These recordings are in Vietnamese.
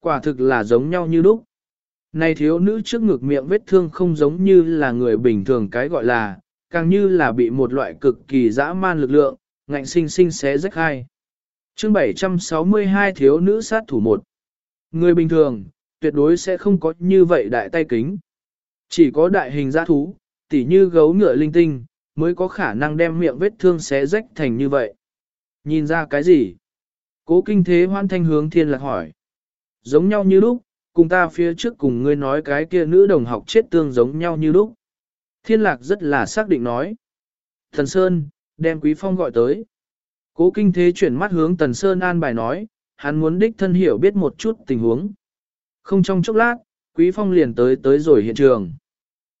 Quả thực là giống nhau như lúc. Này thiếu nữ trước ngực miệng vết thương không giống như là người bình thường cái gọi là, càng như là bị một loại cực kỳ dã man lực lượng, ngạnh sinh sinh xé rách hai. Chương 762 thiếu nữ sát thủ một. Người bình thường, tuyệt đối sẽ không có như vậy đại tay kính. Chỉ có đại hình giã thú, tỉ như gấu ngựa linh tinh, mới có khả năng đem miệng vết thương xé rách thành như vậy. Nhìn ra cái gì? Cố kinh thế hoan thanh hướng thiên lạc hỏi. Giống nhau như lúc, cùng ta phía trước cùng ngươi nói cái kia nữ đồng học chết tương giống nhau như lúc. Thiên lạc rất là xác định nói. Thần Sơn, đem Quý Phong gọi tới. Cố kinh thế chuyển mắt hướng Tần Sơn an bài nói, hắn muốn đích thân hiểu biết một chút tình huống. Không trong chốc lát, Quý Phong liền tới tới rồi hiện trường.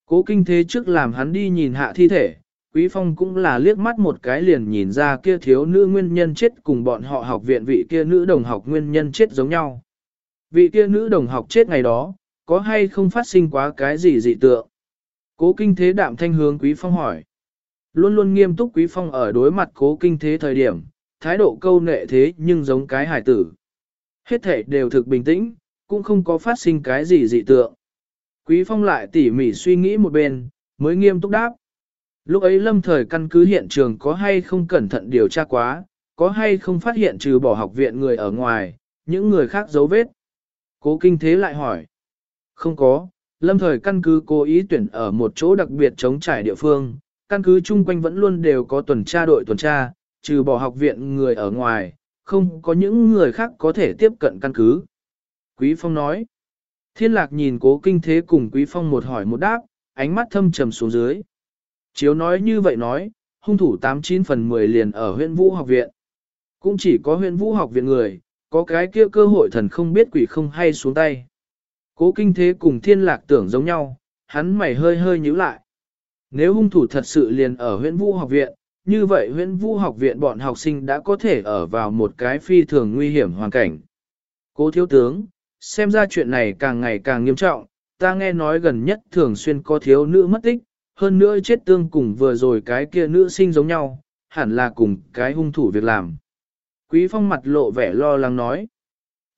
Cố kinh thế trước làm hắn đi nhìn hạ thi thể, Quý Phong cũng là liếc mắt một cái liền nhìn ra kia thiếu nữ nguyên nhân chết cùng bọn họ học viện vị kia nữ đồng học nguyên nhân chết giống nhau. Vị kia nữ đồng học chết ngày đó, có hay không phát sinh quá cái gì dị tượng? Cố kinh thế đạm thanh hướng Quý Phong hỏi. Luôn luôn nghiêm túc Quý Phong ở đối mặt cố kinh thế thời điểm, thái độ câu nệ thế nhưng giống cái hải tử. Hết thể đều thực bình tĩnh, cũng không có phát sinh cái gì dị tượng. Quý Phong lại tỉ mỉ suy nghĩ một bên, mới nghiêm túc đáp. Lúc ấy lâm thời căn cứ hiện trường có hay không cẩn thận điều tra quá, có hay không phát hiện trừ bỏ học viện người ở ngoài, những người khác dấu vết. Cố kinh thế lại hỏi. Không có, lâm thời căn cứ cố ý tuyển ở một chỗ đặc biệt chống trải địa phương, căn cứ chung quanh vẫn luôn đều có tuần tra đội tuần tra, trừ bỏ học viện người ở ngoài, không có những người khác có thể tiếp cận căn cứ. Quý Phong nói. Thiên lạc nhìn cố kinh thế cùng Quý Phong một hỏi một đáp, ánh mắt thâm trầm xuống dưới. Chiếu nói như vậy nói, hung thủ 89 phần 10 liền ở huyện vũ học viện. Cũng chỉ có huyện vũ học viện người, có cái kia cơ hội thần không biết quỷ không hay xuống tay. Cố kinh thế cùng thiên lạc tưởng giống nhau, hắn mày hơi hơi nhíu lại. Nếu hung thủ thật sự liền ở huyện vũ học viện, như vậy huyện vũ học viện bọn học sinh đã có thể ở vào một cái phi thường nguy hiểm hoàn cảnh. Cố thiếu tướng, xem ra chuyện này càng ngày càng nghiêm trọng, ta nghe nói gần nhất thường xuyên có thiếu nữ mất tích, hơn nữa chết tương cùng vừa rồi cái kia nữ sinh giống nhau, hẳn là cùng cái hung thủ việc làm. Quý Phong mặt lộ vẻ lo lắng nói.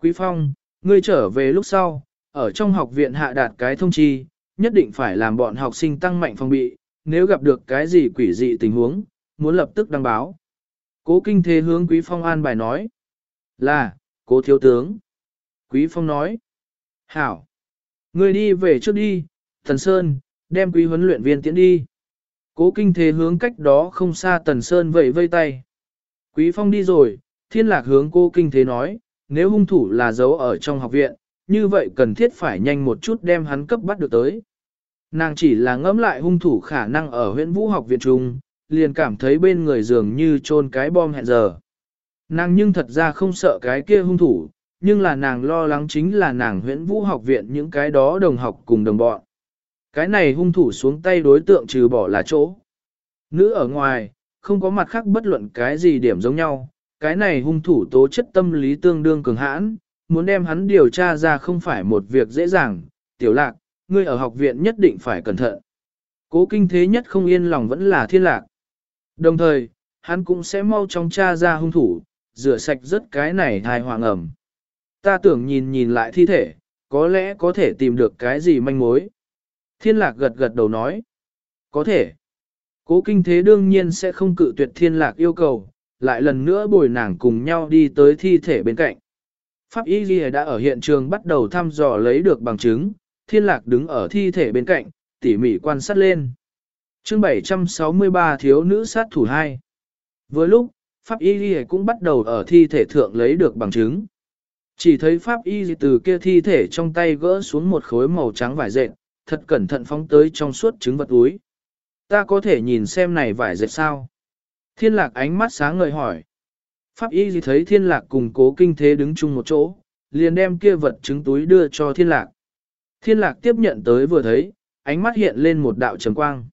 Quý Phong, ngươi trở về lúc sau, ở trong học viện hạ đạt cái thông chi, nhất định phải làm bọn học sinh tăng mạnh phòng bị, nếu gặp được cái gì quỷ dị tình huống, muốn lập tức đăng báo. Cố kinh thế hướng Quý Phong an bài nói. Là, cố thiếu tướng. Quý Phong nói. Hảo. Ngươi đi về trước đi, Thần Sơn, đem quý huấn luyện viên tiễn đi. Cố kinh thế hướng cách đó không xa Tần Sơn vẫy vây tay. Quý Phong đi rồi, thiên lạc hướng cô kinh thế nói, nếu hung thủ là giấu ở trong học viện, như vậy cần thiết phải nhanh một chút đem hắn cấp bắt được tới. Nàng chỉ là ngẫm lại hung thủ khả năng ở huyện vũ học viện trung, liền cảm thấy bên người dường như trôn cái bom hẹn giờ. Nàng nhưng thật ra không sợ cái kia hung thủ, nhưng là nàng lo lắng chính là nàng huyện vũ học viện những cái đó đồng học cùng đồng bọn. Cái này hung thủ xuống tay đối tượng trừ bỏ là chỗ. Nữ ở ngoài, không có mặt khác bất luận cái gì điểm giống nhau, cái này hung thủ tố chất tâm lý tương đương cường hãn, muốn đem hắn điều tra ra không phải một việc dễ dàng, tiểu lạc, ngươi ở học viện nhất định phải cẩn thận. Cố kinh thế nhất không yên lòng vẫn là thiên lạc. Đồng thời, hắn cũng sẽ mau chóng tra ra hung thủ, rửa sạch rất cái này thai hoàng ẩm. Ta tưởng nhìn nhìn lại thi thể, có lẽ có thể tìm được cái gì manh mối. Thiên lạc gật gật đầu nói. Có thể. Cố kinh thế đương nhiên sẽ không cự tuyệt thiên lạc yêu cầu, lại lần nữa bồi nàng cùng nhau đi tới thi thể bên cạnh. Pháp Y Ghi đã ở hiện trường bắt đầu thăm dò lấy được bằng chứng, thiên lạc đứng ở thi thể bên cạnh, tỉ mỉ quan sát lên. chương 763 thiếu nữ sát thủ 2. Với lúc, Pháp Y Ghi cũng bắt đầu ở thi thể thượng lấy được bằng chứng. Chỉ thấy Pháp Y từ kia thi thể trong tay gỡ xuống một khối màu trắng vải dệt, thật cẩn thận phóng tới trong suốt trứng vật túi. Ta có thể nhìn xem này vải dệt sao? Thiên lạc ánh mắt sáng ngời hỏi. Pháp y gì thấy thiên lạc cùng cố kinh thế đứng chung một chỗ, liền đem kia vật chứng túi đưa cho thiên lạc. Thiên lạc tiếp nhận tới vừa thấy, ánh mắt hiện lên một đạo trầm quang.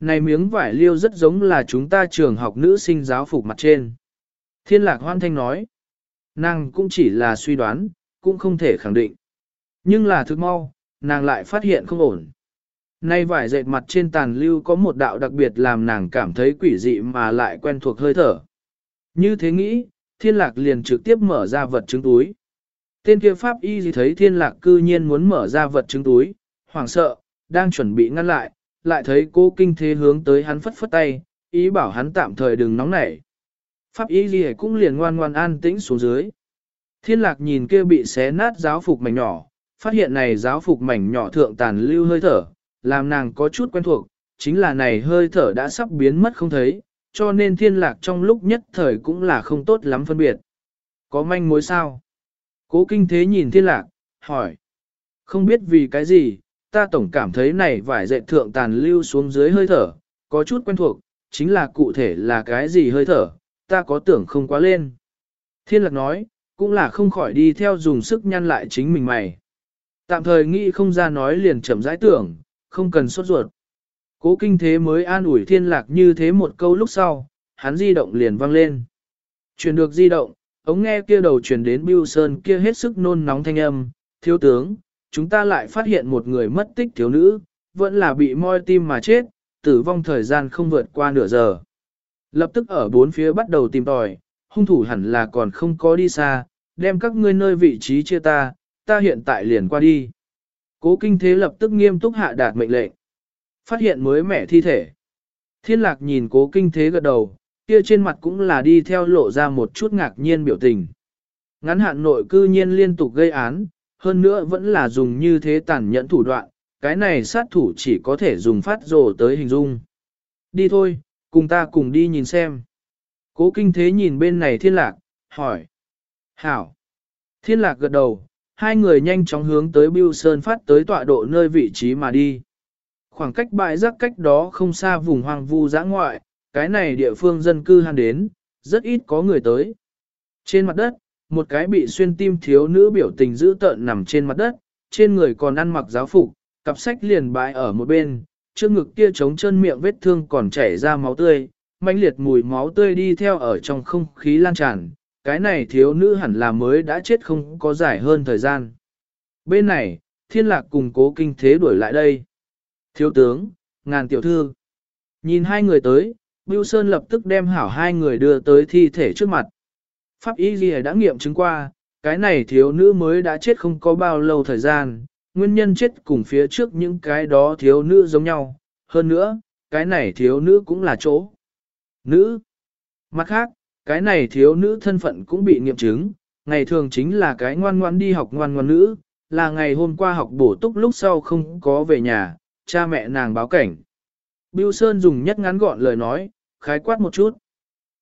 Này miếng vải liêu rất giống là chúng ta trường học nữ sinh giáo phục mặt trên. Thiên lạc hoan thanh nói, nàng cũng chỉ là suy đoán, cũng không thể khẳng định. Nhưng là thực mau, nàng lại phát hiện không ổn. Nay vải dệt mặt trên tàn lưu có một đạo đặc biệt làm nàng cảm thấy quỷ dị mà lại quen thuộc hơi thở. Như thế nghĩ, thiên lạc liền trực tiếp mở ra vật trứng túi. Tên kia pháp y gì thấy thiên lạc cư nhiên muốn mở ra vật chứng túi, hoảng sợ, đang chuẩn bị ngăn lại, lại thấy cô kinh thế hướng tới hắn phất phất tay, ý bảo hắn tạm thời đừng nóng nảy. Pháp y gì cũng liền ngoan ngoan an tĩnh xuống dưới. Thiên lạc nhìn kia bị xé nát giáo phục mảnh nhỏ, phát hiện này giáo phục mảnh nhỏ thượng tàn lưu hơi thở, làm nàng có chút quen thuộc, chính là này hơi thở đã sắp biến mất không thấy, cho nên thiên lạc trong lúc nhất thời cũng là không tốt lắm phân biệt. Có manh mối sao? Cố kinh thế nhìn thiên lạc, hỏi. Không biết vì cái gì, ta tổng cảm thấy này vải dệt thượng tàn lưu xuống dưới hơi thở, có chút quen thuộc, chính là cụ thể là cái gì hơi thở, ta có tưởng không quá lên. Thiên lạc nói, cũng là không khỏi đi theo dùng sức nhăn lại chính mình mày. Tạm thời nghĩ không ra nói liền chậm rãi tưởng, không cần sốt ruột. Cố kinh thế mới an ủi thiên lạc như thế một câu lúc sau, hắn di động liền vang lên. Chuyển được di động, ống nghe kia đầu chuyển đến Bưu Sơn kia hết sức nôn nóng thanh âm, thiếu tướng, chúng ta lại phát hiện một người mất tích thiếu nữ, vẫn là bị moi tim mà chết, tử vong thời gian không vượt qua nửa giờ. Lập tức ở bốn phía bắt đầu tìm tòi, hung thủ hẳn là còn không có đi xa, đem các ngươi nơi vị trí chia ta, ta hiện tại liền qua đi. Cố kinh thế lập tức nghiêm túc hạ đạt mệnh lệnh. Phát hiện mới mẻ thi thể. Thiên lạc nhìn cố kinh thế gật đầu, kia trên mặt cũng là đi theo lộ ra một chút ngạc nhiên biểu tình. Ngắn hạn nội cư nhiên liên tục gây án, hơn nữa vẫn là dùng như thế tàn nhẫn thủ đoạn, cái này sát thủ chỉ có thể dùng phát rồ tới hình dung. Đi thôi, cùng ta cùng đi nhìn xem. Cố kinh thế nhìn bên này thiên lạc, hỏi. Hảo. Thiên lạc gật đầu, hai người nhanh chóng hướng tới Bưu Sơn phát tới tọa độ nơi vị trí mà đi. Khoảng cách bãi rác cách đó không xa vùng hoang vu giã ngoại, cái này địa phương dân cư han đến, rất ít có người tới. Trên mặt đất, một cái bị xuyên tim thiếu nữ biểu tình dữ tợn nằm trên mặt đất, trên người còn ăn mặc giáo phục, cặp sách liền bãi ở một bên, trước ngực kia trống chân miệng vết thương còn chảy ra máu tươi, mãnh liệt mùi máu tươi đi theo ở trong không khí lan tràn, cái này thiếu nữ hẳn là mới đã chết không có dài hơn thời gian. Bên này, thiên lạc cùng cố kinh thế đuổi lại đây. Thiếu tướng, ngàn tiểu thư. Nhìn hai người tới, Bưu Sơn lập tức đem hảo hai người đưa tới thi thể trước mặt. Pháp y ghi đã nghiệm chứng qua, cái này thiếu nữ mới đã chết không có bao lâu thời gian, nguyên nhân chết cùng phía trước những cái đó thiếu nữ giống nhau. Hơn nữa, cái này thiếu nữ cũng là chỗ. Nữ. Mặt khác, cái này thiếu nữ thân phận cũng bị nghiệm chứng, ngày thường chính là cái ngoan ngoan đi học ngoan ngoan nữ, là ngày hôm qua học bổ túc lúc sau không có về nhà, cha mẹ nàng báo cảnh. Bưu Sơn dùng nhất ngắn gọn lời nói, khái quát một chút.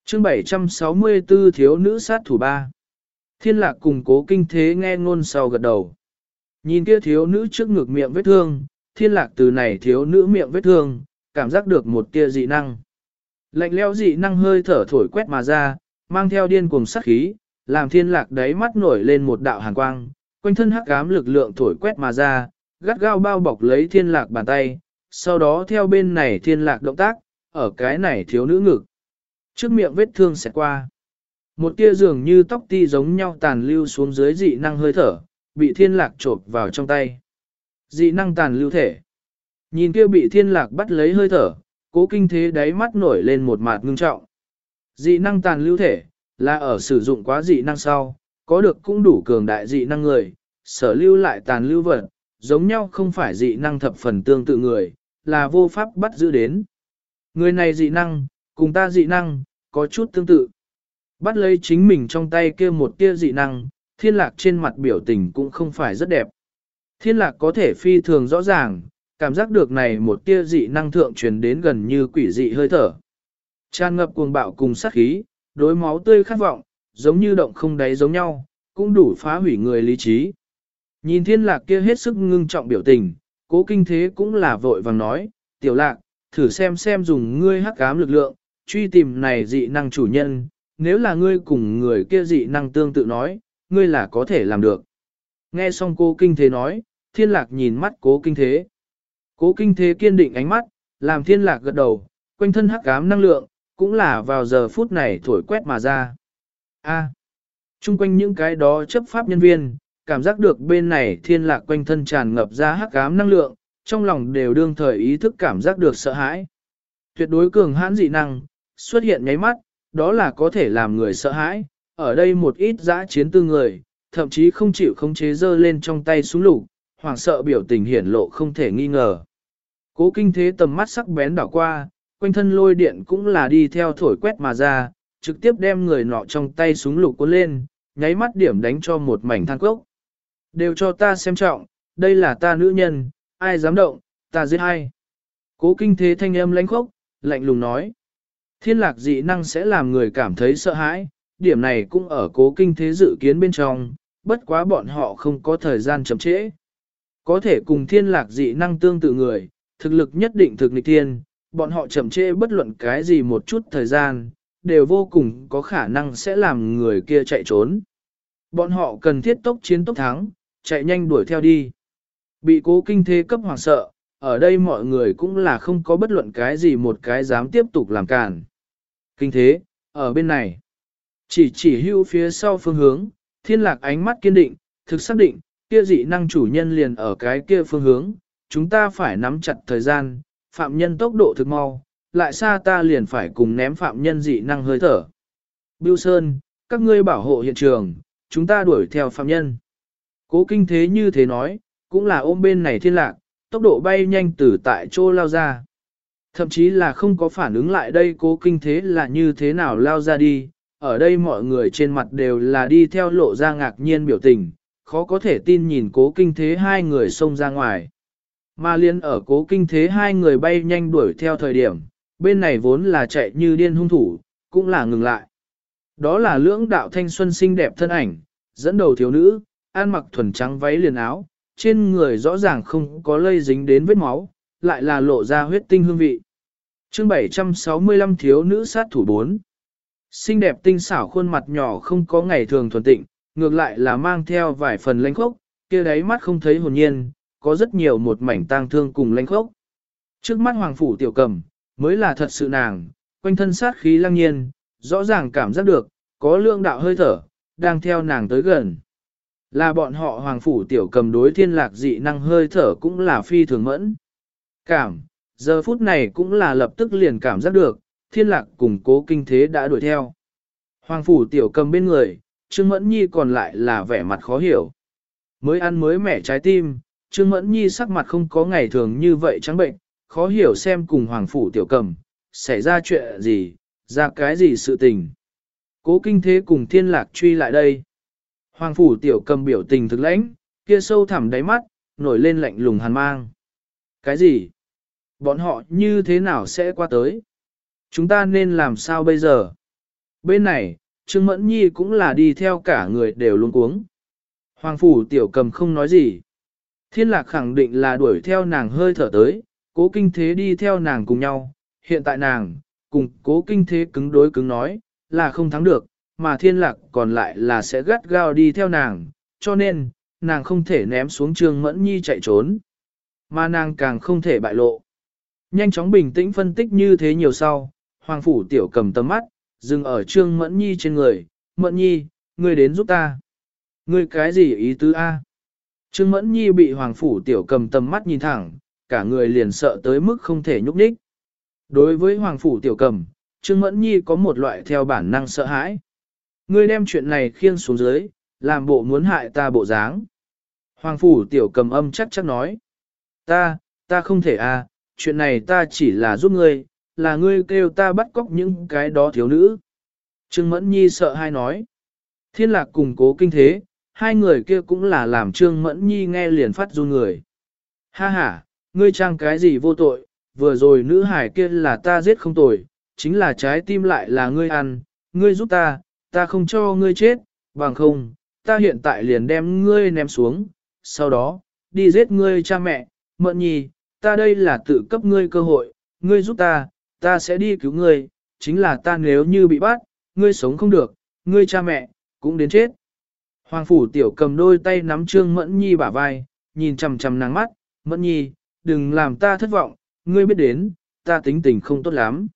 chương 764 thiếu nữ sát thủ ba. Thiên lạc cùng cố kinh thế nghe ngôn sau gật đầu. Nhìn kia thiếu nữ trước ngực miệng vết thương, thiên lạc từ này thiếu nữ miệng vết thương, cảm giác được một tia dị năng. Lạnh leo dị năng hơi thở thổi quét mà ra, mang theo điên cuồng sát khí, làm thiên lạc đáy mắt nổi lên một đạo hàn quang, quanh thân hắc ám lực lượng thổi quét mà ra, gắt gao bao bọc lấy thiên lạc bàn tay, sau đó theo bên này thiên lạc động tác, ở cái này thiếu nữ ngực. Trước miệng vết thương sẽ qua. Một tia dường như tóc ti giống nhau tàn lưu xuống dưới dị năng hơi thở, bị thiên lạc trộp vào trong tay. Dị năng tàn lưu thể. Nhìn kia bị thiên lạc bắt lấy hơi thở, cố kinh thế đáy mắt nổi lên một mặt ngưng trọng. Dị năng tàn lưu thể, là ở sử dụng quá dị năng sau, có được cũng đủ cường đại dị năng người, sở lưu lại tàn lưu vật, giống nhau không phải dị năng thập phần tương tự người, là vô pháp bắt giữ đến. Người này dị năng, cùng ta dị năng, có chút tương tự. Bắt lấy chính mình trong tay kia một tia dị năng, thiên lạc trên mặt biểu tình cũng không phải rất đẹp. Thiên lạc có thể phi thường rõ ràng, cảm giác được này một tia dị năng thượng truyền đến gần như quỷ dị hơi thở. Tràn ngập cuồng bạo cùng sát khí, đối máu tươi khát vọng, giống như động không đáy giống nhau, cũng đủ phá hủy người lý trí. Nhìn thiên lạc kia hết sức ngưng trọng biểu tình, cố kinh thế cũng là vội vàng nói, tiểu lạc, thử xem xem dùng ngươi hắc ám lực lượng, truy tìm này dị năng chủ nhân, nếu là ngươi cùng người kia dị năng tương tự nói, ngươi là có thể làm được. Nghe xong cô kinh thế nói, thiên lạc nhìn mắt cố kinh thế. Cố kinh thế kiên định ánh mắt, làm thiên lạc gật đầu, quanh thân hắc ám năng lượng, cũng là vào giờ phút này thổi quét mà ra. A. chung quanh những cái đó chấp pháp nhân viên, cảm giác được bên này thiên lạc quanh thân tràn ngập ra hắc ám năng lượng, trong lòng đều đương thời ý thức cảm giác được sợ hãi. Tuyệt đối cường hãn dị năng, xuất hiện nháy mắt, đó là có thể làm người sợ hãi, ở đây một ít giã chiến tư người, thậm chí không chịu khống chế dơ lên trong tay súng lục, hoảng sợ biểu tình hiển lộ không thể nghi ngờ. Cố kinh thế tầm mắt sắc bén đảo qua, quanh thân lôi điện cũng là đi theo thổi quét mà ra, trực tiếp đem người nọ trong tay súng lục cuốn lên, nháy mắt điểm đánh cho một mảnh than cốc. Đều cho ta xem trọng, đây là ta nữ nhân, ai dám động, ta giết ai. Cố kinh thế thanh âm lãnh khốc, lạnh lùng nói. Thiên lạc dị năng sẽ làm người cảm thấy sợ hãi, điểm này cũng ở cố kinh thế dự kiến bên trong, bất quá bọn họ không có thời gian chậm trễ. Có thể cùng thiên lạc dị năng tương tự người, thực lực nhất định thực nghịch thiên, bọn họ chậm chê bất luận cái gì một chút thời gian, đều vô cùng có khả năng sẽ làm người kia chạy trốn. Bọn họ cần thiết tốc chiến tốc thắng, chạy nhanh đuổi theo đi. Bị cố kinh thế cấp hoàng sợ, ở đây mọi người cũng là không có bất luận cái gì một cái dám tiếp tục làm cản. Kinh thế, ở bên này, chỉ chỉ hưu phía sau phương hướng, thiên lạc ánh mắt kiên định, thực xác định, kia dị năng chủ nhân liền ở cái kia phương hướng, chúng ta phải nắm chặt thời gian, phạm nhân tốc độ thực mau, lại xa ta liền phải cùng ném phạm nhân dị năng hơi thở. Bưu Sơn, các ngươi bảo hộ hiện trường, chúng ta đuổi theo phạm nhân. Cố kinh thế như thế nói, cũng là ôm bên này thiên lạc, tốc độ bay nhanh từ tại chỗ lao ra. Thậm chí là không có phản ứng lại đây cố kinh thế là như thế nào lao ra đi, ở đây mọi người trên mặt đều là đi theo lộ ra ngạc nhiên biểu tình, khó có thể tin nhìn cố kinh thế hai người xông ra ngoài. Mà liên ở cố kinh thế hai người bay nhanh đuổi theo thời điểm, bên này vốn là chạy như điên hung thủ, cũng là ngừng lại. Đó là lưỡng đạo thanh xuân xinh đẹp thân ảnh, dẫn đầu thiếu nữ, ăn mặc thuần trắng váy liền áo, trên người rõ ràng không có lây dính đến vết máu, lại là lộ ra huyết tinh hương vị. chương 765 thiếu nữ sát thủ 4 Xinh đẹp tinh xảo khuôn mặt nhỏ không có ngày thường thuần tịnh, ngược lại là mang theo vài phần lãnh khốc, kia đáy mắt không thấy hồn nhiên, có rất nhiều một mảnh tang thương cùng lãnh khốc. Trước mắt hoàng phủ tiểu cầm, mới là thật sự nàng, quanh thân sát khí lăng nhiên, rõ ràng cảm giác được, có lượng đạo hơi thở, đang theo nàng tới gần. Là bọn họ hoàng phủ tiểu cầm đối thiên lạc dị năng hơi thở cũng là phi thường mẫn. Cảm, giờ phút này cũng là lập tức liền cảm giác được, thiên lạc cùng cố kinh thế đã đuổi theo. Hoàng phủ tiểu cầm bên người, Trương Mẫn Nhi còn lại là vẻ mặt khó hiểu. Mới ăn mới mẻ trái tim, Trương Mẫn Nhi sắc mặt không có ngày thường như vậy trắng bệnh, khó hiểu xem cùng Hoàng phủ tiểu cầm, xảy ra chuyện gì, ra cái gì sự tình. Cố kinh thế cùng thiên lạc truy lại đây. Hoàng phủ tiểu cầm biểu tình thực lãnh, kia sâu thẳm đáy mắt, nổi lên lạnh lùng hàn mang. Cái gì? Bọn họ như thế nào sẽ qua tới? Chúng ta nên làm sao bây giờ? Bên này, Trương Mẫn Nhi cũng là đi theo cả người đều luôn cuống. Hoàng phủ tiểu cầm không nói gì. Thiên lạc khẳng định là đuổi theo nàng hơi thở tới, cố kinh thế đi theo nàng cùng nhau. Hiện tại nàng, cùng cố kinh thế cứng đối cứng nói, là không thắng được, mà thiên lạc còn lại là sẽ gắt gao đi theo nàng, cho nên, nàng không thể ném xuống Trương Mẫn Nhi chạy trốn. Mà nàng càng không thể bại lộ. Nhanh chóng bình tĩnh phân tích như thế nhiều sau, Hoàng Phủ Tiểu cầm tầm mắt, dừng ở Trương Mẫn Nhi trên người. Mẫn Nhi, ngươi đến giúp ta. Ngươi cái gì ý tứ A? Trương Mẫn Nhi bị Hoàng Phủ Tiểu cầm tầm mắt nhìn thẳng, cả người liền sợ tới mức không thể nhúc nhích. Đối với Hoàng Phủ Tiểu cầm, Trương Mẫn Nhi có một loại theo bản năng sợ hãi. Ngươi đem chuyện này khiêng xuống dưới, làm bộ muốn hại ta bộ dáng. Hoàng Phủ Tiểu cầm âm chắc chắc nói. Ta, ta không thể à? chuyện này ta chỉ là giúp ngươi, là ngươi kêu ta bắt cóc những cái đó thiếu nữ. Trương Mẫn Nhi sợ hai nói. Thiên lạc cùng cố kinh thế, hai người kia cũng là làm Trương Mẫn Nhi nghe liền phát run người. Ha ha, ngươi trang cái gì vô tội, vừa rồi nữ hải kia là ta giết không tội, chính là trái tim lại là ngươi ăn, ngươi giúp ta, ta không cho ngươi chết, bằng không, ta hiện tại liền đem ngươi ném xuống, sau đó, đi giết ngươi cha mẹ, Mẫn Nhi, ta đây là tự cấp ngươi cơ hội, ngươi giúp ta, ta sẽ đi cứu ngươi, chính là ta nếu như bị bắt, ngươi sống không được, ngươi cha mẹ, cũng đến chết. Hoàng phủ tiểu cầm đôi tay nắm trương mẫn nhi bả vai, nhìn chằm chằm nàng mắt, mẫn nhi, đừng làm ta thất vọng, ngươi biết đến, ta tính tình không tốt lắm.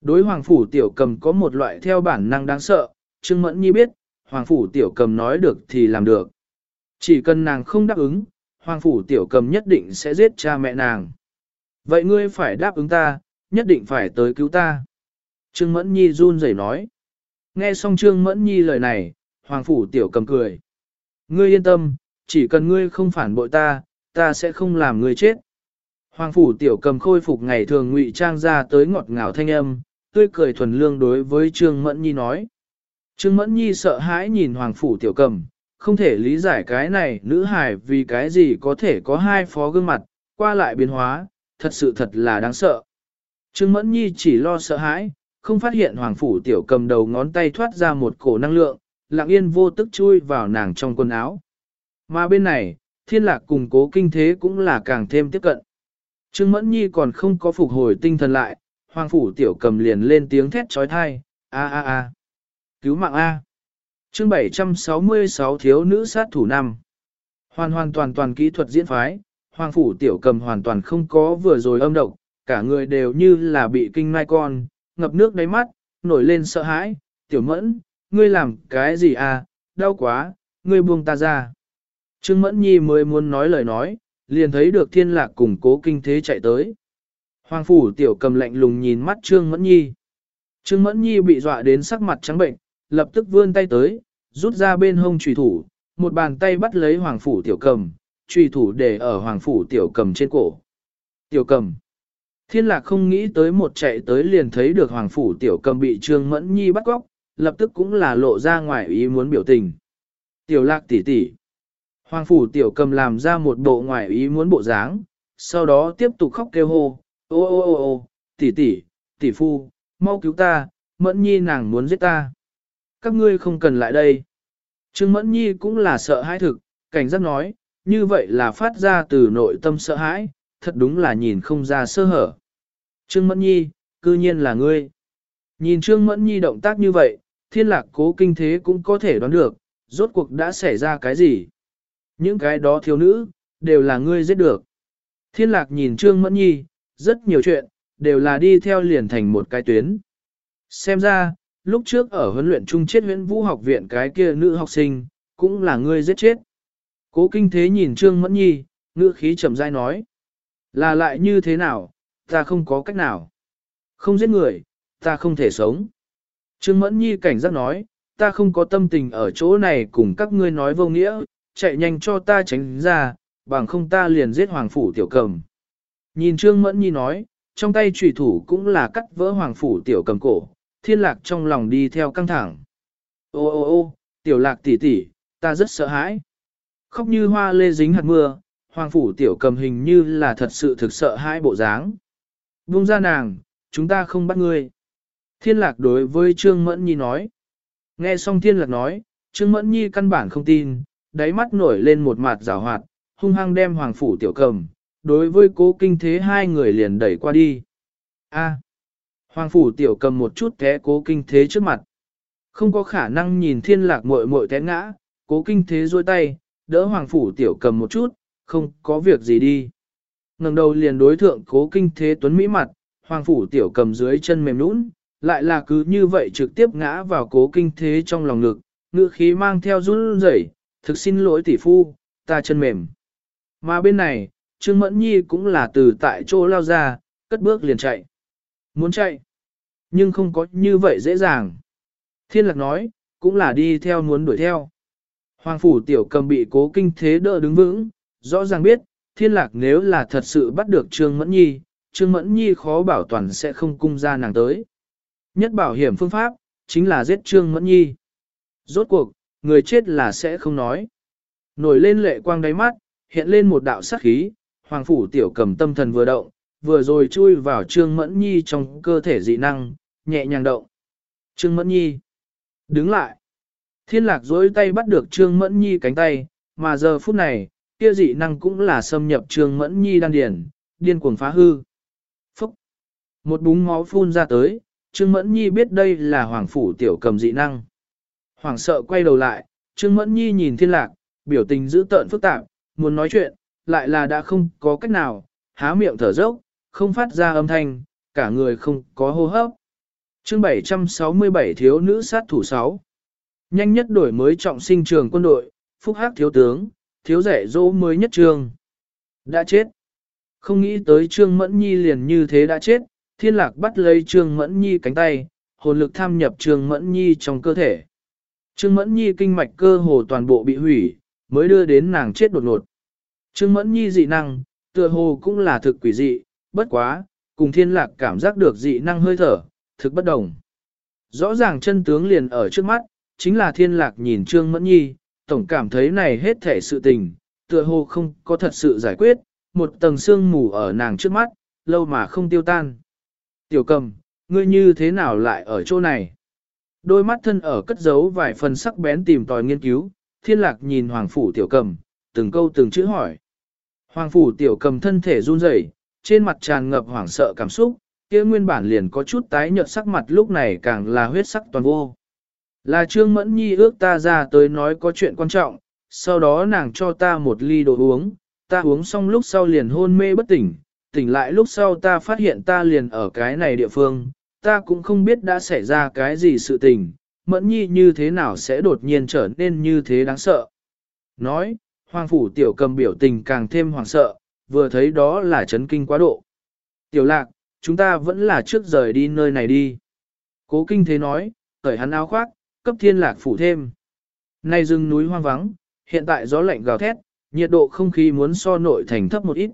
Đối hoàng phủ tiểu cầm có một loại theo bản năng đáng sợ, trương mẫn nhi biết, hoàng phủ tiểu cầm nói được thì làm được. Chỉ cần nàng không đáp ứng, hoàng phủ tiểu cầm nhất định sẽ giết cha mẹ nàng. Vậy ngươi phải đáp ứng ta, nhất định phải tới cứu ta. Trương Mẫn Nhi run rẩy nói. Nghe xong Trương Mẫn Nhi lời này, Hoàng Phủ Tiểu cầm cười. Ngươi yên tâm, chỉ cần ngươi không phản bội ta, ta sẽ không làm ngươi chết. Hoàng phủ tiểu cầm khôi phục ngày thường ngụy trang ra tới ngọt ngào thanh âm, tươi cười thuần lương đối với Trương Mẫn Nhi nói. Trương Mẫn Nhi sợ hãi nhìn Hoàng phủ tiểu cầm, không thể lý giải cái này nữ hài vì cái gì có thể có hai phó gương mặt, qua lại biến hóa, thật sự thật là đáng sợ. Trương Mẫn Nhi chỉ lo sợ hãi, không phát hiện Hoàng phủ tiểu cầm đầu ngón tay thoát ra một cổ năng lượng, lặng yên vô tức chui vào nàng trong quần áo. Mà bên này, thiên lạc cùng cố kinh thế cũng là càng thêm tiếp cận. Trương Mẫn Nhi còn không có phục hồi tinh thần lại, Hoàng phủ tiểu cầm liền lên tiếng thét trói thai, a a a, cứu mạng a. Chương 766 thiếu nữ sát thủ năm. Hoàn hoàn toàn toàn kỹ thuật diễn phái, Hoàng phủ tiểu cầm hoàn toàn không có vừa rồi âm độc, cả người đều như là bị kinh mai con, ngập nước đáy mắt, nổi lên sợ hãi, tiểu mẫn, ngươi làm cái gì à, đau quá, ngươi buông ta ra. Trương Mẫn Nhi mới muốn nói lời nói, liền thấy được thiên lạc cùng cố kinh thế chạy tới. Hoàng phủ tiểu cầm lạnh lùng nhìn mắt Trương Mẫn Nhi. Trương Mẫn Nhi bị dọa đến sắc mặt trắng bệnh, lập tức vươn tay tới, rút ra bên hông trùy thủ, một bàn tay bắt lấy hoàng phủ tiểu cầm, trùy thủ để ở hoàng phủ tiểu cầm trên cổ. Tiểu cầm. Thiên lạc không nghĩ tới một chạy tới liền thấy được hoàng phủ tiểu cầm bị Trương Mẫn Nhi bắt góc, lập tức cũng là lộ ra ngoài ý muốn biểu tình. Tiểu lạc tỷ tỷ. Hoàng phủ tiểu cầm làm ra một bộ ngoài ý muốn bộ dáng, sau đó tiếp tục khóc kêu hô, ô ô ô ô, tỷ tỷ, tỷ phu, mau cứu ta, mẫn nhi nàng muốn giết ta. Các ngươi không cần lại đây. Trương mẫn nhi cũng là sợ hãi thực, cảnh giác nói, như vậy là phát ra từ nội tâm sợ hãi, thật đúng là nhìn không ra sơ hở. Trương mẫn nhi, cư nhiên là ngươi. Nhìn Trương mẫn nhi động tác như vậy, thiên lạc cố kinh thế cũng có thể đoán được, rốt cuộc đã xảy ra cái gì. Những cái đó thiếu nữ, đều là ngươi giết được. Thiên lạc nhìn Trương Mẫn Nhi, rất nhiều chuyện, đều là đi theo liền thành một cái tuyến. Xem ra, lúc trước ở huấn luyện trung chết huyện vũ học viện cái kia nữ học sinh, cũng là ngươi giết chết. Cố kinh thế nhìn Trương Mẫn Nhi, ngữ khí chậm rãi nói. Là lại như thế nào, ta không có cách nào. Không giết người, ta không thể sống. Trương Mẫn Nhi cảnh giác nói, ta không có tâm tình ở chỗ này cùng các ngươi nói vô nghĩa, chạy nhanh cho ta tránh ra, bằng không ta liền giết hoàng phủ tiểu cầm. Nhìn Trương Mẫn Nhi nói, trong tay trùy thủ cũng là cắt vỡ hoàng phủ tiểu cầm cổ, thiên lạc trong lòng đi theo căng thẳng. Ô ô ô, tiểu lạc tỷ tỷ, ta rất sợ hãi. Khóc như hoa lê dính hạt mưa, hoàng phủ tiểu cầm hình như là thật sự thực sợ hãi bộ dáng. Buông ra nàng, chúng ta không bắt ngươi. Thiên lạc đối với Trương Mẫn Nhi nói. Nghe xong thiên lạc nói, Trương Mẫn Nhi căn bản không tin, đáy mắt nổi lên một mặt rào hoạt, hung hăng đem hoàng phủ tiểu cầm, đối với cố kinh thế hai người liền đẩy qua đi. A. À, hoàng phủ tiểu cầm một chút té cố kinh thế trước mặt. Không có khả năng nhìn thiên lạc muội muội té ngã, cố kinh thế rôi tay, đỡ hoàng phủ tiểu cầm một chút, không có việc gì đi. ngẩng đầu liền đối thượng cố kinh thế tuấn mỹ mặt, hoàng phủ tiểu cầm dưới chân mềm nũng, lại là cứ như vậy trực tiếp ngã vào cố kinh thế trong lòng ngực, ngựa khí mang theo run rẩy, thực xin lỗi tỷ phu, ta chân mềm. Mà bên này, Trương Mẫn Nhi cũng là từ tại chỗ lao ra, cất bước liền chạy. Muốn chạy, nhưng không có như vậy dễ dàng. Thiên lạc nói, cũng là đi theo muốn đuổi theo. Hoàng phủ tiểu cầm bị cố kinh thế đỡ đứng vững, rõ ràng biết, thiên lạc nếu là thật sự bắt được Trương Mẫn Nhi, Trương Mẫn Nhi khó bảo toàn sẽ không cung ra nàng tới. Nhất bảo hiểm phương pháp, chính là giết Trương Mẫn Nhi. Rốt cuộc, người chết là sẽ không nói. Nổi lên lệ quang đáy mắt, hiện lên một đạo sát khí, hoàng phủ tiểu cầm tâm thần vừa động, vừa rồi chui vào trương mẫn nhi trong cơ thể dị năng, nhẹ nhàng động. Trương mẫn nhi, đứng lại. Thiên lạc dối tay bắt được trương mẫn nhi cánh tay, mà giờ phút này, kia dị năng cũng là xâm nhập trương mẫn nhi đan điển, điên cuồng phá hư. Phúc! Một búng máu phun ra tới, trương mẫn nhi biết đây là hoàng phủ tiểu cầm dị năng. Hoàng sợ quay đầu lại, Trương Mẫn Nhi nhìn thiên lạc, biểu tình dữ tợn phức tạp, muốn nói chuyện, lại là đã không có cách nào, há miệng thở dốc, không phát ra âm thanh, cả người không có hô hấp. chương 767 thiếu nữ sát thủ 6. Nhanh nhất đổi mới trọng sinh trường quân đội, phúc hắc thiếu tướng, thiếu rẻ dỗ mới nhất trường. Đã chết. Không nghĩ tới Trương Mẫn Nhi liền như thế đã chết, thiên lạc bắt lấy Trương Mẫn Nhi cánh tay, hồn lực tham nhập Trương Mẫn Nhi trong cơ thể. Trương Mẫn Nhi kinh mạch cơ hồ toàn bộ bị hủy, mới đưa đến nàng chết đột ngột. Trương Mẫn Nhi dị năng, tựa hồ cũng là thực quỷ dị, bất quá, cùng thiên lạc cảm giác được dị năng hơi thở, thực bất đồng. Rõ ràng chân tướng liền ở trước mắt, chính là thiên lạc nhìn Trương Mẫn Nhi, tổng cảm thấy này hết thể sự tình, tựa hồ không có thật sự giải quyết, một tầng sương mù ở nàng trước mắt, lâu mà không tiêu tan. Tiểu cầm, ngươi như thế nào lại ở chỗ này? Đôi mắt thân ở cất giấu vài phần sắc bén tìm tòi nghiên cứu, thiên lạc nhìn hoàng phủ tiểu cầm, từng câu từng chữ hỏi. Hoàng phủ tiểu cầm thân thể run rẩy, trên mặt tràn ngập hoảng sợ cảm xúc, kia nguyên bản liền có chút tái nhợt sắc mặt lúc này càng là huyết sắc toàn vô. Là Trương Mẫn Nhi ước ta ra tới nói có chuyện quan trọng, sau đó nàng cho ta một ly đồ uống, ta uống xong lúc sau liền hôn mê bất tỉnh, tỉnh lại lúc sau ta phát hiện ta liền ở cái này địa phương, ta cũng không biết đã xảy ra cái gì sự tình, Mẫn Nhi như thế nào sẽ đột nhiên trở nên như thế đáng sợ. Nói, Hoàng Phủ Tiểu cầm biểu tình càng thêm hoàng sợ, vừa thấy đó là chấn kinh quá độ. Tiểu lạc, chúng ta vẫn là trước rời đi nơi này đi. Cố kinh thế nói, cởi hắn áo khoác, cấp thiên lạc phủ thêm. Nay rừng núi hoang vắng, hiện tại gió lạnh gào thét, nhiệt độ không khí muốn so nội thành thấp một ít.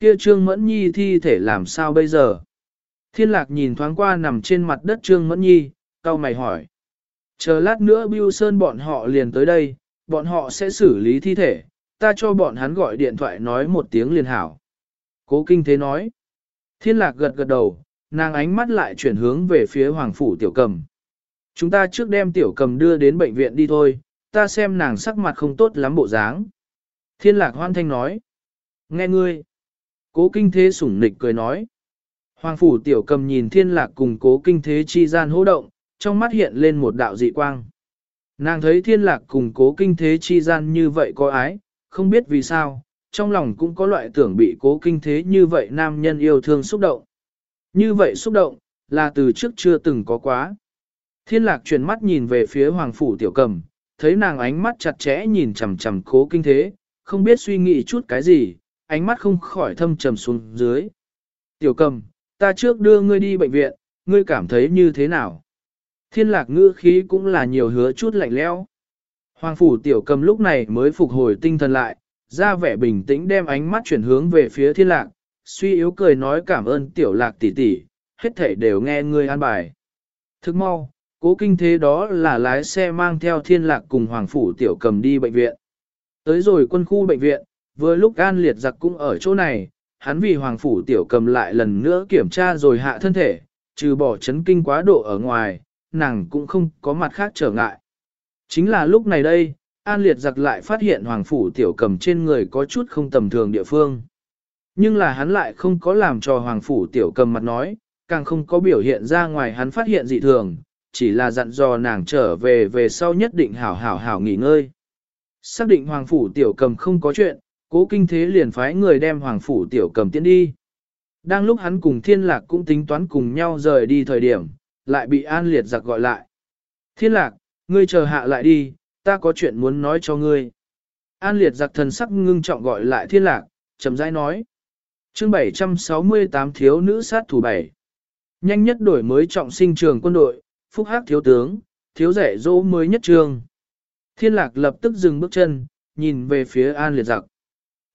Kia Trương Mẫn Nhi thi thể làm sao bây giờ? Thiên lạc nhìn thoáng qua nằm trên mặt đất Trương Mẫn Nhi, cao mày hỏi. Chờ lát nữa Bưu Sơn bọn họ liền tới đây, bọn họ sẽ xử lý thi thể, ta cho bọn hắn gọi điện thoại nói một tiếng liền hảo. Cố kinh thế nói. Thiên lạc gật gật đầu, nàng ánh mắt lại chuyển hướng về phía Hoàng Phủ Tiểu Cầm. Chúng ta trước đem Tiểu Cầm đưa đến bệnh viện đi thôi, ta xem nàng sắc mặt không tốt lắm bộ dáng. Thiên lạc hoan thanh nói. Nghe ngươi. Cố kinh thế sủng nịch cười nói. Hoàng Phủ Tiểu Cầm nhìn thiên lạc cùng cố kinh thế chi gian hỗ động, trong mắt hiện lên một đạo dị quang. Nàng thấy thiên lạc cùng cố kinh thế chi gian như vậy có ái, không biết vì sao, trong lòng cũng có loại tưởng bị cố kinh thế như vậy nam nhân yêu thương xúc động. Như vậy xúc động, là từ trước chưa từng có quá. Thiên lạc chuyển mắt nhìn về phía hoàng phủ tiểu cầm, thấy nàng ánh mắt chặt chẽ nhìn chầm chầm cố kinh thế, không biết suy nghĩ chút cái gì, ánh mắt không khỏi thâm trầm xuống dưới. Tiểu cầm, ta trước đưa ngươi đi bệnh viện, ngươi cảm thấy như thế nào? Thiên lạc ngữ khí cũng là nhiều hứa chút lạnh leo. Hoàng phủ tiểu cầm lúc này mới phục hồi tinh thần lại, ra vẻ bình tĩnh đem ánh mắt chuyển hướng về phía thiên lạc, suy yếu cười nói cảm ơn tiểu lạc tỷ tỷ, hết thể đều nghe ngươi an bài. Thức mau, cố kinh thế đó là lái xe mang theo thiên lạc cùng hoàng phủ tiểu cầm đi bệnh viện. Tới rồi quân khu bệnh viện, vừa lúc an liệt giặc cũng ở chỗ này, hắn vì hoàng phủ tiểu cầm lại lần nữa kiểm tra rồi hạ thân thể, trừ bỏ chấn kinh quá độ ở ngoài, nàng cũng không có mặt khác trở ngại. Chính là lúc này đây, An Liệt giặc lại phát hiện Hoàng Phủ Tiểu Cầm trên người có chút không tầm thường địa phương. Nhưng là hắn lại không có làm cho Hoàng Phủ Tiểu Cầm mặt nói, càng không có biểu hiện ra ngoài hắn phát hiện dị thường, chỉ là dặn dò nàng trở về về sau nhất định hảo hảo hảo nghỉ ngơi. Xác định Hoàng Phủ Tiểu Cầm không có chuyện, cố kinh thế liền phái người đem Hoàng Phủ Tiểu Cầm tiến đi. Đang lúc hắn cùng Thiên Lạc cũng tính toán cùng nhau rời đi thời điểm, lại bị An Liệt giặc gọi lại. Thiên Lạc, ngươi chờ hạ lại đi, ta có chuyện muốn nói cho ngươi. An liệt giặc thần sắc ngưng trọng gọi lại thiên lạc, chậm rãi nói. chương 768 thiếu nữ sát thủ 7. Nhanh nhất đổi mới trọng sinh trường quân đội, phúc hắc thiếu tướng, thiếu rẻ dỗ mới nhất trường. Thiên lạc lập tức dừng bước chân, nhìn về phía an liệt giặc.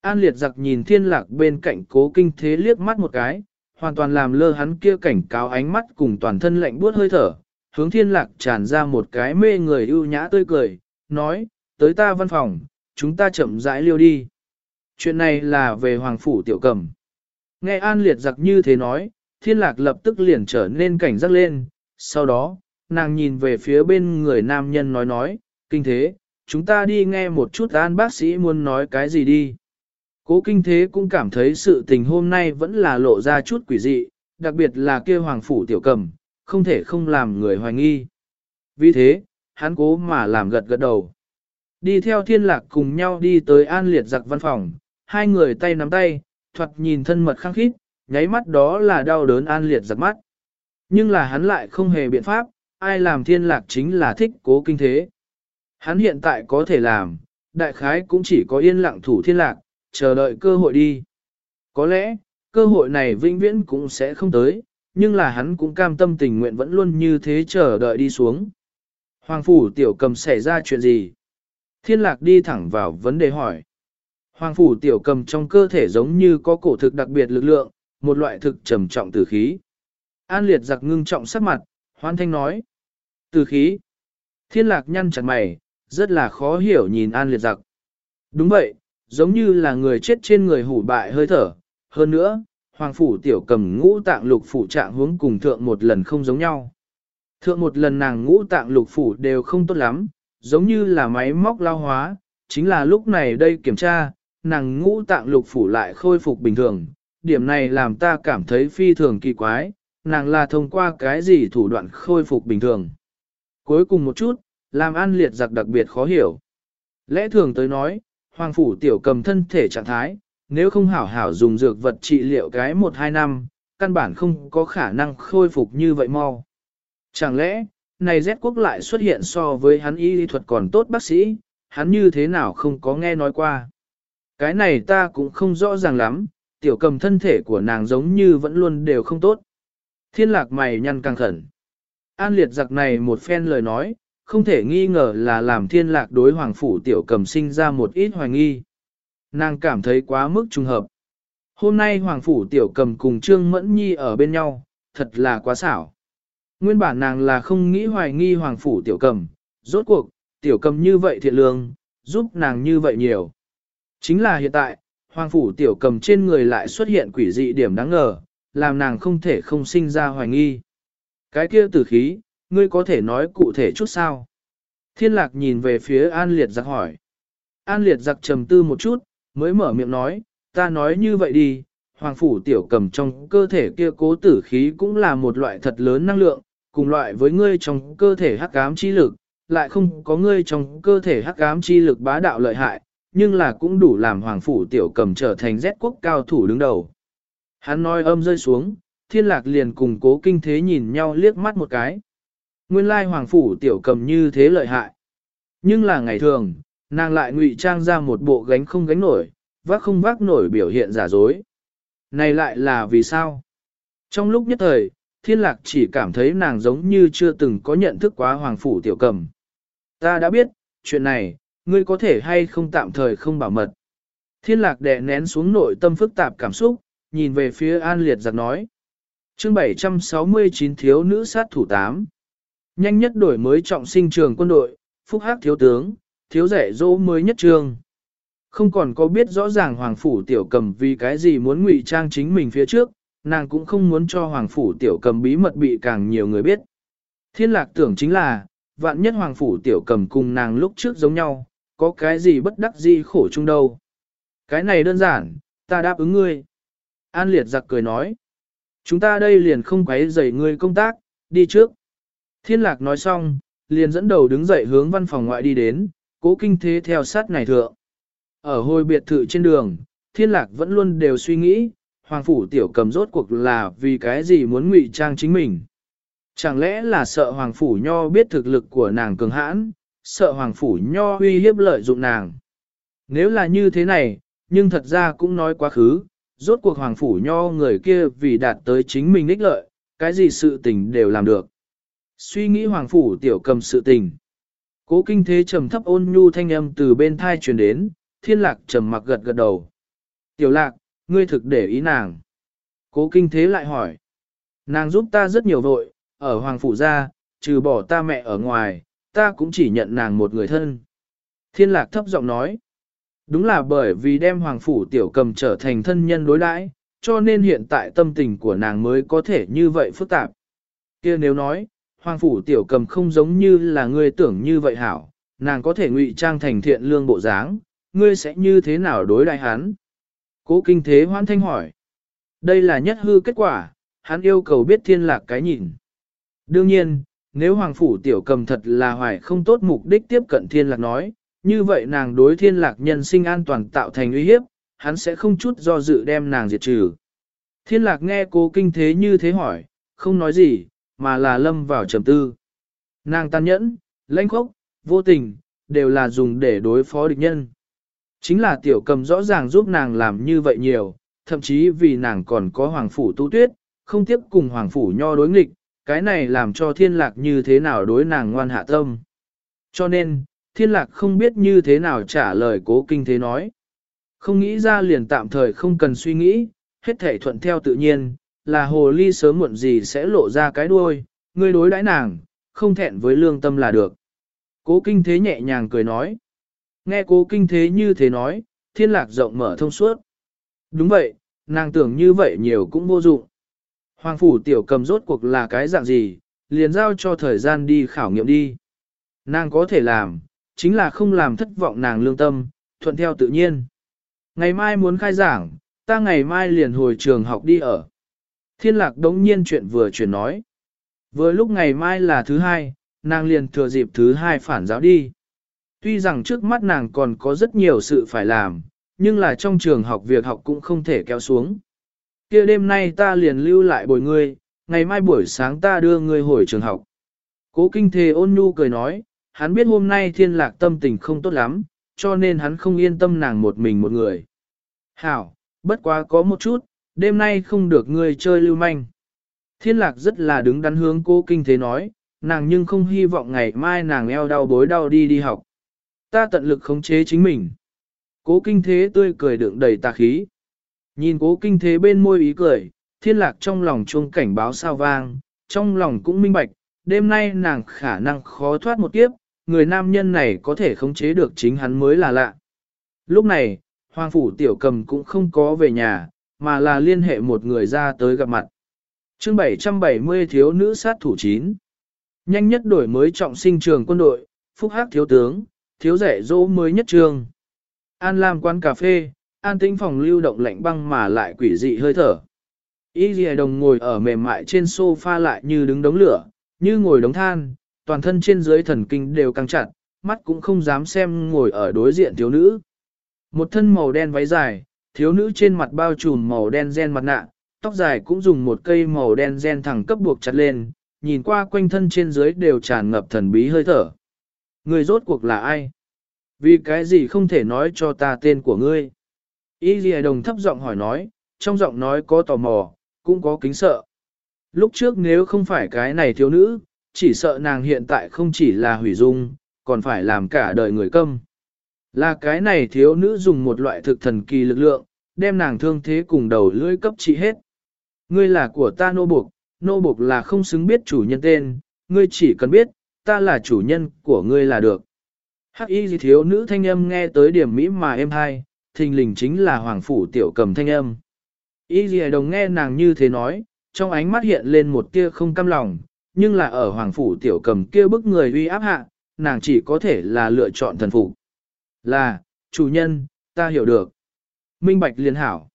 An liệt giặc nhìn thiên lạc bên cạnh cố kinh thế liếc mắt một cái, hoàn toàn làm lơ hắn kia cảnh cáo ánh mắt cùng toàn thân lạnh buốt hơi thở, hướng thiên lạc tràn ra một cái mê người ưu nhã tươi cười, nói, tới ta văn phòng, chúng ta chậm rãi liêu đi. Chuyện này là về Hoàng Phủ Tiểu Cầm. Nghe An Liệt giặc như thế nói, thiên lạc lập tức liền trở nên cảnh giác lên, sau đó, nàng nhìn về phía bên người nam nhân nói nói, kinh thế, chúng ta đi nghe một chút An bác sĩ muốn nói cái gì đi. Cố kinh thế cũng cảm thấy sự tình hôm nay vẫn là lộ ra chút quỷ dị, đặc biệt là kia Hoàng Phủ Tiểu Cầm, không thể không làm người hoài nghi. Vì thế, hắn cố mà làm gật gật đầu. Đi theo thiên lạc cùng nhau đi tới an liệt giặc văn phòng, hai người tay nắm tay, thoạt nhìn thân mật khăng khít, nháy mắt đó là đau đớn an liệt giặc mắt. Nhưng là hắn lại không hề biện pháp, ai làm thiên lạc chính là thích cố kinh thế. Hắn hiện tại có thể làm, đại khái cũng chỉ có yên lặng thủ thiên lạc, chờ đợi cơ hội đi. Có lẽ, cơ hội này vĩnh viễn cũng sẽ không tới, nhưng là hắn cũng cam tâm tình nguyện vẫn luôn như thế chờ đợi đi xuống. Hoàng phủ tiểu cầm xảy ra chuyện gì? Thiên lạc đi thẳng vào vấn đề hỏi. Hoàng phủ tiểu cầm trong cơ thể giống như có cổ thực đặc biệt lực lượng, một loại thực trầm trọng tử khí. An liệt giặc ngưng trọng sắc mặt, hoan thanh nói. Tử khí. Thiên lạc nhăn chặt mày, rất là khó hiểu nhìn an liệt giặc. Đúng vậy, giống như là người chết trên người hủ bại hơi thở. Hơn nữa, hoàng phủ tiểu cầm ngũ tạng lục phủ trạng hướng cùng thượng một lần không giống nhau. Thượng một lần nàng ngũ tạng lục phủ đều không tốt lắm, giống như là máy móc lao hóa, chính là lúc này đây kiểm tra, nàng ngũ tạng lục phủ lại khôi phục bình thường. Điểm này làm ta cảm thấy phi thường kỳ quái, nàng là thông qua cái gì thủ đoạn khôi phục bình thường. Cuối cùng một chút, làm an liệt giặc đặc biệt khó hiểu. Lẽ thường tới nói, hoàng phủ tiểu cầm thân thể trạng thái, nếu không hảo hảo dùng dược vật trị liệu cái 1-2 năm, căn bản không có khả năng khôi phục như vậy mau. Chẳng lẽ, này Z quốc lại xuất hiện so với hắn y lý thuật còn tốt bác sĩ, hắn như thế nào không có nghe nói qua. Cái này ta cũng không rõ ràng lắm, tiểu cầm thân thể của nàng giống như vẫn luôn đều không tốt. Thiên lạc mày nhăn căng khẩn. An liệt giặc này một phen lời nói, không thể nghi ngờ là làm thiên lạc đối hoàng phủ tiểu cầm sinh ra một ít hoài nghi. Nàng cảm thấy quá mức trùng hợp. Hôm nay hoàng phủ tiểu cầm cùng Trương Mẫn Nhi ở bên nhau, thật là quá xảo. Nguyên bản nàng là không nghĩ hoài nghi hoàng phủ tiểu cầm, rốt cuộc, tiểu cầm như vậy thiện lương, giúp nàng như vậy nhiều. Chính là hiện tại, hoàng phủ tiểu cầm trên người lại xuất hiện quỷ dị điểm đáng ngờ, làm nàng không thể không sinh ra hoài nghi. Cái kia tử khí, ngươi có thể nói cụ thể chút sao? Thiên lạc nhìn về phía An Liệt giặc hỏi. An Liệt giặc trầm tư một chút, mới mở miệng nói, ta nói như vậy đi, hoàng phủ tiểu cầm trong cơ thể kia cố tử khí cũng là một loại thật lớn năng lượng, cùng loại với ngươi trong cơ thể hắc ám chi lực, lại không có ngươi trong cơ thể hắc ám chi lực bá đạo lợi hại, nhưng là cũng đủ làm hoàng phủ tiểu cầm trở thành rét quốc cao thủ đứng đầu. Hắn nói âm rơi xuống, thiên lạc liền cùng cố kinh thế nhìn nhau liếc mắt một cái. Nguyên lai hoàng phủ tiểu cầm như thế lợi hại. Nhưng là ngày thường, nàng lại ngụy trang ra một bộ gánh không gánh nổi, vác không vác nổi biểu hiện giả dối. Này lại là vì sao? Trong lúc nhất thời, thiên lạc chỉ cảm thấy nàng giống như chưa từng có nhận thức quá hoàng phủ tiểu cầm. Ta đã biết, chuyện này, ngươi có thể hay không tạm thời không bảo mật. Thiên lạc đè nén xuống nội tâm phức tạp cảm xúc, nhìn về phía an liệt giặc nói. chương 769 thiếu nữ sát thủ 8. Nhanh nhất đổi mới trọng sinh trường quân đội, phúc hắc thiếu tướng, thiếu rẻ dỗ mới nhất trường. Không còn có biết rõ ràng Hoàng Phủ Tiểu Cầm vì cái gì muốn ngụy trang chính mình phía trước, nàng cũng không muốn cho Hoàng Phủ Tiểu Cầm bí mật bị càng nhiều người biết. Thiên lạc tưởng chính là, vạn nhất Hoàng Phủ Tiểu Cầm cùng nàng lúc trước giống nhau, có cái gì bất đắc gì khổ chung đâu. Cái này đơn giản, ta đáp ứng ngươi. An Liệt giặc cười nói. Chúng ta đây liền không quấy rầy ngươi công tác, đi trước. Thiên lạc nói xong, liền dẫn đầu đứng dậy hướng văn phòng ngoại đi đến, cố kinh thế theo sát này thượng. Ở hồi biệt thự trên đường, thiên lạc vẫn luôn đều suy nghĩ, hoàng phủ tiểu cầm rốt cuộc là vì cái gì muốn ngụy trang chính mình. Chẳng lẽ là sợ hoàng phủ nho biết thực lực của nàng cường hãn, sợ hoàng phủ nho uy hiếp lợi dụng nàng. Nếu là như thế này, nhưng thật ra cũng nói quá khứ, rốt cuộc hoàng phủ nho người kia vì đạt tới chính mình ích lợi, cái gì sự tình đều làm được. Suy nghĩ hoàng phủ tiểu cầm sự tình. Cố kinh thế trầm thấp ôn nhu thanh âm từ bên thai truyền đến, thiên lạc trầm mặc gật gật đầu. Tiểu lạc, ngươi thực để ý nàng. Cố kinh thế lại hỏi. Nàng giúp ta rất nhiều vội, ở hoàng phủ gia, trừ bỏ ta mẹ ở ngoài, ta cũng chỉ nhận nàng một người thân. Thiên lạc thấp giọng nói. Đúng là bởi vì đem hoàng phủ tiểu cầm trở thành thân nhân đối đãi, cho nên hiện tại tâm tình của nàng mới có thể như vậy phức tạp. kia nếu nói, hoàng phủ tiểu cầm không giống như là ngươi tưởng như vậy hảo, nàng có thể ngụy trang thành thiện lương bộ dáng, ngươi sẽ như thế nào đối đại hắn? Cố kinh thế hoan thanh hỏi. Đây là nhất hư kết quả, hắn yêu cầu biết thiên lạc cái nhìn. Đương nhiên, nếu hoàng phủ tiểu cầm thật là hoài không tốt mục đích tiếp cận thiên lạc nói, như vậy nàng đối thiên lạc nhân sinh an toàn tạo thành uy hiếp, hắn sẽ không chút do dự đem nàng diệt trừ. Thiên lạc nghe cố kinh thế như thế hỏi, không nói gì, mà là lâm vào trầm tư. Nàng tàn nhẫn, lãnh khốc, vô tình, đều là dùng để đối phó địch nhân. Chính là tiểu cầm rõ ràng giúp nàng làm như vậy nhiều, thậm chí vì nàng còn có hoàng phủ tu tuyết, không tiếp cùng hoàng phủ nho đối nghịch, cái này làm cho thiên lạc như thế nào đối nàng ngoan hạ tâm. Cho nên, thiên lạc không biết như thế nào trả lời cố kinh thế nói. Không nghĩ ra liền tạm thời không cần suy nghĩ, hết thể thuận theo tự nhiên, là hồ ly sớm muộn gì sẽ lộ ra cái đuôi, ngươi đối đãi nàng, không thẹn với lương tâm là được. Cố kinh thế nhẹ nhàng cười nói. Nghe cố kinh thế như thế nói, thiên lạc rộng mở thông suốt. Đúng vậy, nàng tưởng như vậy nhiều cũng vô dụng. Hoàng phủ tiểu cầm rốt cuộc là cái dạng gì, liền giao cho thời gian đi khảo nghiệm đi. Nàng có thể làm, chính là không làm thất vọng nàng lương tâm, thuận theo tự nhiên. Ngày mai muốn khai giảng, ta ngày mai liền hồi trường học đi ở. Thiên lạc đống nhiên chuyện vừa chuyển nói. Vừa lúc ngày mai là thứ hai, nàng liền thừa dịp thứ hai phản giáo đi. Tuy rằng trước mắt nàng còn có rất nhiều sự phải làm, nhưng là trong trường học việc học cũng không thể kéo xuống. kia đêm nay ta liền lưu lại bồi ngươi, ngày mai buổi sáng ta đưa ngươi hồi trường học. Cố kinh thề ôn nhu cười nói, hắn biết hôm nay thiên lạc tâm tình không tốt lắm, cho nên hắn không yên tâm nàng một mình một người. Hảo, bất quá có một chút, đêm nay không được ngươi chơi lưu manh. Thiên lạc rất là đứng đắn hướng cô kinh thế nói, nàng nhưng không hy vọng ngày mai nàng eo đau bối đau đi đi học. Ta tận lực khống chế chính mình. Cố kinh thế tươi cười đựng đầy tà khí. Nhìn cố kinh thế bên môi ý cười, thiên lạc trong lòng chuông cảnh báo sao vang, trong lòng cũng minh bạch, đêm nay nàng khả năng khó thoát một kiếp, người nam nhân này có thể khống chế được chính hắn mới là lạ. Lúc này, Hoàng Phủ Tiểu Cầm cũng không có về nhà, mà là liên hệ một người ra tới gặp mặt. chương 770 thiếu nữ sát thủ 9. Nhanh nhất đổi mới trọng sinh trường quân đội, phúc hắc thiếu tướng, thiếu rẻ dỗ mới nhất trường. An làm quán cà phê, an tĩnh phòng lưu động lạnh băng mà lại quỷ dị hơi thở. Y dì đồng ngồi ở mềm mại trên sofa lại như đứng đống lửa, như ngồi đống than, toàn thân trên dưới thần kinh đều căng chặt, mắt cũng không dám xem ngồi ở đối diện thiếu nữ. Một thân màu đen váy dài, thiếu nữ trên mặt bao trùm màu đen gen mặt nạ, tóc dài cũng dùng một cây màu đen gen thẳng cấp buộc chặt lên, nhìn qua quanh thân trên dưới đều tràn ngập thần bí hơi thở. Người rốt cuộc là ai? Vì cái gì không thể nói cho ta tên của ngươi? Y Đồng thấp giọng hỏi nói, trong giọng nói có tò mò, cũng có kính sợ. Lúc trước nếu không phải cái này thiếu nữ, chỉ sợ nàng hiện tại không chỉ là hủy dung, còn phải làm cả đời người câm. Là cái này thiếu nữ dùng một loại thực thần kỳ lực lượng, đem nàng thương thế cùng đầu lưỡi cấp trị hết. Ngươi là của ta nô buộc, nô buộc là không xứng biết chủ nhân tên, ngươi chỉ cần biết, ta là chủ nhân của ngươi là được. Hắc y thiếu nữ thanh âm nghe tới điểm mỹ mà em hai, thình lình chính là hoàng phủ tiểu cầm thanh âm. Y dì đồng nghe nàng như thế nói, trong ánh mắt hiện lên một tia không cam lòng, nhưng là ở hoàng phủ tiểu cầm kia bức người uy áp hạ, nàng chỉ có thể là lựa chọn thần phục. Là, chủ nhân, ta hiểu được. Minh bạch liền hảo.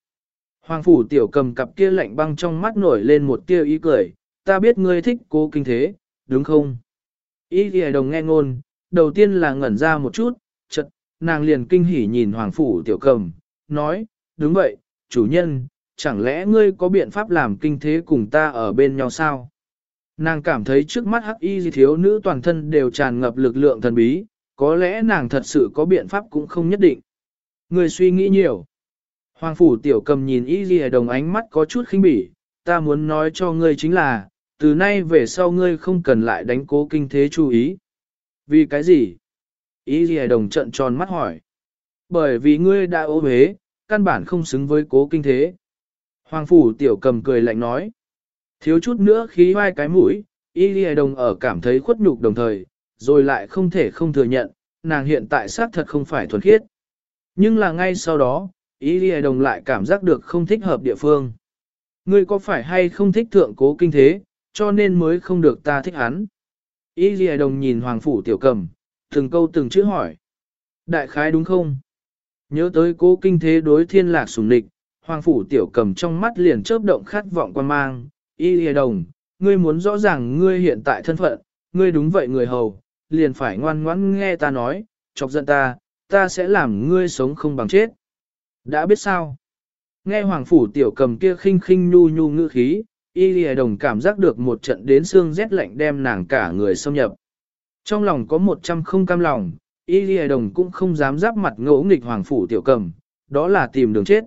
Hoàng phủ tiểu cầm cặp kia lạnh băng trong mắt nổi lên một tia ý cười, ta biết ngươi thích cố kinh thế, đúng không? Ý thì đồng nghe ngôn, đầu tiên là ngẩn ra một chút, chật, nàng liền kinh hỉ nhìn hoàng phủ tiểu cầm, nói, đúng vậy, chủ nhân, chẳng lẽ ngươi có biện pháp làm kinh thế cùng ta ở bên nhau sao? Nàng cảm thấy trước mắt hắc y thiếu nữ toàn thân đều tràn ngập lực lượng thần bí, có lẽ nàng thật sự có biện pháp cũng không nhất định. Người suy nghĩ nhiều. Hoàng phủ tiểu cầm nhìn y ghi đồng ánh mắt có chút khinh bỉ, ta muốn nói cho ngươi chính là, từ nay về sau ngươi không cần lại đánh cố kinh thế chú ý. Vì cái gì? Y ghi đồng trận tròn mắt hỏi. Bởi vì ngươi đã ô bế, căn bản không xứng với cố kinh thế. Hoàng phủ tiểu cầm cười lạnh nói. Thiếu chút nữa khí vai cái mũi, y ghi đồng ở cảm thấy khuất nhục đồng thời, rồi lại không thể không thừa nhận, nàng hiện tại xác thật không phải thuần khiết. Nhưng là ngay sau đó, ý ghi đồng lại cảm giác được không thích hợp địa phương. Ngươi có phải hay không thích thượng cố kinh thế, cho nên mới không được ta thích hắn. Ý ghi đồng nhìn hoàng phủ tiểu cầm, từng câu từng chữ hỏi. Đại khái đúng không? Nhớ tới cố kinh thế đối thiên lạc sùng địch, hoàng phủ tiểu cầm trong mắt liền chớp động khát vọng quan mang. Ý ghi đồng, ngươi muốn rõ ràng ngươi hiện tại thân phận, ngươi đúng vậy người hầu, liền phải ngoan ngoãn nghe ta nói, chọc giận ta, ta sẽ làm ngươi sống không bằng chết. Đã biết sao? Nghe hoàng phủ tiểu cầm kia khinh khinh nhu nhu ngữ khí, y lìa đồng cảm giác được một trận đến xương rét lạnh đem nàng cả người xâm nhập. Trong lòng có một trăm không cam lòng, y lìa đồng cũng không dám giáp mặt ngỗ nghịch hoàng phủ tiểu cầm, đó là tìm đường chết.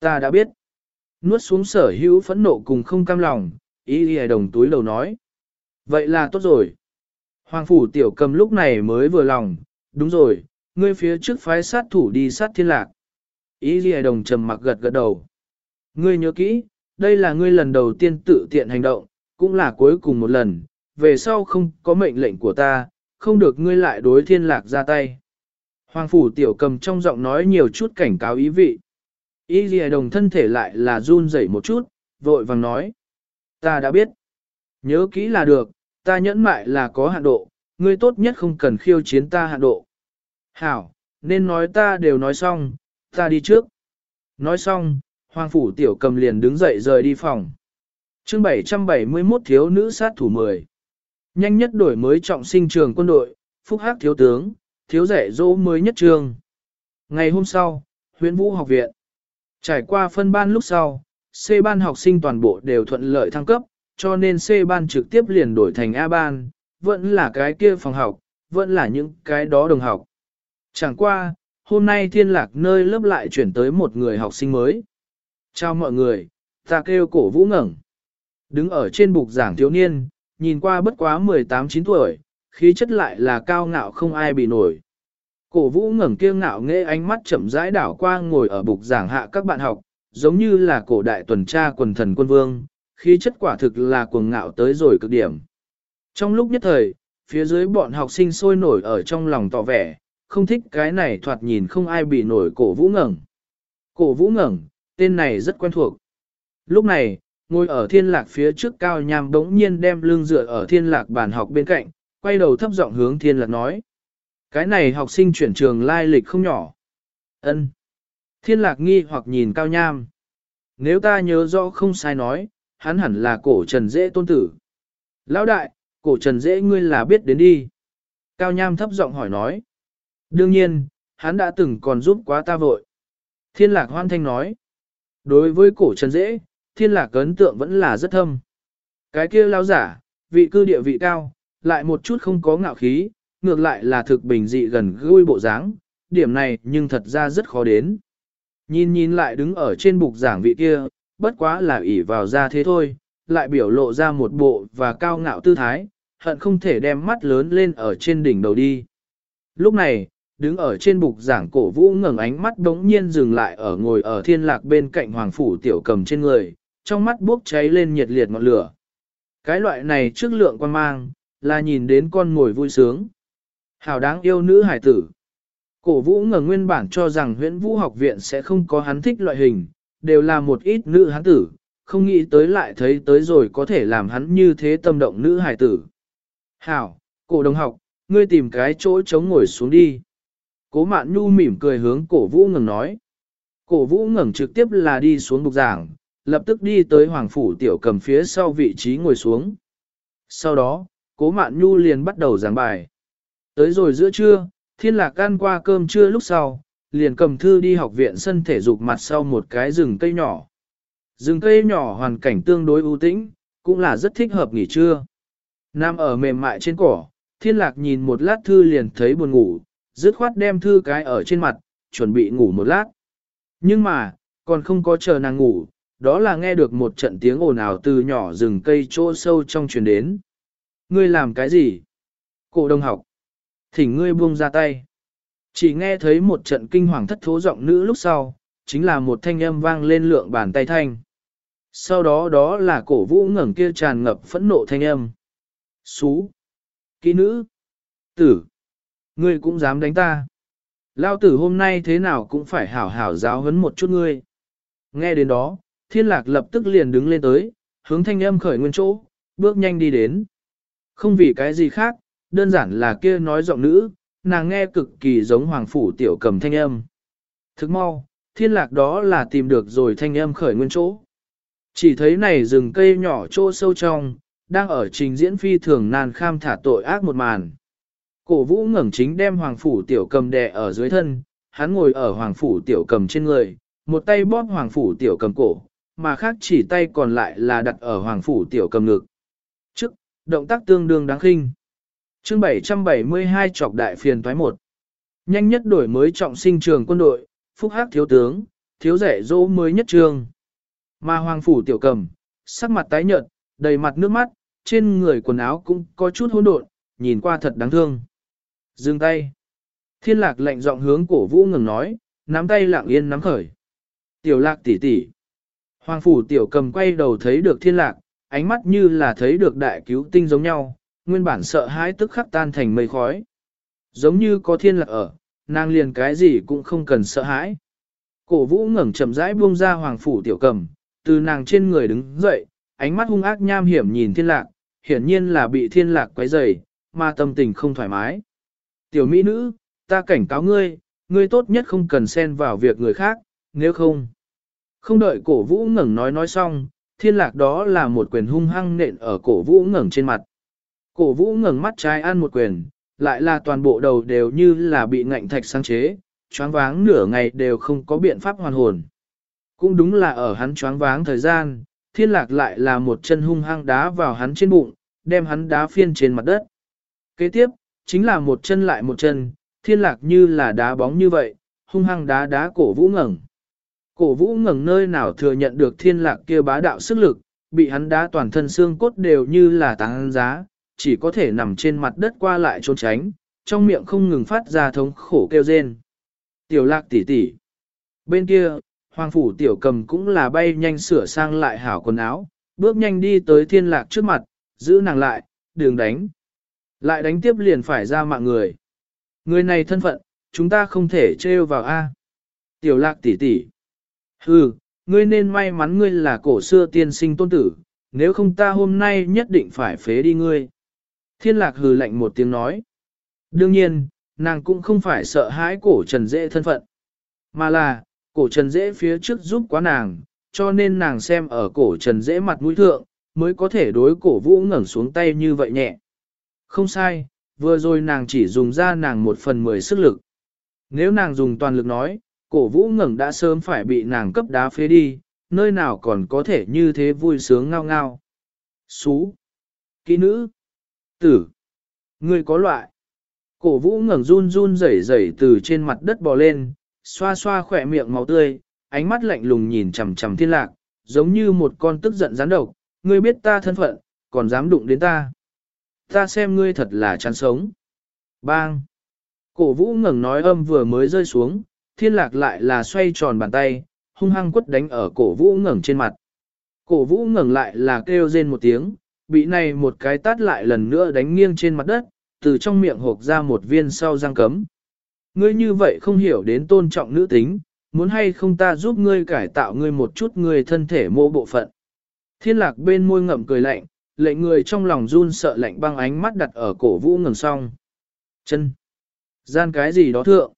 Ta đã biết. Nuốt xuống sở hữu phẫn nộ cùng không cam lòng, y lìa đồng túi lầu nói. Vậy là tốt rồi. Hoàng phủ tiểu cầm lúc này mới vừa lòng, đúng rồi, ngươi phía trước phái sát thủ đi sát thiên lạc. Ý ghi đồng trầm mặc gật gật đầu. Ngươi nhớ kỹ, đây là ngươi lần đầu tiên tự tiện hành động, cũng là cuối cùng một lần, về sau không có mệnh lệnh của ta, không được ngươi lại đối thiên lạc ra tay. Hoàng phủ tiểu cầm trong giọng nói nhiều chút cảnh cáo ý vị. Ý ghi đồng thân thể lại là run rẩy một chút, vội vàng nói. Ta đã biết. Nhớ kỹ là được, ta nhẫn mại là có hạn độ, ngươi tốt nhất không cần khiêu chiến ta hạn độ. Hảo, nên nói ta đều nói xong, ta đi trước. Nói xong, Hoàng Phủ Tiểu cầm liền đứng dậy rời đi phòng. chương 771 thiếu nữ sát thủ 10. Nhanh nhất đổi mới trọng sinh trường quân đội, phúc hắc thiếu tướng, thiếu rẻ dỗ mới nhất trường. Ngày hôm sau, huyện vũ học viện. Trải qua phân ban lúc sau, C ban học sinh toàn bộ đều thuận lợi thăng cấp, cho nên C ban trực tiếp liền đổi thành A ban, vẫn là cái kia phòng học, vẫn là những cái đó đồng học. Chẳng qua, hôm nay thiên lạc nơi lớp lại chuyển tới một người học sinh mới. Chào mọi người, ta kêu cổ vũ ngẩng. Đứng ở trên bục giảng thiếu niên, nhìn qua bất quá 18-9 tuổi, khí chất lại là cao ngạo không ai bị nổi. Cổ vũ ngẩng kia ngạo nghệ ánh mắt chậm rãi đảo qua ngồi ở bục giảng hạ các bạn học, giống như là cổ đại tuần tra quần thần quân vương, khí chất quả thực là cuồng ngạo tới rồi cực điểm. Trong lúc nhất thời, phía dưới bọn học sinh sôi nổi ở trong lòng tỏ vẻ, không thích cái này thoạt nhìn không ai bị nổi cổ vũ ngẩng. Cổ vũ ngẩng, tên này rất quen thuộc. Lúc này, ngồi ở thiên lạc phía trước cao nham bỗng nhiên đem lưng dựa ở thiên lạc bàn học bên cạnh, quay đầu thấp giọng hướng thiên lạc nói. Cái này học sinh chuyển trường lai lịch không nhỏ. ân Thiên lạc nghi hoặc nhìn cao nham. Nếu ta nhớ rõ không sai nói, hắn hẳn là cổ trần dễ tôn tử. Lão đại, cổ trần dễ ngươi là biết đến đi. Cao nham thấp giọng hỏi nói. Đương nhiên, hắn đã từng còn giúp quá ta vội. Thiên lạc hoan thanh nói. Đối với cổ trần dễ, thiên lạc ấn tượng vẫn là rất thâm. Cái kia lao giả, vị cư địa vị cao, lại một chút không có ngạo khí, ngược lại là thực bình dị gần gũi bộ dáng, điểm này nhưng thật ra rất khó đến. Nhìn nhìn lại đứng ở trên bục giảng vị kia, bất quá là ỷ vào ra thế thôi, lại biểu lộ ra một bộ và cao ngạo tư thái, hận không thể đem mắt lớn lên ở trên đỉnh đầu đi. Lúc này, đứng ở trên bục giảng cổ vũ ngẩng ánh mắt bỗng nhiên dừng lại ở ngồi ở thiên lạc bên cạnh hoàng phủ tiểu cầm trên người, trong mắt bốc cháy lên nhiệt liệt ngọn lửa. Cái loại này trước lượng quan mang, là nhìn đến con ngồi vui sướng. Hảo đáng yêu nữ hải tử. Cổ vũ ngẩng nguyên bản cho rằng huyện vũ học viện sẽ không có hắn thích loại hình, đều là một ít nữ hán tử, không nghĩ tới lại thấy tới rồi có thể làm hắn như thế tâm động nữ hải tử. Hảo, cổ đồng học, ngươi tìm cái chỗ chống ngồi xuống đi. Cố mạn nhu mỉm cười hướng cổ vũ ngừng nói. Cổ vũ ngừng trực tiếp là đi xuống bục giảng, lập tức đi tới hoàng phủ tiểu cầm phía sau vị trí ngồi xuống. Sau đó, cố mạn nhu liền bắt đầu giảng bài. Tới rồi giữa trưa, thiên lạc ăn qua cơm trưa lúc sau, liền cầm thư đi học viện sân thể dục mặt sau một cái rừng cây nhỏ. Rừng cây nhỏ hoàn cảnh tương đối ưu tĩnh, cũng là rất thích hợp nghỉ trưa. Nam ở mềm mại trên cỏ, thiên lạc nhìn một lát thư liền thấy buồn ngủ, dứt khoát đem thư cái ở trên mặt, chuẩn bị ngủ một lát. Nhưng mà, còn không có chờ nàng ngủ, đó là nghe được một trận tiếng ồn ào từ nhỏ rừng cây chỗ sâu trong truyền đến. Ngươi làm cái gì? Cổ đông học. Thỉnh ngươi buông ra tay. Chỉ nghe thấy một trận kinh hoàng thất thố giọng nữ lúc sau, chính là một thanh âm vang lên lượng bàn tay thanh. Sau đó đó là cổ vũ ngẩng kia tràn ngập phẫn nộ thanh âm. Xú. Kỹ nữ. Tử. Ngươi cũng dám đánh ta. Lao tử hôm nay thế nào cũng phải hảo hảo giáo huấn một chút ngươi. Nghe đến đó, thiên lạc lập tức liền đứng lên tới, hướng thanh âm khởi nguyên chỗ, bước nhanh đi đến. Không vì cái gì khác, đơn giản là kia nói giọng nữ, nàng nghe cực kỳ giống hoàng phủ tiểu cầm thanh âm. Thức mau, thiên lạc đó là tìm được rồi thanh âm khởi nguyên chỗ. Chỉ thấy này rừng cây nhỏ chỗ sâu trong, đang ở trình diễn phi thường nan kham thả tội ác một màn. Cổ vũ ngẩng chính đem hoàng phủ tiểu cầm đè ở dưới thân, hắn ngồi ở hoàng phủ tiểu cầm trên người, một tay bóp hoàng phủ tiểu cầm cổ, mà khác chỉ tay còn lại là đặt ở hoàng phủ tiểu cầm ngực. Trước, động tác tương đương đáng khinh. Chương 772 trọc đại phiền thoái một Nhanh nhất đổi mới trọng sinh trường quân đội, phúc hắc thiếu tướng, thiếu rẻ dỗ mới nhất trường. Mà hoàng phủ tiểu cầm, sắc mặt tái nhợt, đầy mặt nước mắt, trên người quần áo cũng có chút hỗn độn, nhìn qua thật đáng thương. Dừng tay. Thiên lạc lạnh giọng hướng cổ vũ ngừng nói, nắm tay lặng yên nắm khởi. Tiểu lạc tỷ tỷ. Hoàng phủ tiểu cầm quay đầu thấy được thiên lạc, ánh mắt như là thấy được đại cứu tinh giống nhau, nguyên bản sợ hãi tức khắc tan thành mây khói. Giống như có thiên lạc ở, nàng liền cái gì cũng không cần sợ hãi. Cổ vũ ngẩng chậm rãi buông ra hoàng phủ tiểu cầm, từ nàng trên người đứng dậy, ánh mắt hung ác nham hiểm nhìn thiên lạc, hiển nhiên là bị thiên lạc quấy rầy, mà tâm tình không thoải mái. Tiểu mỹ nữ, ta cảnh cáo ngươi, ngươi tốt nhất không cần xen vào việc người khác, nếu không. Không đợi cổ vũ ngẩng nói nói xong, thiên lạc đó là một quyền hung hăng nện ở cổ vũ ngẩng trên mặt. Cổ vũ ngẩng mắt trái ăn một quyền, lại là toàn bộ đầu đều như là bị ngạnh thạch sáng chế, choáng váng nửa ngày đều không có biện pháp hoàn hồn. Cũng đúng là ở hắn choáng váng thời gian, thiên lạc lại là một chân hung hăng đá vào hắn trên bụng, đem hắn đá phiên trên mặt đất. Kế tiếp, chính là một chân lại một chân, thiên lạc như là đá bóng như vậy, hung hăng đá đá cổ vũ ngẩng. Cổ vũ ngẩng nơi nào thừa nhận được thiên lạc kia bá đạo sức lực, bị hắn đá toàn thân xương cốt đều như là tăng giá, chỉ có thể nằm trên mặt đất qua lại trốn tránh, trong miệng không ngừng phát ra thống khổ kêu rên. Tiểu lạc tỷ tỷ. Bên kia, hoàng phủ tiểu cầm cũng là bay nhanh sửa sang lại hảo quần áo, bước nhanh đi tới thiên lạc trước mặt, giữ nàng lại, đường đánh. Lại đánh tiếp liền phải ra mạng người. Người này thân phận, chúng ta không thể trêu vào A. Tiểu lạc tỷ tỷ. Hừ, ngươi nên may mắn ngươi là cổ xưa tiên sinh tôn tử, nếu không ta hôm nay nhất định phải phế đi ngươi. Thiên lạc hừ lạnh một tiếng nói. Đương nhiên, nàng cũng không phải sợ hãi cổ trần dễ thân phận, mà là, cổ trần dễ phía trước giúp quá nàng, cho nên nàng xem ở cổ trần dễ mặt mũi thượng, mới có thể đối cổ vũ ngẩng xuống tay như vậy nhẹ. Không sai, vừa rồi nàng chỉ dùng ra nàng một phần mười sức lực. Nếu nàng dùng toàn lực nói, cổ vũ ngẩng đã sớm phải bị nàng cấp đá phế đi, nơi nào còn có thể như thế vui sướng ngao ngao. Xú! Kỹ nữ! Tử! Ngươi có loại! Cổ vũ ngẩng run run rẩy rẩy từ trên mặt đất bò lên, xoa xoa khỏe miệng máu tươi, ánh mắt lạnh lùng nhìn chằm chằm thiên lạc, giống như một con tức giận rắn độc, ngươi biết ta thân phận, còn dám đụng đến ta. Ta xem ngươi thật là chán sống. Bang! Cổ vũ ngẩng nói âm vừa mới rơi xuống, thiên lạc lại là xoay tròn bàn tay, hung hăng quất đánh ở cổ vũ ngẩng trên mặt. Cổ vũ ngẩng lại là kêu rên một tiếng, bị này một cái tát lại lần nữa đánh nghiêng trên mặt đất, từ trong miệng hộp ra một viên sau răng cấm. Ngươi như vậy không hiểu đến tôn trọng nữ tính, muốn hay không ta giúp ngươi cải tạo ngươi một chút ngươi thân thể mô bộ phận. Thiên lạc bên môi ngậm cười lạnh, lệnh người trong lòng run sợ lạnh băng ánh mắt đặt ở cổ vũ ngừng song. Chân! Gian cái gì đó thượng?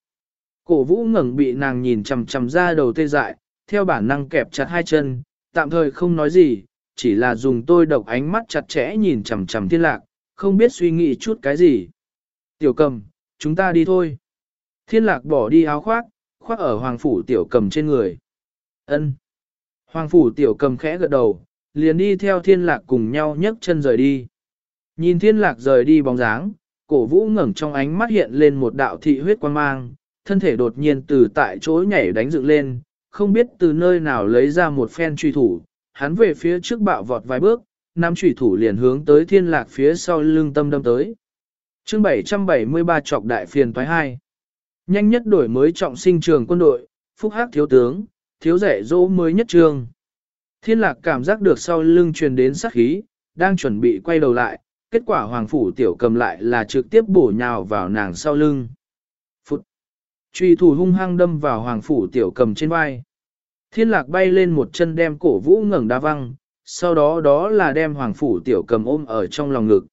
Cổ vũ ngẩng bị nàng nhìn chầm chầm ra đầu tê dại, theo bản năng kẹp chặt hai chân, tạm thời không nói gì, chỉ là dùng tôi độc ánh mắt chặt chẽ nhìn chằm chằm thiên lạc, không biết suy nghĩ chút cái gì. Tiểu cầm, chúng ta đi thôi. Thiên lạc bỏ đi áo khoác, khoác ở hoàng phủ tiểu cầm trên người. ân Hoàng phủ tiểu cầm khẽ gật đầu, liền đi theo thiên lạc cùng nhau nhấc chân rời đi. Nhìn thiên lạc rời đi bóng dáng, cổ vũ ngẩn trong ánh mắt hiện lên một đạo thị huyết quan mang, thân thể đột nhiên từ tại chỗ nhảy đánh dựng lên, không biết từ nơi nào lấy ra một phen truy thủ, hắn về phía trước bạo vọt vài bước, nắm chủy thủ liền hướng tới thiên lạc phía sau lưng tâm đâm tới. chương 773 trọc đại phiền thoái 2 Nhanh nhất đổi mới trọng sinh trường quân đội, phúc hắc thiếu tướng, thiếu rẻ dỗ mới nhất trường. Thiên lạc cảm giác được sau lưng truyền đến sát khí, đang chuẩn bị quay đầu lại, kết quả hoàng phủ tiểu cầm lại là trực tiếp bổ nhào vào nàng sau lưng. Phụt! Truy thủ hung hăng đâm vào hoàng phủ tiểu cầm trên vai. Thiên lạc bay lên một chân đem cổ vũ ngẩng đa văng, sau đó đó là đem hoàng phủ tiểu cầm ôm ở trong lòng ngực.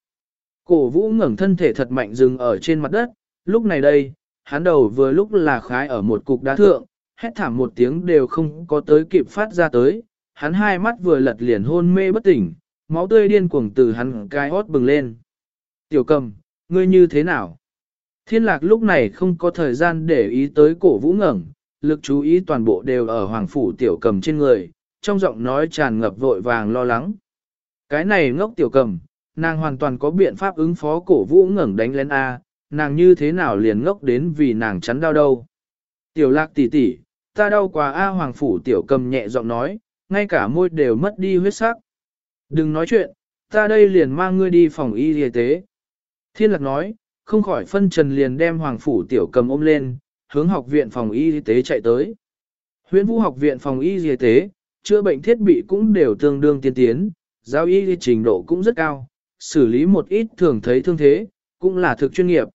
Cổ vũ ngẩng thân thể thật mạnh dừng ở trên mặt đất, lúc này đây, hắn đầu vừa lúc là khái ở một cục đá thượng, hét thảm một tiếng đều không có tới kịp phát ra tới, hắn hai mắt vừa lật liền hôn mê bất tỉnh, máu tươi điên cuồng từ hắn cái hót bừng lên. Tiểu cầm, ngươi như thế nào? Thiên lạc lúc này không có thời gian để ý tới cổ vũ ngẩng, lực chú ý toàn bộ đều ở hoàng phủ tiểu cầm trên người, trong giọng nói tràn ngập vội vàng lo lắng. Cái này ngốc tiểu cầm, nàng hoàn toàn có biện pháp ứng phó cổ vũ ngẩng đánh lên A, nàng như thế nào liền ngốc đến vì nàng chắn đau đâu. Tiểu lạc tỷ tỷ, ta đau quá A hoàng phủ tiểu cầm nhẹ giọng nói, ngay cả môi đều mất đi huyết sắc. Đừng nói chuyện, ta đây liền mang ngươi đi phòng y y tế. Thiên lạc nói, không khỏi phân trần liền đem Hoàng Phủ Tiểu Cầm ôm lên, hướng học viện phòng y tế chạy tới. Huyễn vũ học viện phòng y y tế, chữa bệnh thiết bị cũng đều tương đương tiên tiến, giáo y trình độ cũng rất cao, xử lý một ít thường thấy thương thế, cũng là thực chuyên nghiệp.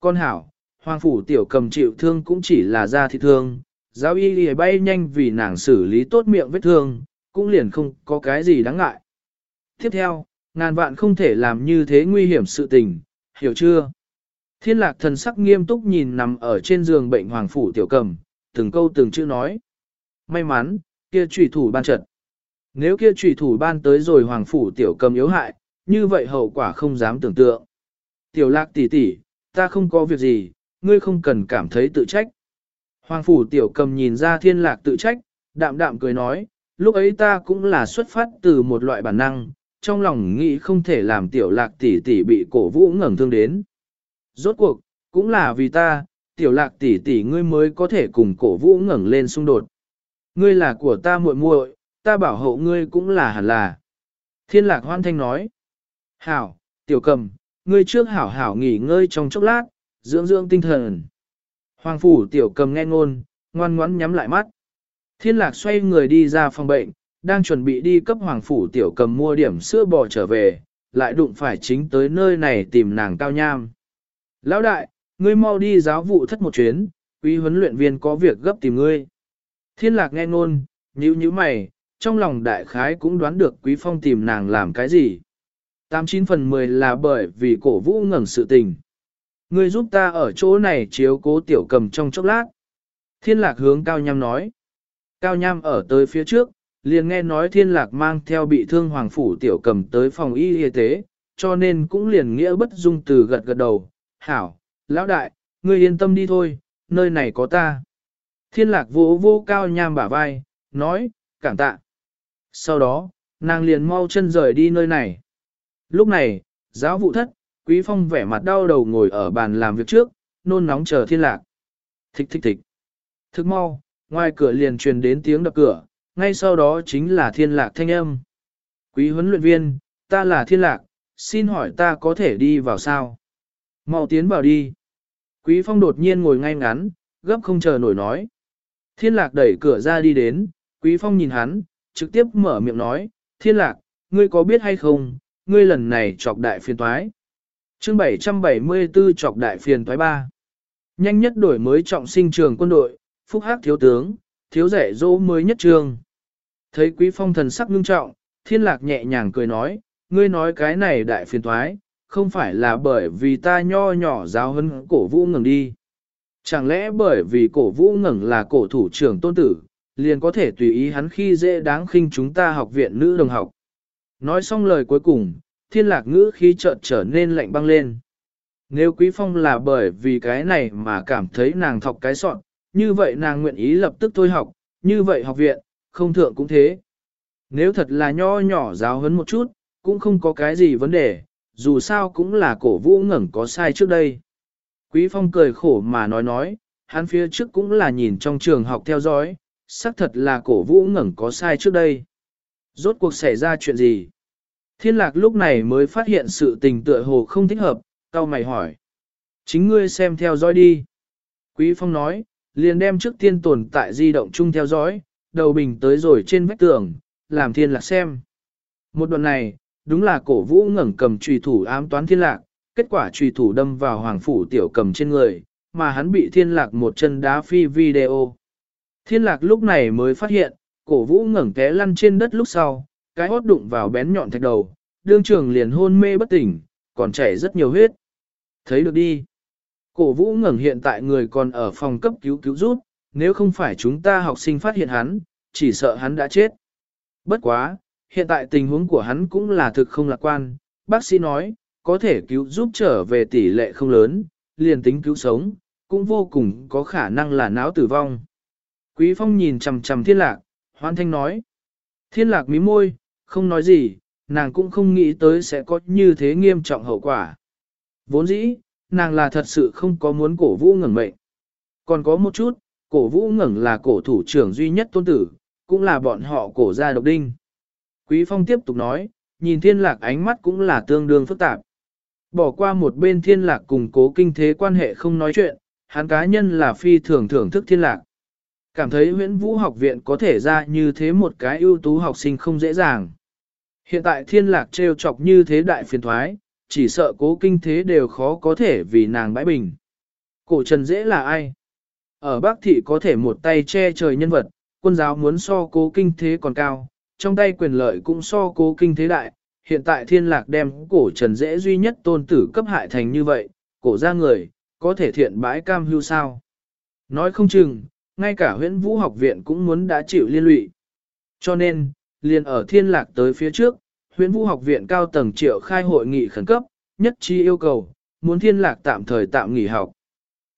Con hảo, Hoàng Phủ Tiểu Cầm chịu thương cũng chỉ là da thịt thương, giáo y y bay nhanh vì nàng xử lý tốt miệng vết thương, cũng liền không có cái gì đáng ngại. Tiếp theo, ngàn vạn không thể làm như thế nguy hiểm sự tình, hiểu chưa? Thiên lạc thần sắc nghiêm túc nhìn nằm ở trên giường bệnh hoàng phủ tiểu cầm, từng câu từng chữ nói. May mắn, kia trùy thủ ban trận. Nếu kia trùy thủ ban tới rồi hoàng phủ tiểu cầm yếu hại, như vậy hậu quả không dám tưởng tượng. Tiểu lạc tỷ tỷ, ta không có việc gì, ngươi không cần cảm thấy tự trách. Hoàng phủ tiểu cầm nhìn ra thiên lạc tự trách, đạm đạm cười nói, lúc ấy ta cũng là xuất phát từ một loại bản năng, trong lòng nghĩ không thể làm tiểu lạc tỷ tỷ bị cổ vũ ngẩn thương đến. Rốt cuộc, cũng là vì ta, tiểu lạc tỷ tỷ ngươi mới có thể cùng cổ vũ ngẩng lên xung đột. Ngươi là của ta muội muội, ta bảo hộ ngươi cũng là hẳn là. Thiên lạc hoan thanh nói. Hảo, tiểu cầm, ngươi trước hảo hảo nghỉ ngơi trong chốc lát, dưỡng dưỡng tinh thần. Hoàng phủ tiểu cầm nghe ngôn, ngoan ngoãn nhắm lại mắt. Thiên lạc xoay người đi ra phòng bệnh, đang chuẩn bị đi cấp hoàng phủ tiểu cầm mua điểm sữa bò trở về, lại đụng phải chính tới nơi này tìm nàng cao nham. Lão đại, ngươi mau đi giáo vụ thất một chuyến, quý huấn luyện viên có việc gấp tìm ngươi. Thiên lạc nghe ngôn, nhíu nhíu mày, trong lòng đại khái cũng đoán được quý phong tìm nàng làm cái gì. 89 phần 10 là bởi vì cổ vũ ngẩng sự tình. Ngươi giúp ta ở chỗ này chiếu cố tiểu cầm trong chốc lát. Thiên lạc hướng cao nham nói. Cao nham ở tới phía trước, liền nghe nói thiên lạc mang theo bị thương hoàng phủ tiểu cầm tới phòng y y tế, cho nên cũng liền nghĩa bất dung từ gật gật đầu. Hảo, lão đại, ngươi yên tâm đi thôi, nơi này có ta. Thiên lạc vô vô cao nham bả vai, nói, cảm tạ. Sau đó, nàng liền mau chân rời đi nơi này. Lúc này, giáo vụ thất, quý phong vẻ mặt đau đầu ngồi ở bàn làm việc trước, nôn nóng chờ thiên lạc. Thích thích thích. Thức mau, ngoài cửa liền truyền đến tiếng đập cửa, ngay sau đó chính là thiên lạc thanh âm. Quý huấn luyện viên, ta là thiên lạc, xin hỏi ta có thể đi vào sao? Mau tiến vào đi. Quý phong đột nhiên ngồi ngay ngắn, gấp không chờ nổi nói. Thiên lạc đẩy cửa ra đi đến, quý phong nhìn hắn, trực tiếp mở miệng nói, thiên lạc, ngươi có biết hay không, ngươi lần này chọc đại phiền toái. chương 774 chọc đại phiền toái 3. Nhanh nhất đổi mới trọng sinh trường quân đội, phúc hắc thiếu tướng, thiếu rẻ dỗ mới nhất trường. Thấy quý phong thần sắc ngưng trọng, thiên lạc nhẹ nhàng cười nói, ngươi nói cái này đại phiền toái, không phải là bởi vì ta nho nhỏ giáo hấn cổ vũ ngừng đi. Chẳng lẽ bởi vì cổ vũ ngẩng là cổ thủ trưởng tôn tử, liền có thể tùy ý hắn khi dễ đáng khinh chúng ta học viện nữ đồng học. Nói xong lời cuối cùng, thiên lạc ngữ khí chợt trở nên lạnh băng lên. Nếu quý phong là bởi vì cái này mà cảm thấy nàng thọc cái sọn, như vậy nàng nguyện ý lập tức thôi học, như vậy học viện, không thượng cũng thế. Nếu thật là nho nhỏ giáo hấn một chút, cũng không có cái gì vấn đề, dù sao cũng là cổ vũ ngẩng có sai trước đây. Quý Phong cười khổ mà nói nói, hắn phía trước cũng là nhìn trong trường học theo dõi, xác thật là cổ vũ ngẩng có sai trước đây. Rốt cuộc xảy ra chuyện gì? Thiên lạc lúc này mới phát hiện sự tình tựa hồ không thích hợp, cao mày hỏi. Chính ngươi xem theo dõi đi. Quý Phong nói, liền đem trước tiên tồn tại di động chung theo dõi, đầu bình tới rồi trên vách tường, làm thiên lạc xem. Một đoạn này, đúng là cổ vũ ngẩng cầm trùy thủ ám toán thiên lạc, kết quả trùy thủ đâm vào hoàng phủ tiểu cầm trên người, mà hắn bị thiên lạc một chân đá phi video. Thiên lạc lúc này mới phát hiện, cổ vũ ngẩng té lăn trên đất lúc sau, cái hót đụng vào bén nhọn thạch đầu, đương trường liền hôn mê bất tỉnh, còn chảy rất nhiều huyết. Thấy được đi. Cổ vũ ngẩng hiện tại người còn ở phòng cấp cứu cứu rút, nếu không phải chúng ta học sinh phát hiện hắn, chỉ sợ hắn đã chết. Bất quá, hiện tại tình huống của hắn cũng là thực không lạc quan, bác sĩ nói, có thể cứu giúp trở về tỷ lệ không lớn, liền tính cứu sống, cũng vô cùng có khả năng là não tử vong. Quý Phong nhìn chầm chầm thiên lạc, hoan thanh nói. Thiên lạc mí môi, không nói gì, nàng cũng không nghĩ tới sẽ có như thế nghiêm trọng hậu quả. Vốn dĩ, nàng là thật sự không có muốn cổ vũ ngẩng mệnh. Còn có một chút, cổ vũ ngẩng là cổ thủ trưởng duy nhất tôn tử, cũng là bọn họ cổ gia độc đinh. Quý Phong tiếp tục nói, nhìn thiên lạc ánh mắt cũng là tương đương phức tạp. Bỏ qua một bên thiên lạc cùng cố kinh thế quan hệ không nói chuyện, hắn cá nhân là phi thường thưởng thức thiên lạc. Cảm thấy huyễn vũ học viện có thể ra như thế một cái ưu tú học sinh không dễ dàng. Hiện tại thiên lạc trêu chọc như thế đại phiền thoái, chỉ sợ cố kinh thế đều khó có thể vì nàng bãi bình. Cổ trần dễ là ai? Ở Bắc Thị có thể một tay che trời nhân vật, quân giáo muốn so cố kinh thế còn cao, trong tay quyền lợi cũng so cố kinh thế đại. Hiện tại thiên lạc đem cổ trần dễ duy nhất tôn tử cấp hại thành như vậy, cổ ra người, có thể thiện bãi cam hưu sao. Nói không chừng, ngay cả huyễn vũ học viện cũng muốn đã chịu liên lụy. Cho nên, liền ở thiên lạc tới phía trước, huyễn vũ học viện cao tầng triệu khai hội nghị khẩn cấp, nhất trí yêu cầu, muốn thiên lạc tạm thời tạm nghỉ học.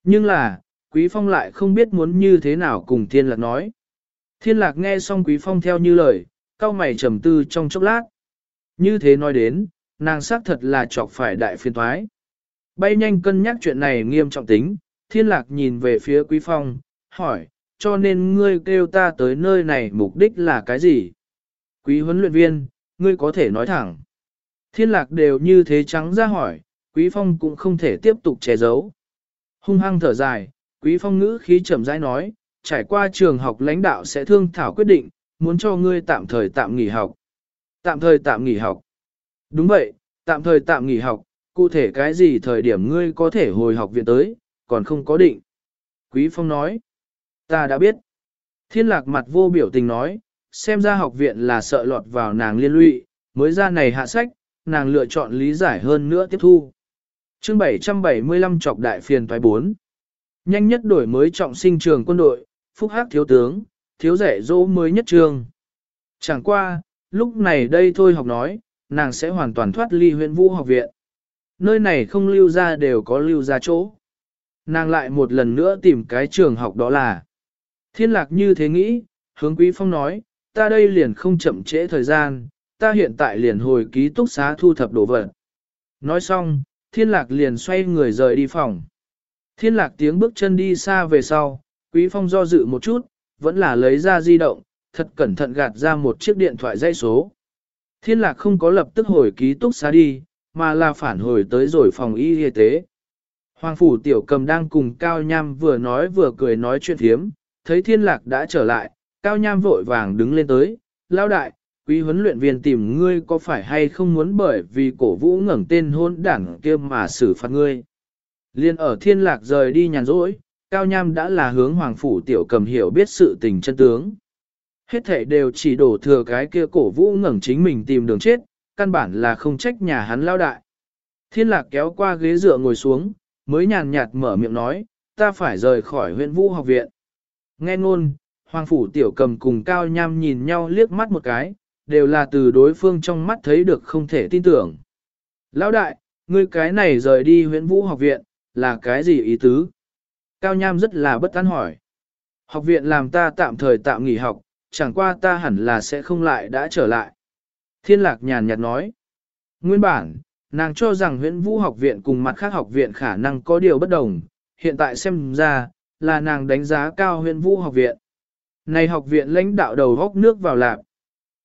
Nhưng là, Quý Phong lại không biết muốn như thế nào cùng thiên lạc nói. Thiên lạc nghe xong Quý Phong theo như lời, cao mày trầm tư trong chốc lát. Như thế nói đến, nàng xác thật là chọc phải đại phiên thoái. Bay nhanh cân nhắc chuyện này nghiêm trọng tính, thiên lạc nhìn về phía Quý Phong, hỏi, cho nên ngươi kêu ta tới nơi này mục đích là cái gì? Quý huấn luyện viên, ngươi có thể nói thẳng. Thiên lạc đều như thế trắng ra hỏi, Quý Phong cũng không thể tiếp tục che giấu. Hung hăng thở dài, Quý Phong ngữ khí chậm rãi nói, trải qua trường học lãnh đạo sẽ thương thảo quyết định, muốn cho ngươi tạm thời tạm nghỉ học. Tạm thời tạm nghỉ học. Đúng vậy, tạm thời tạm nghỉ học, cụ thể cái gì thời điểm ngươi có thể hồi học viện tới, còn không có định. Quý Phong nói, ta đã biết. Thiên lạc mặt vô biểu tình nói, xem ra học viện là sợ lọt vào nàng liên lụy, mới ra này hạ sách, nàng lựa chọn lý giải hơn nữa tiếp thu. chương 775 trọc đại phiền thoái 4. Nhanh nhất đổi mới trọng sinh trường quân đội, phúc hắc thiếu tướng, thiếu rẻ dỗ mới nhất trường. Chẳng qua, lúc này đây thôi học nói, nàng sẽ hoàn toàn thoát ly huyện vũ học viện. Nơi này không lưu ra đều có lưu ra chỗ. Nàng lại một lần nữa tìm cái trường học đó là. Thiên lạc như thế nghĩ, hướng quý phong nói, ta đây liền không chậm trễ thời gian, ta hiện tại liền hồi ký túc xá thu thập đồ vật. Nói xong, thiên lạc liền xoay người rời đi phòng. Thiên lạc tiếng bước chân đi xa về sau, quý phong do dự một chút, vẫn là lấy ra di động, thật cẩn thận gạt ra một chiếc điện thoại dây số. Thiên lạc không có lập tức hồi ký túc xá đi, mà là phản hồi tới rồi phòng y y tế. Hoàng phủ tiểu cầm đang cùng Cao Nham vừa nói vừa cười nói chuyện thiếm, thấy thiên lạc đã trở lại, Cao Nham vội vàng đứng lên tới, lao đại, quý huấn luyện viên tìm ngươi có phải hay không muốn bởi vì cổ vũ ngẩng tên hôn đảng kia mà xử phạt ngươi. Liên ở thiên lạc rời đi nhàn rỗi, Cao Nham đã là hướng Hoàng Phủ Tiểu Cầm hiểu biết sự tình chân tướng. Hết thể đều chỉ đổ thừa cái kia cổ vũ ngẩng chính mình tìm đường chết, căn bản là không trách nhà hắn lao đại. Thiên lạc kéo qua ghế dựa ngồi xuống, mới nhàn nhạt mở miệng nói, ta phải rời khỏi huyện vũ học viện. Nghe ngôn, Hoàng Phủ Tiểu Cầm cùng Cao Nham nhìn nhau liếc mắt một cái, đều là từ đối phương trong mắt thấy được không thể tin tưởng. Lão đại, ngươi cái này rời đi huyện vũ học viện, là cái gì ý tứ? Cao Nham rất là bất an hỏi. Học viện làm ta tạm thời tạm nghỉ học, chẳng qua ta hẳn là sẽ không lại đã trở lại. Thiên lạc nhàn nhạt nói. Nguyên bản, nàng cho rằng huyện vũ học viện cùng mặt khác học viện khả năng có điều bất đồng, hiện tại xem ra, là nàng đánh giá cao huyện vũ học viện. Này học viện lãnh đạo đầu góc nước vào lạc.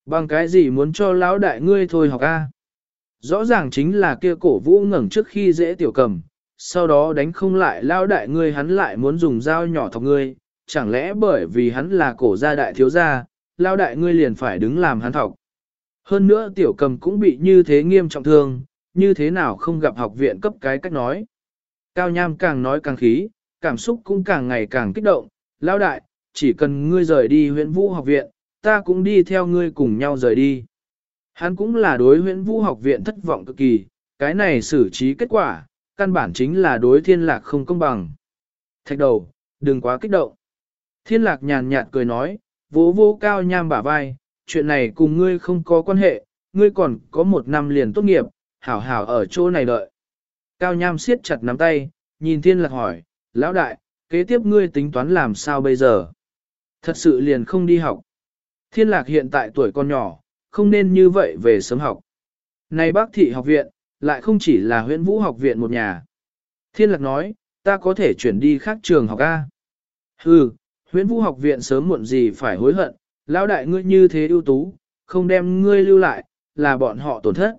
Bằng cái gì muốn cho lão đại ngươi thôi học A? Rõ ràng chính là kia cổ vũ ngẩng trước khi dễ tiểu cầm, sau đó đánh không lại lao đại ngươi hắn lại muốn dùng dao nhỏ thọc ngươi, chẳng lẽ bởi vì hắn là cổ gia đại thiếu gia, lao đại ngươi liền phải đứng làm hắn thọc. Hơn nữa tiểu cầm cũng bị như thế nghiêm trọng thương, như thế nào không gặp học viện cấp cái cách nói. Cao Nham càng nói càng khí, cảm xúc cũng càng ngày càng kích động, lao đại, chỉ cần ngươi rời đi huyện vũ học viện, ta cũng đi theo ngươi cùng nhau rời đi. Hắn cũng là đối huyện vũ học viện thất vọng cực kỳ, cái này xử trí kết quả, căn bản chính là đối thiên lạc không công bằng. Thạch đầu, đừng quá kích động. Thiên lạc nhàn nhạt cười nói, vỗ vô cao nham bả vai, chuyện này cùng ngươi không có quan hệ, ngươi còn có một năm liền tốt nghiệp, hảo hảo ở chỗ này đợi. Cao nham siết chặt nắm tay, nhìn thiên lạc hỏi, lão đại, kế tiếp ngươi tính toán làm sao bây giờ? Thật sự liền không đi học. Thiên lạc hiện tại tuổi còn nhỏ, không nên như vậy về sớm học. Này bác thị học viện, lại không chỉ là huyện vũ học viện một nhà. Thiên lạc nói, ta có thể chuyển đi khác trường học A. Hừ, huyện vũ học viện sớm muộn gì phải hối hận, lão đại ngươi như thế ưu tú, không đem ngươi lưu lại, là bọn họ tổn thất.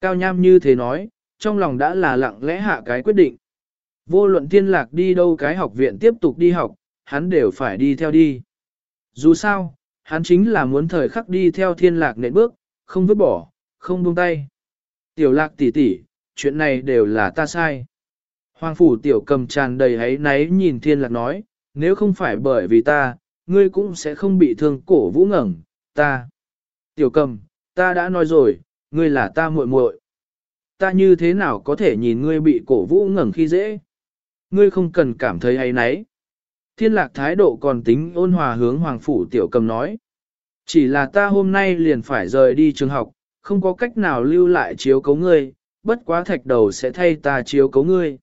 Cao Nham như thế nói, trong lòng đã là lặng lẽ hạ cái quyết định. Vô luận thiên lạc đi đâu cái học viện tiếp tục đi học, hắn đều phải đi theo đi. Dù sao, hắn chính là muốn thời khắc đi theo thiên lạc nện bước, không vứt bỏ, không buông tay. Tiểu lạc tỷ tỷ, chuyện này đều là ta sai. Hoàng phủ tiểu cầm tràn đầy hấy náy nhìn thiên lạc nói, nếu không phải bởi vì ta, ngươi cũng sẽ không bị thương cổ vũ ngẩng, ta. Tiểu cầm, ta đã nói rồi, ngươi là ta muội muội. Ta như thế nào có thể nhìn ngươi bị cổ vũ ngẩng khi dễ? Ngươi không cần cảm thấy hấy náy. Thiên lạc thái độ còn tính ôn hòa hướng hoàng phủ tiểu cầm nói. Chỉ là ta hôm nay liền phải rời đi trường học, không có cách nào lưu lại chiếu cấu ngươi, bất quá thạch đầu sẽ thay ta chiếu cấu ngươi.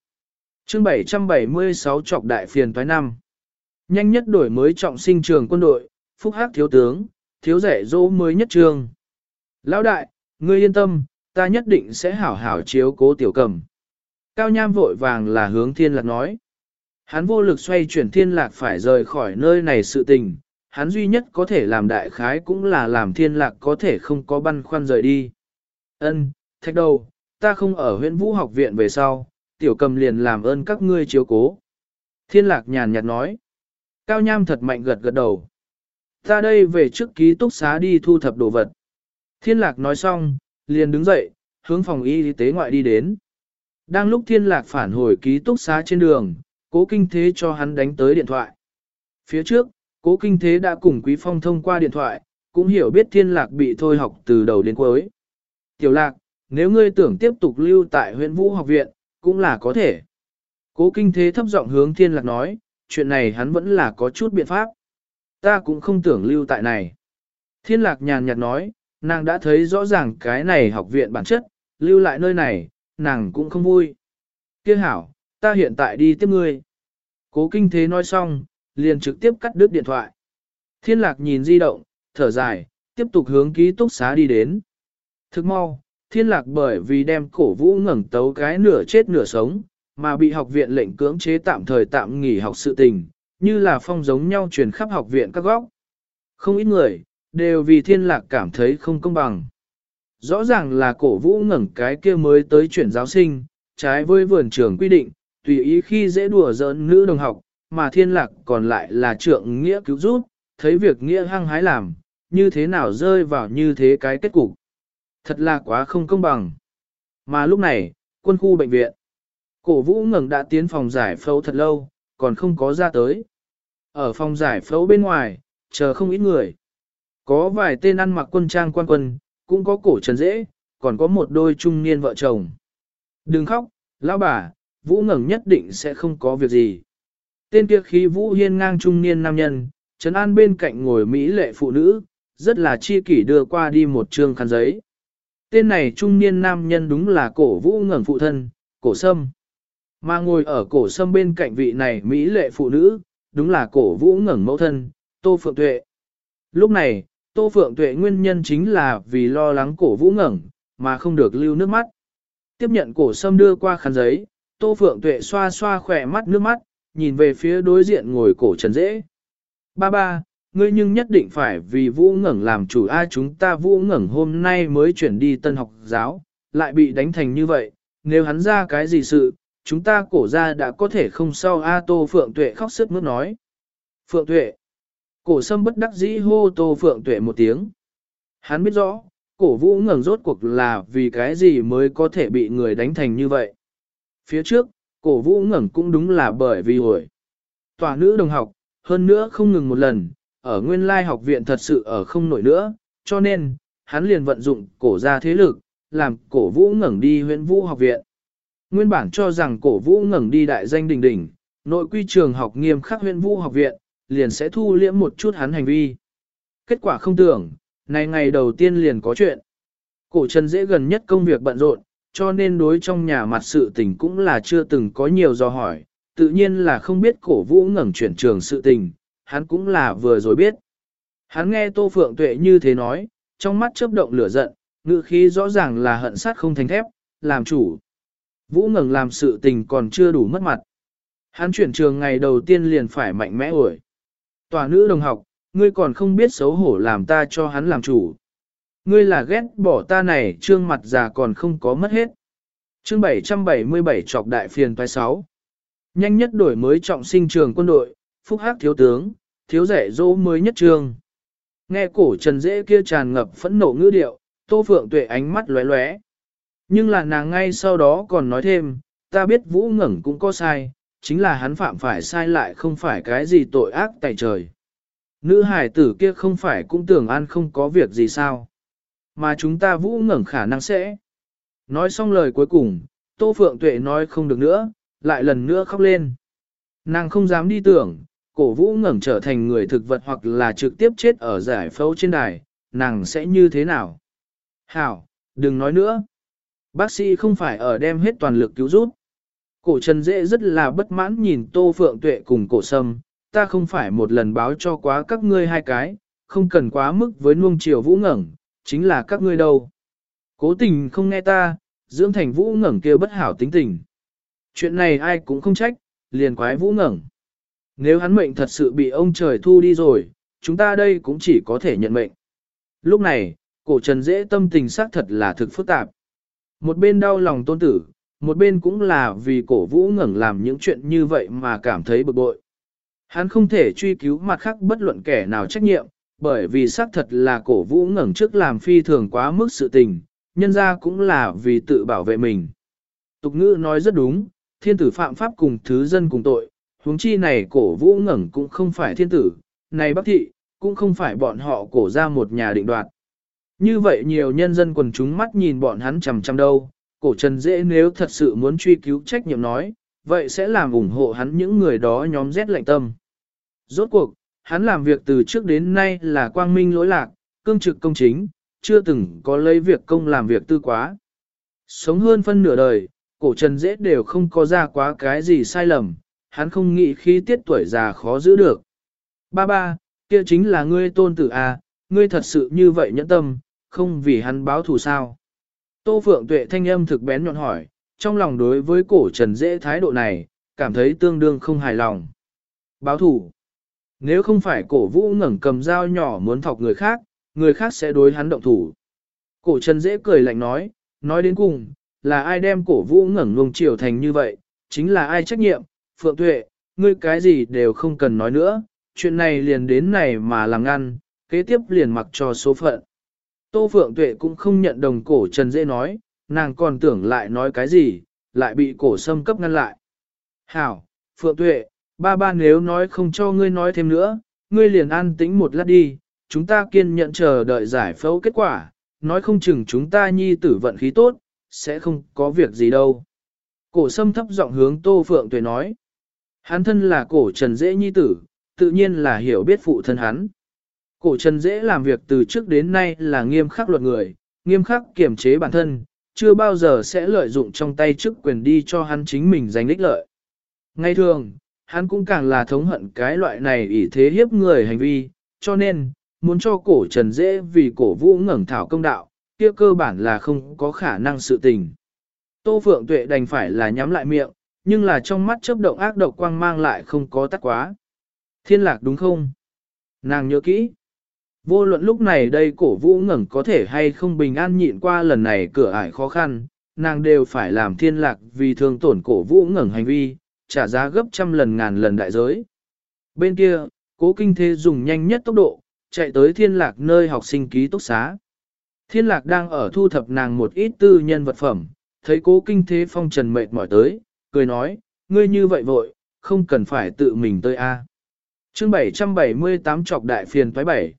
chương 776 trọc đại phiền toái năm. Nhanh nhất đổi mới trọng sinh trường quân đội, phúc hắc thiếu tướng, thiếu rẻ dỗ mới nhất trường. Lão đại, ngươi yên tâm, ta nhất định sẽ hảo hảo chiếu cố tiểu cầm. Cao Nham vội vàng là hướng thiên lạc nói. Hắn vô lực xoay chuyển thiên lạc phải rời khỏi nơi này sự tình, hắn duy nhất có thể làm đại khái cũng là làm thiên lạc có thể không có băn khoăn rời đi. Ân, thạch đầu, ta không ở huyện vũ học viện về sau, tiểu cầm liền làm ơn các ngươi chiếu cố. Thiên lạc nhàn nhạt nói. Cao Nham thật mạnh gật gật đầu. Ta đây về trước ký túc xá đi thu thập đồ vật. Thiên lạc nói xong, liền đứng dậy, hướng phòng y tế ngoại đi đến. Đang lúc thiên lạc phản hồi ký túc xá trên đường, cố kinh thế cho hắn đánh tới điện thoại. Phía trước, cố kinh thế đã cùng Quý Phong thông qua điện thoại, cũng hiểu biết thiên lạc bị thôi học từ đầu đến cuối. Tiểu lạc, nếu ngươi tưởng tiếp tục lưu tại huyện vũ học viện, cũng là có thể. Cố kinh thế thấp giọng hướng thiên lạc nói, chuyện này hắn vẫn là có chút biện pháp. Ta cũng không tưởng lưu tại này. Thiên lạc nhàn nhạt nói, nàng đã thấy rõ ràng cái này học viện bản chất, lưu lại nơi này, nàng cũng không vui. Kia hảo, ta hiện tại đi tiếp ngươi. Cố kinh thế nói xong, liền trực tiếp cắt đứt điện thoại. Thiên lạc nhìn di động, thở dài, tiếp tục hướng ký túc xá đi đến. Thức mau, thiên lạc bởi vì đem cổ vũ ngẩn tấu cái nửa chết nửa sống, mà bị học viện lệnh cưỡng chế tạm thời tạm nghỉ học sự tình, như là phong giống nhau truyền khắp học viện các góc. Không ít người, đều vì thiên lạc cảm thấy không công bằng. Rõ ràng là cổ vũ ngẩn cái kia mới tới chuyển giáo sinh, trái với vườn trường quy định, tùy ý khi dễ đùa giỡn nữ đồng học, mà thiên lạc còn lại là trượng nghĩa cứu giúp, thấy việc nghĩa hăng hái làm, như thế nào rơi vào như thế cái kết cục. Thật là quá không công bằng. Mà lúc này, quân khu bệnh viện, cổ vũ ngẩng đã tiến phòng giải phẫu thật lâu, còn không có ra tới. Ở phòng giải phẫu bên ngoài, chờ không ít người. Có vài tên ăn mặc quân trang quan quân, cũng có cổ trần dễ, còn có một đôi trung niên vợ chồng. Đừng khóc, lão bà, Vũ ngẩng nhất định sẽ không có việc gì. Tên kia khí Vũ hiên ngang trung niên nam nhân, Trấn An bên cạnh ngồi Mỹ lệ phụ nữ, rất là chi kỷ đưa qua đi một trương khăn giấy. Tên này trung niên nam nhân đúng là cổ Vũ ngẩng phụ thân, cổ sâm. Mà ngồi ở cổ sâm bên cạnh vị này Mỹ lệ phụ nữ, đúng là cổ Vũ ngẩng mẫu thân, Tô Phượng Tuệ. Lúc này, Tô Phượng Tuệ nguyên nhân chính là vì lo lắng cổ Vũ ngẩng, mà không được lưu nước mắt. Tiếp nhận cổ sâm đưa qua khăn giấy, Tô Phượng Tuệ xoa xoa khỏe mắt nước mắt, nhìn về phía đối diện ngồi cổ trần dễ. Ba ba, ngươi nhưng nhất định phải vì Vũ ngẩng làm chủ ai chúng ta Vũ ngẩng hôm nay mới chuyển đi tân học giáo, lại bị đánh thành như vậy, nếu hắn ra cái gì sự, chúng ta cổ ra đã có thể không sao A Tô Phượng Tuệ khóc sức mướt nói. Phượng Tuệ, cổ sâm bất đắc dĩ hô Tô Phượng Tuệ một tiếng. Hắn biết rõ, cổ vũ ngẩng rốt cuộc là vì cái gì mới có thể bị người đánh thành như vậy. Phía trước, cổ vũ ngẩng cũng đúng là bởi vì hồi. Tòa nữ đồng học, hơn nữa không ngừng một lần, ở nguyên lai học viện thật sự ở không nổi nữa, cho nên, hắn liền vận dụng cổ ra thế lực, làm cổ vũ ngẩng đi huyện vũ học viện. Nguyên bản cho rằng cổ vũ ngẩng đi đại danh đỉnh đỉnh, nội quy trường học nghiêm khắc huyện vũ học viện, liền sẽ thu liễm một chút hắn hành vi. Kết quả không tưởng, này ngày đầu tiên liền có chuyện. Cổ trần dễ gần nhất công việc bận rộn, cho nên đối trong nhà mặt sự tình cũng là chưa từng có nhiều do hỏi, tự nhiên là không biết cổ vũ ngẩng chuyển trường sự tình, hắn cũng là vừa rồi biết. Hắn nghe Tô Phượng Tuệ như thế nói, trong mắt chớp động lửa giận, ngữ khí rõ ràng là hận sát không thành thép, làm chủ. Vũ ngẩng làm sự tình còn chưa đủ mất mặt. Hắn chuyển trường ngày đầu tiên liền phải mạnh mẽ ổi. Tòa nữ đồng học, ngươi còn không biết xấu hổ làm ta cho hắn làm chủ. Ngươi là ghét bỏ ta này trương mặt già còn không có mất hết. chương 777 trọc đại phiền toái 6. Nhanh nhất đổi mới trọng sinh trường quân đội, phúc hắc thiếu tướng, thiếu rẻ dỗ mới nhất trường. Nghe cổ trần dễ kia tràn ngập phẫn nộ ngữ điệu, tô phượng tuệ ánh mắt lóe lóe. Nhưng là nàng ngay sau đó còn nói thêm, ta biết vũ ngẩn cũng có sai, chính là hắn phạm phải sai lại không phải cái gì tội ác tại trời. Nữ hải tử kia không phải cũng tưởng an không có việc gì sao. Mà chúng ta vũ ngẩn khả năng sẽ. Nói xong lời cuối cùng, Tô Phượng Tuệ nói không được nữa, lại lần nữa khóc lên. Nàng không dám đi tưởng, cổ vũ ngẩng trở thành người thực vật hoặc là trực tiếp chết ở giải phẫu trên đài, nàng sẽ như thế nào? Hảo, đừng nói nữa. Bác sĩ không phải ở đem hết toàn lực cứu giúp. Cổ Trần Dễ rất là bất mãn nhìn Tô Phượng Tuệ cùng cổ sâm, ta không phải một lần báo cho quá các ngươi hai cái, không cần quá mức với nuông chiều vũ ngẩng, chính là các ngươi đâu. Cố tình không nghe ta, dưỡng thành vũ ngẩng kia bất hảo tính tình. Chuyện này ai cũng không trách, liền quái vũ ngẩng. Nếu hắn mệnh thật sự bị ông trời thu đi rồi, chúng ta đây cũng chỉ có thể nhận mệnh. Lúc này, cổ trần dễ tâm tình xác thật là thực phức tạp. Một bên đau lòng tôn tử, một bên cũng là vì cổ vũ ngẩng làm những chuyện như vậy mà cảm thấy bực bội. Hắn không thể truy cứu mặt khác bất luận kẻ nào trách nhiệm, bởi vì xác thật là cổ vũ ngẩng trước làm phi thường quá mức sự tình, nhân ra cũng là vì tự bảo vệ mình. Tục ngữ nói rất đúng, thiên tử phạm pháp cùng thứ dân cùng tội, huống chi này cổ vũ ngẩng cũng không phải thiên tử, này bác thị, cũng không phải bọn họ cổ ra một nhà định đoạt. Như vậy nhiều nhân dân quần chúng mắt nhìn bọn hắn chằm chằm đâu, cổ trần dễ nếu thật sự muốn truy cứu trách nhiệm nói, vậy sẽ làm ủng hộ hắn những người đó nhóm rét lạnh tâm. Rốt cuộc, hắn làm việc từ trước đến nay là quang minh lỗi lạc, cương trực công chính, chưa từng có lấy việc công làm việc tư quá. Sống hơn phân nửa đời, cổ trần dễ đều không có ra quá cái gì sai lầm, hắn không nghĩ khi tiết tuổi già khó giữ được. Ba ba, kia chính là ngươi tôn tử à, ngươi thật sự như vậy nhẫn tâm, không vì hắn báo thù sao. Tô Phượng Tuệ thanh âm thực bén nhọn hỏi, trong lòng đối với cổ trần dễ thái độ này, cảm thấy tương đương không hài lòng. Báo thù. Nếu không phải cổ vũ ngẩng cầm dao nhỏ muốn thọc người khác, người khác sẽ đối hắn động thủ. Cổ trần dễ cười lạnh nói, nói đến cùng, là ai đem cổ vũ ngẩng ngông chiều thành như vậy, chính là ai trách nhiệm, Phượng Tuệ, ngươi cái gì đều không cần nói nữa, chuyện này liền đến này mà làm ngăn, kế tiếp liền mặc cho số phận. Tô Phượng Tuệ cũng không nhận đồng cổ Trần Dễ nói, nàng còn tưởng lại nói cái gì, lại bị cổ sâm cấp ngăn lại. Hảo, Phượng Tuệ, ba ba nếu nói không cho ngươi nói thêm nữa, ngươi liền an tĩnh một lát đi, chúng ta kiên nhận chờ đợi giải phẫu kết quả, nói không chừng chúng ta nhi tử vận khí tốt, sẽ không có việc gì đâu. Cổ sâm thấp giọng hướng Tô Phượng Tuệ nói. Hắn thân là cổ trần dễ nhi tử, tự nhiên là hiểu biết phụ thân hắn. Cổ trần dễ làm việc từ trước đến nay là nghiêm khắc luật người, nghiêm khắc kiểm chế bản thân, chưa bao giờ sẽ lợi dụng trong tay chức quyền đi cho hắn chính mình giành lích lợi. Ngay thường, hắn cũng càng là thống hận cái loại này ỷ thế hiếp người hành vi, cho nên, muốn cho cổ trần dễ vì cổ vũ ngẩng thảo công đạo, kia cơ bản là không có khả năng sự tình. Tô Phượng Tuệ đành phải là nhắm lại miệng, nhưng là trong mắt chớp động ác độc quang mang lại không có tắt quá. Thiên lạc đúng không? Nàng nhớ kỹ. Vô luận lúc này đây cổ vũ ngẩng có thể hay không bình an nhịn qua lần này cửa ải khó khăn, nàng đều phải làm thiên lạc vì thương tổn cổ vũ ngẩng hành vi, trả giá gấp trăm lần ngàn lần đại giới. Bên kia, cố kinh thế dùng nhanh nhất tốc độ, chạy tới thiên lạc nơi học sinh ký túc xá. Thiên lạc đang ở thu thập nàng một ít tư nhân vật phẩm, thấy cố kinh thế phong trần mệt mỏi tới, cười nói, ngươi như vậy vội, không cần phải tự mình tới A. chương 778 trọc đại phiền toái bảy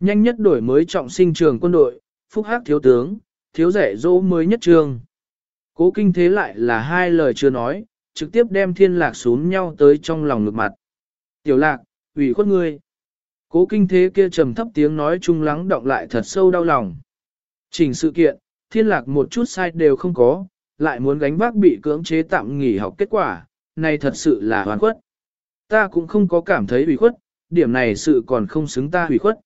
Nhanh nhất đổi mới trọng sinh trường quân đội, phúc hắc thiếu tướng, thiếu rẻ dỗ mới nhất trường. Cố kinh thế lại là hai lời chưa nói, trực tiếp đem thiên lạc xuống nhau tới trong lòng ngực mặt. Tiểu lạc, ủy khuất ngươi. Cố kinh thế kia trầm thấp tiếng nói chung lắng động lại thật sâu đau lòng. Trình sự kiện, thiên lạc một chút sai đều không có, lại muốn gánh vác bị cưỡng chế tạm nghỉ học kết quả, này thật sự là hoàn khuất. Ta cũng không có cảm thấy ủy khuất, điểm này sự còn không xứng ta ủy khuất.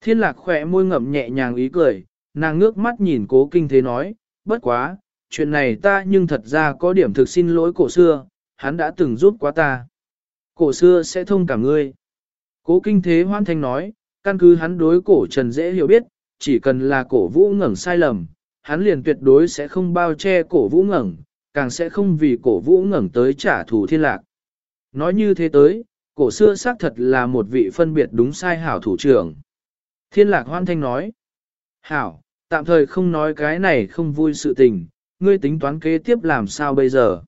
Thiên lạc khỏe môi ngậm nhẹ nhàng ý cười, nàng ngước mắt nhìn cố kinh thế nói, bất quá, chuyện này ta nhưng thật ra có điểm thực xin lỗi cổ xưa, hắn đã từng giúp quá ta. Cổ xưa sẽ thông cảm ngươi. Cố kinh thế hoan thanh nói, căn cứ hắn đối cổ trần dễ hiểu biết, chỉ cần là cổ vũ ngẩng sai lầm, hắn liền tuyệt đối sẽ không bao che cổ vũ ngẩng, càng sẽ không vì cổ vũ ngẩng tới trả thù thiên lạc. Nói như thế tới, cổ xưa xác thật là một vị phân biệt đúng sai hảo thủ trưởng. Thiên lạc hoan thanh nói, hảo, tạm thời không nói cái này không vui sự tình, ngươi tính toán kế tiếp làm sao bây giờ?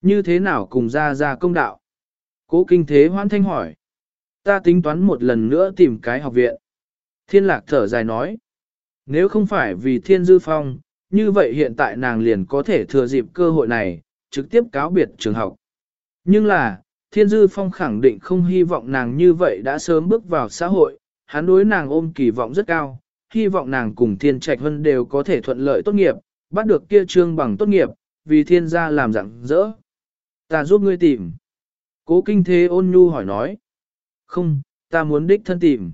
Như thế nào cùng ra ra công đạo? Cố kinh thế hoan thanh hỏi. Ta tính toán một lần nữa tìm cái học viện. Thiên lạc thở dài nói. Nếu không phải vì thiên dư phong, như vậy hiện tại nàng liền có thể thừa dịp cơ hội này, trực tiếp cáo biệt trường học. Nhưng là, thiên dư phong khẳng định không hy vọng nàng như vậy đã sớm bước vào xã hội, hắn đối nàng ôm kỳ vọng rất cao, hy vọng nàng cùng thiên trạch hân đều có thể thuận lợi tốt nghiệp, bắt được kia trương bằng tốt nghiệp, vì thiên gia làm rạng rỡ. Ta giúp ngươi tìm. Cố kinh thế ôn nhu hỏi nói. Không, ta muốn đích thân tìm.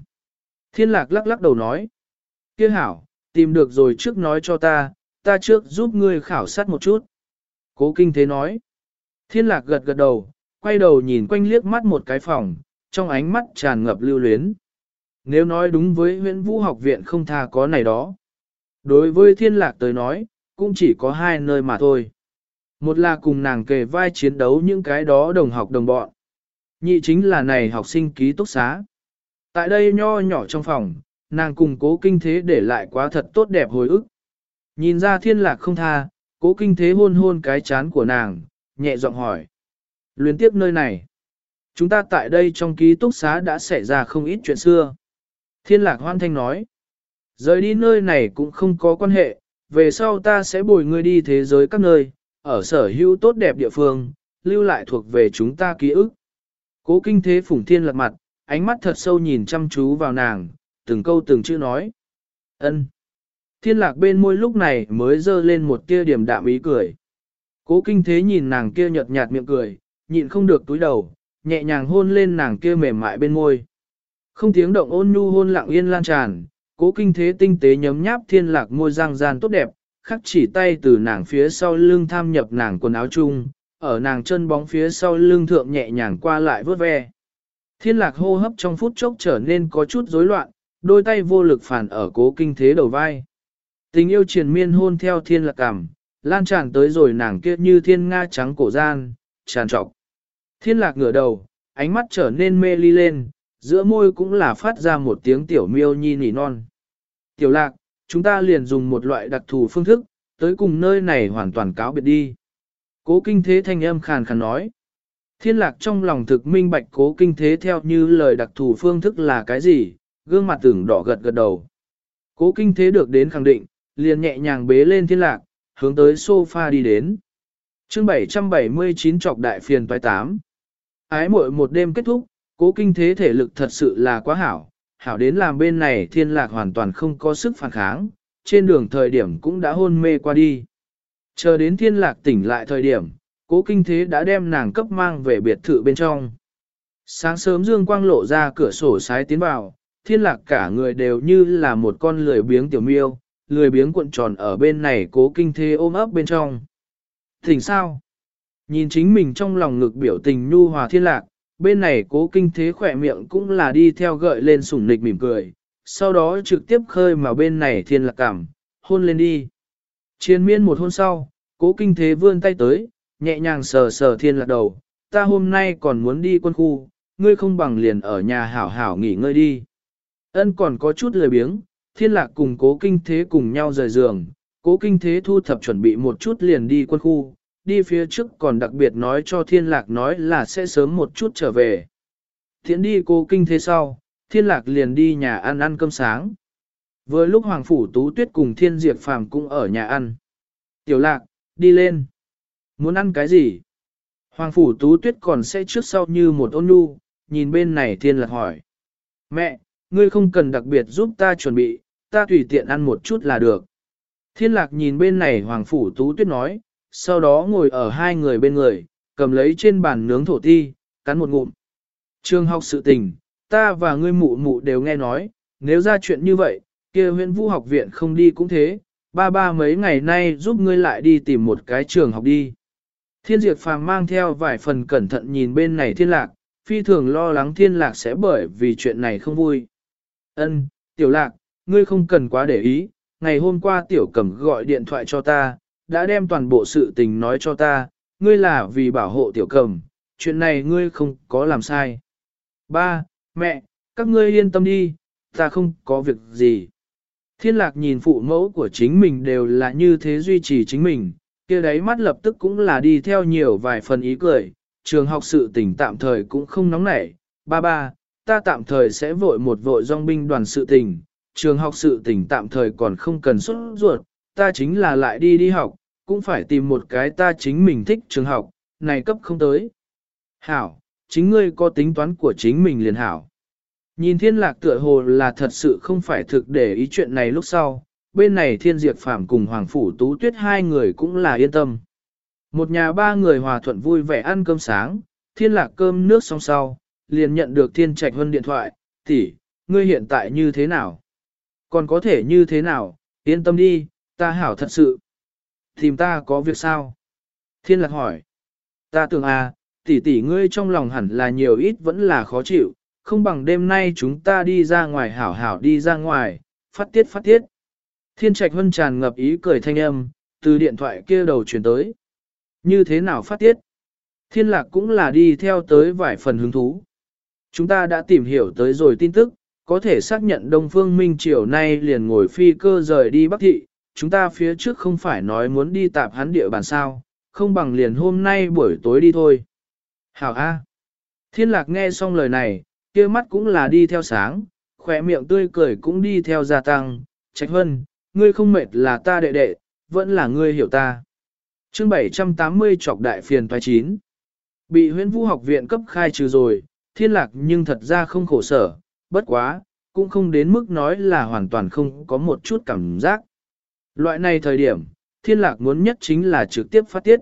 Thiên lạc lắc lắc đầu nói. Kia hảo, tìm được rồi trước nói cho ta, ta trước giúp ngươi khảo sát một chút. Cố kinh thế nói. Thiên lạc gật gật đầu, quay đầu nhìn quanh liếc mắt một cái phòng, trong ánh mắt tràn ngập lưu luyến. Nếu nói đúng với huyện vũ học viện không tha có này đó. Đối với thiên lạc tới nói, cũng chỉ có hai nơi mà thôi. Một là cùng nàng kề vai chiến đấu những cái đó đồng học đồng bọn. Nhị chính là này học sinh ký túc xá. Tại đây nho nhỏ trong phòng, nàng cùng cố kinh thế để lại quá thật tốt đẹp hồi ức. Nhìn ra thiên lạc không tha, cố kinh thế hôn hôn cái chán của nàng, nhẹ giọng hỏi. Luyến tiếp nơi này. Chúng ta tại đây trong ký túc xá đã xảy ra không ít chuyện xưa. Thiên lạc hoan thanh nói. Rời đi nơi này cũng không có quan hệ, về sau ta sẽ bồi ngươi đi thế giới các nơi, ở sở hữu tốt đẹp địa phương, lưu lại thuộc về chúng ta ký ức. Cố kinh thế phủng thiên lật mặt, ánh mắt thật sâu nhìn chăm chú vào nàng, từng câu từng chữ nói. ân. Thiên lạc bên môi lúc này mới dơ lên một tia điểm đạm ý cười. Cố kinh thế nhìn nàng kia nhợt nhạt miệng cười, nhịn không được túi đầu, nhẹ nhàng hôn lên nàng kia mềm mại bên môi. Không tiếng động ôn nhu hôn lặng yên lan tràn, cố kinh thế tinh tế nhấm nháp thiên lạc môi răng gian tốt đẹp, khắc chỉ tay từ nàng phía sau lưng tham nhập nàng quần áo chung, ở nàng chân bóng phía sau lưng thượng nhẹ nhàng qua lại vớt ve. Thiên lạc hô hấp trong phút chốc trở nên có chút rối loạn, đôi tay vô lực phản ở cố kinh thế đầu vai. Tình yêu triền miên hôn theo thiên lạc cảm, lan tràn tới rồi nàng kia như thiên nga trắng cổ gian, tràn trọc. Thiên lạc ngửa đầu, ánh mắt trở nên mê ly lên, giữa môi cũng là phát ra một tiếng tiểu miêu nhi nỉ non. Tiểu lạc, chúng ta liền dùng một loại đặc thù phương thức, tới cùng nơi này hoàn toàn cáo biệt đi. Cố kinh thế thanh âm khàn khàn nói. Thiên lạc trong lòng thực minh bạch cố kinh thế theo như lời đặc thù phương thức là cái gì, gương mặt tưởng đỏ gật gật đầu. Cố kinh thế được đến khẳng định, liền nhẹ nhàng bế lên thiên lạc, hướng tới sofa đi đến. chương 779 trọc đại phiền toái 8. Ái muội một đêm kết thúc, cố kinh thế thể lực thật sự là quá hảo, hảo đến làm bên này thiên lạc hoàn toàn không có sức phản kháng, trên đường thời điểm cũng đã hôn mê qua đi. Chờ đến thiên lạc tỉnh lại thời điểm, cố kinh thế đã đem nàng cấp mang về biệt thự bên trong. Sáng sớm dương quang lộ ra cửa sổ sái tiến vào, thiên lạc cả người đều như là một con lười biếng tiểu miêu, lười biếng cuộn tròn ở bên này cố kinh thế ôm ấp bên trong. Thỉnh sao? Nhìn chính mình trong lòng ngực biểu tình nhu hòa thiên lạc, bên này cố kinh thế khỏe miệng cũng là đi theo gợi lên sủng nịch mỉm cười, sau đó trực tiếp khơi mà bên này thiên lạc cảm, hôn lên đi. Chiến miên một hôn sau, cố kinh thế vươn tay tới, nhẹ nhàng sờ sờ thiên lạc đầu, ta hôm nay còn muốn đi quân khu, ngươi không bằng liền ở nhà hảo hảo nghỉ ngơi đi. Ân còn có chút lười biếng, thiên lạc cùng cố kinh thế cùng nhau rời giường, cố kinh thế thu thập chuẩn bị một chút liền đi quân khu, đi phía trước còn đặc biệt nói cho thiên lạc nói là sẽ sớm một chút trở về. Thiện đi cô kinh thế sau, thiên lạc liền đi nhà ăn ăn cơm sáng. Vừa lúc Hoàng Phủ Tú Tuyết cùng Thiên Diệp Phàm cũng ở nhà ăn. Tiểu lạc, đi lên. Muốn ăn cái gì? Hoàng Phủ Tú Tuyết còn sẽ trước sau như một ôn nhu, nhìn bên này Thiên Lạc hỏi. Mẹ, ngươi không cần đặc biệt giúp ta chuẩn bị, ta tùy tiện ăn một chút là được. Thiên Lạc nhìn bên này Hoàng Phủ Tú Tuyết nói, sau đó ngồi ở hai người bên người, cầm lấy trên bàn nướng thổ ti, cắn một ngụm. Trường học sự tình, ta và ngươi mụ mụ đều nghe nói, nếu ra chuyện như vậy, kia huyện vũ học viện không đi cũng thế, ba ba mấy ngày nay giúp ngươi lại đi tìm một cái trường học đi. Thiên diệt phàm mang theo vài phần cẩn thận nhìn bên này thiên lạc, phi thường lo lắng thiên lạc sẽ bởi vì chuyện này không vui. Ân, tiểu lạc, ngươi không cần quá để ý, ngày hôm qua tiểu cẩm gọi điện thoại cho ta, đã đem toàn bộ sự tình nói cho ta, ngươi là vì bảo hộ tiểu cẩm, chuyện này ngươi không có làm sai. Ba, mẹ, các ngươi yên tâm đi, ta không có việc gì. Thiên lạc nhìn phụ mẫu của chính mình đều là như thế duy trì chính mình, kia đấy mắt lập tức cũng là đi theo nhiều vài phần ý cười, trường học sự tình tạm thời cũng không nóng nảy. Ba ba, ta tạm thời sẽ vội một vội dòng binh đoàn sự tình, trường học sự tình tạm thời còn không cần xuất ruột, ta chính là lại đi đi học, cũng phải tìm một cái ta chính mình thích trường học, này cấp không tới. Hảo, chính ngươi có tính toán của chính mình liền hảo. Nhìn thiên lạc tựa hồ là thật sự không phải thực để ý chuyện này lúc sau, bên này thiên diệt phạm cùng Hoàng Phủ Tú Tuyết hai người cũng là yên tâm. Một nhà ba người hòa thuận vui vẻ ăn cơm sáng, thiên lạc cơm nước xong sau, liền nhận được thiên trạch hơn điện thoại, tỷ, ngươi hiện tại như thế nào? Còn có thể như thế nào? Yên tâm đi, ta hảo thật sự. Tìm ta có việc sao? Thiên lạc hỏi. Ta tưởng à, tỷ tỷ ngươi trong lòng hẳn là nhiều ít vẫn là khó chịu, không bằng đêm nay chúng ta đi ra ngoài hảo hảo đi ra ngoài, phát tiết phát tiết. Thiên trạch hân tràn ngập ý cười thanh âm, từ điện thoại kia đầu chuyển tới. Như thế nào phát tiết? Thiên lạc cũng là đi theo tới vài phần hứng thú. Chúng ta đã tìm hiểu tới rồi tin tức, có thể xác nhận Đông Phương Minh chiều nay liền ngồi phi cơ rời đi Bắc Thị. Chúng ta phía trước không phải nói muốn đi tạp hắn địa bàn sao, không bằng liền hôm nay buổi tối đi thôi. Hảo A. Thiên lạc nghe xong lời này, kia mắt cũng là đi theo sáng, khỏe miệng tươi cười cũng đi theo gia tăng. Trạch Hân, ngươi không mệt là ta đệ đệ, vẫn là ngươi hiểu ta. chương 780 trọc đại phiền toái 9. Bị huyện vũ học viện cấp khai trừ rồi, thiên lạc nhưng thật ra không khổ sở, bất quá, cũng không đến mức nói là hoàn toàn không có một chút cảm giác. Loại này thời điểm, thiên lạc muốn nhất chính là trực tiếp phát tiết.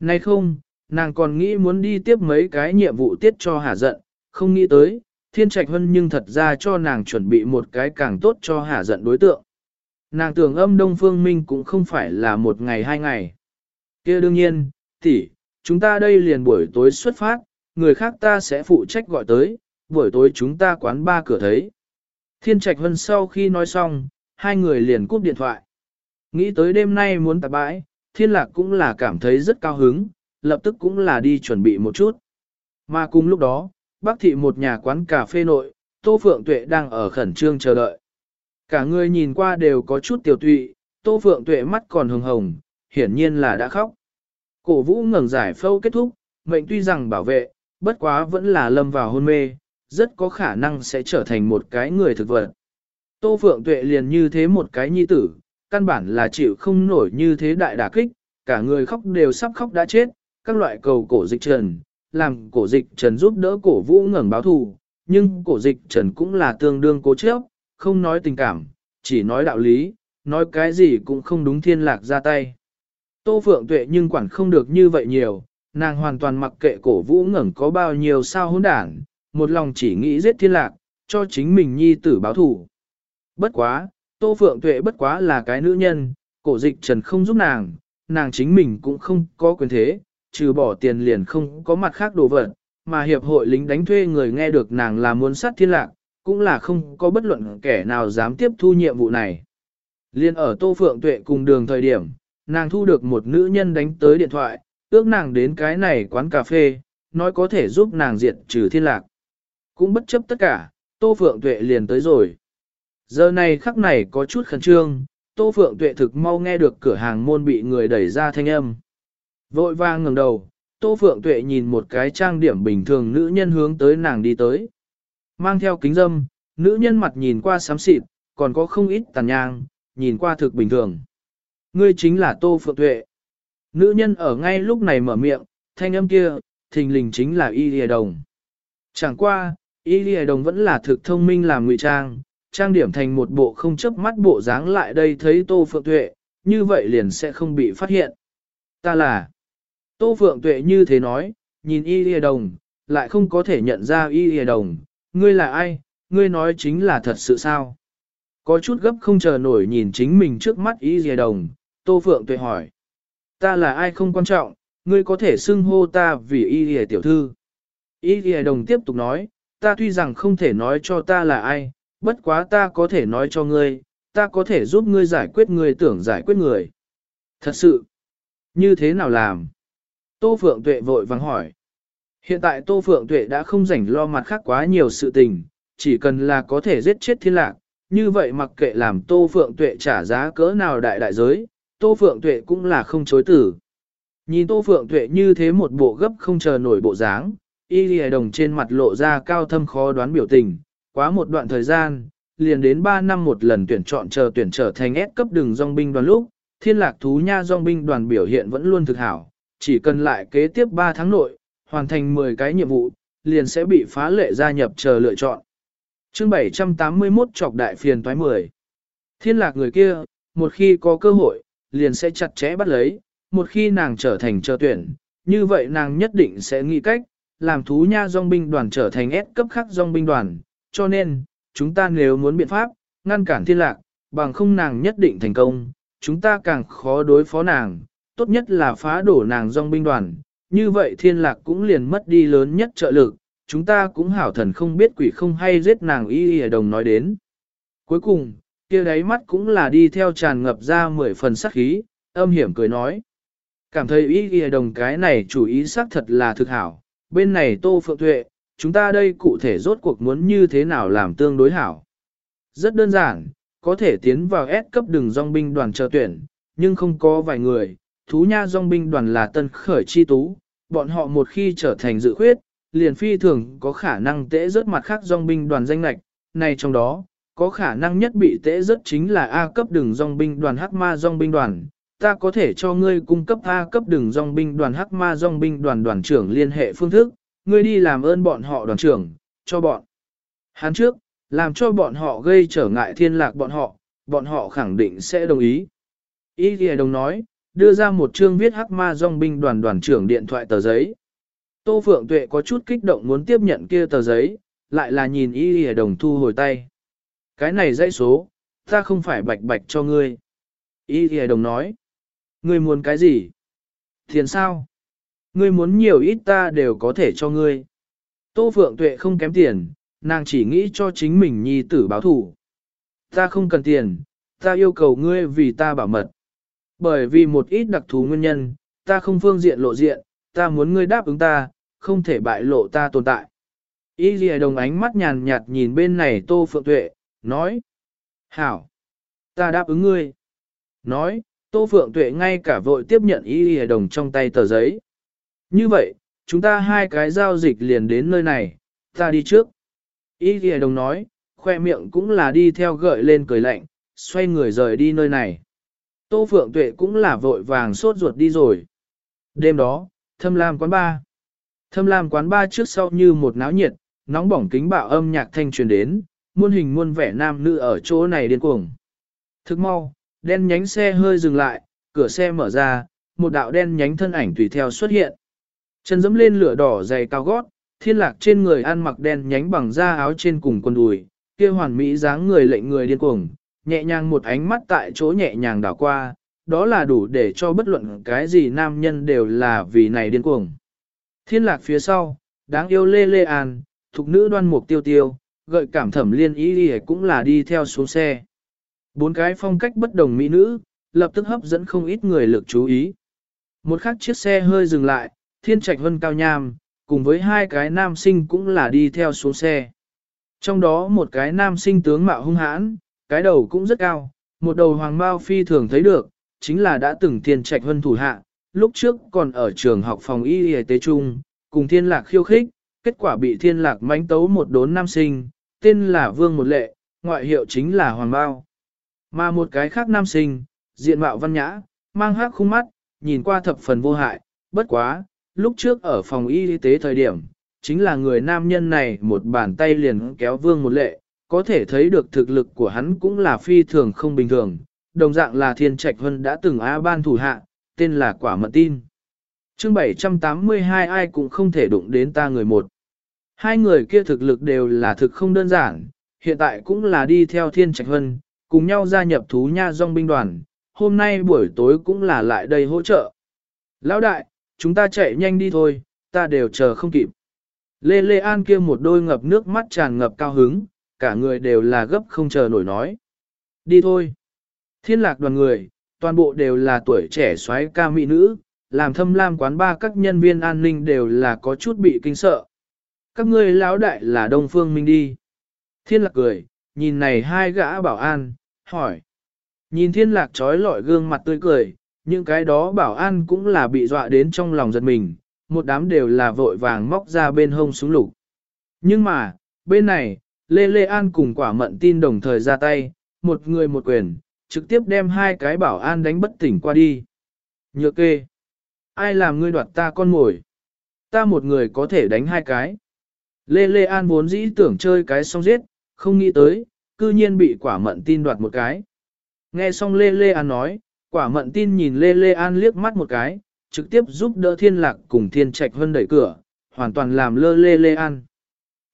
Nay không, nàng còn nghĩ muốn đi tiếp mấy cái nhiệm vụ tiết cho hả giận, không nghĩ tới, thiên trạch hân nhưng thật ra cho nàng chuẩn bị một cái càng tốt cho hả giận đối tượng. Nàng tưởng âm Đông Phương Minh cũng không phải là một ngày hai ngày. kia đương nhiên, tỷ, chúng ta đây liền buổi tối xuất phát, người khác ta sẽ phụ trách gọi tới, buổi tối chúng ta quán ba cửa thấy. Thiên Trạch Hân sau khi nói xong, hai người liền cúp điện thoại. Nghĩ tới đêm nay muốn tạp bãi, Thiên Lạc cũng là cảm thấy rất cao hứng, lập tức cũng là đi chuẩn bị một chút. Mà cùng lúc đó, bác thị một nhà quán cà phê nội, Tô Phượng Tuệ đang ở khẩn trương chờ đợi. Cả người nhìn qua đều có chút tiểu tụy, Tô Phượng Tuệ mắt còn hồng hồng, hiển nhiên là đã khóc. Cổ vũ ngẩng giải phâu kết thúc, mệnh tuy rằng bảo vệ, bất quá vẫn là lâm vào hôn mê, rất có khả năng sẽ trở thành một cái người thực vật. Tô Phượng Tuệ liền như thế một cái nhi tử, căn bản là chịu không nổi như thế đại đả kích, cả người khóc đều sắp khóc đã chết, các loại cầu cổ dịch trần, làm cổ dịch trần giúp đỡ cổ vũ ngẩng báo thù, nhưng cổ dịch trần cũng là tương đương cố chấp, không nói tình cảm, chỉ nói đạo lý, nói cái gì cũng không đúng thiên lạc ra tay. Tô Phượng Tuệ nhưng quản không được như vậy nhiều, nàng hoàn toàn mặc kệ cổ vũ ngẩng có bao nhiêu sao hỗn đảng, một lòng chỉ nghĩ giết thiên lạc, cho chính mình nhi tử báo thủ. Bất quá, Tô Phượng Tuệ bất quá là cái nữ nhân, cổ dịch trần không giúp nàng, nàng chính mình cũng không có quyền thế, trừ bỏ tiền liền không có mặt khác đồ vật, mà hiệp hội lính đánh thuê người nghe được nàng là muốn sát thiên lạc, cũng là không có bất luận kẻ nào dám tiếp thu nhiệm vụ này. Liên ở Tô Phượng Tuệ cùng đường thời điểm, nàng thu được một nữ nhân đánh tới điện thoại, ước nàng đến cái này quán cà phê, nói có thể giúp nàng diệt trừ thiên lạc. Cũng bất chấp tất cả, Tô Phượng Tuệ liền tới rồi. Giờ này khắc này có chút khẩn trương, Tô Phượng Tuệ thực mau nghe được cửa hàng môn bị người đẩy ra thanh âm. Vội vang ngẩng đầu, Tô Phượng Tuệ nhìn một cái trang điểm bình thường nữ nhân hướng tới nàng đi tới. Mang theo kính dâm, nữ nhân mặt nhìn qua xám xịt, còn có không ít tàn nhang, nhìn qua thực bình thường. Ngươi chính là Tô Phượng Tuệ. Nữ nhân ở ngay lúc này mở miệng, thanh âm kia, thình lình chính là Y Lìa Đồng. Chẳng qua, Y Lìa Đồng vẫn là thực thông minh làm ngụy trang, trang điểm thành một bộ không chấp mắt bộ dáng lại đây thấy Tô Phượng Tuệ, như vậy liền sẽ không bị phát hiện. Ta là Tô Phượng Tuệ như thế nói, nhìn Y Lìa Đồng, lại không có thể nhận ra Y Lìa Đồng, ngươi là ai, ngươi nói chính là thật sự sao? Có chút gấp không chờ nổi nhìn chính mình trước mắt Y Lìa Đồng, Tô Phượng Tuệ hỏi. Ta là ai không quan trọng, ngươi có thể xưng hô ta vì Y Lìa Tiểu Thư. Y Lìa Đồng tiếp tục nói, ta tuy rằng không thể nói cho ta là ai, bất quá ta có thể nói cho ngươi, ta có thể giúp ngươi giải quyết ngươi tưởng giải quyết người. Thật sự, như thế nào làm? Tô Phượng Tuệ vội vắng hỏi. Hiện tại Tô Phượng Tuệ đã không rảnh lo mặt khác quá nhiều sự tình, chỉ cần là có thể giết chết thiên lạc, như vậy mặc kệ làm Tô Phượng Tuệ trả giá cỡ nào đại đại giới, Tô Phượng Tuệ cũng là không chối tử. Nhìn Tô Phượng Tuệ như thế một bộ gấp không chờ nổi bộ dáng, y lìa đồng trên mặt lộ ra cao thâm khó đoán biểu tình, quá một đoạn thời gian, liền đến 3 năm một lần tuyển chọn chờ tuyển trở thành S cấp đường dòng binh đoàn lúc, thiên lạc thú nha dòng binh đoàn biểu hiện vẫn luôn thực hảo, chỉ cần lại kế tiếp 3 tháng nội, hoàn thành 10 cái nhiệm vụ, liền sẽ bị phá lệ gia nhập chờ lựa chọn. chương 781 trọc đại phiền toái 10. Thiên lạc người kia, một khi có cơ hội, liền sẽ chặt chẽ bắt lấy, một khi nàng trở thành chờ tuyển, như vậy nàng nhất định sẽ nghĩ cách, làm thú nha dòng binh đoàn trở thành S cấp khác dòng binh đoàn, cho nên, chúng ta nếu muốn biện pháp, ngăn cản thiên lạc, bằng không nàng nhất định thành công, chúng ta càng khó đối phó nàng, tốt nhất là phá đổ nàng dòng binh đoàn, như vậy thiên lạc cũng liền mất đi lớn nhất trợ lực, chúng ta cũng hảo thần không biết quỷ không hay giết nàng y y đồng nói đến. Cuối cùng, kia đáy mắt cũng là đi theo tràn ngập ra mười phần sắc khí, âm hiểm cười nói. Cảm thấy y y đồng cái này chủ ý xác thật là thực hảo, bên này tô phượng tuệ, chúng ta đây cụ thể rốt cuộc muốn như thế nào làm tương đối hảo. Rất đơn giản, có thể tiến vào S cấp đường dòng binh đoàn chờ tuyển, nhưng không có vài người, thú nha dòng binh đoàn là tân khởi chi tú, bọn họ một khi trở thành dự khuyết, liền phi thường có khả năng tễ rớt mặt khác dòng binh đoàn danh lạch, này trong đó, có khả năng nhất bị tễ rớt chính là A cấp đường dòng binh đoàn hắc ma dòng binh đoàn. Ta có thể cho ngươi cung cấp A cấp đường dòng binh đoàn hắc ma dòng binh đoàn đoàn trưởng liên hệ phương thức, ngươi đi làm ơn bọn họ đoàn trưởng, cho bọn. Hắn trước, làm cho bọn họ gây trở ngại thiên lạc bọn họ, bọn họ khẳng định sẽ đồng ý. Ý thì đồng nói, đưa ra một chương viết hắc ma dòng binh đoàn đoàn trưởng điện thoại tờ giấy. Tô Phượng Tuệ có chút kích động muốn tiếp nhận kia tờ giấy, lại là nhìn y lìa đồng thu hồi tay. Cái này dãy số, ta không phải bạch bạch cho ngươi. Y lìa đồng nói, ngươi muốn cái gì? Tiền sao? Ngươi muốn nhiều ít ta đều có thể cho ngươi. Tô Phượng Tuệ không kém tiền, nàng chỉ nghĩ cho chính mình nhi tử báo thủ. Ta không cần tiền, ta yêu cầu ngươi vì ta bảo mật. Bởi vì một ít đặc thù nguyên nhân, ta không phương diện lộ diện, ta muốn ngươi đáp ứng ta, không thể bại lộ ta tồn tại. Y dì đồng ánh mắt nhàn nhạt nhìn bên này Tô Phượng Tuệ, nói. Hảo! Ta đáp ứng ngươi. Nói, Tô Phượng Tuệ ngay cả vội tiếp nhận Y dì đồng trong tay tờ giấy. Như vậy, chúng ta hai cái giao dịch liền đến nơi này, ta đi trước. Ý kìa đồng nói, khoe miệng cũng là đi theo gợi lên cười lạnh, xoay người rời đi nơi này. Tô Phượng Tuệ cũng là vội vàng sốt ruột đi rồi. Đêm đó, thâm lam quán ba. Thâm lam quán ba trước sau như một náo nhiệt, nóng bỏng kính bạo âm nhạc thanh truyền đến, muôn hình muôn vẻ nam nữ ở chỗ này điên cuồng. Thức mau, đen nhánh xe hơi dừng lại, cửa xe mở ra, một đạo đen nhánh thân ảnh tùy theo xuất hiện. Chân dẫm lên lửa đỏ dày cao gót, thiên lạc trên người ăn mặc đen nhánh bằng da áo trên cùng quần đùi, kia hoàn mỹ dáng người lệnh người điên cuồng, nhẹ nhàng một ánh mắt tại chỗ nhẹ nhàng đảo qua, đó là đủ để cho bất luận cái gì nam nhân đều là vì này điên cuồng. Thiên lạc phía sau, đáng yêu lê lê an, thục nữ đoan mục tiêu tiêu, gợi cảm thẩm liên ý đi cũng là đi theo xuống xe. Bốn cái phong cách bất đồng mỹ nữ, lập tức hấp dẫn không ít người lực chú ý. Một khắc chiếc xe hơi dừng lại, thiên trạch vân cao nham, cùng với hai cái nam sinh cũng là đi theo xuống xe. Trong đó một cái nam sinh tướng mạo hung hãn, cái đầu cũng rất cao, một đầu hoàng bao phi thường thấy được, chính là đã từng thiên trạch vân thủ hạ, lúc trước còn ở trường học phòng y y tế trung, cùng thiên lạc khiêu khích, kết quả bị thiên lạc mánh tấu một đốn nam sinh, tên là Vương Một Lệ, ngoại hiệu chính là Hoàng Bao. Mà một cái khác nam sinh, diện mạo văn nhã, mang hát khung mắt, nhìn qua thập phần vô hại, bất quá, lúc trước ở phòng y tế thời điểm, chính là người nam nhân này một bàn tay liền kéo Vương Một Lệ, có thể thấy được thực lực của hắn cũng là phi thường không bình thường, đồng dạng là thiên trạch hân đã từng á ban thủ hạ, tên là quả mận tin. chương 782 ai cũng không thể đụng đến ta người một. Hai người kia thực lực đều là thực không đơn giản, hiện tại cũng là đi theo thiên trạch hân, cùng nhau gia nhập thú nha dòng binh đoàn, hôm nay buổi tối cũng là lại đây hỗ trợ. Lão đại, chúng ta chạy nhanh đi thôi, ta đều chờ không kịp. Lê Lê An kia một đôi ngập nước mắt tràn ngập cao hứng, cả người đều là gấp không chờ nổi nói. Đi thôi. Thiên lạc đoàn người, toàn bộ đều là tuổi trẻ xoáy ca mỹ nữ, làm thâm lam quán ba các nhân viên an ninh đều là có chút bị kinh sợ. Các ngươi lão đại là Đông Phương Minh đi. Thiên lạc cười, nhìn này hai gã bảo an, hỏi. Nhìn thiên lạc trói lọi gương mặt tươi cười, những cái đó bảo an cũng là bị dọa đến trong lòng giật mình, một đám đều là vội vàng móc ra bên hông súng lục. Nhưng mà, bên này, Lê Lê An cùng quả mận tin đồng thời ra tay, một người một quyền, trực tiếp đem hai cái bảo an đánh bất tỉnh qua đi. Nhược kê. Ai làm ngươi đoạt ta con mồi? Ta một người có thể đánh hai cái. Lê Lê An vốn dĩ tưởng chơi cái xong giết, không nghĩ tới, cư nhiên bị quả mận tin đoạt một cái. Nghe xong Lê Lê An nói, quả mận tin nhìn Lê Lê An liếc mắt một cái, trực tiếp giúp đỡ thiên lạc cùng thiên trạch hơn đẩy cửa, hoàn toàn làm lơ Lê Lê An.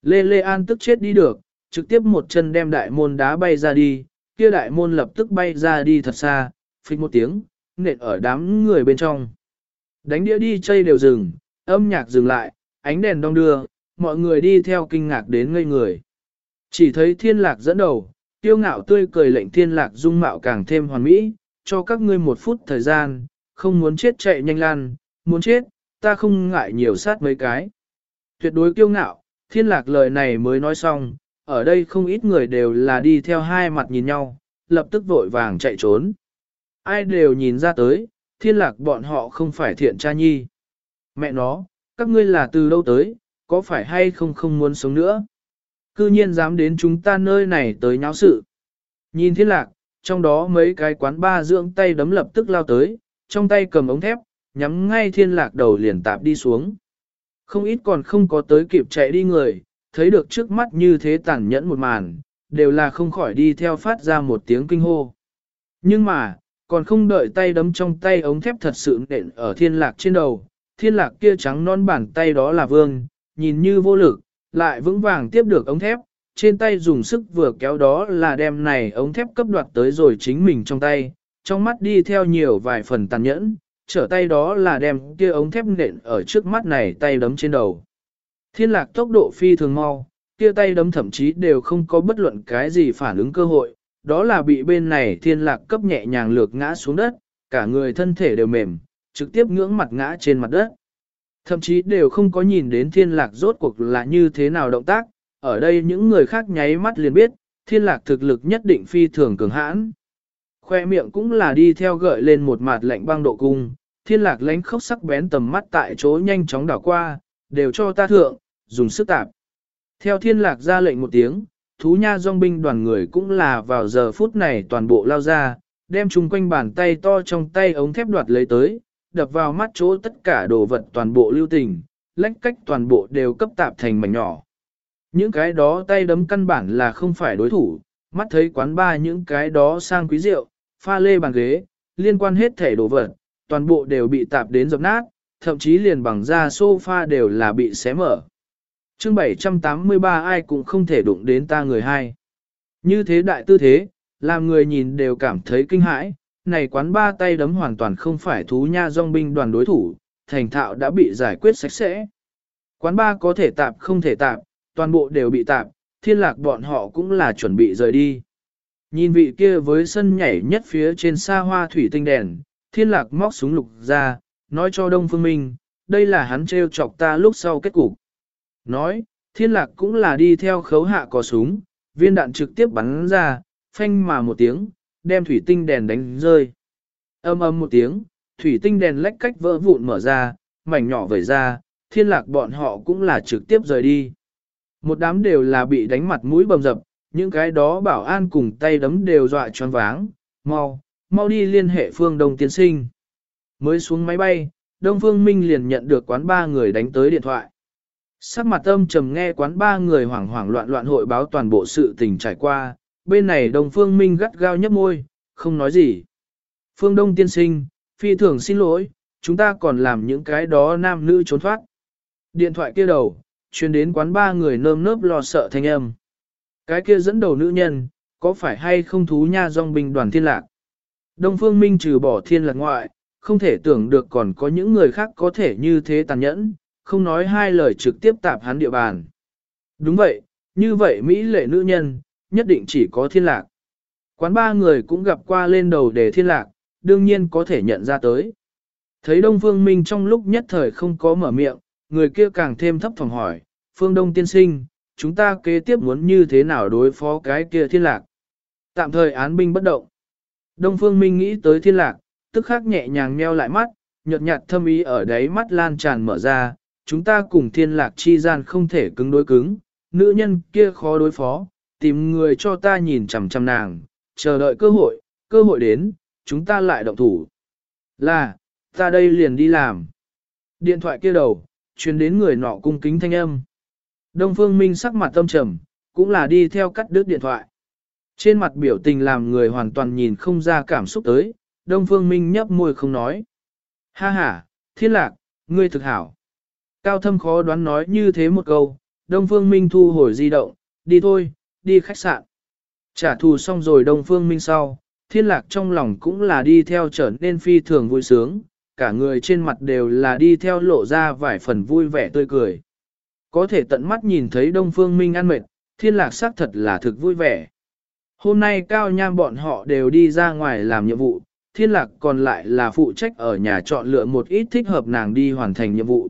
Lê Lê An tức chết đi được, trực tiếp một chân đem đại môn đá bay ra đi, kia đại môn lập tức bay ra đi thật xa, phích một tiếng, nện ở đám người bên trong. Đánh đĩa đi chơi đều dừng, âm nhạc dừng lại, ánh đèn đong đưa, mọi người đi theo kinh ngạc đến ngây người. Chỉ thấy thiên lạc dẫn đầu, tiêu ngạo tươi cười lệnh thiên lạc dung mạo càng thêm hoàn mỹ, cho các ngươi một phút thời gian, không muốn chết chạy nhanh lan, muốn chết, ta không ngại nhiều sát mấy cái. Tuyệt đối kiêu ngạo, thiên lạc lời này mới nói xong, ở đây không ít người đều là đi theo hai mặt nhìn nhau, lập tức vội vàng chạy trốn. Ai đều nhìn ra tới, thiên lạc bọn họ không phải thiện cha nhi. Mẹ nó, các ngươi là từ đâu tới, có phải hay không không muốn sống nữa? Cư nhiên dám đến chúng ta nơi này tới nháo sự. Nhìn thiên lạc, trong đó mấy cái quán ba dưỡng tay đấm lập tức lao tới, trong tay cầm ống thép, nhắm ngay thiên lạc đầu liền tạp đi xuống. Không ít còn không có tới kịp chạy đi người, thấy được trước mắt như thế tàn nhẫn một màn, đều là không khỏi đi theo phát ra một tiếng kinh hô. Nhưng mà, còn không đợi tay đấm trong tay ống thép thật sự nện ở thiên lạc trên đầu, thiên lạc kia trắng non bàn tay đó là vương, nhìn như vô lực, lại vững vàng tiếp được ống thép, trên tay dùng sức vừa kéo đó là đem này ống thép cấp đoạt tới rồi chính mình trong tay, trong mắt đi theo nhiều vài phần tàn nhẫn, trở tay đó là đem kia ống thép nện ở trước mắt này tay đấm trên đầu. Thiên lạc tốc độ phi thường mau, kia tay đấm thậm chí đều không có bất luận cái gì phản ứng cơ hội, đó là bị bên này thiên lạc cấp nhẹ nhàng lược ngã xuống đất, cả người thân thể đều mềm, trực tiếp ngưỡng mặt ngã trên mặt đất. Thậm chí đều không có nhìn đến thiên lạc rốt cuộc là như thế nào động tác, ở đây những người khác nháy mắt liền biết, thiên lạc thực lực nhất định phi thường cường hãn. Khoe miệng cũng là đi theo gợi lên một mặt lạnh băng độ cung, thiên lạc lánh khóc sắc bén tầm mắt tại chỗ nhanh chóng đảo qua, đều cho ta thượng, dùng sức tạp. Theo thiên lạc ra lệnh một tiếng, thú nha dòng binh đoàn người cũng là vào giờ phút này toàn bộ lao ra, đem chung quanh bàn tay to trong tay ống thép đoạt lấy tới, đập vào mắt chỗ tất cả đồ vật toàn bộ lưu tình, lách cách toàn bộ đều cấp tạp thành mảnh nhỏ. Những cái đó tay đấm căn bản là không phải đối thủ, mắt thấy quán ba những cái đó sang quý rượu, pha lê bàn ghế, liên quan hết thể đồ vật, toàn bộ đều bị tạp đến dập nát, thậm chí liền bằng da sofa đều là bị xé mở. chương 783 ai cũng không thể đụng đến ta người hai. Như thế đại tư thế, làm người nhìn đều cảm thấy kinh hãi, này quán ba tay đấm hoàn toàn không phải thú nha dòng binh đoàn đối thủ, thành thạo đã bị giải quyết sạch sẽ. Quán ba có thể tạp không thể tạp, toàn bộ đều bị tạp, thiên lạc bọn họ cũng là chuẩn bị rời đi. Nhìn vị kia với sân nhảy nhất phía trên xa hoa thủy tinh đèn, thiên lạc móc súng lục ra, nói cho Đông Phương Minh, đây là hắn trêu chọc ta lúc sau kết cục. Nói, thiên lạc cũng là đi theo khấu hạ có súng, viên đạn trực tiếp bắn ra, phanh mà một tiếng, đem thủy tinh đèn đánh rơi. Âm âm một tiếng, thủy tinh đèn lách cách vỡ vụn mở ra, mảnh nhỏ vẩy ra, thiên lạc bọn họ cũng là trực tiếp rời đi. Một đám đều là bị đánh mặt mũi bầm dập, những cái đó bảo an cùng tay đấm đều dọa choáng váng, mau, mau đi liên hệ phương đông tiên sinh. Mới xuống máy bay, Đông Phương Minh liền nhận được quán ba người đánh tới điện thoại. Sắc mặt âm trầm nghe quán ba người hoảng hoảng loạn loạn hội báo toàn bộ sự tình trải qua, bên này Đông Phương Minh gắt gao nhấp môi, không nói gì. Phương Đông tiên sinh, phi thường xin lỗi, chúng ta còn làm những cái đó nam nữ trốn thoát. Điện thoại kia đầu, truyền đến quán ba người nơm nớp lo sợ thanh âm. Cái kia dẫn đầu nữ nhân, có phải hay không thú nha dòng binh đoàn thiên lạc? Đông Phương Minh trừ bỏ thiên lạc ngoại, không thể tưởng được còn có những người khác có thể như thế tàn nhẫn, không nói hai lời trực tiếp tạp hắn địa bàn. Đúng vậy, như vậy Mỹ lệ nữ nhân, nhất định chỉ có thiên lạc. Quán ba người cũng gặp qua lên đầu để thiên lạc, đương nhiên có thể nhận ra tới. Thấy Đông Phương Minh trong lúc nhất thời không có mở miệng, người kia càng thêm thấp phòng hỏi, Phương Đông tiên sinh, chúng ta kế tiếp muốn như thế nào đối phó cái kia thiên lạc. Tạm thời án binh bất động. Đông Phương Minh nghĩ tới thiên lạc, tức khắc nhẹ nhàng meo lại mắt, nhợt nhạt thâm ý ở đáy mắt lan tràn mở ra, chúng ta cùng thiên lạc chi gian không thể cứng đối cứng, nữ nhân kia khó đối phó, tìm người cho ta nhìn chằm chằm nàng, chờ đợi cơ hội, cơ hội đến, chúng ta lại động thủ. Là, ta đây liền đi làm. Điện thoại kia đầu, truyền đến người nọ cung kính thanh âm. Đông Phương Minh sắc mặt tâm trầm, cũng là đi theo cắt đứt điện thoại. Trên mặt biểu tình làm người hoàn toàn nhìn không ra cảm xúc tới, Đông Phương Minh nhấp môi không nói. Ha ha, thiên lạc, ngươi thực hảo. Cao thâm khó đoán nói như thế một câu, Đông Phương Minh thu hồi di động, đi thôi, đi khách sạn. Trả thù xong rồi Đông Phương Minh sau, thiên lạc trong lòng cũng là đi theo trở nên phi thường vui sướng, cả người trên mặt đều là đi theo lộ ra vài phần vui vẻ tươi cười. Có thể tận mắt nhìn thấy Đông Phương Minh ăn mệt, thiên lạc sắc thật là thực vui vẻ. Hôm nay Cao Nham bọn họ đều đi ra ngoài làm nhiệm vụ, thiên lạc còn lại là phụ trách ở nhà chọn lựa một ít thích hợp nàng đi hoàn thành nhiệm vụ.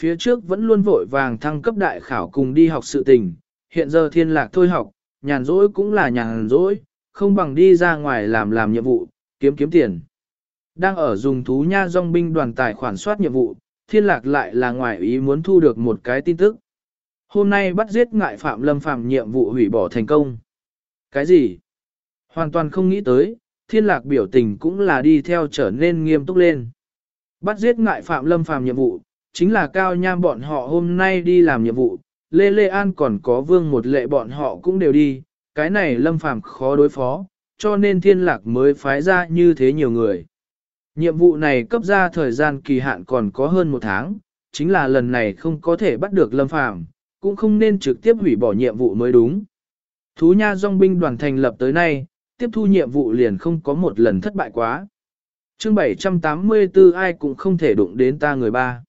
Phía trước vẫn luôn vội vàng thăng cấp đại khảo cùng đi học sự tình, hiện giờ thiên lạc thôi học, nhàn rỗi cũng là nhàn rỗi, không bằng đi ra ngoài làm làm nhiệm vụ, kiếm kiếm tiền. Đang ở dùng thú nha dòng binh đoàn tài khoản soát nhiệm vụ, thiên lạc lại là ngoại ý muốn thu được một cái tin tức. Hôm nay bắt giết ngại phạm lâm phạm nhiệm vụ hủy bỏ thành công. Cái gì? Hoàn toàn không nghĩ tới, thiên lạc biểu tình cũng là đi theo trở nên nghiêm túc lên. Bắt giết ngại phạm lâm phạm nhiệm vụ, chính là cao nham bọn họ hôm nay đi làm nhiệm vụ, Lê Lê An còn có vương một lệ bọn họ cũng đều đi, cái này lâm phàm khó đối phó, cho nên thiên lạc mới phái ra như thế nhiều người. Nhiệm vụ này cấp ra thời gian kỳ hạn còn có hơn một tháng, chính là lần này không có thể bắt được lâm phàm, cũng không nên trực tiếp hủy bỏ nhiệm vụ mới đúng. Thú nha dòng binh đoàn thành lập tới nay, tiếp thu nhiệm vụ liền không có một lần thất bại quá. chương 784 ai cũng không thể đụng đến ta người ba.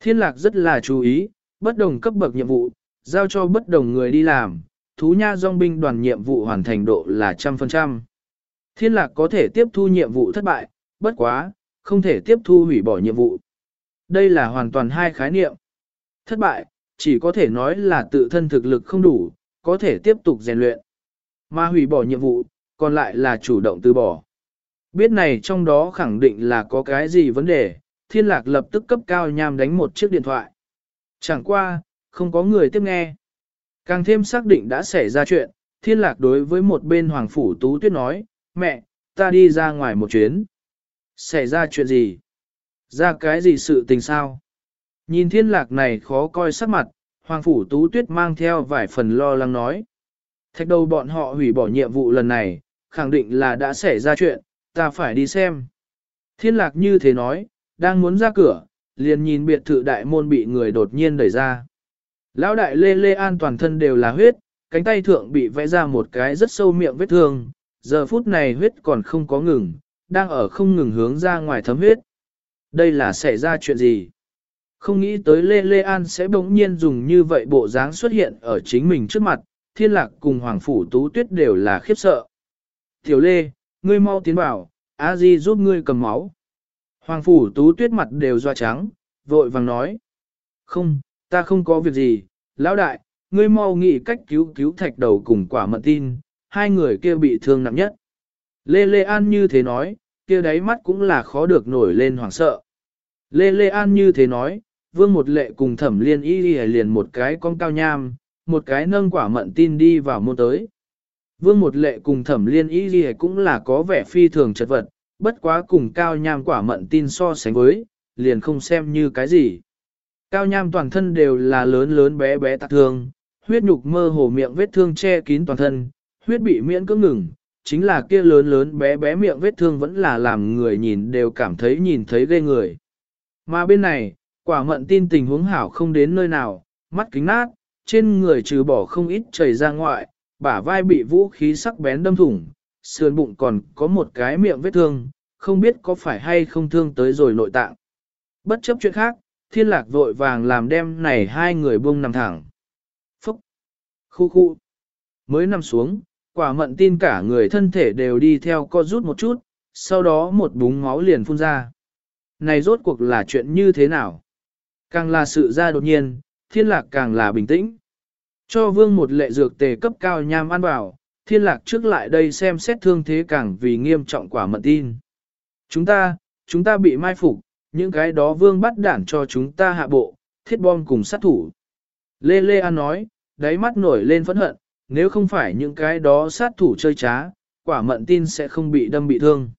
Thiên lạc rất là chú ý, bất đồng cấp bậc nhiệm vụ, giao cho bất đồng người đi làm, thú nha dòng binh đoàn nhiệm vụ hoàn thành độ là trăm phần trăm. Thiên lạc có thể tiếp thu nhiệm vụ thất bại, bất quá, không thể tiếp thu hủy bỏ nhiệm vụ. Đây là hoàn toàn hai khái niệm. Thất bại, chỉ có thể nói là tự thân thực lực không đủ, có thể tiếp tục rèn luyện. Mà hủy bỏ nhiệm vụ, còn lại là chủ động từ bỏ. Biết này trong đó khẳng định là có cái gì vấn đề, thiên lạc lập tức cấp cao nham đánh một chiếc điện thoại. Chẳng qua, không có người tiếp nghe. Càng thêm xác định đã xảy ra chuyện, thiên lạc đối với một bên Hoàng Phủ Tú Tuyết nói, mẹ, ta đi ra ngoài một chuyến. Xảy ra chuyện gì? Ra cái gì sự tình sao? Nhìn thiên lạc này khó coi sắc mặt, Hoàng Phủ Tú Tuyết mang theo vài phần lo lắng nói. Thạch đầu bọn họ hủy bỏ nhiệm vụ lần này, khẳng định là đã xảy ra chuyện, ta phải đi xem. Thiên lạc như thế nói, đang muốn ra cửa, liền nhìn biệt thự đại môn bị người đột nhiên đẩy ra. Lão đại lê lê an toàn thân đều là huyết, cánh tay thượng bị vẽ ra một cái rất sâu miệng vết thương, giờ phút này huyết còn không có ngừng, đang ở không ngừng hướng ra ngoài thấm huyết. Đây là xảy ra chuyện gì? Không nghĩ tới Lê Lê An sẽ bỗng nhiên dùng như vậy bộ dáng xuất hiện ở chính mình trước mặt, thiên lạc cùng Hoàng Phủ Tú Tuyết đều là khiếp sợ. Tiểu Lê, ngươi mau tiến bảo, a di giúp ngươi cầm máu. Hoàng Phủ Tú Tuyết mặt đều doa trắng, vội vàng nói. Không, ta không có việc gì, lão đại, ngươi mau nghĩ cách cứu cứu thạch đầu cùng quả mận tin, hai người kia bị thương nặng nhất. Lê Lê An như thế nói, kia đáy mắt cũng là khó được nổi lên hoảng sợ. Lê Lê An như thế nói, vương một lệ cùng thẩm liên y liền một cái con cao nham, một cái nâng quả mận tin đi vào môn tới. Vương một lệ cùng thẩm liên y cũng là có vẻ phi thường chật vật, bất quá cùng cao nham quả mận tin so sánh với, liền không xem như cái gì. Cao nham toàn thân đều là lớn lớn bé bé tạc thương, huyết nhục mơ hồ miệng vết thương che kín toàn thân, huyết bị miễn cưỡng ngừng, chính là kia lớn lớn bé bé miệng vết thương vẫn là làm người nhìn đều cảm thấy nhìn thấy ghê người. Mà bên này, quả mận tin tình huống hảo không đến nơi nào, mắt kính nát, trên người trừ bỏ không ít chảy ra ngoại, bả vai bị vũ khí sắc bén đâm thủng, sườn bụng còn có một cái miệng vết thương, không biết có phải hay không thương tới rồi nội tạng. Bất chấp chuyện khác, thiên lạc vội vàng làm đem này hai người buông nằm thẳng. Phúc! Khu khu! Mới nằm xuống, quả mận tin cả người thân thể đều đi theo co rút một chút, sau đó một búng máu liền phun ra. Này rốt cuộc là chuyện như thế nào? Càng là sự ra đột nhiên, thiên lạc càng là bình tĩnh. Cho vương một lệ dược tề cấp cao nham ăn vào, thiên lạc trước lại đây xem xét thương thế càng vì nghiêm trọng quả mận tin. Chúng ta, chúng ta bị mai phục, những cái đó vương bắt đản cho chúng ta hạ bộ, thiết bom cùng sát thủ. Lê Lê An nói, đáy mắt nổi lên phẫn hận, nếu không phải những cái đó sát thủ chơi trá, quả mận tin sẽ không bị đâm bị thương.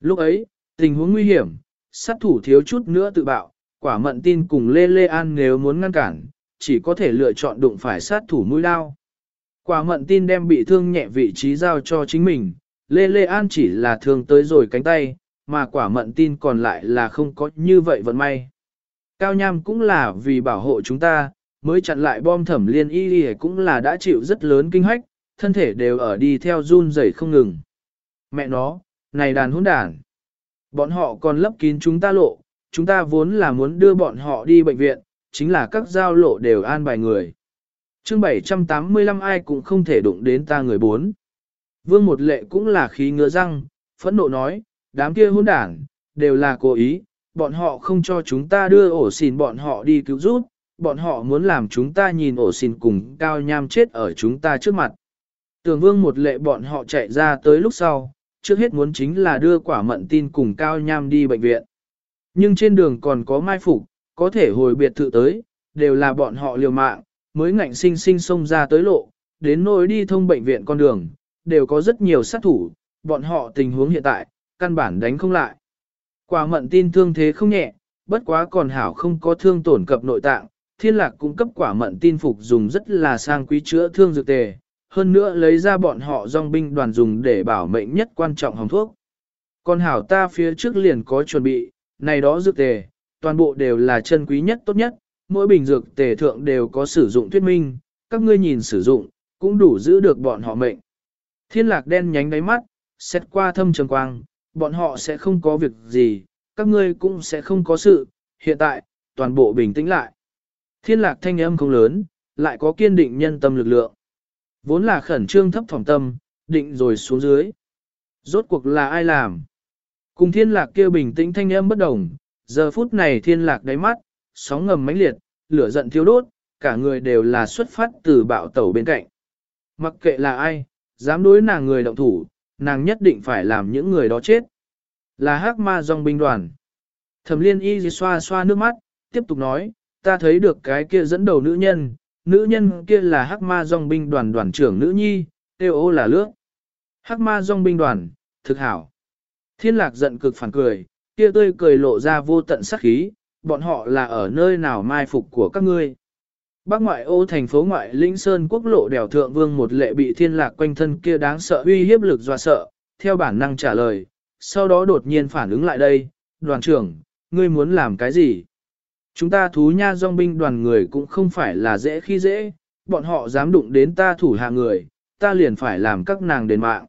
Lúc ấy, tình huống nguy hiểm, sát thủ thiếu chút nữa tự bạo, quả mận tin cùng Lê Lê An nếu muốn ngăn cản, chỉ có thể lựa chọn đụng phải sát thủ mũi lao. Quả mận tin đem bị thương nhẹ vị trí giao cho chính mình, Lê Lê An chỉ là thương tới rồi cánh tay, mà quả mận tin còn lại là không có như vậy vận may. Cao Nham cũng là vì bảo hộ chúng ta, mới chặn lại bom thẩm liên y y cũng là đã chịu rất lớn kinh hách, thân thể đều ở đi theo run rẩy không ngừng. Mẹ nó, này đàn hỗn đàn. Bọn họ còn lấp kín chúng ta lộ, chúng ta vốn là muốn đưa bọn họ đi bệnh viện, chính là các giao lộ đều an bài người. chương 785 ai cũng không thể đụng đến ta người bốn. Vương một lệ cũng là khí ngựa răng, phẫn nộ nói, đám kia hỗn đảng, đều là cố ý, bọn họ không cho chúng ta đưa ổ xìn bọn họ đi cứu giúp, bọn họ muốn làm chúng ta nhìn ổ xin cùng cao nham chết ở chúng ta trước mặt. Tường vương một lệ bọn họ chạy ra tới lúc sau, trước hết muốn chính là đưa quả mận tin cùng cao nham đi bệnh viện. Nhưng trên đường còn có mai phục, có thể hồi biệt thự tới, đều là bọn họ liều mạng, mới ngạnh sinh sinh xông ra tới lộ, đến nỗi đi thông bệnh viện con đường, đều có rất nhiều sát thủ, bọn họ tình huống hiện tại, căn bản đánh không lại. Quả mận tin thương thế không nhẹ, bất quá còn hảo không có thương tổn cập nội tạng, thiên lạc cung cấp quả mận tin phục dùng rất là sang quý chữa thương dược tề, hơn nữa lấy ra bọn họ dòng binh đoàn dùng để bảo mệnh nhất quan trọng hồng thuốc. Còn hảo ta phía trước liền có chuẩn bị, này đó dược tề, toàn bộ đều là chân quý nhất tốt nhất, mỗi bình dược tề thượng đều có sử dụng thuyết minh, các ngươi nhìn sử dụng, cũng đủ giữ được bọn họ mệnh. Thiên lạc đen nhánh đáy mắt, xét qua thâm trường quang, bọn họ sẽ không có việc gì, các ngươi cũng sẽ không có sự, hiện tại, toàn bộ bình tĩnh lại. Thiên lạc thanh âm không lớn, lại có kiên định nhân tâm lực lượng. Vốn là khẩn trương thấp phòng tâm, định rồi xuống dưới. Rốt cuộc là ai làm? Cùng thiên lạc kêu bình tĩnh thanh âm bất đồng, giờ phút này thiên lạc đáy mắt, sóng ngầm mãnh liệt, lửa giận thiêu đốt, cả người đều là xuất phát từ bạo tẩu bên cạnh. Mặc kệ là ai, dám đối nàng người động thủ, nàng nhất định phải làm những người đó chết. Là hắc ma dòng binh đoàn. Thẩm liên y xoa xoa nước mắt, tiếp tục nói, ta thấy được cái kia dẫn đầu nữ nhân, nữ nhân kia là hắc ma dòng binh đoàn đoàn trưởng nữ nhi, tiêu ô là lước. Hắc ma dòng binh đoàn, thực hảo. Thiên lạc giận cực phản cười, kia tươi cười lộ ra vô tận sắc khí, bọn họ là ở nơi nào mai phục của các ngươi. Bắc ngoại ô thành phố ngoại Linh Sơn quốc lộ đèo thượng vương một lệ bị thiên lạc quanh thân kia đáng sợ uy hiếp lực dọa sợ, theo bản năng trả lời, sau đó đột nhiên phản ứng lại đây, đoàn trưởng, ngươi muốn làm cái gì? Chúng ta thú nha dòng binh đoàn người cũng không phải là dễ khi dễ, bọn họ dám đụng đến ta thủ hạ người, ta liền phải làm các nàng đền mạng.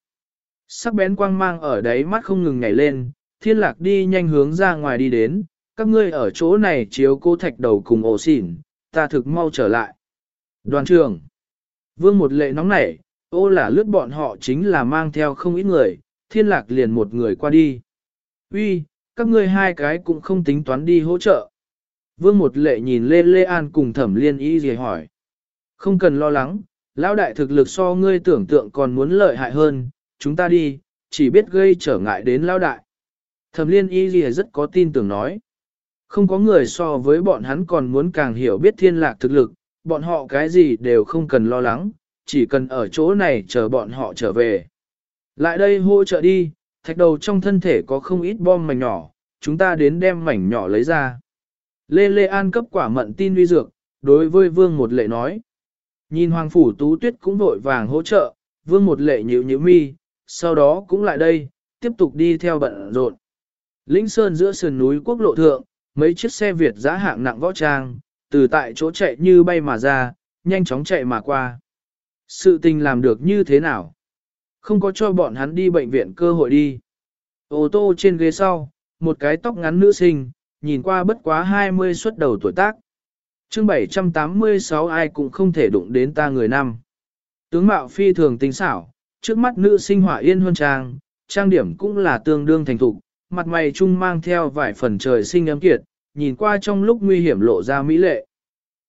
Sắc bén quang mang ở đấy mắt không ngừng nhảy lên, thiên lạc đi nhanh hướng ra ngoài đi đến, các ngươi ở chỗ này chiếu cô thạch đầu cùng ổ xỉn, ta thực mau trở lại. Đoàn trưởng, vương một lệ nóng nảy, ô là lướt bọn họ chính là mang theo không ít người, thiên lạc liền một người qua đi. Uy, các ngươi hai cái cũng không tính toán đi hỗ trợ. Vương một lệ nhìn Lê Lê An cùng thẩm liên y gì hỏi. Không cần lo lắng, lão đại thực lực so ngươi tưởng tượng còn muốn lợi hại hơn, chúng ta đi, chỉ biết gây trở ngại đến lão đại. Thẩm liên y gì rất có tin tưởng nói. Không có người so với bọn hắn còn muốn càng hiểu biết thiên lạc thực lực, bọn họ cái gì đều không cần lo lắng, chỉ cần ở chỗ này chờ bọn họ trở về. Lại đây hỗ trợ đi, thạch đầu trong thân thể có không ít bom mảnh nhỏ, chúng ta đến đem mảnh nhỏ lấy ra. Lê Lê An cấp quả mận tin uy dược, đối với vương một lệ nói. Nhìn hoàng phủ tú tuyết cũng vội vàng hỗ trợ, vương một lệ nhịu nhịu mi, sau đó cũng lại đây, tiếp tục đi theo bận rộn. Lĩnh Sơn giữa sườn núi quốc lộ thượng, mấy chiếc xe Việt giá hạng nặng võ trang, từ tại chỗ chạy như bay mà ra, nhanh chóng chạy mà qua. Sự tình làm được như thế nào? Không có cho bọn hắn đi bệnh viện cơ hội đi. Ô tô trên ghế sau, một cái tóc ngắn nữ sinh, nhìn qua bất quá 20 xuất đầu tuổi tác. chương 786 ai cũng không thể đụng đến ta người năm. Tướng mạo phi thường tinh xảo, trước mắt nữ sinh hỏa yên huân trang, trang điểm cũng là tương đương thành thục, mặt mày trung mang theo vài phần trời sinh ấm kiệt, nhìn qua trong lúc nguy hiểm lộ ra mỹ lệ.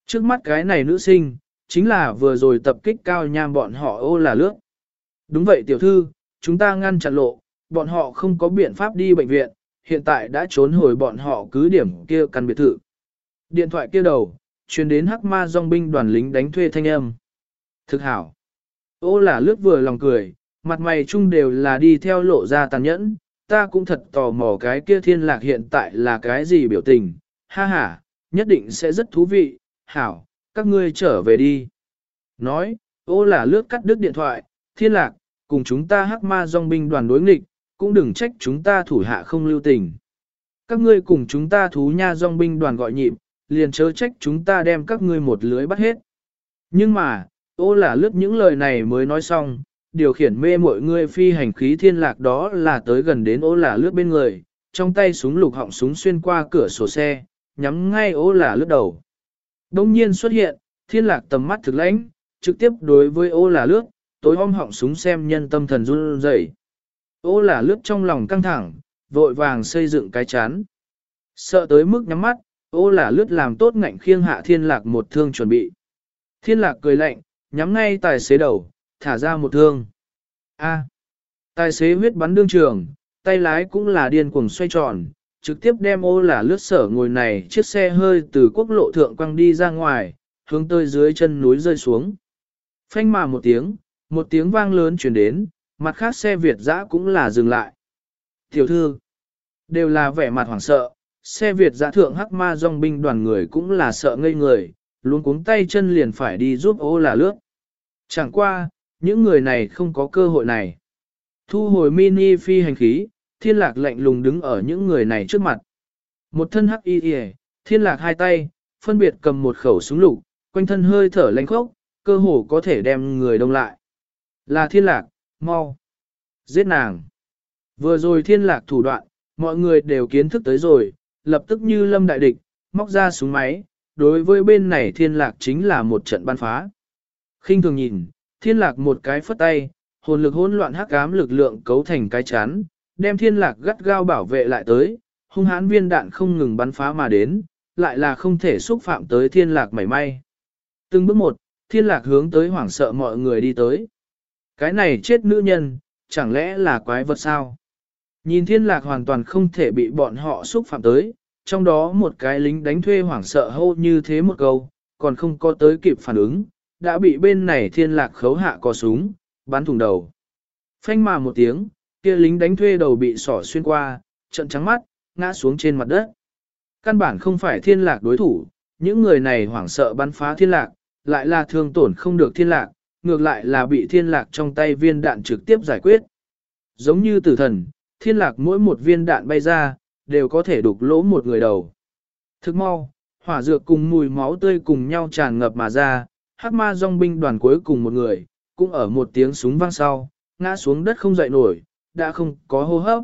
Trước mắt cái này nữ sinh, chính là vừa rồi tập kích cao nham bọn họ ô là lướt. Đúng vậy tiểu thư, chúng ta ngăn chặn lộ, bọn họ không có biện pháp đi bệnh viện, hiện tại đã trốn hồi bọn họ cứ điểm kia căn biệt thự. Điện thoại kia đầu, truyền đến hắc ma dòng binh đoàn lính đánh thuê thanh âm. Thực hảo. Ô là lướt vừa lòng cười, mặt mày chung đều là đi theo lộ ra tàn nhẫn, ta cũng thật tò mò cái kia thiên lạc hiện tại là cái gì biểu tình, ha ha, nhất định sẽ rất thú vị, hảo, các ngươi trở về đi. Nói, ô là lướt cắt đứt điện thoại, thiên lạc, cùng chúng ta hắc ma dòng binh đoàn đối nghịch, cũng đừng trách chúng ta thủ hạ không lưu tình. Các ngươi cùng chúng ta thú nha dòng binh đoàn gọi nhịp, liền chớ trách chúng ta đem các ngươi một lưới bắt hết. Nhưng mà, ô là lướt những lời này mới nói xong, điều khiển mê mọi người phi hành khí thiên lạc đó là tới gần đến ô là lướt bên người, trong tay súng lục họng súng xuyên qua cửa sổ xe, nhắm ngay ô là lướt đầu. Đông nhiên xuất hiện, thiên lạc tầm mắt thực lãnh, trực tiếp đối với ô là lướt, tối om họng súng xem nhân tâm thần run rẩy. Ô là lướt trong lòng căng thẳng, vội vàng xây dựng cái chán. Sợ tới mức nhắm mắt, ô là lướt làm tốt ngạnh khiêng hạ thiên lạc một thương chuẩn bị. Thiên lạc cười lạnh, nhắm ngay tài xế đầu, thả ra một thương. A. tài xế huyết bắn đương trường, tay lái cũng là điên cuồng xoay tròn, trực tiếp đem ô là lướt sở ngồi này chiếc xe hơi từ quốc lộ thượng quăng đi ra ngoài, hướng tới dưới chân núi rơi xuống. Phanh mà một tiếng, một tiếng vang lớn chuyển đến, mặt khác xe Việt dã cũng là dừng lại. Tiểu thư, đều là vẻ mặt hoảng sợ, xe Việt dã thượng hắc ma dòng binh đoàn người cũng là sợ ngây người, luôn cuống tay chân liền phải đi giúp ô là lướt. Chẳng qua, những người này không có cơ hội này. Thu hồi mini phi hành khí, thiên lạc lạnh lùng đứng ở những người này trước mặt. Một thân hắc y y, thiên lạc hai tay, phân biệt cầm một khẩu súng lục, quanh thân hơi thở lạnh khốc, cơ hồ có thể đem người đông lại. Là thiên lạc, mau. Giết nàng. Vừa rồi thiên lạc thủ đoạn, mọi người đều kiến thức tới rồi, lập tức như lâm đại địch, móc ra súng máy, đối với bên này thiên lạc chính là một trận ban phá. khinh thường nhìn, thiên lạc một cái phất tay, hồn lực hỗn loạn hắc ám lực lượng cấu thành cái chán, đem thiên lạc gắt gao bảo vệ lại tới, hung hãn viên đạn không ngừng bắn phá mà đến, lại là không thể xúc phạm tới thiên lạc mảy may. Từng bước một, thiên lạc hướng tới hoảng sợ mọi người đi tới. Cái này chết nữ nhân, chẳng lẽ là quái vật sao? Nhìn thiên lạc hoàn toàn không thể bị bọn họ xúc phạm tới, trong đó một cái lính đánh thuê hoảng sợ hô như thế một câu, còn không có tới kịp phản ứng, đã bị bên này thiên lạc khấu hạ có súng, bắn thùng đầu. Phanh mà một tiếng, kia lính đánh thuê đầu bị sỏ xuyên qua, trận trắng mắt, ngã xuống trên mặt đất. Căn bản không phải thiên lạc đối thủ, những người này hoảng sợ bắn phá thiên lạc, lại là thương tổn không được thiên lạc, ngược lại là bị thiên lạc trong tay viên đạn trực tiếp giải quyết. Giống như tử thần, thiên lạc mỗi một viên đạn bay ra, đều có thể đục lỗ một người đầu. Thức mau, hỏa dược cùng mùi máu tươi cùng nhau tràn ngập mà ra, hắc ma dòng binh đoàn cuối cùng một người, cũng ở một tiếng súng vang sau, ngã xuống đất không dậy nổi, đã không có hô hấp.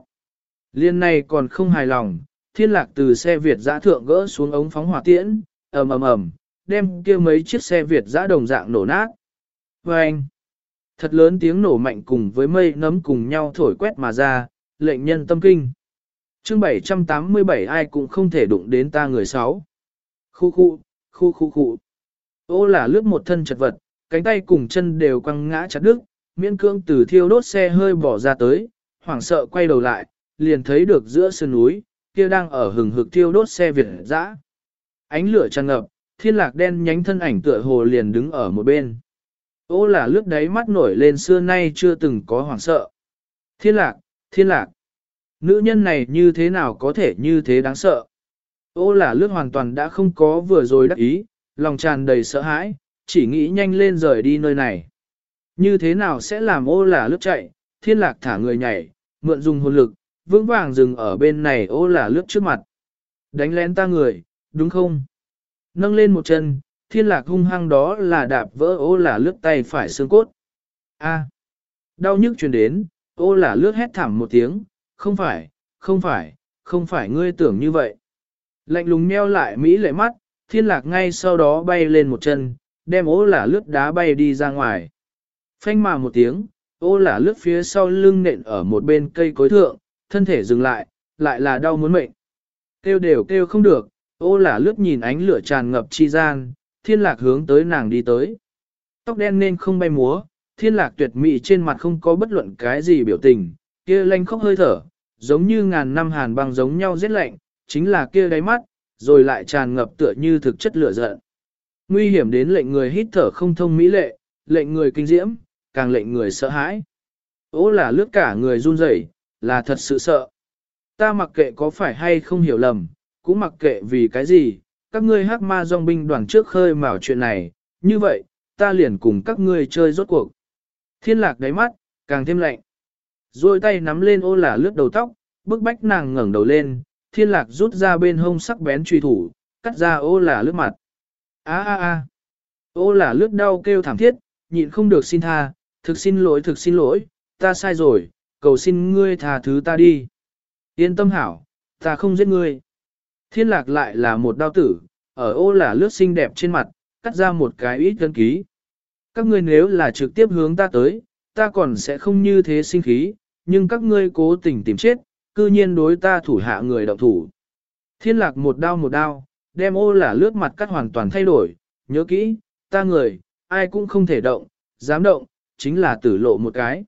Liên này còn không hài lòng, thiên lạc từ xe Việt giã thượng gỡ xuống ống phóng hỏa tiễn, ầm ầm ầm, đem kia mấy chiếc xe Việt giã đồng dạng nổ nát. Và anh, thật lớn tiếng nổ mạnh cùng với mây nấm cùng nhau thổi quét mà ra, lệnh nhân tâm kinh. chương 787 ai cũng không thể đụng đến ta người sáu. Khu khu, khu khu khu. Ô là lướt một thân chật vật, cánh tay cùng chân đều quăng ngã chặt đứt, miễn cương từ thiêu đốt xe hơi bỏ ra tới, hoảng sợ quay đầu lại, liền thấy được giữa sườn núi, kia đang ở hừng hực thiêu đốt xe Việt dã. Ánh lửa tràn ngập, thiên lạc đen nhánh thân ảnh tựa hồ liền đứng ở một bên. Ô là lướt đáy mắt nổi lên xưa nay chưa từng có hoảng sợ. Thiên lạc, thiên lạc. Nữ nhân này như thế nào có thể như thế đáng sợ. Ô là lướt hoàn toàn đã không có vừa rồi đắc ý, lòng tràn đầy sợ hãi, chỉ nghĩ nhanh lên rời đi nơi này. Như thế nào sẽ làm ô là lướt chạy, thiên lạc thả người nhảy, mượn dùng hồn lực, vững vàng dừng ở bên này ô là lướt trước mặt. Đánh lén ta người, đúng không? Nâng lên một chân, thiên lạc hung hăng đó là đạp vỡ ô là lướt tay phải xương cốt. A. Đau nhức truyền đến, ô là lướt hét thảm một tiếng, không phải, không phải, không phải ngươi tưởng như vậy. Lạnh lùng nheo lại Mỹ lệ mắt, thiên lạc ngay sau đó bay lên một chân, đem ô là lướt đá bay đi ra ngoài. Phanh mà một tiếng, Ô là lướt phía sau lưng nện ở một bên cây cối thượng, thân thể dừng lại, lại là đau muốn mệnh. Kêu đều kêu không được, ô là lướt nhìn ánh lửa tràn ngập chi gian, thiên lạc hướng tới nàng đi tới. Tóc đen nên không bay múa, thiên lạc tuyệt mỹ trên mặt không có bất luận cái gì biểu tình, kia lanh khóc hơi thở, giống như ngàn năm hàn băng giống nhau giết lạnh, chính là kia đáy mắt, rồi lại tràn ngập tựa như thực chất lửa giận. Nguy hiểm đến lệnh người hít thở không thông mỹ lệ, lệnh người kinh diễm, càng lệnh người sợ hãi. Ô là lướt cả người run rẩy, là thật sự sợ. Ta mặc kệ có phải hay không hiểu lầm, cũng mặc kệ vì cái gì, các ngươi hắc ma dòng binh đoàn trước khơi mào chuyện này, như vậy, ta liền cùng các ngươi chơi rốt cuộc. Thiên lạc đáy mắt, càng thêm lạnh. Rồi tay nắm lên ô là lướt đầu tóc, bức bách nàng ngẩng đầu lên, thiên lạc rút ra bên hông sắc bén truy thủ, cắt ra ô là lướt mặt. Á á á, ô là lướt đau kêu thảm thiết, nhịn không được xin tha, thực xin lỗi thực xin lỗi, ta sai rồi, cầu xin ngươi tha thứ ta đi. Yên tâm hảo, ta không giết ngươi. Thiên lạc lại là một đao tử, ở ô là lướt xinh đẹp trên mặt, cắt ra một cái ít gân ký. Các ngươi nếu là trực tiếp hướng ta tới, ta còn sẽ không như thế sinh khí, nhưng các ngươi cố tình tìm chết, cư nhiên đối ta thủ hạ người động thủ. Thiên lạc một đao một đao, đem ô là lướt mặt cắt hoàn toàn thay đổi, nhớ kỹ, ta người, ai cũng không thể động, dám động, chính là tử lộ một cái.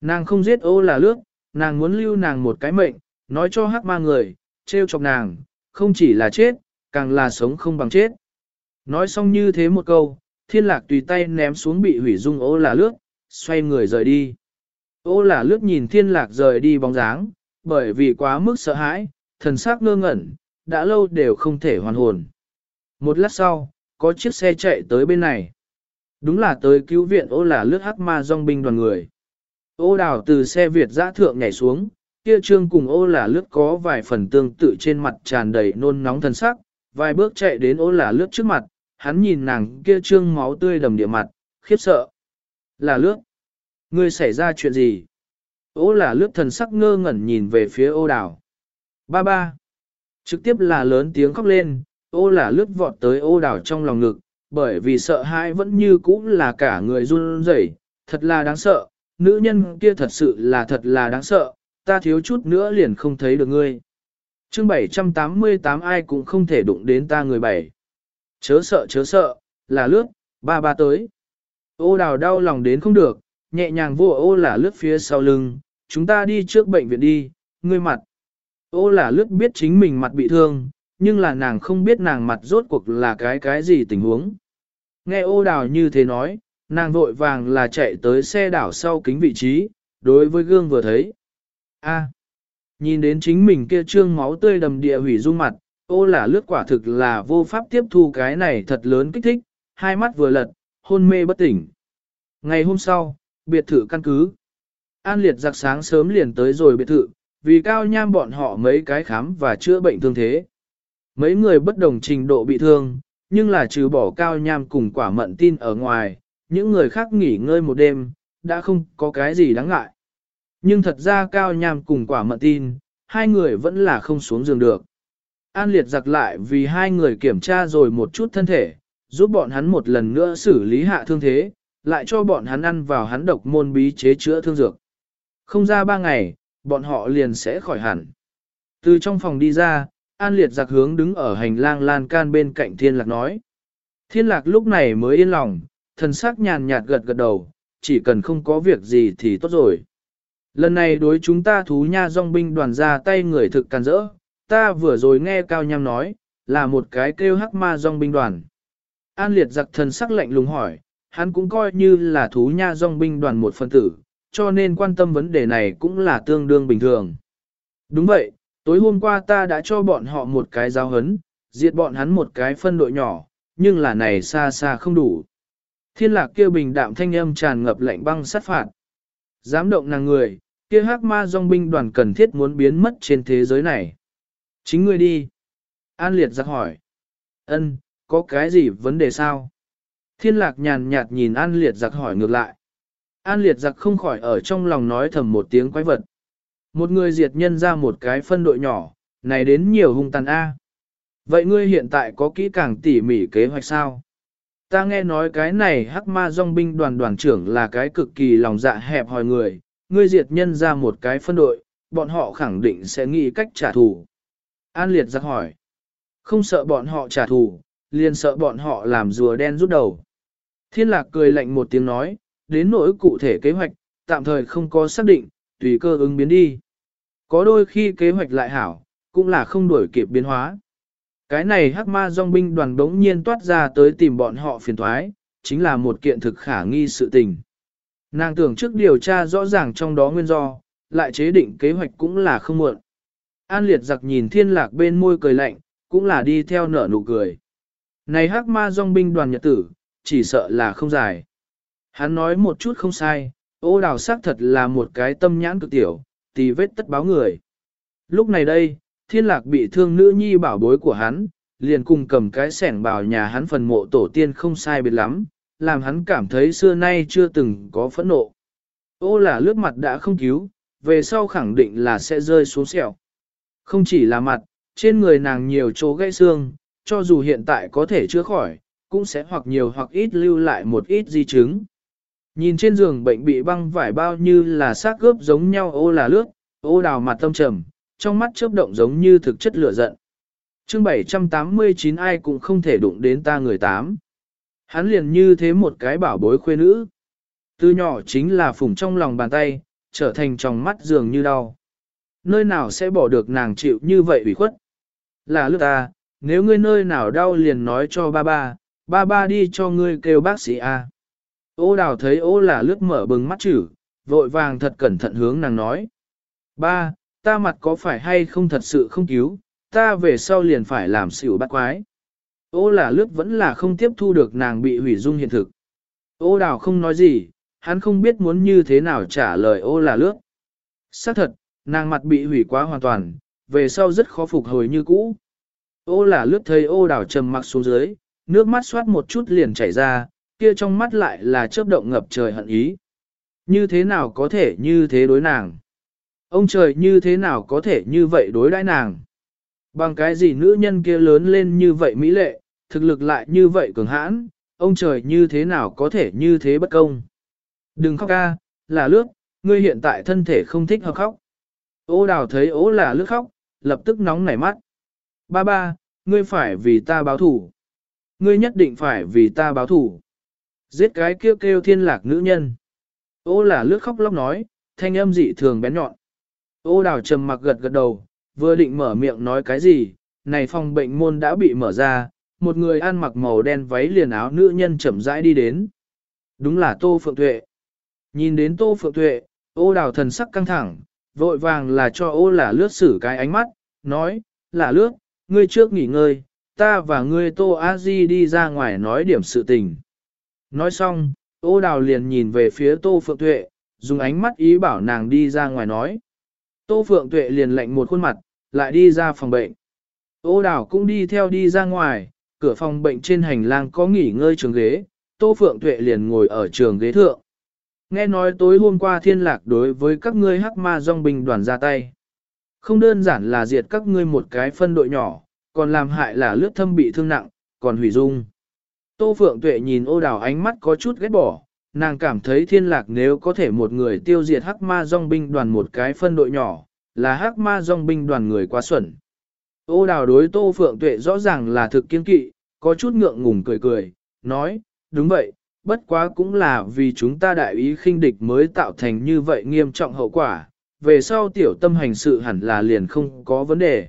Nàng không giết ô là lướt, nàng muốn lưu nàng một cái mệnh, nói cho hắc ma người, trêu chọc nàng, không chỉ là chết, càng là sống không bằng chết. Nói xong như thế một câu, thiên lạc tùy tay ném xuống bị hủy dung ô là lướt, xoay người rời đi. Ô là lướt nhìn thiên lạc rời đi bóng dáng, bởi vì quá mức sợ hãi, thần sắc ngơ ngẩn, đã lâu đều không thể hoàn hồn. Một lát sau, có chiếc xe chạy tới bên này. Đúng là tới cứu viện ô là lướt hắc ma dòng binh đoàn người. Ô đào từ xe Việt giã thượng nhảy xuống, kia trương cùng ô là lướt có vài phần tương tự trên mặt tràn đầy nôn nóng thần sắc, vài bước chạy đến ô là lướt trước mặt, hắn nhìn nàng kia trương máu tươi đầm địa mặt, khiếp sợ. Là lướt. Ngươi xảy ra chuyện gì? Ô là lướt thần sắc ngơ ngẩn nhìn về phía ô đào. Ba ba. Trực tiếp là lớn tiếng khóc lên, ô là lướt vọt tới ô đào trong lòng ngực, bởi vì sợ hãi vẫn như cũ là cả người run rẩy, thật là đáng sợ, nữ nhân kia thật sự là thật là đáng sợ, ta thiếu chút nữa liền không thấy được ngươi. chương 788 ai cũng không thể đụng đến ta người bảy. Chớ sợ chớ sợ, là lướt, ba ba tới. Ô đào đau lòng đến không được, nhẹ nhàng vô ô là lướt phía sau lưng, chúng ta đi trước bệnh viện đi, ngươi mặt. Ô là lướt biết chính mình mặt bị thương, nhưng là nàng không biết nàng mặt rốt cuộc là cái cái gì tình huống. Nghe ô đào như thế nói, nàng vội vàng là chạy tới xe đảo sau kính vị trí, đối với gương vừa thấy a nhìn đến chính mình kia trương máu tươi đầm địa hủy dung mặt, ô là lướt quả thực là vô pháp tiếp thu cái này thật lớn kích thích, hai mắt vừa lật, hôn mê bất tỉnh. Ngày hôm sau, biệt thự căn cứ. An liệt giặc sáng sớm liền tới rồi biệt thự, vì cao nham bọn họ mấy cái khám và chữa bệnh thương thế. Mấy người bất đồng trình độ bị thương, nhưng là trừ bỏ cao nham cùng quả mận tin ở ngoài, những người khác nghỉ ngơi một đêm, đã không có cái gì đáng ngại. Nhưng thật ra cao nham cùng quả mận tin, hai người vẫn là không xuống giường được. An liệt giặc lại vì hai người kiểm tra rồi một chút thân thể, giúp bọn hắn một lần nữa xử lý hạ thương thế, lại cho bọn hắn ăn vào hắn độc môn bí chế chữa thương dược. Không ra ba ngày, bọn họ liền sẽ khỏi hẳn. Từ trong phòng đi ra, An liệt giặc hướng đứng ở hành lang lan can bên cạnh thiên lạc nói. Thiên lạc lúc này mới yên lòng, thần sắc nhàn nhạt gật gật đầu, chỉ cần không có việc gì thì tốt rồi. Lần này đối chúng ta thú nha dòng binh đoàn ra tay người thực càn rỡ, ta vừa rồi nghe Cao Nham nói, là một cái kêu hắc ma dòng binh đoàn. An liệt giặc thần sắc lạnh lùng hỏi, hắn cũng coi như là thú nha dòng binh đoàn một phân tử, cho nên quan tâm vấn đề này cũng là tương đương bình thường. Đúng vậy, tối hôm qua ta đã cho bọn họ một cái giáo hấn, diệt bọn hắn một cái phân đội nhỏ, nhưng là này xa xa không đủ. Thiên lạc kia bình đạm thanh âm tràn ngập lạnh băng sát phạt. Dám động nàng người, kia hắc ma dòng binh đoàn cần thiết muốn biến mất trên thế giới này. Chính ngươi đi. An liệt giặc hỏi. ân có cái gì vấn đề sao? Thiên lạc nhàn nhạt nhìn An liệt giặc hỏi ngược lại. An liệt giặc không khỏi ở trong lòng nói thầm một tiếng quái vật. Một người diệt nhân ra một cái phân đội nhỏ, này đến nhiều hung tàn A. Vậy ngươi hiện tại có kỹ càng tỉ mỉ kế hoạch sao? Ta nghe nói cái này hắc ma dòng binh đoàn đoàn trưởng là cái cực kỳ lòng dạ hẹp hòi người, ngươi diệt nhân ra một cái phân đội, bọn họ khẳng định sẽ nghĩ cách trả thù. An liệt giặc hỏi, không sợ bọn họ trả thù, liền sợ bọn họ làm rùa đen rút đầu. Thiên lạc cười lạnh một tiếng nói, đến nỗi cụ thể kế hoạch, tạm thời không có xác định, tùy cơ ứng biến đi. Có đôi khi kế hoạch lại hảo, cũng là không đổi kịp biến hóa. Cái này hắc ma dòng binh đoàn đống nhiên toát ra tới tìm bọn họ phiền thoái, chính là một kiện thực khả nghi sự tình. Nàng tưởng trước điều tra rõ ràng trong đó nguyên do, lại chế định kế hoạch cũng là không muộn. An liệt giặc nhìn thiên lạc bên môi cười lạnh, cũng là đi theo nở nụ cười. Này hắc ma dòng binh đoàn nhật tử, chỉ sợ là không dài. Hắn nói một chút không sai, ô đào xác thật là một cái tâm nhãn cực tiểu, tì vết tất báo người. Lúc này đây, thiên lạc bị thương nữ nhi bảo bối của hắn, liền cùng cầm cái sẻng bảo nhà hắn phần mộ tổ tiên không sai biệt lắm, làm hắn cảm thấy xưa nay chưa từng có phẫn nộ. Ô là lướt mặt đã không cứu, về sau khẳng định là sẽ rơi xuống sẹo. Không chỉ là mặt, trên người nàng nhiều chỗ gãy xương, cho dù hiện tại có thể chữa khỏi, cũng sẽ hoặc nhiều hoặc ít lưu lại một ít di chứng. Nhìn trên giường bệnh bị băng vải bao như là xác gớp giống nhau ô là lướt, ô đào mặt tâm trầm, trong mắt chớp động giống như thực chất lửa giận. chương 789 ai cũng không thể đụng đến ta người tám. Hắn liền như thế một cái bảo bối khuê nữ. Từ nhỏ chính là phủng trong lòng bàn tay, trở thành trong mắt dường như đau. Nơi nào sẽ bỏ được nàng chịu như vậy ủy khuất? Là lúc ta, nếu ngươi nơi nào đau liền nói cho ba ba, ba ba đi cho ngươi kêu bác sĩ A. Ô đào thấy ô là lướt mở bừng mắt chữ, vội vàng thật cẩn thận hướng nàng nói. Ba, ta mặt có phải hay không thật sự không cứu, ta về sau liền phải làm xỉu bắt quái. Ô là lướt vẫn là không tiếp thu được nàng bị hủy dung hiện thực. Ô đào không nói gì, hắn không biết muốn như thế nào trả lời ô là lướt. Xác thật, nàng mặt bị hủy quá hoàn toàn, về sau rất khó phục hồi như cũ. Ô là lướt thấy ô đào trầm mặc xuống dưới, nước mắt xoát một chút liền chảy ra, kia trong mắt lại là chớp động ngập trời hận ý. Như thế nào có thể như thế đối nàng? Ông trời như thế nào có thể như vậy đối đãi nàng? Bằng cái gì nữ nhân kia lớn lên như vậy mỹ lệ, thực lực lại như vậy cường hãn, ông trời như thế nào có thể như thế bất công? Đừng khóc ca, là lướt, ngươi hiện tại thân thể không thích hợp khóc. Ô đào thấy ố là lướt khóc, lập tức nóng nảy mắt. Ba ba, ngươi phải vì ta báo thủ. Ngươi nhất định phải vì ta báo thủ. Giết cái kêu kêu thiên lạc nữ nhân. Ô là lướt khóc lóc nói, thanh âm dị thường bén nhọn. Ô đào trầm mặc gật gật đầu, vừa định mở miệng nói cái gì, này phòng bệnh môn đã bị mở ra, một người ăn mặc màu đen váy liền áo nữ nhân chậm rãi đi đến. Đúng là Tô Phượng Tuệ. Nhìn đến Tô Phượng Tuệ, ô đào thần sắc căng thẳng, vội vàng là cho ô là lướt xử cái ánh mắt, nói, là lướt, ngươi trước nghỉ ngơi, ta và ngươi Tô A Di đi ra ngoài nói điểm sự tình. Nói xong, ô đào liền nhìn về phía Tô Phượng Tuệ, dùng ánh mắt ý bảo nàng đi ra ngoài nói. Tô Phượng Tuệ liền lạnh một khuôn mặt, lại đi ra phòng bệnh. Ô đào cũng đi theo đi ra ngoài, cửa phòng bệnh trên hành lang có nghỉ ngơi trường ghế, Tô Phượng Tuệ liền ngồi ở trường ghế thượng. Nghe nói tối hôm qua thiên lạc đối với các ngươi hắc ma dòng bình đoàn ra tay. Không đơn giản là diệt các ngươi một cái phân đội nhỏ, còn làm hại là lướt thâm bị thương nặng, còn hủy dung. Tô Phượng Tuệ nhìn ô đào ánh mắt có chút ghét bỏ, nàng cảm thấy thiên lạc nếu có thể một người tiêu diệt hắc ma dòng binh đoàn một cái phân đội nhỏ, là hắc ma dòng binh đoàn người quá xuẩn. Ô đào đối Tô Phượng Tuệ rõ ràng là thực kiên kỵ, có chút ngượng ngùng cười cười, nói, đúng vậy, bất quá cũng là vì chúng ta đại ý khinh địch mới tạo thành như vậy nghiêm trọng hậu quả, về sau tiểu tâm hành sự hẳn là liền không có vấn đề.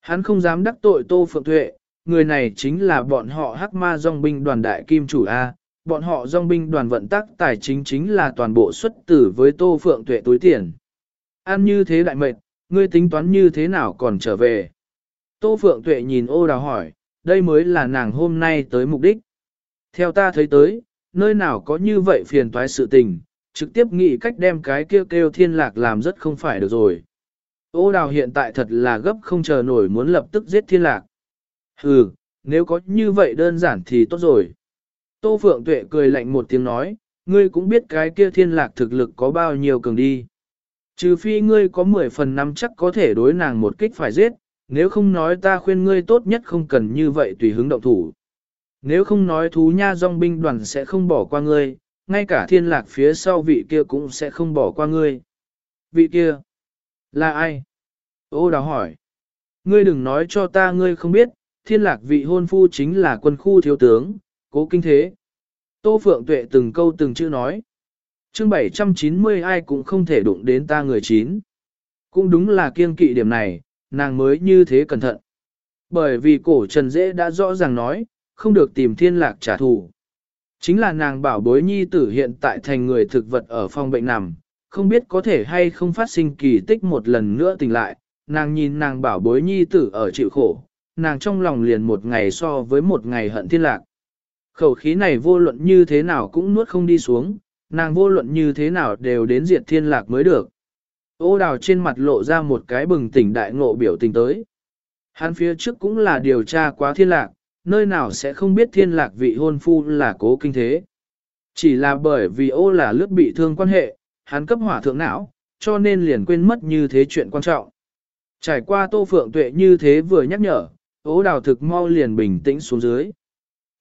Hắn không dám đắc tội Tô Phượng Tuệ, người này chính là bọn họ hắc ma dòng binh đoàn đại kim chủ A, bọn họ dòng binh đoàn vận tắc tài chính chính là toàn bộ xuất tử với Tô Phượng Tuệ túi tiền. Ăn như thế đại mệt, ngươi tính toán như thế nào còn trở về. Tô Phượng Tuệ nhìn ô đào hỏi, đây mới là nàng hôm nay tới mục đích. Theo ta thấy tới, nơi nào có như vậy phiền toái sự tình, trực tiếp nghĩ cách đem cái kêu kêu thiên lạc làm rất không phải được rồi. Ô đào hiện tại thật là gấp không chờ nổi muốn lập tức giết thiên lạc. Ừ, nếu có như vậy đơn giản thì tốt rồi. Tô Phượng Tuệ cười lạnh một tiếng nói, ngươi cũng biết cái kia thiên lạc thực lực có bao nhiêu cường đi. Trừ phi ngươi có 10 phần năm chắc có thể đối nàng một kích phải giết, nếu không nói ta khuyên ngươi tốt nhất không cần như vậy tùy hứng động thủ. Nếu không nói thú nha dòng binh đoàn sẽ không bỏ qua ngươi, ngay cả thiên lạc phía sau vị kia cũng sẽ không bỏ qua ngươi. Vị kia? Là ai? Ô đào hỏi. Ngươi đừng nói cho ta ngươi không biết, thiên lạc vị hôn phu chính là quân khu thiếu tướng, cố kinh thế. Tô Phượng Tuệ từng câu từng chữ nói. chương 790 ai cũng không thể đụng đến ta người chín. Cũng đúng là kiên kỵ điểm này, nàng mới như thế cẩn thận. Bởi vì cổ trần dễ đã rõ ràng nói, không được tìm thiên lạc trả thù. Chính là nàng bảo bối nhi tử hiện tại thành người thực vật ở phòng bệnh nằm, không biết có thể hay không phát sinh kỳ tích một lần nữa tỉnh lại, nàng nhìn nàng bảo bối nhi tử ở chịu khổ, nàng trong lòng liền một ngày so với một ngày hận thiên lạc. Khẩu khí này vô luận như thế nào cũng nuốt không đi xuống, nàng vô luận như thế nào đều đến diệt thiên lạc mới được. Ô đào trên mặt lộ ra một cái bừng tỉnh đại ngộ biểu tình tới. Hắn phía trước cũng là điều tra quá thiên lạc, nơi nào sẽ không biết thiên lạc vị hôn phu là cố kinh thế. Chỉ là bởi vì ô là lướt bị thương quan hệ, hắn cấp hỏa thượng não, cho nên liền quên mất như thế chuyện quan trọng. Trải qua tô phượng tuệ như thế vừa nhắc nhở, ố đào thực mau liền bình tĩnh xuống dưới.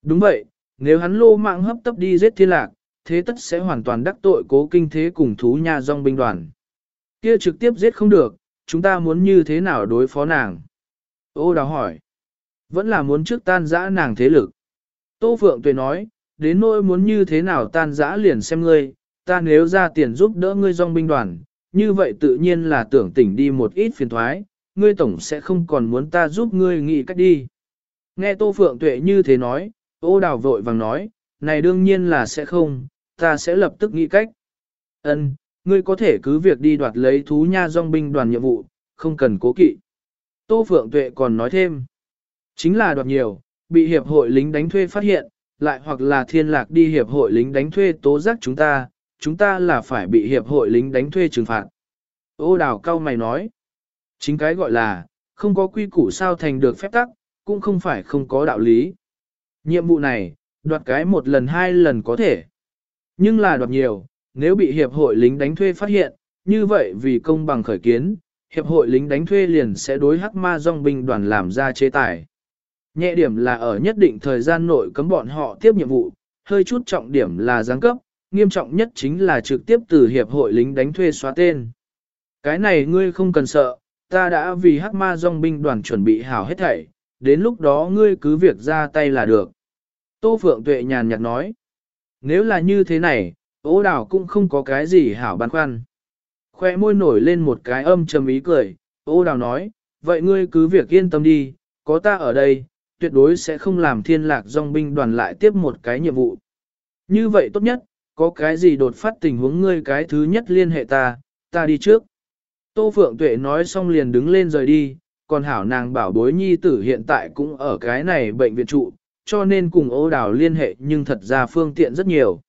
Đúng vậy, nếu hắn lô mạng hấp tấp đi giết thiên lạc, thế tất sẽ hoàn toàn đắc tội cố kinh thế cùng thú nha dòng binh đoàn. Kia trực tiếp giết không được, chúng ta muốn như thế nào đối phó nàng? Ô đào hỏi. Vẫn là muốn trước tan dã nàng thế lực. Tô Phượng Tuệ nói, đến nỗi muốn như thế nào tan dã liền xem ngươi, ta nếu ra tiền giúp đỡ ngươi dòng binh đoàn, như vậy tự nhiên là tưởng tỉnh đi một ít phiền thoái, ngươi tổng sẽ không còn muốn ta giúp ngươi nghĩ cách đi. Nghe Tô Phượng Tuệ như thế nói, ô đào vội vàng nói, này đương nhiên là sẽ không, ta sẽ lập tức nghĩ cách. Ân, ngươi có thể cứ việc đi đoạt lấy thú nha dòng binh đoàn nhiệm vụ, không cần cố kỵ. Tô Phượng Tuệ còn nói thêm, chính là đoạt nhiều, bị hiệp hội lính đánh thuê phát hiện, lại hoặc là thiên lạc đi hiệp hội lính đánh thuê tố giác chúng ta, chúng ta là phải bị hiệp hội lính đánh thuê trừng phạt. Ô đào cao mày nói, chính cái gọi là, không có quy củ sao thành được phép tắc, cũng không phải không có đạo lý. Nhiệm vụ này, đoạt cái một lần hai lần có thể. Nhưng là đoạt nhiều, nếu bị hiệp hội lính đánh thuê phát hiện, như vậy vì công bằng khởi kiến, hiệp hội lính đánh thuê liền sẽ đối hắc ma dòng binh đoàn làm ra chế tài. Nhẹ điểm là ở nhất định thời gian nội cấm bọn họ tiếp nhiệm vụ, hơi chút trọng điểm là giáng cấp, nghiêm trọng nhất chính là trực tiếp từ hiệp hội lính đánh thuê xóa tên. Cái này ngươi không cần sợ, ta đã vì hắc ma dòng binh đoàn chuẩn bị hảo hết thảy, đến lúc đó ngươi cứ việc ra tay là được. Tô Phượng Tuệ nhàn nhạt nói, nếu là như thế này, ố đảo cũng không có cái gì hảo băn khoăn. Khoe môi nổi lên một cái âm trầm ý cười, ố đào nói, vậy ngươi cứ việc yên tâm đi, có ta ở đây, tuyệt đối sẽ không làm thiên lạc dòng binh đoàn lại tiếp một cái nhiệm vụ. Như vậy tốt nhất, có cái gì đột phát tình huống ngươi cái thứ nhất liên hệ ta, ta đi trước. Tô Phượng Tuệ nói xong liền đứng lên rời đi, còn hảo nàng bảo bối nhi tử hiện tại cũng ở cái này bệnh viện trụ, cho nên cùng ô đào liên hệ nhưng thật ra phương tiện rất nhiều.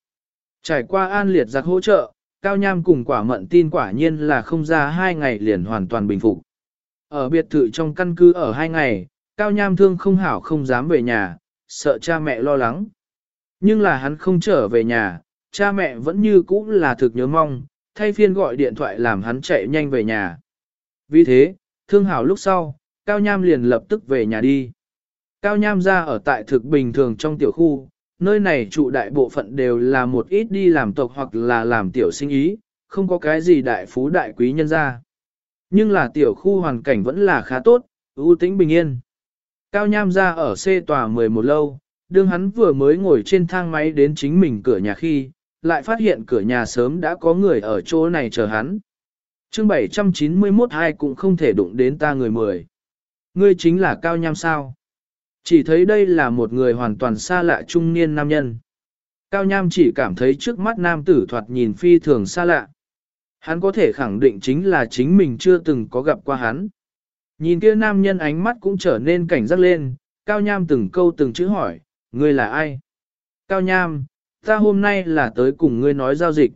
Trải qua an liệt giặc hỗ trợ, Cao Nham cùng quả mận tin quả nhiên là không ra hai ngày liền hoàn toàn bình phục. Ở biệt thự trong căn cứ ở hai ngày, Cao Nham thương không hảo không dám về nhà, sợ cha mẹ lo lắng. Nhưng là hắn không trở về nhà, cha mẹ vẫn như cũ là thực nhớ mong, thay phiên gọi điện thoại làm hắn chạy nhanh về nhà. Vì thế, thương hảo lúc sau, Cao Nham liền lập tức về nhà đi. Cao Nham ra ở tại thực bình thường trong tiểu khu, nơi này trụ đại bộ phận đều là một ít đi làm tộc hoặc là làm tiểu sinh ý, không có cái gì đại phú đại quý nhân ra. Nhưng là tiểu khu hoàn cảnh vẫn là khá tốt, ưu tĩnh bình yên. Cao Nham ra ở C tòa 11 lâu, đương hắn vừa mới ngồi trên thang máy đến chính mình cửa nhà khi, lại phát hiện cửa nhà sớm đã có người ở chỗ này chờ hắn chương 791 ai cũng không thể đụng đến ta người mười. Ngươi chính là Cao Nham sao? Chỉ thấy đây là một người hoàn toàn xa lạ trung niên nam nhân. Cao Nham chỉ cảm thấy trước mắt nam tử thoạt nhìn phi thường xa lạ. Hắn có thể khẳng định chính là chính mình chưa từng có gặp qua hắn. Nhìn kia nam nhân ánh mắt cũng trở nên cảnh giác lên, Cao Nham từng câu từng chữ hỏi, ngươi là ai? Cao Nham, ta hôm nay là tới cùng ngươi nói giao dịch.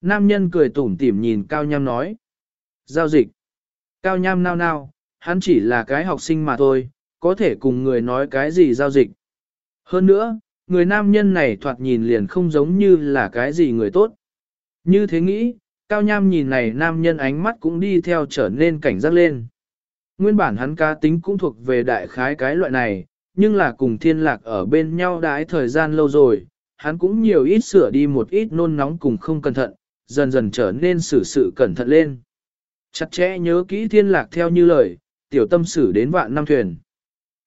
Nam nhân cười tủm tỉm nhìn Cao Nham nói. Giao dịch. Cao Nham nao nao, hắn chỉ là cái học sinh mà thôi, có thể cùng người nói cái gì giao dịch. Hơn nữa, người nam nhân này thoạt nhìn liền không giống như là cái gì người tốt. Như thế nghĩ, Cao Nham nhìn này nam nhân ánh mắt cũng đi theo trở nên cảnh giác lên. Nguyên bản hắn cá tính cũng thuộc về đại khái cái loại này, nhưng là cùng thiên lạc ở bên nhau đãi thời gian lâu rồi, hắn cũng nhiều ít sửa đi một ít nôn nóng cùng không cẩn thận, dần dần trở nên xử sự cẩn thận lên. Chặt chẽ nhớ kỹ thiên lạc theo như lời, tiểu tâm xử đến vạn năm thuyền.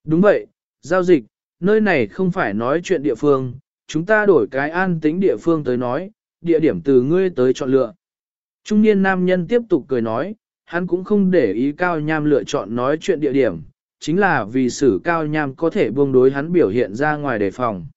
Đúng vậy, giao dịch, nơi này không phải nói chuyện địa phương, chúng ta đổi cái an tính địa phương tới nói, địa điểm từ ngươi tới chọn lựa. Trung niên nam nhân tiếp tục cười nói, hắn cũng không để ý cao nham lựa chọn nói chuyện địa điểm, chính là vì sử cao nham có thể buông đối hắn biểu hiện ra ngoài đề phòng.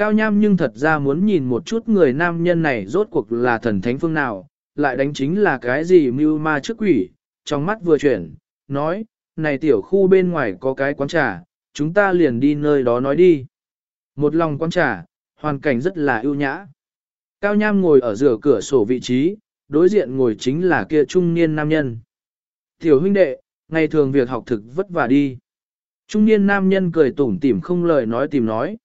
Cao nham nhưng thật ra muốn nhìn một chút người nam nhân này rốt cuộc là thần thánh phương nào, lại đánh chính là cái gì mưu ma trước quỷ, trong mắt vừa chuyển, nói, này tiểu khu bên ngoài có cái quán trà, chúng ta liền đi nơi đó nói đi. Một lòng quán trà, hoàn cảnh rất là ưu nhã. Cao Nham ngồi ở giữa cửa sổ vị trí, đối diện ngồi chính là kia trung niên nam nhân. Tiểu huynh đệ, ngày thường việc học thực vất vả đi. Trung niên nam nhân cười tủm tỉm không lời nói tìm nói.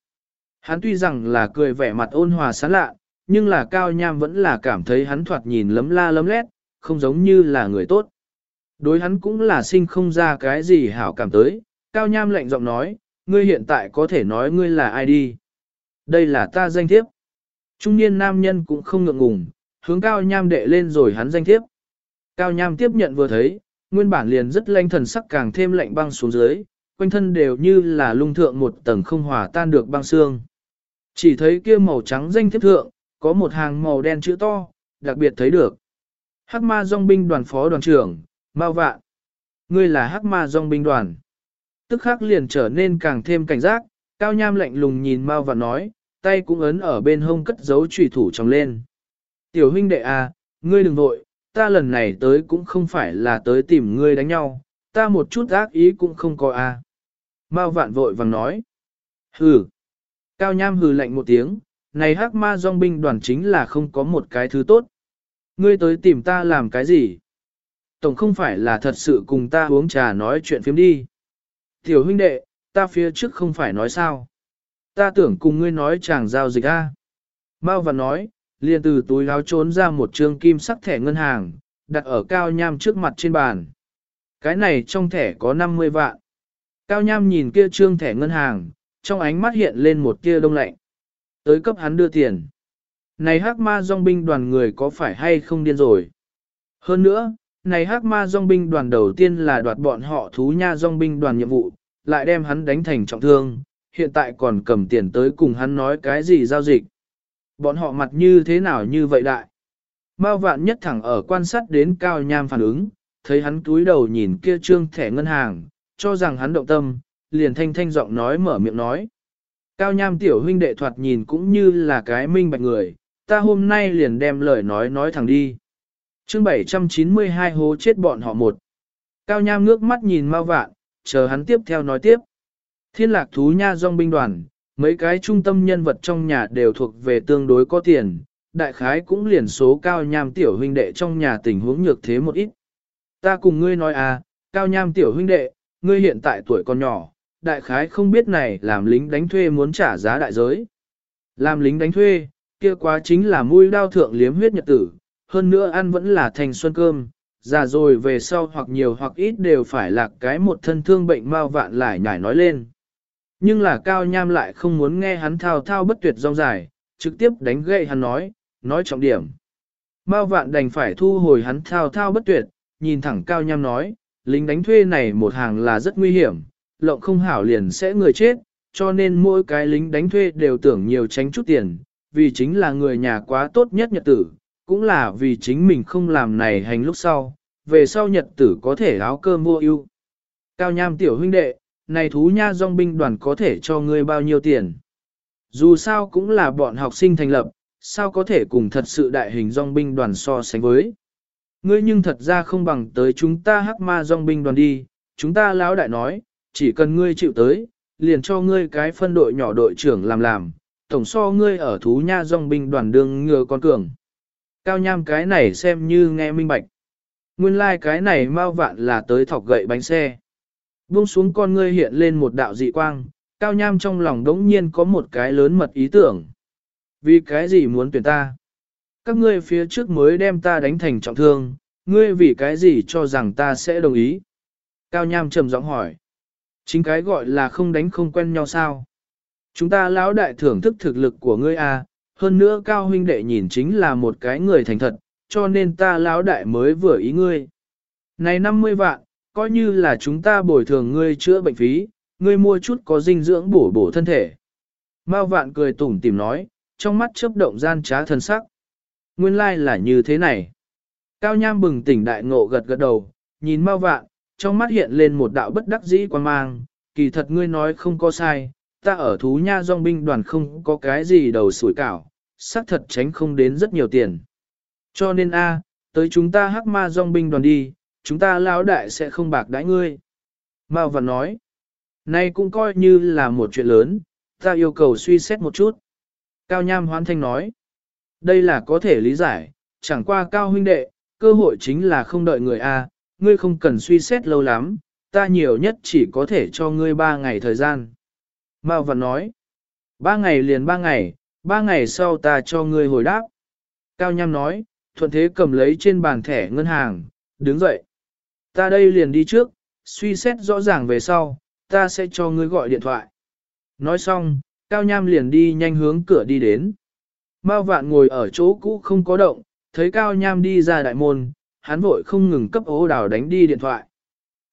Hắn tuy rằng là cười vẻ mặt ôn hòa sán lạ, nhưng là Cao Nham vẫn là cảm thấy hắn thoạt nhìn lấm la lấm lét, không giống như là người tốt. Đối hắn cũng là sinh không ra cái gì hảo cảm tới, Cao Nham lạnh giọng nói, ngươi hiện tại có thể nói ngươi là ai đi. Đây là ta danh thiếp. Trung niên nam nhân cũng không ngượng ngùng, hướng Cao Nham đệ lên rồi hắn danh thiếp. Cao Nham tiếp nhận vừa thấy, nguyên bản liền rất lanh thần sắc càng thêm lạnh băng xuống dưới, quanh thân đều như là lung thượng một tầng không hòa tan được băng xương. Chỉ thấy kia màu trắng danh thiếp thượng, có một hàng màu đen chữ to, đặc biệt thấy được. Hắc ma dòng binh đoàn phó đoàn trưởng, Mao Vạn. Ngươi là hắc ma dòng binh đoàn. Tức khắc liền trở nên càng thêm cảnh giác, cao nham lạnh lùng nhìn Mao Vạn nói, tay cũng ấn ở bên hông cất giấu trùy thủ trong lên. Tiểu huynh đệ à, ngươi đừng vội, ta lần này tới cũng không phải là tới tìm ngươi đánh nhau, ta một chút ác ý cũng không có à. Mao Vạn vội vàng nói. Hừ. Cao nham hừ lạnh một tiếng, này hắc ma dòng binh đoàn chính là không có một cái thứ tốt. Ngươi tới tìm ta làm cái gì? Tổng không phải là thật sự cùng ta uống trà nói chuyện phiếm đi. Tiểu huynh đệ, ta phía trước không phải nói sao. Ta tưởng cùng ngươi nói chàng giao dịch a. Mao và nói, liền từ túi áo trốn ra một trương kim sắc thẻ ngân hàng, đặt ở cao nham trước mặt trên bàn. Cái này trong thẻ có 50 vạn. Cao nham nhìn kia trương thẻ ngân hàng, trong ánh mắt hiện lên một tia đông lạnh. Tới cấp hắn đưa tiền. Này hắc ma dòng binh đoàn người có phải hay không điên rồi? Hơn nữa, này hắc ma dòng binh đoàn đầu tiên là đoạt bọn họ thú nha dòng binh đoàn nhiệm vụ, lại đem hắn đánh thành trọng thương, hiện tại còn cầm tiền tới cùng hắn nói cái gì giao dịch. Bọn họ mặt như thế nào như vậy đại? Mao vạn nhất thẳng ở quan sát đến cao nham phản ứng, thấy hắn túi đầu nhìn kia trương thẻ ngân hàng, cho rằng hắn động tâm, liền thanh thanh giọng nói mở miệng nói. Cao nham tiểu huynh đệ thoạt nhìn cũng như là cái minh bạch người, ta hôm nay liền đem lời nói nói thẳng đi. chương 792 hố chết bọn họ một. Cao nham ngước mắt nhìn mau vạn, chờ hắn tiếp theo nói tiếp. Thiên lạc thú nha dòng binh đoàn, mấy cái trung tâm nhân vật trong nhà đều thuộc về tương đối có tiền, đại khái cũng liền số cao nham tiểu huynh đệ trong nhà tình huống nhược thế một ít. Ta cùng ngươi nói à, cao nham tiểu huynh đệ, ngươi hiện tại tuổi còn nhỏ, đại khái không biết này làm lính đánh thuê muốn trả giá đại giới. Làm lính đánh thuê, kia quá chính là mũi đao thượng liếm huyết nhật tử, hơn nữa ăn vẫn là thành xuân cơm, già rồi về sau hoặc nhiều hoặc ít đều phải là cái một thân thương bệnh mau vạn lại nhảy nói lên. Nhưng là cao nham lại không muốn nghe hắn thao thao bất tuyệt rong dài, trực tiếp đánh gậy hắn nói, nói trọng điểm. Mao vạn đành phải thu hồi hắn thao thao bất tuyệt, nhìn thẳng cao nham nói, lính đánh thuê này một hàng là rất nguy hiểm, lộng không hảo liền sẽ người chết, cho nên mỗi cái lính đánh thuê đều tưởng nhiều tránh chút tiền, vì chính là người nhà quá tốt nhất nhật tử, cũng là vì chính mình không làm này hành lúc sau, về sau nhật tử có thể áo cơm mua ưu. Cao nham tiểu huynh đệ, này thú nha dòng binh đoàn có thể cho ngươi bao nhiêu tiền. Dù sao cũng là bọn học sinh thành lập, sao có thể cùng thật sự đại hình dòng binh đoàn so sánh với. Ngươi nhưng thật ra không bằng tới chúng ta hắc ma dòng binh đoàn đi, chúng ta lão đại nói, chỉ cần ngươi chịu tới, liền cho ngươi cái phân đội nhỏ đội trưởng làm làm, tổng so ngươi ở thú nha dòng binh đoàn đường ngừa con cường. Cao nham cái này xem như nghe minh bạch. Nguyên lai like cái này mau vạn là tới thọc gậy bánh xe. Buông xuống con ngươi hiện lên một đạo dị quang, cao nham trong lòng đống nhiên có một cái lớn mật ý tưởng. Vì cái gì muốn tuyển ta? Các ngươi phía trước mới đem ta đánh thành trọng thương, ngươi vì cái gì cho rằng ta sẽ đồng ý? Cao nham trầm giọng hỏi. Chính cái gọi là không đánh không quen nhau sao. Chúng ta lão đại thưởng thức thực lực của ngươi à, hơn nữa cao huynh đệ nhìn chính là một cái người thành thật, cho nên ta lão đại mới vừa ý ngươi. Này 50 vạn, coi như là chúng ta bồi thường ngươi chữa bệnh phí, ngươi mua chút có dinh dưỡng bổ bổ thân thể. Mao vạn cười tủm tìm nói, trong mắt chớp động gian trá thân sắc. Nguyên lai like là như thế này. Cao Nham bừng tỉnh đại ngộ gật gật đầu, nhìn Mao vạn, trong mắt hiện lên một đạo bất đắc dĩ quan mang, kỳ thật ngươi nói không có sai, ta ở thú nha dòng binh đoàn không có cái gì đầu sủi cảo, xác thật tránh không đến rất nhiều tiền. Cho nên a, tới chúng ta hắc ma dòng binh đoàn đi, chúng ta lão đại sẽ không bạc đãi ngươi. Mao văn nói, nay cũng coi như là một chuyện lớn, ta yêu cầu suy xét một chút. Cao Nham hoán thanh nói, đây là có thể lý giải, chẳng qua Cao huynh đệ, cơ hội chính là không đợi người A, ngươi không cần suy xét lâu lắm, ta nhiều nhất chỉ có thể cho ngươi ba ngày thời gian. Mao Văn nói, ba ngày liền ba ngày, ba ngày sau ta cho ngươi hồi đáp. Cao Nham nói, thuận thế cầm lấy trên bàn thẻ ngân hàng, đứng dậy. Ta đây liền đi trước, suy xét rõ ràng về sau, ta sẽ cho ngươi gọi điện thoại. Nói xong, Cao Nham liền đi nhanh hướng cửa đi đến. Mao vạn ngồi ở chỗ cũ không có động, thấy Cao Nham đi ra đại môn, hắn vội không ngừng cấp ố đào đánh đi điện thoại.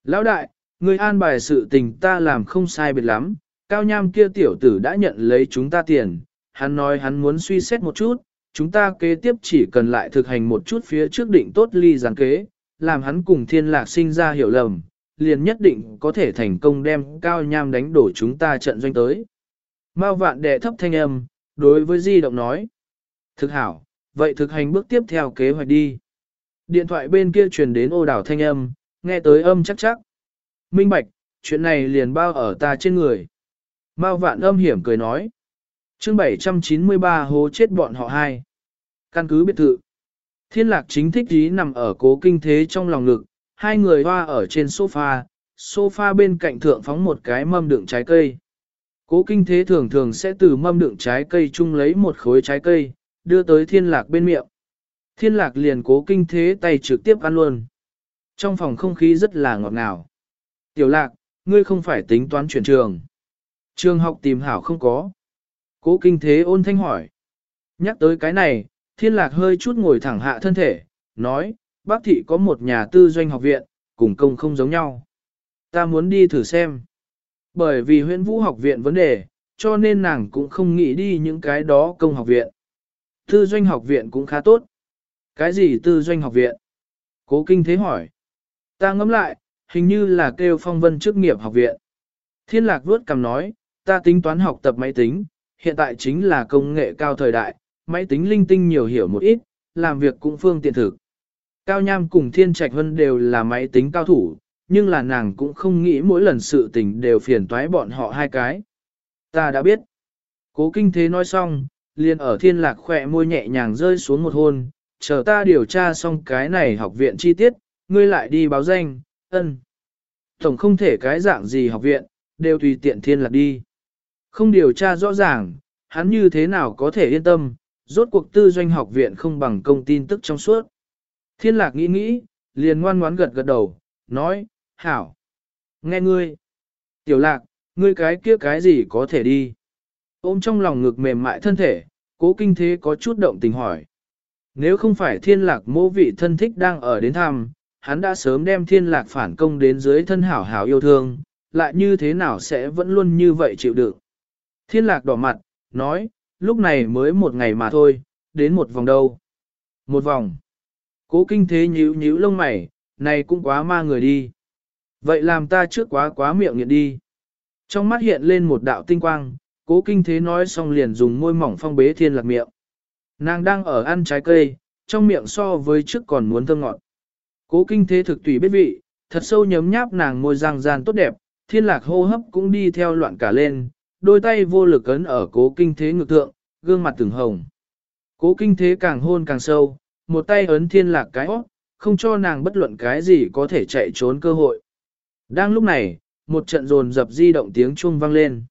Lão đại, người an bài sự tình ta làm không sai biệt lắm, Cao Nham kia tiểu tử đã nhận lấy chúng ta tiền, hắn nói hắn muốn suy xét một chút, chúng ta kế tiếp chỉ cần lại thực hành một chút phía trước định tốt ly gián kế, làm hắn cùng thiên lạc sinh ra hiểu lầm, liền nhất định có thể thành công đem Cao Nham đánh đổ chúng ta trận doanh tới. Mao vạn đệ thấp thanh âm, đối với di động nói. Thực hảo, vậy thực hành bước tiếp theo kế hoạch đi. Điện thoại bên kia truyền đến ô đảo thanh âm, nghe tới âm chắc chắc. Minh bạch, chuyện này liền bao ở ta trên người. Mao vạn âm hiểm cười nói. chương 793 hố chết bọn họ hai. Căn cứ biệt thự. Thiên lạc chính thích ý nằm ở cố kinh thế trong lòng ngực, hai người hoa ở trên sofa, sofa bên cạnh thượng phóng một cái mâm đựng trái cây. Cố kinh thế thường thường sẽ từ mâm đựng trái cây chung lấy một khối trái cây, đưa tới thiên lạc bên miệng. Thiên lạc liền cố kinh thế tay trực tiếp ăn luôn. Trong phòng không khí rất là ngọt ngào. Tiểu lạc, ngươi không phải tính toán chuyển trường. Trường học tìm hảo không có. Cố kinh thế ôn thanh hỏi. Nhắc tới cái này, thiên lạc hơi chút ngồi thẳng hạ thân thể, nói, bác thị có một nhà tư doanh học viện, cùng công không giống nhau. Ta muốn đi thử xem. Bởi vì huyện vũ học viện vấn đề, cho nên nàng cũng không nghĩ đi những cái đó công học viện. Tư doanh học viện cũng khá tốt. Cái gì tư doanh học viện? Cố kinh thế hỏi. Ta ngẫm lại, hình như là kêu phong vân chức nghiệp học viện. Thiên lạc vuốt cầm nói, ta tính toán học tập máy tính, hiện tại chính là công nghệ cao thời đại, máy tính linh tinh nhiều hiểu một ít, làm việc cũng phương tiện thực. Cao Nham cùng Thiên Trạch Vân đều là máy tính cao thủ, nhưng là nàng cũng không nghĩ mỗi lần sự tình đều phiền toái bọn họ hai cái. Ta đã biết. Cố kinh thế nói xong, liền ở thiên lạc khỏe môi nhẹ nhàng rơi xuống một hôn, chờ ta điều tra xong cái này học viện chi tiết, ngươi lại đi báo danh, ân. Tổng không thể cái dạng gì học viện, đều tùy tiện thiên lạc đi. Không điều tra rõ ràng, hắn như thế nào có thể yên tâm, rốt cuộc tư doanh học viện không bằng công tin tức trong suốt. Thiên lạc nghĩ nghĩ, liền ngoan ngoán gật gật đầu, nói, hảo. Nghe ngươi. Tiểu lạc, ngươi cái kia cái gì có thể đi. Ôm trong lòng ngực mềm mại thân thể, cố kinh thế có chút động tình hỏi. Nếu không phải thiên lạc mô vị thân thích đang ở đến thăm, hắn đã sớm đem thiên lạc phản công đến dưới thân hảo hảo yêu thương, lại như thế nào sẽ vẫn luôn như vậy chịu đựng. Thiên lạc đỏ mặt, nói, lúc này mới một ngày mà thôi, đến một vòng đâu. Một vòng. Cố kinh thế nhíu nhíu lông mày, này cũng quá ma người đi. Vậy làm ta trước quá quá miệng nghiện đi. Trong mắt hiện lên một đạo tinh quang, cố kinh thế nói xong liền dùng môi mỏng phong bế thiên lạc miệng. Nàng đang ở ăn trái cây, trong miệng so với trước còn muốn thơm ngọt. Cố kinh thế thực tùy biết vị, thật sâu nhấm nháp nàng môi răng ràn tốt đẹp, thiên lạc hô hấp cũng đi theo loạn cả lên, đôi tay vô lực ấn ở cố kinh thế ngược thượng, gương mặt từng hồng. Cố kinh thế càng hôn càng sâu, một tay ấn thiên lạc cái hót, không cho nàng bất luận cái gì có thể chạy trốn cơ hội. Đang lúc này, một trận rồn dập di động tiếng chuông vang lên.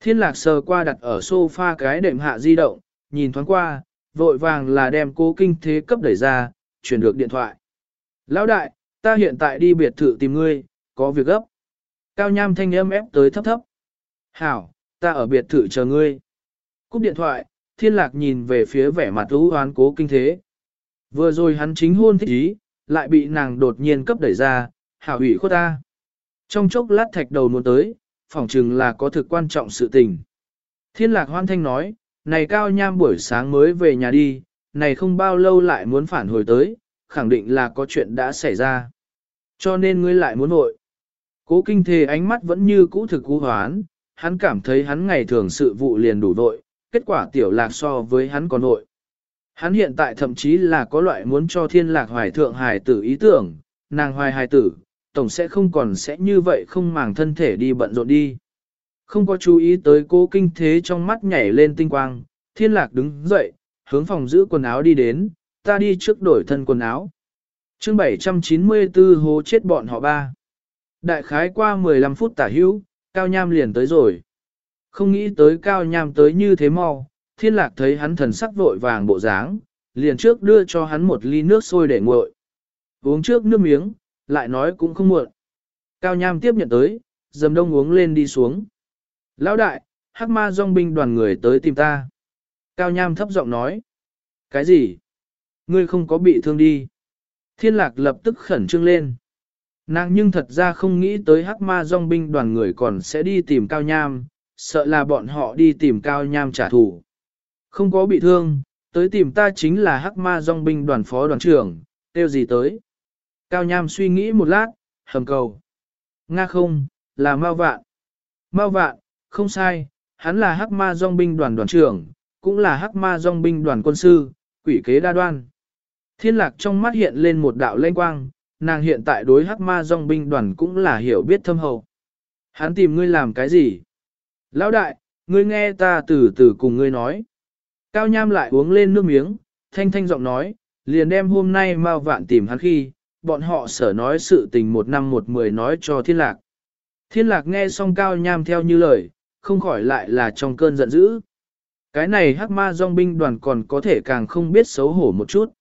Thiên lạc sờ qua đặt ở sofa cái đệm hạ di động, nhìn thoáng qua, vội vàng là đem cố kinh thế cấp đẩy ra, chuyển được điện thoại. Lão đại, ta hiện tại đi biệt thự tìm ngươi, có việc gấp. Cao nham thanh âm ép tới thấp thấp. Hảo, ta ở biệt thự chờ ngươi. Cúp điện thoại, thiên lạc nhìn về phía vẻ mặt ưu hoán cố kinh thế. Vừa rồi hắn chính hôn thích ý, lại bị nàng đột nhiên cấp đẩy ra, hảo ủy khuất ta. Trong chốc lát thạch đầu muốn tới, phỏng chừng là có thực quan trọng sự tình. Thiên lạc hoan thanh nói, này cao nham buổi sáng mới về nhà đi, này không bao lâu lại muốn phản hồi tới, khẳng định là có chuyện đã xảy ra. Cho nên ngươi lại muốn nội. Cố kinh thề ánh mắt vẫn như cũ thực cú hoán, hắn cảm thấy hắn ngày thường sự vụ liền đủ vội, kết quả tiểu lạc so với hắn còn vội. Hắn hiện tại thậm chí là có loại muốn cho thiên lạc hoài thượng hài tử ý tưởng, nàng hoài hài tử, tổng sẽ không còn sẽ như vậy không màng thân thể đi bận rộn đi. Không có chú ý tới cố kinh thế trong mắt nhảy lên tinh quang, thiên lạc đứng dậy, hướng phòng giữ quần áo đi đến, ta đi trước đổi thân quần áo. chương 794 hố chết bọn họ ba. Đại khái qua 15 phút tả hữu, Cao Nham liền tới rồi. Không nghĩ tới Cao Nham tới như thế mau, thiên lạc thấy hắn thần sắc vội vàng bộ dáng, liền trước đưa cho hắn một ly nước sôi để nguội. Uống trước nước miếng, lại nói cũng không muộn. Cao Nham tiếp nhận tới, dầm đông uống lên đi xuống. Lão đại, hắc ma dòng binh đoàn người tới tìm ta. Cao Nham thấp giọng nói. Cái gì? Ngươi không có bị thương đi. Thiên lạc lập tức khẩn trương lên. Nàng nhưng thật ra không nghĩ tới hắc ma dòng binh đoàn người còn sẽ đi tìm Cao Nham, sợ là bọn họ đi tìm Cao Nham trả thù. Không có bị thương, tới tìm ta chính là hắc ma dòng binh đoàn phó đoàn trưởng, tiêu gì tới. Cao Nham suy nghĩ một lát, hầm cầu. Nga không, là Mao Vạn. Mao Vạn, không sai, hắn là hắc ma dòng binh đoàn đoàn trưởng, cũng là hắc ma dòng binh đoàn quân sư, quỷ kế đa đoan. Thiên lạc trong mắt hiện lên một đạo lanh quang, nàng hiện tại đối hắc ma dòng binh đoàn cũng là hiểu biết thâm hậu. Hắn tìm ngươi làm cái gì? Lão đại, ngươi nghe ta từ từ cùng ngươi nói. Cao Nham lại uống lên nước miếng, thanh thanh giọng nói, liền đem hôm nay Mao Vạn tìm hắn khi, bọn họ sở nói sự tình một năm một mười nói cho thiên lạc. Thiên lạc nghe xong Cao Nham theo như lời, không khỏi lại là trong cơn giận dữ. Cái này hắc ma dòng binh đoàn còn có thể càng không biết xấu hổ một chút.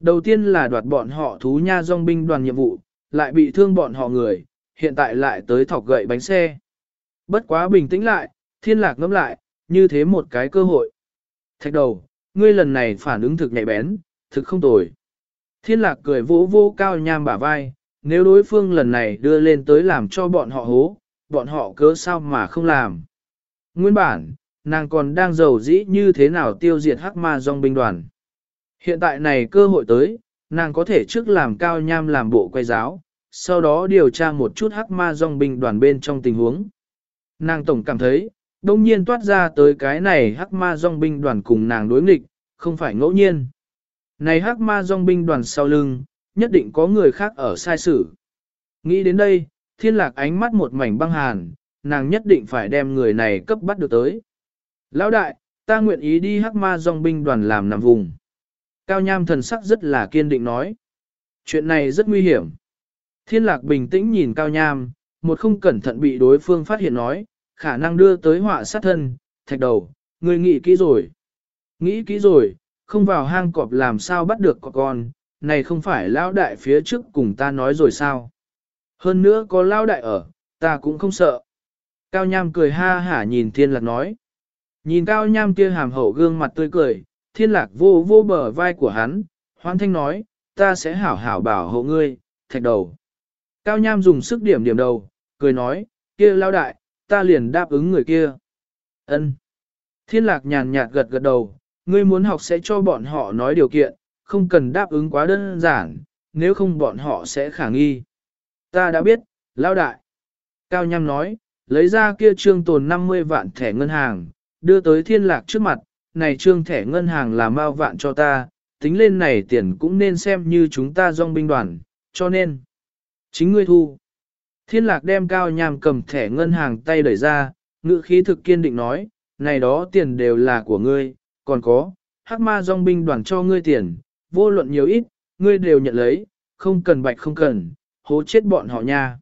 Đầu tiên là đoạt bọn họ thú nha dòng binh đoàn nhiệm vụ, lại bị thương bọn họ người, hiện tại lại tới thọc gậy bánh xe. Bất quá bình tĩnh lại, thiên lạc ngắm lại, như thế một cái cơ hội. Thạch đầu, ngươi lần này phản ứng thực nhạy bén, thực không tồi. Thiên lạc cười vỗ vô cao nham bả vai, nếu đối phương lần này đưa lên tới làm cho bọn họ hố, bọn họ cớ sao mà không làm. Nguyên bản, nàng còn đang giàu dĩ như thế nào tiêu diệt hắc ma dòng binh đoàn. Hiện tại này cơ hội tới, nàng có thể trước làm cao nham làm bộ quay giáo, sau đó điều tra một chút hắc ma dòng binh đoàn bên trong tình huống. Nàng tổng cảm thấy, đông nhiên toát ra tới cái này hắc ma dòng binh đoàn cùng nàng đối nghịch, không phải ngẫu nhiên. Này hắc ma dòng binh đoàn sau lưng, nhất định có người khác ở sai sử. Nghĩ đến đây, thiên lạc ánh mắt một mảnh băng hàn, nàng nhất định phải đem người này cấp bắt được tới. Lão đại, ta nguyện ý đi hắc ma dòng binh đoàn làm nằm vùng. Cao nham thần sắc rất là kiên định nói. Chuyện này rất nguy hiểm. Thiên lạc bình tĩnh nhìn cao nham, một không cẩn thận bị đối phương phát hiện nói, khả năng đưa tới họa sát thân, thạch đầu, người nghĩ kỹ rồi. Nghĩ kỹ rồi, không vào hang cọp làm sao bắt được con, này không phải lão đại phía trước cùng ta nói rồi sao. Hơn nữa có lão đại ở, ta cũng không sợ. Cao Nham cười ha hả nhìn thiên lạc nói. Nhìn Cao Nham kia hàm hậu gương mặt tươi cười, thiên lạc vô vô bờ vai của hắn, hoan thanh nói, ta sẽ hảo hảo bảo hộ ngươi, thạch đầu. Cao Nham dùng sức điểm điểm đầu, cười nói, kia lão đại, ta liền đáp ứng người kia. ân Thiên lạc nhàn nhạt gật gật đầu, ngươi muốn học sẽ cho bọn họ nói điều kiện, không cần đáp ứng quá đơn giản, nếu không bọn họ sẽ khả nghi. Ta đã biết, lao đại. Cao Nham nói, lấy ra kia trương tồn 50 vạn thẻ ngân hàng, đưa tới thiên lạc trước mặt, này trương thẻ ngân hàng là mau vạn cho ta, tính lên này tiền cũng nên xem như chúng ta dòng binh đoàn, cho nên, chính ngươi thu. Thiên lạc đem cao nhàm cầm thẻ ngân hàng tay đẩy ra, ngữ khí thực kiên định nói, này đó tiền đều là của ngươi, còn có, hắc ma dòng binh đoàn cho ngươi tiền, vô luận nhiều ít, ngươi đều nhận lấy, không cần bạch không cần, hố chết bọn họ nha.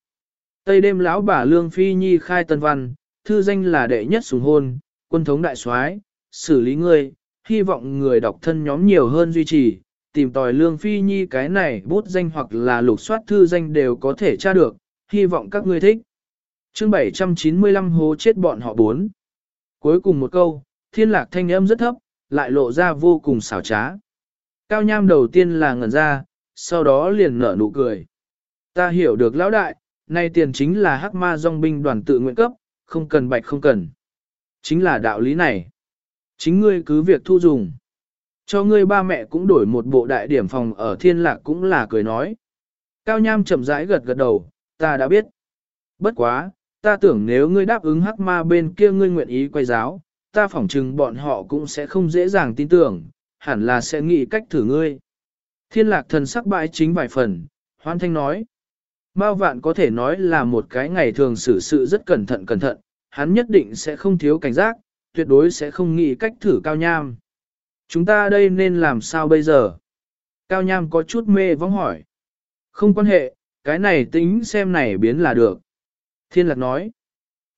Tây đêm lão bà Lương Phi Nhi khai tân văn, thư danh là đệ nhất sùng hôn, quân thống đại soái xử lý ngươi, hy vọng người đọc thân nhóm nhiều hơn duy trì, tìm tòi Lương Phi Nhi cái này bút danh hoặc là lục soát thư danh đều có thể tra được, hy vọng các ngươi thích. chương 795 hố chết bọn họ bốn. Cuối cùng một câu, thiên lạc thanh âm rất thấp, lại lộ ra vô cùng xảo trá. Cao nham đầu tiên là ngẩn ra, sau đó liền nở nụ cười. Ta hiểu được lão đại, nay tiền chính là hắc ma dòng binh đoàn tự nguyện cấp, không cần bạch không cần. Chính là đạo lý này. Chính ngươi cứ việc thu dùng. Cho ngươi ba mẹ cũng đổi một bộ đại điểm phòng ở thiên lạc cũng là cười nói. Cao nham chậm rãi gật gật đầu, ta đã biết. Bất quá, ta tưởng nếu ngươi đáp ứng hắc ma bên kia ngươi nguyện ý quay giáo, ta phỏng chừng bọn họ cũng sẽ không dễ dàng tin tưởng, hẳn là sẽ nghĩ cách thử ngươi. Thiên lạc thần sắc bãi chính vài phần, hoan thanh nói. Mao vạn có thể nói là một cái ngày thường xử sự rất cẩn thận cẩn thận, hắn nhất định sẽ không thiếu cảnh giác, tuyệt đối sẽ không nghĩ cách thử cao nham. Chúng ta đây nên làm sao bây giờ? Cao nham có chút mê vong hỏi. Không quan hệ, cái này tính xem này biến là được. Thiên lạc nói.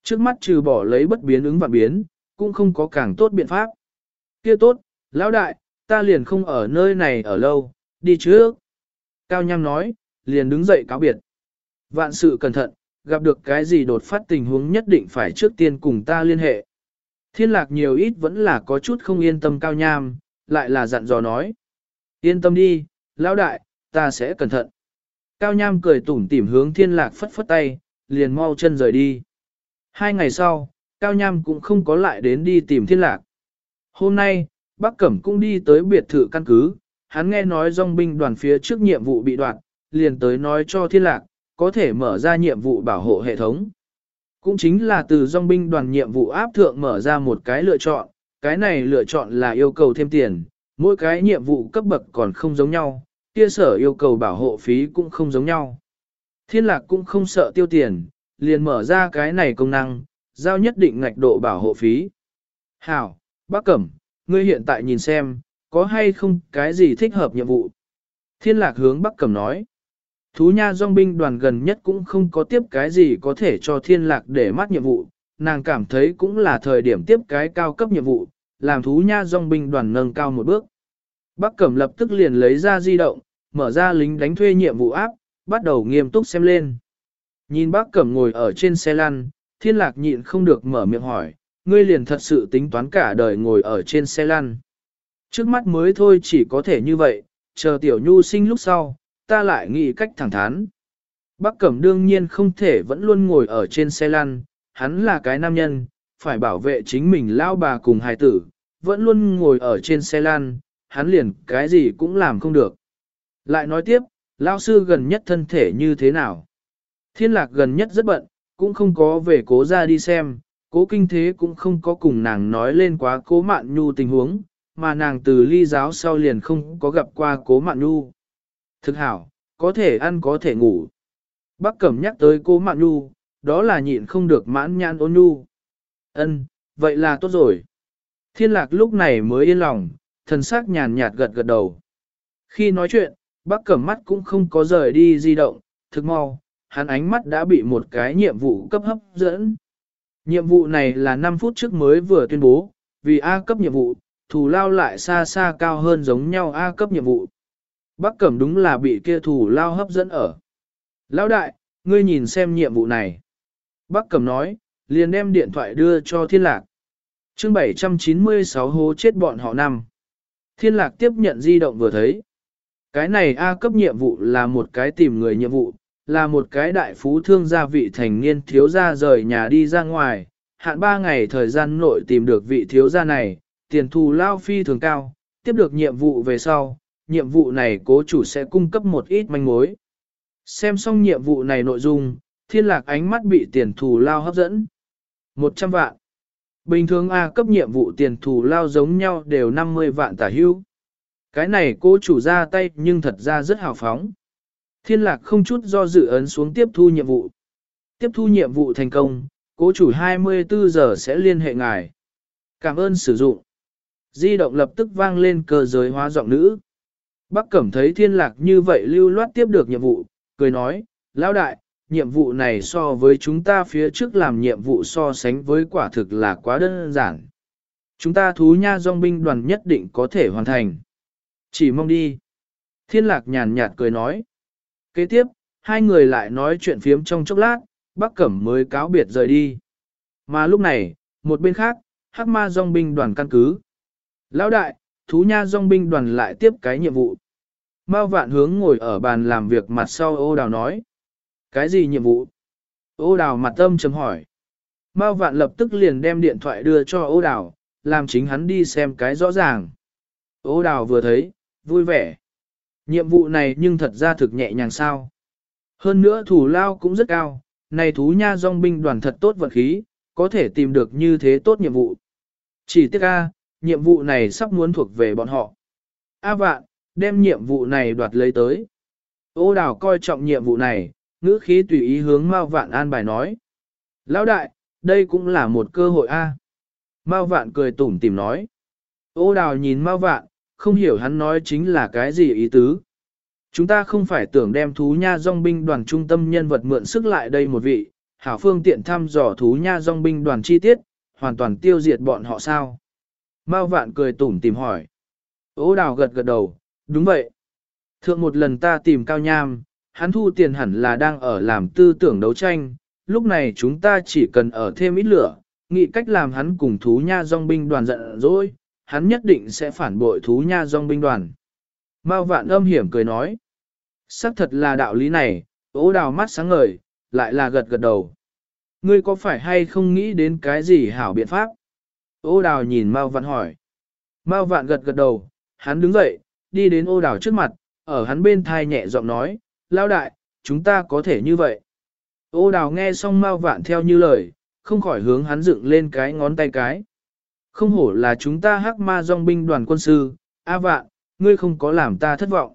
Trước mắt trừ bỏ lấy bất biến ứng và biến, cũng không có càng tốt biện pháp. Kia tốt, lão đại, ta liền không ở nơi này ở lâu, đi trước. Cao nham nói, liền đứng dậy cáo biệt. Vạn sự cẩn thận, gặp được cái gì đột phát tình huống nhất định phải trước tiên cùng ta liên hệ. Thiên lạc nhiều ít vẫn là có chút không yên tâm cao nham, lại là dặn dò nói. Yên tâm đi, lão đại, ta sẽ cẩn thận. Cao nham cười tủm tỉm hướng thiên lạc phất phất tay, liền mau chân rời đi. Hai ngày sau, Cao nham cũng không có lại đến đi tìm thiên lạc. Hôm nay, Bác Cẩm cũng đi tới biệt thự căn cứ, hắn nghe nói dòng binh đoàn phía trước nhiệm vụ bị đoạn, liền tới nói cho thiên lạc, có thể mở ra nhiệm vụ bảo hộ hệ thống. Cũng chính là từ dòng binh đoàn nhiệm vụ áp thượng mở ra một cái lựa chọn, cái này lựa chọn là yêu cầu thêm tiền, mỗi cái nhiệm vụ cấp bậc còn không giống nhau, kia sở yêu cầu bảo hộ phí cũng không giống nhau. Thiên lạc cũng không sợ tiêu tiền, liền mở ra cái này công năng, giao nhất định ngạch độ bảo hộ phí. Hảo, bác Cẩm, ngươi hiện tại nhìn xem, có hay không cái gì thích hợp nhiệm vụ? Thiên lạc hướng Bắc Cẩm nói. Thú nha dòng binh đoàn gần nhất cũng không có tiếp cái gì có thể cho thiên lạc để mắt nhiệm vụ, nàng cảm thấy cũng là thời điểm tiếp cái cao cấp nhiệm vụ, làm thú nha dòng binh đoàn nâng cao một bước. Bác Cẩm lập tức liền lấy ra di động, mở ra lính đánh thuê nhiệm vụ áp, bắt đầu nghiêm túc xem lên. Nhìn bác Cẩm ngồi ở trên xe lăn, thiên lạc nhịn không được mở miệng hỏi, ngươi liền thật sự tính toán cả đời ngồi ở trên xe lăn. Trước mắt mới thôi chỉ có thể như vậy, chờ tiểu nhu sinh lúc sau, ta lại nghĩ cách thẳng thắn. Bác Cẩm đương nhiên không thể vẫn luôn ngồi ở trên xe lăn, hắn là cái nam nhân, phải bảo vệ chính mình lao bà cùng hài tử, vẫn luôn ngồi ở trên xe lăn, hắn liền cái gì cũng làm không được. Lại nói tiếp, lao sư gần nhất thân thể như thế nào? Thiên lạc gần nhất rất bận, cũng không có về cố ra đi xem, cố kinh thế cũng không có cùng nàng nói lên quá cố mạn nhu tình huống, mà nàng từ ly giáo sau liền không có gặp qua cố mạn nhu. Thực hảo, có thể ăn có thể ngủ. Bác Cẩm nhắc tới cô mạn nhu, đó là nhịn không được mãn nhãn ôn nhu. Ân, vậy là tốt rồi. Thiên lạc lúc này mới yên lòng, thần sắc nhàn nhạt gật gật đầu. Khi nói chuyện, bác Cẩm mắt cũng không có rời đi di động, thực mau, hắn ánh mắt đã bị một cái nhiệm vụ cấp hấp dẫn. Nhiệm vụ này là 5 phút trước mới vừa tuyên bố, vì A cấp nhiệm vụ, thù lao lại xa xa cao hơn giống nhau A cấp nhiệm vụ. Bắc Cẩm đúng là bị kia thủ lao hấp dẫn ở. Lão đại, ngươi nhìn xem nhiệm vụ này. Bắc Cẩm nói, liền đem điện thoại đưa cho thiên lạc. chương 796 hố chết bọn họ năm. Thiên lạc tiếp nhận di động vừa thấy. Cái này A cấp nhiệm vụ là một cái tìm người nhiệm vụ, là một cái đại phú thương gia vị thành niên thiếu gia rời nhà đi ra ngoài, hạn ba ngày thời gian nội tìm được vị thiếu gia này, tiền thù lao phi thường cao, tiếp được nhiệm vụ về sau, nhiệm vụ này cố chủ sẽ cung cấp một ít manh mối. Xem xong nhiệm vụ này nội dung, thiên lạc ánh mắt bị tiền thù lao hấp dẫn. 100 vạn. Bình thường A cấp nhiệm vụ tiền thù lao giống nhau đều 50 vạn tả hưu. Cái này cô chủ ra tay nhưng thật ra rất hào phóng. Thiên lạc không chút do dự ấn xuống tiếp thu nhiệm vụ. Tiếp thu nhiệm vụ thành công, cố chủ 24 giờ sẽ liên hệ ngài. Cảm ơn sử dụng. Di động lập tức vang lên cờ giới hóa giọng nữ. Bác Cẩm thấy thiên lạc như vậy lưu loát tiếp được nhiệm vụ, cười nói, Lão đại, nhiệm vụ này so với chúng ta phía trước làm nhiệm vụ so sánh với quả thực là quá đơn giản. Chúng ta thú nha dòng binh đoàn nhất định có thể hoàn thành. Chỉ mong đi. Thiên lạc nhàn nhạt cười nói. Kế tiếp, hai người lại nói chuyện phiếm trong chốc lát, Bắc Cẩm mới cáo biệt rời đi. Mà lúc này, một bên khác, Hắc Ma Dòng binh đoàn căn cứ. Lão đại, thú nha Dòng binh đoàn lại tiếp cái nhiệm vụ. Mao vạn hướng ngồi ở bàn làm việc mặt sau ô đào nói. Cái gì nhiệm vụ? Ô đào mặt tâm chấm hỏi. Mao vạn lập tức liền đem điện thoại đưa cho ô đào, làm chính hắn đi xem cái rõ ràng. Ô đào vừa thấy, vui vẻ. Nhiệm vụ này nhưng thật ra thực nhẹ nhàng sao. Hơn nữa thủ lao cũng rất cao, này thú nha dòng binh đoàn thật tốt vật khí, có thể tìm được như thế tốt nhiệm vụ. Chỉ tiếc A, nhiệm vụ này sắp muốn thuộc về bọn họ. A vạn, đem nhiệm vụ này đoạt lấy tới. Ô đào coi trọng nhiệm vụ này, ngữ khí tùy ý hướng Mao Vạn an bài nói. Lão đại, đây cũng là một cơ hội a. Mao Vạn cười tủm tìm nói. Ô đào nhìn Mao Vạn, không hiểu hắn nói chính là cái gì ý tứ. Chúng ta không phải tưởng đem thú nha dòng binh đoàn trung tâm nhân vật mượn sức lại đây một vị, hảo phương tiện thăm dò thú nha dòng binh đoàn chi tiết, hoàn toàn tiêu diệt bọn họ sao. Mao Vạn cười tủm tìm hỏi. Ô đào gật gật đầu, đúng vậy. Thượng một lần ta tìm Cao Nham, hắn thu tiền hẳn là đang ở làm tư tưởng đấu tranh, lúc này chúng ta chỉ cần ở thêm ít lửa, nghĩ cách làm hắn cùng thú nha dòng binh đoàn giận dỗi, hắn nhất định sẽ phản bội thú nha dòng binh đoàn. Mao vạn âm hiểm cười nói, xác thật là đạo lý này, ố đào mắt sáng ngời, lại là gật gật đầu. Ngươi có phải hay không nghĩ đến cái gì hảo biện pháp? Ô đào nhìn Mao vạn hỏi. Mao vạn gật gật đầu, hắn đứng dậy, đi đến ô đào trước mặt, ở hắn bên thai nhẹ giọng nói, lao đại, chúng ta có thể như vậy. Ô đào nghe xong Mao vạn theo như lời, không khỏi hướng hắn dựng lên cái ngón tay cái. Không hổ là chúng ta hắc ma dòng binh đoàn quân sư, A vạn, ngươi không có làm ta thất vọng.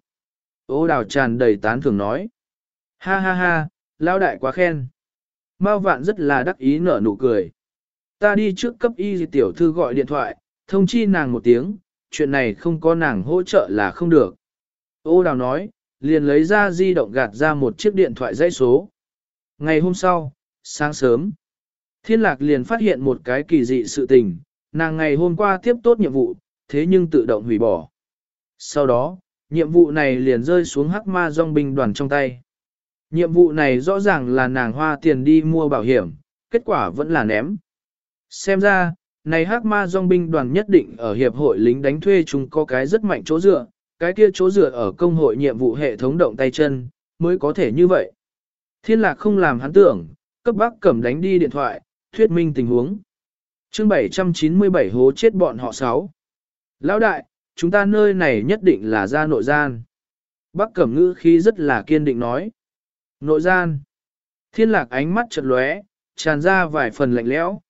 Ô đào tràn đầy tán thưởng nói. Ha ha ha, lao đại quá khen. Mao vạn rất là đắc ý nở nụ cười. Ta đi trước cấp y tiểu thư gọi điện thoại, thông chi nàng một tiếng, chuyện này không có nàng hỗ trợ là không được. Ô đào nói, liền lấy ra di động gạt ra một chiếc điện thoại dãy số. Ngày hôm sau, sáng sớm, thiên lạc liền phát hiện một cái kỳ dị sự tình, nàng ngày hôm qua tiếp tốt nhiệm vụ, thế nhưng tự động hủy bỏ. Sau đó, nhiệm vụ này liền rơi xuống hắc ma dòng binh đoàn trong tay. Nhiệm vụ này rõ ràng là nàng hoa tiền đi mua bảo hiểm, kết quả vẫn là ném. Xem ra, này hắc ma dòng binh đoàn nhất định ở hiệp hội lính đánh thuê chúng có cái rất mạnh chỗ dựa, cái kia chỗ dựa ở công hội nhiệm vụ hệ thống động tay chân, mới có thể như vậy. Thiên lạc không làm hắn tưởng, cấp bác cẩm đánh đi điện thoại, thuyết minh tình huống. chương 797 hố chết bọn họ sáu. Lão đại, chúng ta nơi này nhất định là ra nội gian. Bác cẩm ngữ khí rất là kiên định nói. Nội gian. Thiên lạc ánh mắt chật lóe, tràn ra vài phần lạnh lẽo.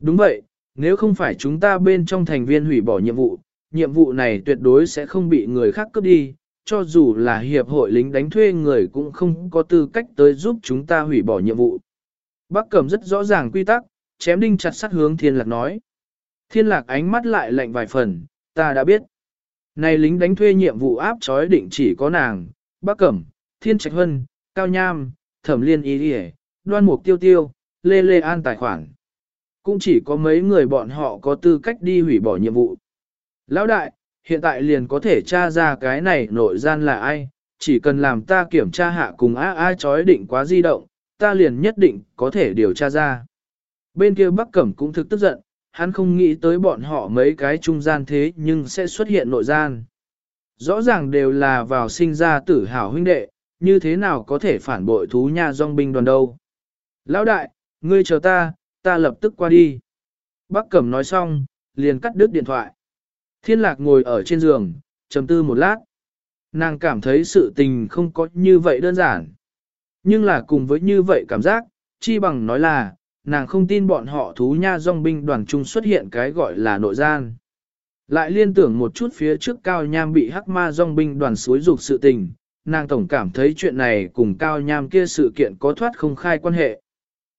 Đúng vậy, nếu không phải chúng ta bên trong thành viên hủy bỏ nhiệm vụ, nhiệm vụ này tuyệt đối sẽ không bị người khác cướp đi, cho dù là hiệp hội lính đánh thuê người cũng không có tư cách tới giúp chúng ta hủy bỏ nhiệm vụ. Bác Cẩm rất rõ ràng quy tắc, chém đinh chặt sắt hướng thiên lạc nói. Thiên lạc ánh mắt lại lạnh vài phần, ta đã biết. Này lính đánh thuê nhiệm vụ áp chói định chỉ có nàng, Bác Cẩm, Thiên Trạch Hân, Cao Nham, Thẩm Liên Ý Điề, Đoan Mục Tiêu Tiêu, Lê Lê An tài khoản. Cũng chỉ có mấy người bọn họ có tư cách đi hủy bỏ nhiệm vụ. Lão đại, hiện tại liền có thể tra ra cái này nội gian là ai, chỉ cần làm ta kiểm tra hạ cùng á ai chói định quá di động, ta liền nhất định có thể điều tra ra. Bên kia Bắc Cẩm cũng thực tức giận, hắn không nghĩ tới bọn họ mấy cái trung gian thế nhưng sẽ xuất hiện nội gian. Rõ ràng đều là vào sinh ra tử hảo huynh đệ, như thế nào có thể phản bội thú nha dòng binh đoàn đâu. Lão đại, ngươi chờ ta, ta lập tức qua đi. Bắc Cẩm nói xong, liền cắt đứt điện thoại. Thiên lạc ngồi ở trên giường, trầm tư một lát. Nàng cảm thấy sự tình không có như vậy đơn giản. Nhưng là cùng với như vậy cảm giác, chi bằng nói là, nàng không tin bọn họ thú nha dòng binh đoàn trung xuất hiện cái gọi là nội gian. Lại liên tưởng một chút phía trước Cao Nham bị hắc ma dòng binh đoàn suối dục sự tình, nàng tổng cảm thấy chuyện này cùng Cao Nham kia sự kiện có thoát không khai quan hệ.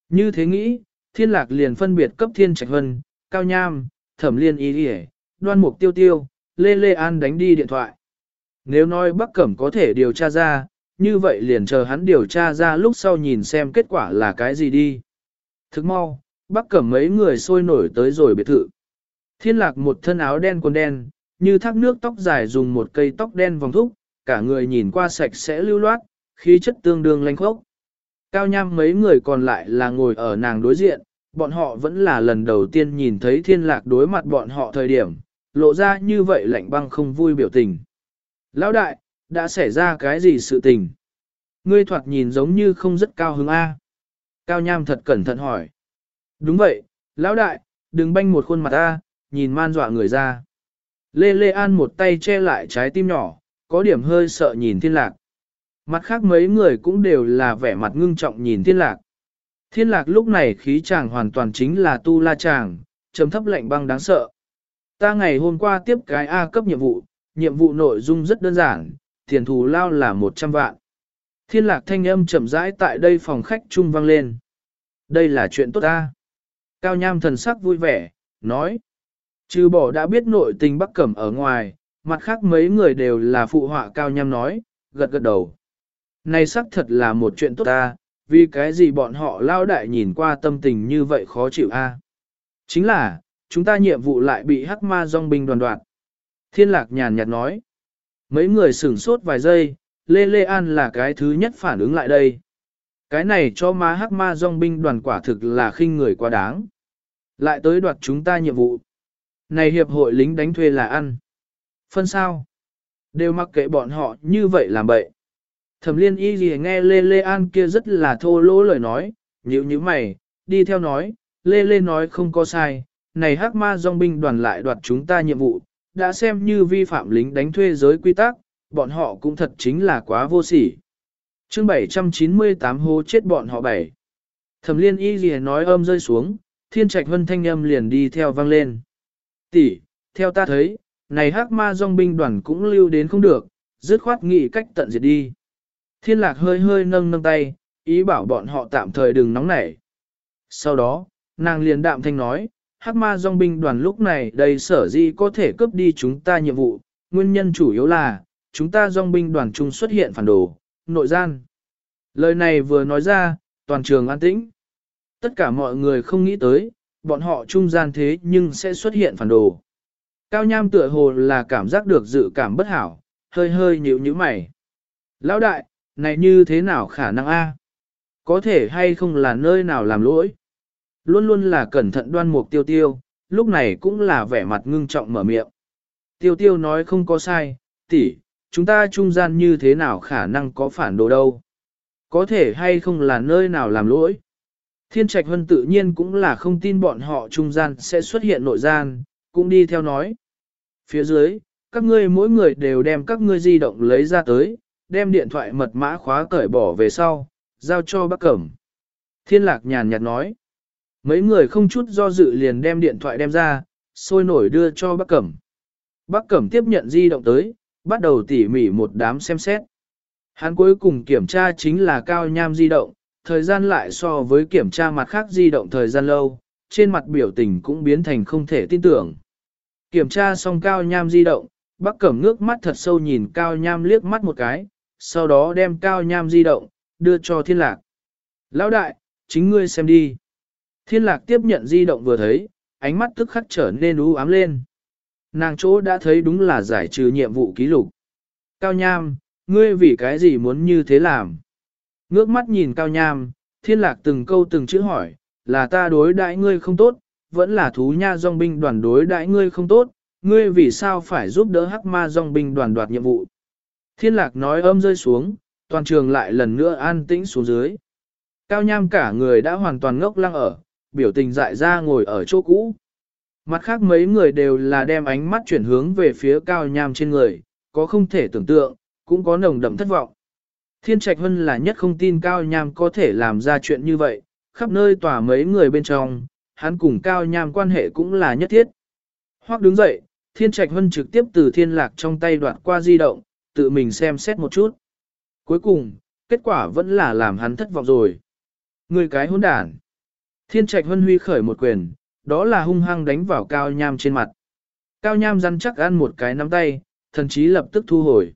Như thế nghĩ, thiên lạc liền phân biệt cấp thiên trạch hân, Cao Nham, thẩm liên ý đi đoan mục tiêu tiêu, Lê Lê An đánh đi điện thoại. Nếu nói Bắc Cẩm có thể điều tra ra, như vậy liền chờ hắn điều tra ra lúc sau nhìn xem kết quả là cái gì đi. Thức mau, Bắc Cẩm mấy người sôi nổi tới rồi biệt thự. Thiên lạc một thân áo đen quần đen, như thác nước tóc dài dùng một cây tóc đen vòng thúc, cả người nhìn qua sạch sẽ lưu loát, khí chất tương đương lanh khốc. Cao nham mấy người còn lại là ngồi ở nàng đối diện, bọn họ vẫn là lần đầu tiên nhìn thấy thiên lạc đối mặt bọn họ thời điểm, lộ ra như vậy lạnh băng không vui biểu tình. Lão đại, đã xảy ra cái gì sự tình? Ngươi thoạt nhìn giống như không rất cao hứng A. Cao nham thật cẩn thận hỏi. Đúng vậy, lão đại, đừng banh một khuôn mặt A, nhìn man dọa người ra. Lê Lê An một tay che lại trái tim nhỏ, có điểm hơi sợ nhìn thiên lạc. Mặt khác mấy người cũng đều là vẻ mặt ngưng trọng nhìn thiên lạc. Thiên lạc lúc này khí chàng hoàn toàn chính là tu la chàng, chấm thấp lạnh băng đáng sợ. Ta ngày hôm qua tiếp cái A cấp nhiệm vụ, nhiệm vụ nội dung rất đơn giản, tiền thù lao là 100 vạn. Thiên lạc thanh âm chậm rãi tại đây phòng khách trung vang lên. Đây là chuyện tốt ta. Cao nham thần sắc vui vẻ, nói. Trừ bỏ đã biết nội tình bắc cẩm ở ngoài, mặt khác mấy người đều là phụ họa cao nham nói, gật gật đầu. Này xác thật là một chuyện tốt ta, vì cái gì bọn họ lao đại nhìn qua tâm tình như vậy khó chịu a? Chính là, chúng ta nhiệm vụ lại bị hắc ma dòng binh đoàn đoạt. Thiên lạc nhàn nhạt nói. Mấy người sửng sốt vài giây, Lê Lê An là cái thứ nhất phản ứng lại đây. Cái này cho má hắc ma dòng binh đoàn quả thực là khinh người quá đáng. Lại tới đoạt chúng ta nhiệm vụ. Này hiệp hội lính đánh thuê là ăn. Phân sao? Đều mặc kệ bọn họ như vậy làm bậy. Thẩm liên y gì nghe Lê Lê An kia rất là thô lỗ lời nói, nhíu nhíu mày, đi theo nói, Lê Lê nói không có sai, này hắc ma dòng binh đoàn lại đoạt chúng ta nhiệm vụ, đã xem như vi phạm lính đánh thuê giới quy tắc, bọn họ cũng thật chính là quá vô sỉ. chương 798 hô chết bọn họ bảy. Thẩm liên y gì nói âm rơi xuống, thiên trạch hân thanh âm liền đi theo vang lên. Tỷ, theo ta thấy, này hắc ma dòng binh đoàn cũng lưu đến không được, dứt khoát nghị cách tận diệt đi. Thiên lạc hơi hơi nâng nâng tay, ý bảo bọn họ tạm thời đừng nóng nảy. Sau đó, nàng liền đạm thanh nói, hắc ma dòng binh đoàn lúc này đầy sở di có thể cướp đi chúng ta nhiệm vụ, nguyên nhân chủ yếu là, chúng ta dòng binh đoàn chung xuất hiện phản đồ, nội gian. Lời này vừa nói ra, toàn trường an tĩnh. Tất cả mọi người không nghĩ tới, bọn họ trung gian thế nhưng sẽ xuất hiện phản đồ. Cao nham tựa hồ là cảm giác được dự cảm bất hảo, hơi hơi nhíu như mày. Lão đại, này như thế nào khả năng a? Có thể hay không là nơi nào làm lỗi? Luôn luôn là cẩn thận đoan mục tiêu tiêu, lúc này cũng là vẻ mặt ngưng trọng mở miệng. Tiêu tiêu nói không có sai, tỷ, chúng ta trung gian như thế nào khả năng có phản đồ đâu? Có thể hay không là nơi nào làm lỗi? Thiên Trạch Hân tự nhiên cũng là không tin bọn họ trung gian sẽ xuất hiện nội gian, cũng đi theo nói. Phía dưới, các ngươi mỗi người đều đem các ngươi di động lấy ra tới, đem điện thoại mật mã khóa cởi bỏ về sau, giao cho bác cẩm. Thiên lạc nhàn nhạt nói. Mấy người không chút do dự liền đem điện thoại đem ra, sôi nổi đưa cho bác cẩm. Bác cẩm tiếp nhận di động tới, bắt đầu tỉ mỉ một đám xem xét. Hắn cuối cùng kiểm tra chính là cao nham di động, thời gian lại so với kiểm tra mặt khác di động thời gian lâu, trên mặt biểu tình cũng biến thành không thể tin tưởng. Kiểm tra xong cao nham di động, bác cẩm ngước mắt thật sâu nhìn cao nham liếc mắt một cái, sau đó đem cao nham di động, đưa cho thiên lạc. Lão đại, chính ngươi xem đi. Thiên lạc tiếp nhận di động vừa thấy, ánh mắt tức khắc trở nên u ám lên. Nàng chỗ đã thấy đúng là giải trừ nhiệm vụ ký lục. Cao nham, ngươi vì cái gì muốn như thế làm? Ngước mắt nhìn cao nham, thiên lạc từng câu từng chữ hỏi, là ta đối đãi ngươi không tốt, vẫn là thú nha dòng binh đoàn đối đãi ngươi không tốt, ngươi vì sao phải giúp đỡ hắc ma dòng binh đoàn đoạt nhiệm vụ. Thiên lạc nói âm rơi xuống, toàn trường lại lần nữa an tĩnh xuống dưới. Cao nham cả người đã hoàn toàn ngốc lăng ở, biểu tình dại ra ngồi ở chỗ cũ. Mặt khác mấy người đều là đem ánh mắt chuyển hướng về phía cao nham trên người, có không thể tưởng tượng, cũng có nồng đậm thất vọng. Thiên Trạch Hân là nhất không tin Cao Nham có thể làm ra chuyện như vậy, khắp nơi tỏa mấy người bên trong, hắn cùng Cao Nham quan hệ cũng là nhất thiết. Hoặc đứng dậy, Thiên Trạch Hân trực tiếp từ Thiên Lạc trong tay đoạt qua di động, tự mình xem xét một chút. Cuối cùng, kết quả vẫn là làm hắn thất vọng rồi. Người cái hỗn đản. Thiên Trạch Hân huy khởi một quyền, đó là hung hăng đánh vào Cao Nham trên mặt. Cao Nham răn chắc ăn một cái nắm tay, thần chí lập tức thu hồi.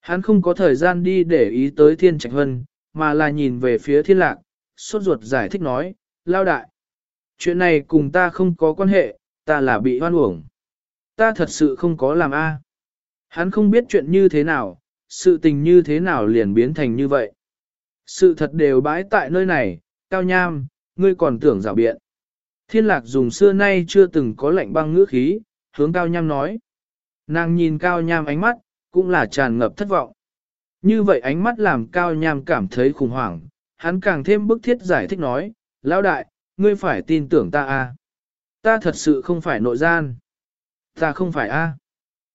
Hắn không có thời gian đi để ý tới Thiên Trạch Hân, mà là nhìn về phía Thiên Lạc, sốt ruột giải thích nói, lao đại. Chuyện này cùng ta không có quan hệ, ta là bị hoan uổng. Ta thật sự không có làm A. Hắn không biết chuyện như thế nào, sự tình như thế nào liền biến thành như vậy. Sự thật đều bãi tại nơi này, cao nham, ngươi còn tưởng rào biện. Thiên lạc dùng xưa nay chưa từng có lạnh băng ngữ khí, hướng cao nham nói. Nàng nhìn cao nham ánh mắt, cũng là tràn ngập thất vọng. Như vậy ánh mắt làm cao nham cảm thấy khủng hoảng, hắn càng thêm bức thiết giải thích nói, lão đại, ngươi phải tin tưởng ta a à? Ta thật sự không phải nội gian. Ta không phải a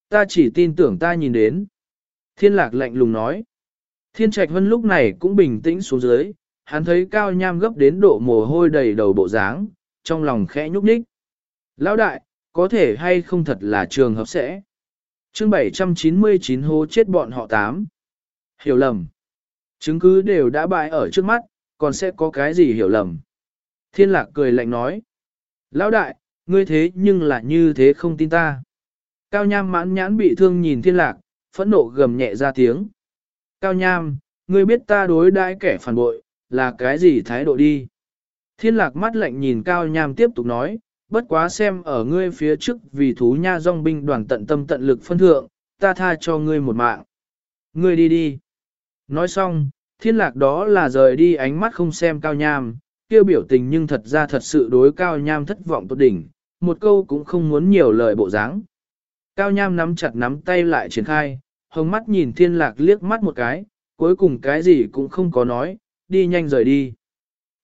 Ta chỉ tin tưởng ta nhìn đến. Thiên lạc lạnh lùng nói. Thiên trạch vân lúc này cũng bình tĩnh xuống dưới, hắn thấy cao nham gấp đến độ mồ hôi đầy đầu bộ dáng, trong lòng khẽ nhúc nhích. Lão đại, có thể hay không thật là trường hợp sẽ. chương 799 hô chết bọn họ tám. Hiểu lầm. Chứng cứ đều đã bại ở trước mắt, còn sẽ có cái gì hiểu lầm. Thiên lạc cười lạnh nói. Lão đại, ngươi thế nhưng là như thế không tin ta. Cao nham mãn nhãn bị thương nhìn thiên lạc, phẫn nộ gầm nhẹ ra tiếng. Cao nham, ngươi biết ta đối đãi kẻ phản bội, là cái gì thái độ đi. Thiên lạc mắt lạnh nhìn Cao nham tiếp tục nói, bất quá xem ở ngươi phía trước vì thú nha dòng binh đoàn tận tâm tận lực phân thượng, ta tha cho ngươi một mạng. Ngươi đi đi. Nói xong, thiên lạc đó là rời đi ánh mắt không xem Cao nham, kêu biểu tình nhưng thật ra thật sự đối Cao nham thất vọng tốt đỉnh, một câu cũng không muốn nhiều lời bộ dáng. Cao nham nắm chặt nắm tay lại triển khai, hồng mắt nhìn thiên lạc liếc mắt một cái, cuối cùng cái gì cũng không có nói, đi nhanh rời đi.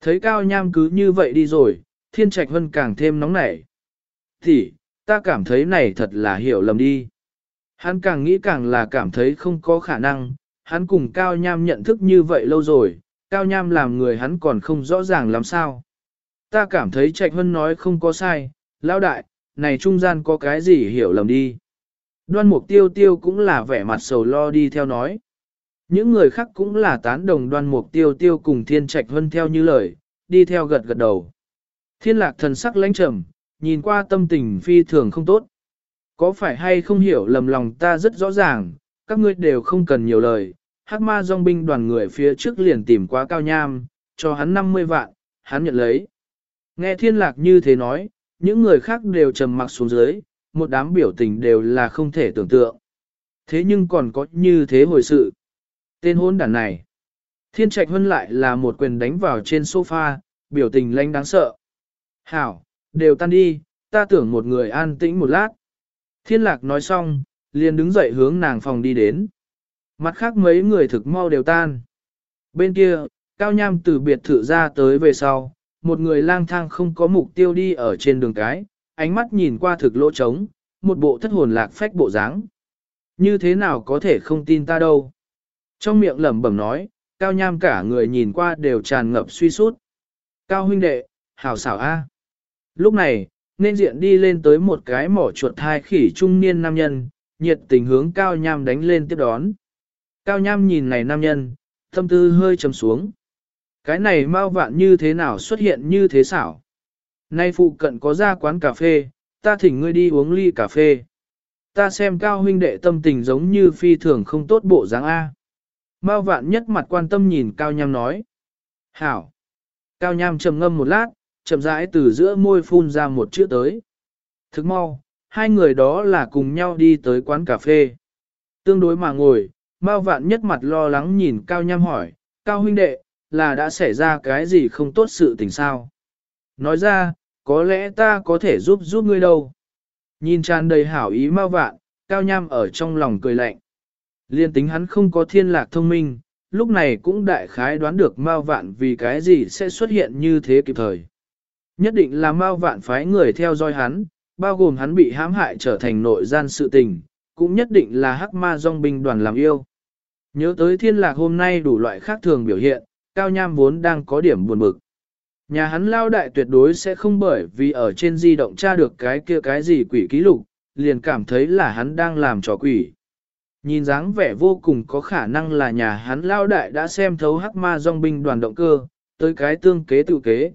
Thấy cao nham cứ như vậy đi rồi, thiên trạch Hân càng thêm nóng nảy. Thì, ta cảm thấy này thật là hiểu lầm đi. Hắn càng nghĩ càng là cảm thấy không có khả năng, hắn cùng cao nham nhận thức như vậy lâu rồi, cao nham làm người hắn còn không rõ ràng làm sao. Ta cảm thấy trạch Hân nói không có sai, lão đại, này trung gian có cái gì hiểu lầm đi. Đoan mục tiêu tiêu cũng là vẻ mặt sầu lo đi theo nói. Những người khác cũng là tán đồng đoan mục tiêu tiêu cùng thiên trạch vân theo như lời, đi theo gật gật đầu. Thiên lạc thần sắc lãnh trầm, nhìn qua tâm tình phi thường không tốt. Có phải hay không hiểu lầm lòng ta rất rõ ràng, các ngươi đều không cần nhiều lời. Hắc ma dòng binh đoàn người phía trước liền tìm quá cao nham, cho hắn 50 vạn, hắn nhận lấy. Nghe thiên lạc như thế nói, những người khác đều trầm mặc xuống dưới, một đám biểu tình đều là không thể tưởng tượng. Thế nhưng còn có như thế hồi sự. Tên hôn đàn này. Thiên trạch hơn lại là một quyền đánh vào trên sofa, biểu tình lanh đáng sợ. Hảo, đều tan đi, ta tưởng một người an tĩnh một lát. Thiên lạc nói xong, liền đứng dậy hướng nàng phòng đi đến. Mặt khác mấy người thực mau đều tan. Bên kia, Cao Nham từ biệt thự ra tới về sau, một người lang thang không có mục tiêu đi ở trên đường cái, ánh mắt nhìn qua thực lỗ trống, một bộ thất hồn lạc phách bộ dáng. Như thế nào có thể không tin ta đâu? Trong miệng lẩm bẩm nói, cao nham cả người nhìn qua đều tràn ngập suy sút. Cao huynh đệ, hảo xảo a. Lúc này, nên diện đi lên tới một cái mỏ chuột hai khỉ trung niên nam nhân, nhiệt tình hướng cao nham đánh lên tiếp đón. Cao nham nhìn này nam nhân, tâm tư hơi trầm xuống. Cái này mau vạn như thế nào xuất hiện như thế xảo? Nay phụ cận có ra quán cà phê, ta thỉnh ngươi đi uống ly cà phê. Ta xem cao huynh đệ tâm tình giống như phi thường không tốt bộ dáng A. Mao vạn nhất mặt quan tâm nhìn cao nham nói. Hảo. Cao nham trầm ngâm một lát, chậm rãi từ giữa môi phun ra một chữ tới. Thức mau, hai người đó là cùng nhau đi tới quán cà phê. Tương đối mà ngồi, Mao vạn nhất mặt lo lắng nhìn cao nham hỏi, cao huynh đệ, là đã xảy ra cái gì không tốt sự tình sao? Nói ra, có lẽ ta có thể giúp giúp ngươi đâu. Nhìn tràn đầy hảo ý mau vạn, cao nham ở trong lòng cười lạnh. Liên tính hắn không có thiên lạc thông minh, lúc này cũng đại khái đoán được Mao Vạn vì cái gì sẽ xuất hiện như thế kịp thời. Nhất định là Mao Vạn phái người theo dõi hắn, bao gồm hắn bị hãm hại trở thành nội gian sự tình, cũng nhất định là hắc ma dòng binh đoàn làm yêu. Nhớ tới thiên lạc hôm nay đủ loại khác thường biểu hiện, Cao Nham vốn đang có điểm buồn bực. Nhà hắn lao đại tuyệt đối sẽ không bởi vì ở trên di động tra được cái kia cái gì quỷ ký lục, liền cảm thấy là hắn đang làm trò quỷ. Nhìn dáng vẻ vô cùng có khả năng là nhà hắn lao đại đã xem thấu hắc ma dòng binh đoàn động cơ, tới cái tương kế tự kế.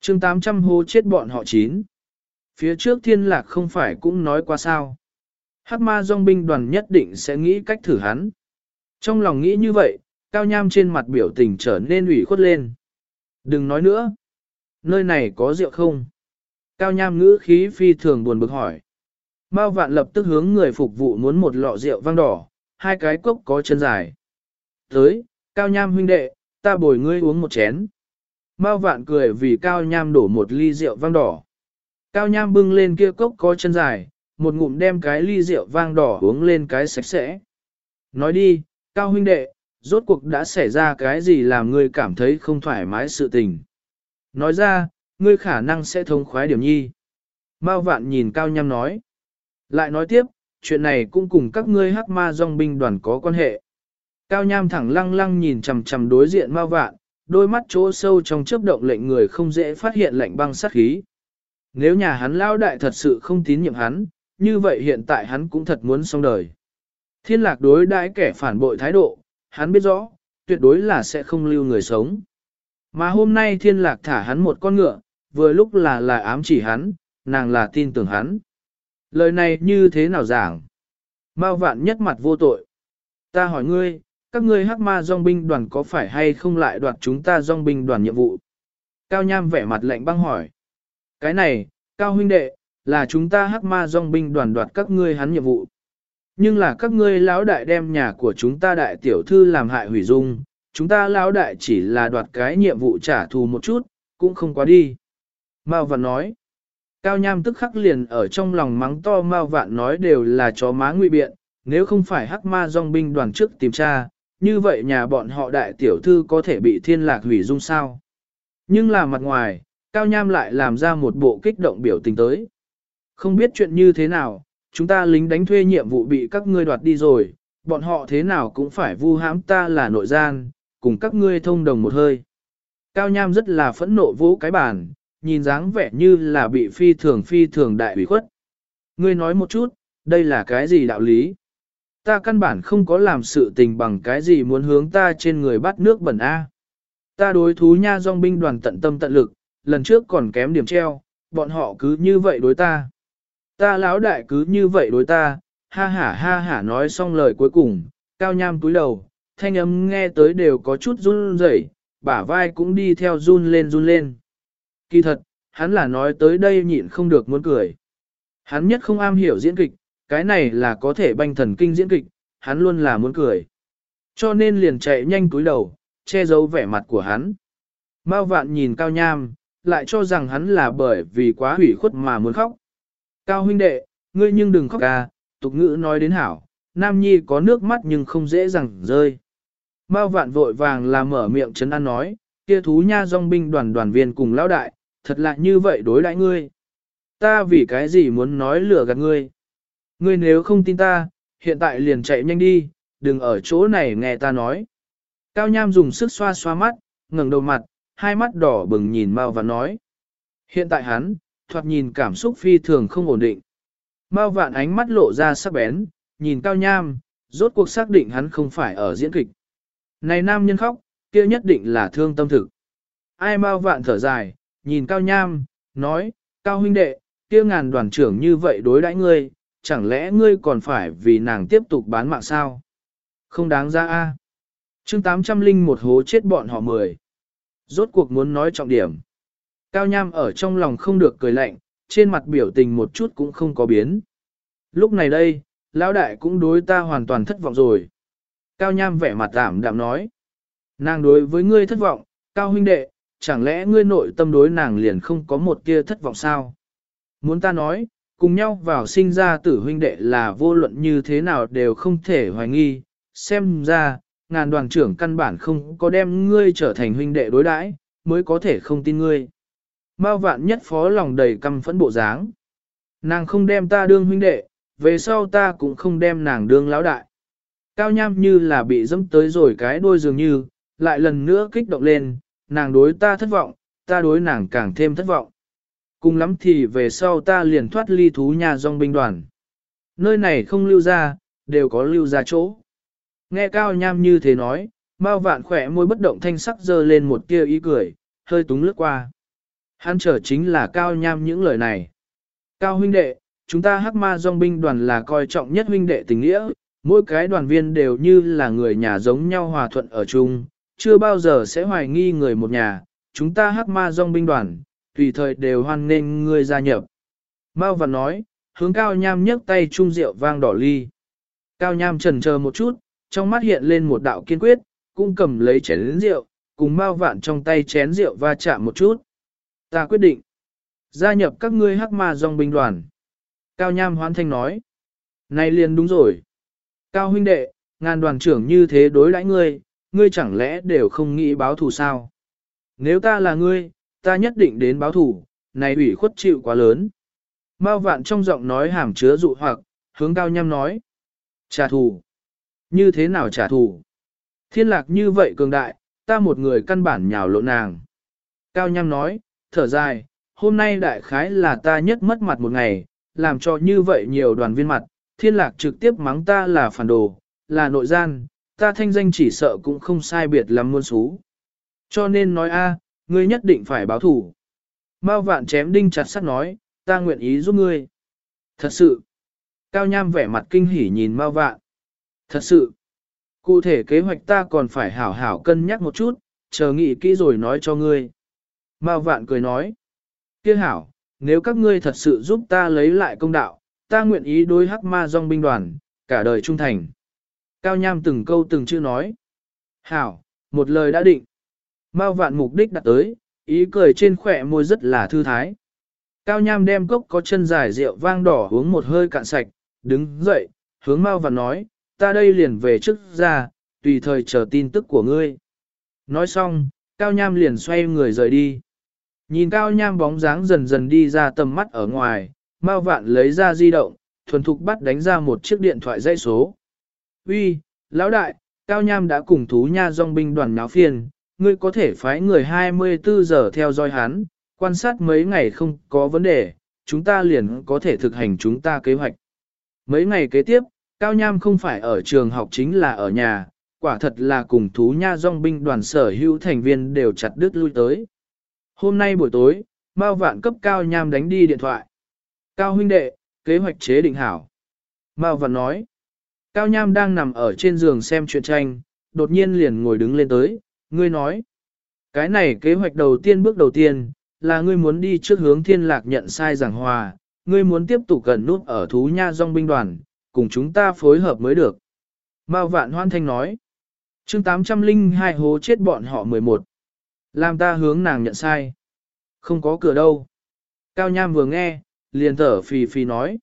chương 800 hô chết bọn họ chín. Phía trước thiên lạc không phải cũng nói qua sao. Hắc ma dòng binh đoàn nhất định sẽ nghĩ cách thử hắn. Trong lòng nghĩ như vậy, cao nham trên mặt biểu tình trở nên ủy khuất lên. Đừng nói nữa. Nơi này có rượu không? Cao nham ngữ khí phi thường buồn bực hỏi. Mao vạn lập tức hướng người phục vụ muốn một lọ rượu vang đỏ, hai cái cốc có chân dài. Tới, cao nham huynh đệ, ta bồi ngươi uống một chén. Mao vạn cười vì Cao Nham đổ một ly rượu vang đỏ. Cao Nham bưng lên kia cốc có chân dài, một ngụm đem cái ly rượu vang đỏ uống lên cái sạch sẽ. Nói đi, Cao huynh đệ, rốt cuộc đã xảy ra cái gì làm ngươi cảm thấy không thoải mái sự tình. Nói ra, ngươi khả năng sẽ thông khoái điểm nhi. Mao vạn nhìn Cao Nham nói. Lại nói tiếp, chuyện này cũng cùng các ngươi hắc ma dòng binh đoàn có quan hệ. Cao Nham thẳng lăng lăng nhìn chằm chằm đối diện Mao vạn, đôi mắt chỗ sâu trong chớp động lệnh người không dễ phát hiện lệnh băng sát khí. Nếu nhà hắn lao đại thật sự không tín nhiệm hắn, như vậy hiện tại hắn cũng thật muốn xong đời. Thiên lạc đối đãi kẻ phản bội thái độ, hắn biết rõ, tuyệt đối là sẽ không lưu người sống. Mà hôm nay thiên lạc thả hắn một con ngựa, vừa lúc là là ám chỉ hắn, nàng là tin tưởng hắn. Lời này như thế nào giảng? Mao vạn nhất mặt vô tội. Ta hỏi ngươi, các ngươi hắc ma dòng binh đoàn có phải hay không lại đoạt chúng ta dòng binh đoàn nhiệm vụ? Cao Nham vẻ mặt lạnh băng hỏi. Cái này, Cao huynh đệ, là chúng ta hắc ma dòng binh đoàn đoạt các ngươi hắn nhiệm vụ. Nhưng là các ngươi lão đại đem nhà của chúng ta đại tiểu thư làm hại hủy dung, chúng ta lão đại chỉ là đoạt cái nhiệm vụ trả thù một chút, cũng không quá đi. Mao Vạn nói. Cao Nham tức khắc liền ở trong lòng mắng to Mao Vạn nói đều là chó má nguy biện, nếu không phải hắc ma dòng binh đoàn trước tìm tra, như vậy nhà bọn họ đại tiểu thư có thể bị thiên lạc hủy dung sao. Nhưng là mặt ngoài, Cao Nham lại làm ra một bộ kích động biểu tình tới. Không biết chuyện như thế nào, chúng ta lính đánh thuê nhiệm vụ bị các ngươi đoạt đi rồi, bọn họ thế nào cũng phải vu hãm ta là nội gian, cùng các ngươi thông đồng một hơi. Cao Nham rất là phẫn nộ vỗ cái bàn, nhìn dáng vẻ như là bị phi thường phi thường đại ủy khuất. Ngươi nói một chút, đây là cái gì đạo lý? Ta căn bản không có làm sự tình bằng cái gì muốn hướng ta trên người bắt nước bẩn A. Ta đối thú nha dòng binh đoàn tận tâm tận lực, lần trước còn kém điểm treo, bọn họ cứ như vậy đối ta. Ta lão đại cứ như vậy đối ta, ha ha ha ha nói xong lời cuối cùng, cao nham túi đầu, thanh âm nghe tới đều có chút run rẩy, bả vai cũng đi theo run lên run lên. Kỳ thật, hắn là nói tới đây nhịn không được muốn cười. Hắn nhất không am hiểu diễn kịch, cái này là có thể banh thần kinh diễn kịch, hắn luôn là muốn cười. Cho nên liền chạy nhanh túi đầu, che giấu vẻ mặt của hắn. Mao vạn nhìn cao nham, lại cho rằng hắn là bởi vì quá hủy khuất mà muốn khóc. Cao huynh đệ, ngươi nhưng đừng khóc ca, tục ngữ nói đến hảo, nam nhi có nước mắt nhưng không dễ dàng rơi. Mao vạn vội vàng là mở miệng chấn an nói, kia thú nha dòng binh đoàn đoàn viên cùng lão đại, thật là như vậy đối đãi ngươi. Ta vì cái gì muốn nói lừa gạt ngươi? Ngươi nếu không tin ta, hiện tại liền chạy nhanh đi, đừng ở chỗ này nghe ta nói. Cao Nham dùng sức xoa xoa mắt, ngẩng đầu mặt, hai mắt đỏ bừng nhìn Mao và nói. Hiện tại hắn, thoạt nhìn cảm xúc phi thường không ổn định. Mao Vạn ánh mắt lộ ra sắc bén, nhìn Cao Nham, rốt cuộc xác định hắn không phải ở diễn kịch. Này nam nhân khóc, kia nhất định là thương tâm thực. Ai Mao Vạn thở dài, nhìn Cao Nham, nói, Cao huynh đệ, kia ngàn đoàn trưởng như vậy đối đãi ngươi, chẳng lẽ ngươi còn phải vì nàng tiếp tục bán mạng sao? Không đáng ra a. Chương 800 linh một hố chết bọn họ mười. Rốt cuộc muốn nói trọng điểm. Cao Nham ở trong lòng không được cười lạnh, trên mặt biểu tình một chút cũng không có biến. Lúc này đây, lão đại cũng đối ta hoàn toàn thất vọng rồi. Cao Nham vẻ mặt tạm đạm nói. Nàng đối với ngươi thất vọng, Cao huynh đệ, chẳng lẽ ngươi nội tâm đối nàng liền không có một tia thất vọng sao? Muốn ta nói, cùng nhau vào sinh ra tử huynh đệ là vô luận như thế nào đều không thể hoài nghi, xem ra, ngàn đoàn trưởng căn bản không có đem ngươi trở thành huynh đệ đối đãi, mới có thể không tin ngươi. Mao vạn nhất phó lòng đầy căm phẫn bộ dáng. Nàng không đem ta đương huynh đệ, về sau ta cũng không đem nàng đương lão đại. Cao nham như là bị dẫm tới rồi cái đôi dường như, lại lần nữa kích động lên, nàng đối ta thất vọng, ta đối nàng càng thêm thất vọng. Cùng lắm thì về sau ta liền thoát ly thú nhà dòng binh đoàn. Nơi này không lưu ra, đều có lưu ra chỗ. Nghe cao nham như thế nói, Mao vạn khỏe môi bất động thanh sắc dơ lên một tia ý cười, hơi túng lướt qua. Hắn trở chính là cao nham những lời này. Cao huynh đệ, chúng ta hắc ma dòng binh đoàn là coi trọng nhất huynh đệ tình nghĩa, mỗi cái đoàn viên đều như là người nhà giống nhau hòa thuận ở chung, chưa bao giờ sẽ hoài nghi người một nhà, chúng ta hắc ma dòng binh đoàn, tùy thời đều hoan nghênh ngươi gia nhập. Mao Văn nói, hướng Cao Nham nhấc tay chung rượu vang đỏ ly. Cao Nham trần chờ một chút, trong mắt hiện lên một đạo kiên quyết, cũng cầm lấy chén rượu, cùng Mao Vạn trong tay chén rượu va chạm một chút. Ta quyết định gia nhập các ngươi hắc ma dòng binh đoàn. Cao Nham hoán thanh nói. Này liền đúng rồi. Cao huynh đệ, ngàn đoàn trưởng như thế đối đãi ngươi, ngươi chẳng lẽ đều không nghĩ báo thù sao? Nếu ta là ngươi, ta nhất định đến báo thù, này ủy khuất chịu quá lớn. Mao vạn trong giọng nói hàm chứa dụ hoặc, hướng cao nham nói. Trả thù. Như thế nào trả thù? Thiên lạc như vậy cường đại, ta một người căn bản nhào lộn nàng. Cao nham nói, thở dài, hôm nay đại khái là ta nhất mất mặt một ngày, làm cho như vậy nhiều đoàn viên mặt, thiên lạc trực tiếp mắng ta là phản đồ, là nội gian, ta thanh danh chỉ sợ cũng không sai biệt lắm muôn xú. Cho nên nói a, ngươi nhất định phải báo thủ. Mao vạn chém đinh chặt sắt nói, ta nguyện ý giúp ngươi. Thật sự. Cao Nham vẻ mặt kinh hỉ nhìn Mao vạn. Thật sự. Cụ thể kế hoạch ta còn phải hảo hảo cân nhắc một chút, chờ nghĩ kỹ rồi nói cho ngươi. Mao vạn cười nói. kia hảo, nếu các ngươi thật sự giúp ta lấy lại công đạo, ta nguyện ý đối hắc ma dòng binh đoàn, cả đời trung thành. Cao Nham từng câu từng chữ nói. Hảo, một lời đã định. Mao vạn mục đích đặt tới, ý cười trên khỏe môi rất là thư thái. Cao Nham đem cốc có chân dài rượu vang đỏ uống một hơi cạn sạch, đứng dậy, hướng Mao vạn nói, ta đây liền về trước ra, tùy thời chờ tin tức của ngươi. Nói xong, Cao Nham liền xoay người rời đi. Nhìn Cao Nham bóng dáng dần dần đi ra tầm mắt ở ngoài, Mao Vạn lấy ra di động, thuần thục bắt đánh ra một chiếc điện thoại dây số. Uy, lão đại, Cao Nham đã cùng thú nha dòng binh đoàn náo phiền, ngươi có thể phái người 24 giờ theo dõi hắn, quan sát mấy ngày không có vấn đề, chúng ta liền có thể thực hành chúng ta kế hoạch. Mấy ngày kế tiếp, Cao Nham không phải ở trường học chính là ở nhà, quả thật là cùng thú nha dòng binh đoàn sở hữu thành viên đều chặt đứt lui tới. Hôm nay buổi tối, Mao Vạn cấp Cao Nham đánh đi điện thoại. Cao huynh đệ, kế hoạch chế định hảo. Mao Vạn nói. Cao Nham đang nằm ở trên giường xem truyện tranh, đột nhiên liền ngồi đứng lên tới, ngươi nói. Cái này kế hoạch đầu tiên bước đầu tiên, là ngươi muốn đi trước hướng thiên lạc nhận sai giảng hòa, ngươi muốn tiếp tục gần nút ở thú nha dòng binh đoàn, cùng chúng ta phối hợp mới được. Mao Vạn Hoan Thanh nói. chương 802 hố chết bọn họ 11. Làm ta hướng nàng nhận sai. Không có cửa đâu. Cao Nham vừa nghe, liền thở phì phì nói.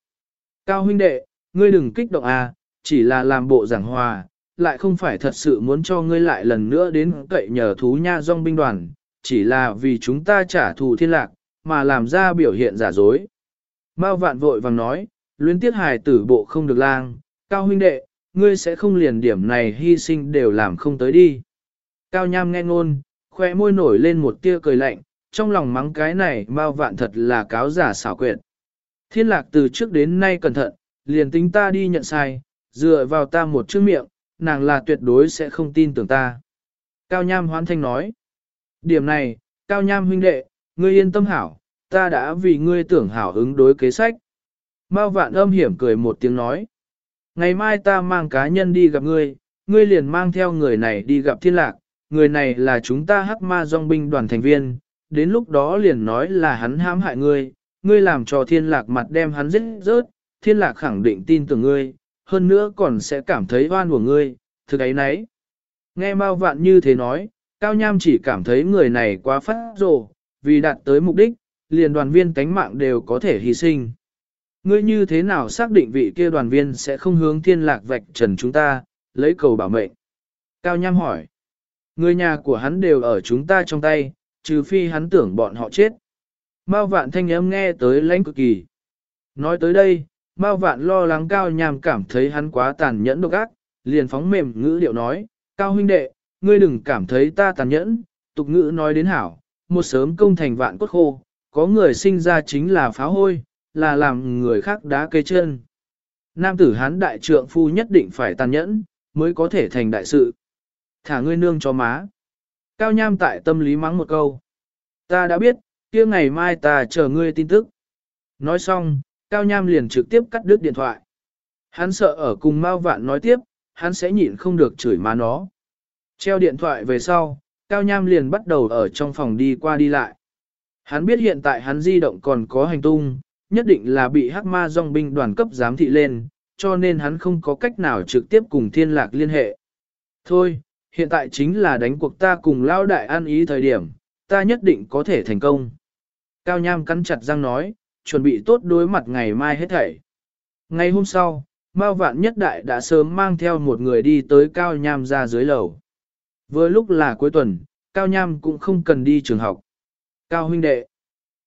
Cao huynh đệ, ngươi đừng kích động à, chỉ là làm bộ giảng hòa, lại không phải thật sự muốn cho ngươi lại lần nữa đến cậy nhờ thú nha dòng binh đoàn, chỉ là vì chúng ta trả thù thiên lạc, mà làm ra biểu hiện giả dối. Mao vạn vội vàng nói, luyến tiết hài tử bộ không được lang, cao huynh đệ, ngươi sẽ không liền điểm này hy sinh đều làm không tới đi. Cao nham nghe ngôn, khoe môi nổi lên một tia cười lạnh, trong lòng mắng cái này mau vạn thật là cáo giả xảo quyệt. Thiên lạc từ trước đến nay cẩn thận, liền tính ta đi nhận sai, dựa vào ta một chữ miệng, nàng là tuyệt đối sẽ không tin tưởng ta. Cao Nham hoán thanh nói. Điểm này, Cao Nham huynh đệ, ngươi yên tâm hảo, ta đã vì ngươi tưởng hảo ứng đối kế sách. Mao vạn âm hiểm cười một tiếng nói. Ngày mai ta mang cá nhân đi gặp ngươi, ngươi liền mang theo người này đi gặp thiên lạc, người này là chúng ta hắc ma dòng binh đoàn thành viên, đến lúc đó liền nói là hắn hãm hại ngươi, ngươi làm cho thiên lạc mặt đem hắn giết rớt, thiên lạc khẳng định tin tưởng ngươi, hơn nữa còn sẽ cảm thấy oan của ngươi, thực ấy nấy. Nghe Mao Vạn như thế nói, Cao Nham chỉ cảm thấy người này quá phát rồ, vì đạt tới mục đích, liền đoàn viên tánh mạng đều có thể hy sinh. Ngươi như thế nào xác định vị kia đoàn viên sẽ không hướng thiên lạc vạch trần chúng ta, lấy cầu bảo mệnh? Cao Nham hỏi. Người nhà của hắn đều ở chúng ta trong tay, trừ phi hắn tưởng bọn họ chết. Mao vạn thanh âm nghe tới lãnh cực kỳ. Nói tới đây, Mao vạn lo lắng cao nham cảm thấy hắn quá tàn nhẫn độc ác, liền phóng mềm ngữ điệu nói, cao huynh đệ, ngươi đừng cảm thấy ta tàn nhẫn, tục ngữ nói đến hảo, một sớm công thành vạn cốt khô, có người sinh ra chính là phá hôi, là làm người khác đá cây chân. Nam tử hán đại trượng phu nhất định phải tàn nhẫn, mới có thể thành đại sự. Thả ngươi nương cho má. Cao nham tại tâm lý mắng một câu. Ta đã biết, kia ngày mai ta chờ ngươi tin tức. Nói xong, Cao Nham liền trực tiếp cắt đứt điện thoại. Hắn sợ ở cùng Mao Vạn nói tiếp, hắn sẽ nhịn không được chửi má nó. Treo điện thoại về sau, Cao Nham liền bắt đầu ở trong phòng đi qua đi lại. Hắn biết hiện tại hắn di động còn có hành tung, nhất định là bị hắc ma dòng binh đoàn cấp giám thị lên, cho nên hắn không có cách nào trực tiếp cùng thiên lạc liên hệ. Thôi, Hiện tại chính là đánh cuộc ta cùng lao đại ăn ý thời điểm, ta nhất định có thể thành công. Cao Nham cắn chặt răng nói, chuẩn bị tốt đối mặt ngày mai hết thảy. Ngày hôm sau, Mao Vạn Nhất Đại đã sớm mang theo một người đi tới Cao Nham ra dưới lầu. Vừa lúc là cuối tuần, Cao Nham cũng không cần đi trường học. Cao huynh đệ,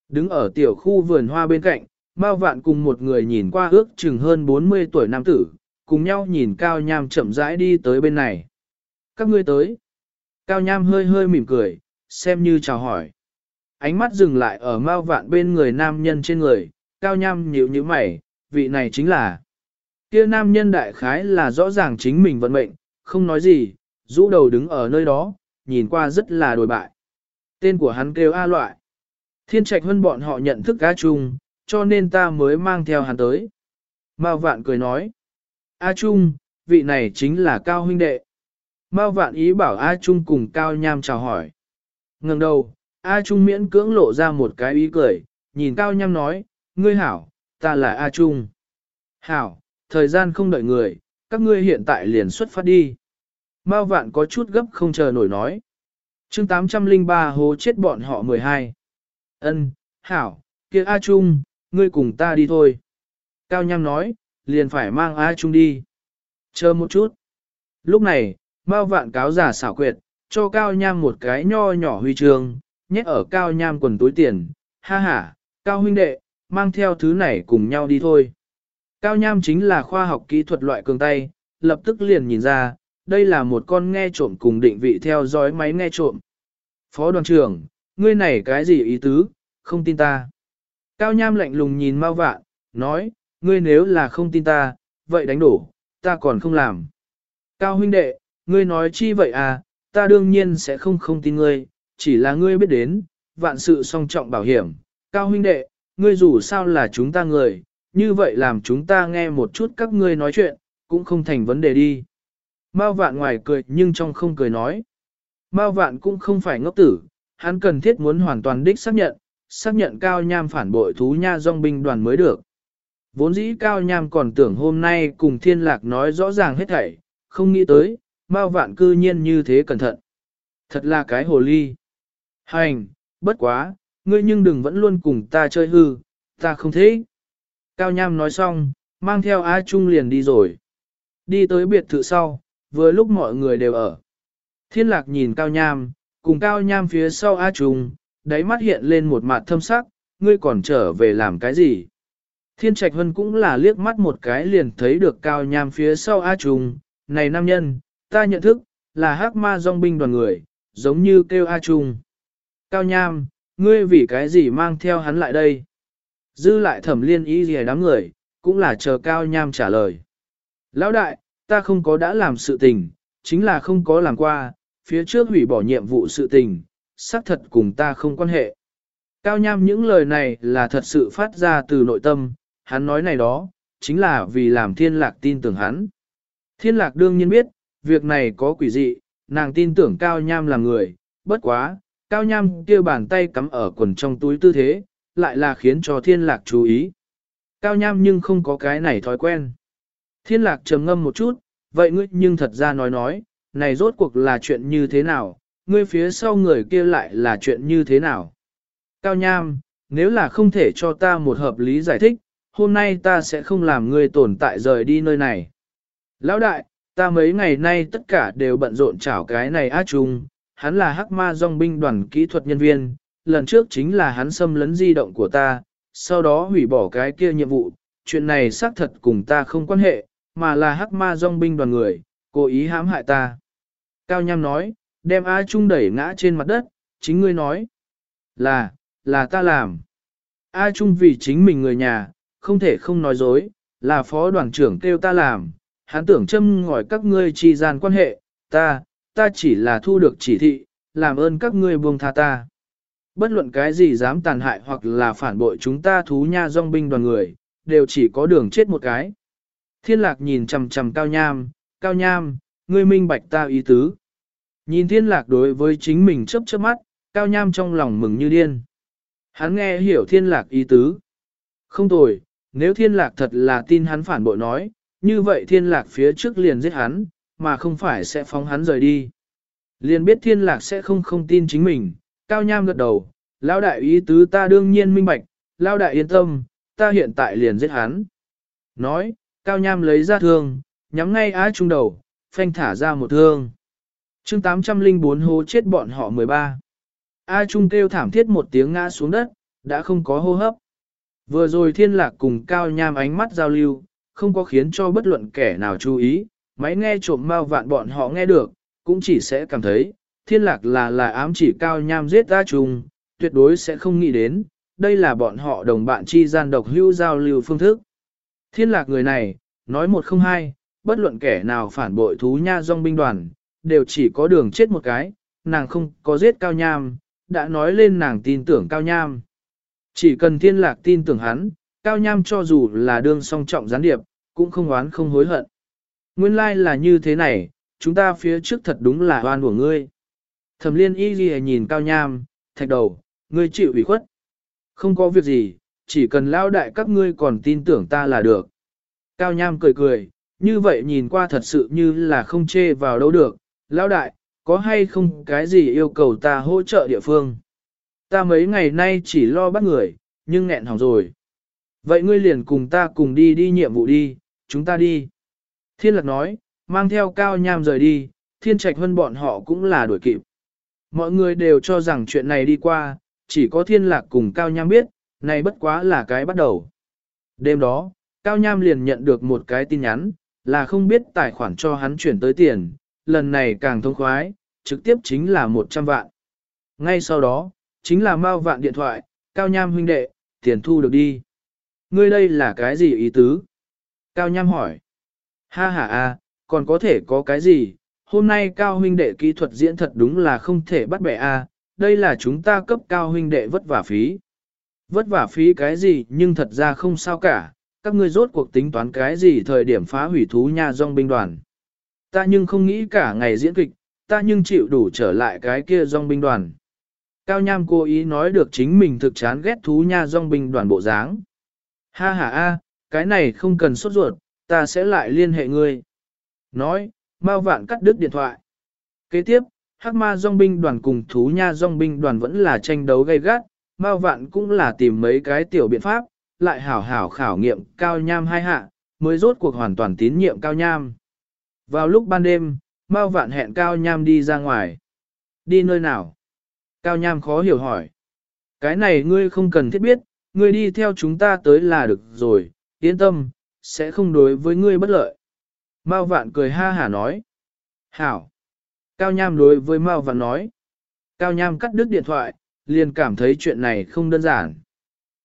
đứng ở tiểu khu vườn hoa bên cạnh, Mao Vạn cùng một người nhìn qua ước chừng hơn 40 tuổi nam tử, cùng nhau nhìn Cao Nham chậm rãi đi tới bên này. Các ngươi tới. Cao Nham hơi hơi mỉm cười, xem như chào hỏi. Ánh mắt dừng lại ở Mao Vạn bên người nam nhân trên người, Cao Nham nhíu như mày, vị này chính là. Kia nam nhân đại khái là rõ ràng chính mình vận mệnh, không nói gì, rũ đầu đứng ở nơi đó, nhìn qua rất là đồi bại. Tên của hắn kêu A loại. Thiên trạch hơn bọn họ nhận thức A Trung, cho nên ta mới mang theo hắn tới. Mao Vạn cười nói. A Trung, vị này chính là Cao huynh đệ. Mao Vạn ý bảo A Trung cùng Cao Nham chào hỏi. Ngừng đầu, A Trung miễn cưỡng lộ ra một cái ý cười, nhìn Cao Nham nói, ngươi hảo, ta là A Trung. Hảo, thời gian không đợi người, các ngươi hiện tại liền xuất phát đi. Mao Vạn có chút gấp không chờ nổi nói. chương 803 hố chết bọn họ 12. Ân, Hảo, kia A Trung, ngươi cùng ta đi thôi. Cao Nham nói, liền phải mang A Trung đi. Chờ một chút. Lúc này, Mao Vạn cáo giả xảo quyệt, cho Cao Nham một cái nho nhỏ huy chương, nhét ở Cao Nham quần túi tiền. Ha ha, Cao huynh đệ, mang theo thứ này cùng nhau đi thôi. Cao Nham chính là khoa học kỹ thuật loại cường tay, lập tức liền nhìn ra, đây là một con nghe trộm cùng định vị theo dõi máy nghe trộm. Phó đoàn trưởng, ngươi này cái gì ý tứ, không tin ta. Cao Nham lạnh lùng nhìn Mao Vạn, nói, ngươi nếu là không tin ta, vậy đánh đổ, ta còn không làm. Cao huynh đệ, ngươi nói chi vậy à, ta đương nhiên sẽ không không tin ngươi, chỉ là ngươi biết đến, vạn sự song trọng bảo hiểm. Cao huynh đệ, ngươi dù sao là chúng ta người, như vậy làm chúng ta nghe một chút các ngươi nói chuyện, cũng không thành vấn đề đi. Mao vạn ngoài cười nhưng trong không cười nói. Mao vạn cũng không phải ngốc tử, hắn cần thiết muốn hoàn toàn đích xác nhận, xác nhận cao nham phản bội thú nha dòng binh đoàn mới được. Vốn dĩ cao nham còn tưởng hôm nay cùng thiên lạc nói rõ ràng hết thảy, không nghĩ tới, Mao vạn cư nhiên như thế cẩn thận. Thật là cái hồ ly. Hành, bất quá, ngươi nhưng đừng vẫn luôn cùng ta chơi hư, ta không thế. Cao Nham nói xong, mang theo A Trung liền đi rồi. Đi tới biệt thự sau, vừa lúc mọi người đều ở. Thiên lạc nhìn Cao Nham, cùng Cao Nham phía sau A Trung, đáy mắt hiện lên một mặt thâm sắc, ngươi còn trở về làm cái gì? Thiên Trạch Hân cũng là liếc mắt một cái liền thấy được Cao Nham phía sau A Trung, này nam nhân, ta nhận thức, là hắc ma dòng binh đoàn người, giống như kêu A Trung. Cao Nham, ngươi vì cái gì mang theo hắn lại đây? Dư lại thẩm liên ý gì đám người, cũng là chờ Cao Nham trả lời. Lão đại, ta không có đã làm sự tình, chính là không có làm qua, phía trước hủy bỏ nhiệm vụ sự tình, xác thật cùng ta không quan hệ. Cao Nham những lời này là thật sự phát ra từ nội tâm, hắn nói này đó, chính là vì làm thiên lạc tin tưởng hắn. Thiên lạc đương nhiên biết, việc này có quỷ dị, nàng tin tưởng Cao Nham là người, bất quá, Cao Nham kia bàn tay cắm ở quần trong túi tư thế, lại là khiến cho thiên lạc chú ý. Cao Nham nhưng không có cái này thói quen. Thiên lạc trầm ngâm một chút, vậy ngươi nhưng thật ra nói nói, này rốt cuộc là chuyện như thế nào, ngươi phía sau người kia lại là chuyện như thế nào. Cao Nham, nếu là không thể cho ta một hợp lý giải thích, hôm nay ta sẽ không làm ngươi tồn tại rời đi nơi này. Lão đại, ta mấy ngày nay tất cả đều bận rộn chảo cái này á trung, hắn là hắc ma dòng binh đoàn kỹ thuật nhân viên, lần trước chính là hắn xâm lấn di động của ta, sau đó hủy bỏ cái kia nhiệm vụ, chuyện này xác thật cùng ta không quan hệ, mà là hắc ma dòng binh đoàn người, cố ý hãm hại ta. Cao Nham nói, đem A Trung đẩy ngã trên mặt đất, chính ngươi nói, là, là ta làm. A Trung vì chính mình người nhà, không thể không nói dối, là phó đoàn trưởng kêu ta làm, hắn tưởng châm ngòi các ngươi trì gian quan hệ, ta, ta chỉ là thu được chỉ thị, làm ơn các ngươi buông tha ta. Bất luận cái gì dám tàn hại hoặc là phản bội chúng ta thú nha dòng binh đoàn người, đều chỉ có đường chết một cái. Thiên lạc nhìn chầm chầm cao nham, cao nham, ngươi minh bạch ta ý tứ. Nhìn thiên lạc đối với chính mình chấp chớp mắt, cao nham trong lòng mừng như điên. Hắn nghe hiểu thiên lạc ý tứ. Không tồi, nếu thiên lạc thật là tin hắn phản bội nói, như vậy thiên lạc phía trước liền giết hắn, mà không phải sẽ phóng hắn rời đi. Liền biết thiên lạc sẽ không không tin chính mình, cao nham gật đầu, lao đại ý tứ ta đương nhiên minh bạch, lao đại yên tâm, ta hiện tại liền giết hắn. Nói, cao nham lấy ra thương, nhắm ngay á trung đầu, phanh thả ra một thương. chương 804 hô chết bọn họ 13. A Trung kêu thảm thiết một tiếng ngã xuống đất, đã không có hô hấp. Vừa rồi thiên lạc cùng cao nham ánh mắt giao lưu, không có khiến cho bất luận kẻ nào chú ý, máy nghe trộm mau vạn bọn họ nghe được, cũng chỉ sẽ cảm thấy, thiên lạc là là ám chỉ cao nham giết ta trùng, tuyệt đối sẽ không nghĩ đến, đây là bọn họ đồng bạn chi gian độc hưu giao lưu phương thức. Thiên lạc người này, nói một không hai, bất luận kẻ nào phản bội thú nha dòng binh đoàn, đều chỉ có đường chết một cái, nàng không có giết cao nham, đã nói lên nàng tin tưởng cao nham. Chỉ cần thiên lạc tin tưởng hắn, cao nham cho dù là đương song trọng gián điệp, cũng không oán không hối hận. Nguyên lai like là như thế này, chúng ta phía trước thật đúng là oan của ngươi. Thẩm liên y ghi nhìn cao nham, thạch đầu, ngươi chịu ủy khuất. Không có việc gì, chỉ cần lao đại các ngươi còn tin tưởng ta là được. Cao nham cười cười, như vậy nhìn qua thật sự như là không chê vào đâu được. Lao đại, có hay không cái gì yêu cầu ta hỗ trợ địa phương? Ta mấy ngày nay chỉ lo bắt người, nhưng nghẹn hỏng rồi. Vậy ngươi liền cùng ta cùng đi đi nhiệm vụ đi, chúng ta đi. Thiên lạc nói, mang theo cao nham rời đi, thiên trạch hơn bọn họ cũng là đuổi kịp. Mọi người đều cho rằng chuyện này đi qua, chỉ có thiên lạc cùng cao nham biết, này bất quá là cái bắt đầu. Đêm đó, cao nham liền nhận được một cái tin nhắn, là không biết tài khoản cho hắn chuyển tới tiền, lần này càng thông khoái, trực tiếp chính là 100 vạn. Ngay sau đó, chính là mao vạn điện thoại, cao nham huynh đệ, tiền thu được đi. Ngươi đây là cái gì ý tứ? Cao nham hỏi. Ha ha a, còn có thể có cái gì? Hôm nay cao huynh đệ kỹ thuật diễn thật đúng là không thể bắt bẻ a, đây là chúng ta cấp cao huynh đệ vất vả phí. Vất vả phí cái gì nhưng thật ra không sao cả, các ngươi rốt cuộc tính toán cái gì thời điểm phá hủy thú nha dòng binh đoàn. Ta nhưng không nghĩ cả ngày diễn kịch, ta nhưng chịu đủ trở lại cái kia dòng binh đoàn. Cao Nham cố ý nói được chính mình thực chán ghét thú nha dòng binh đoàn bộ dáng. Ha ha a, cái này không cần sốt ruột, ta sẽ lại liên hệ ngươi. Nói, Mao Vạn cắt đứt điện thoại. Kế tiếp, Hắc Ma dòng binh đoàn cùng thú nha dòng binh đoàn vẫn là tranh đấu gay gắt, Mao Vạn cũng là tìm mấy cái tiểu biện pháp, lại hảo hảo khảo nghiệm Cao Nham hai hạ, mới rốt cuộc hoàn toàn tín nhiệm Cao Nham. Vào lúc ban đêm, Mao Vạn hẹn Cao Nham đi ra ngoài. Đi nơi nào? Cao Nham khó hiểu hỏi. Cái này ngươi không cần thiết biết, ngươi đi theo chúng ta tới là được rồi, yên tâm, sẽ không đối với ngươi bất lợi. Mao Vạn cười ha hả nói. Hảo. Cao Nham đối với Mao Vạn nói. Cao Nham cắt đứt điện thoại, liền cảm thấy chuyện này không đơn giản.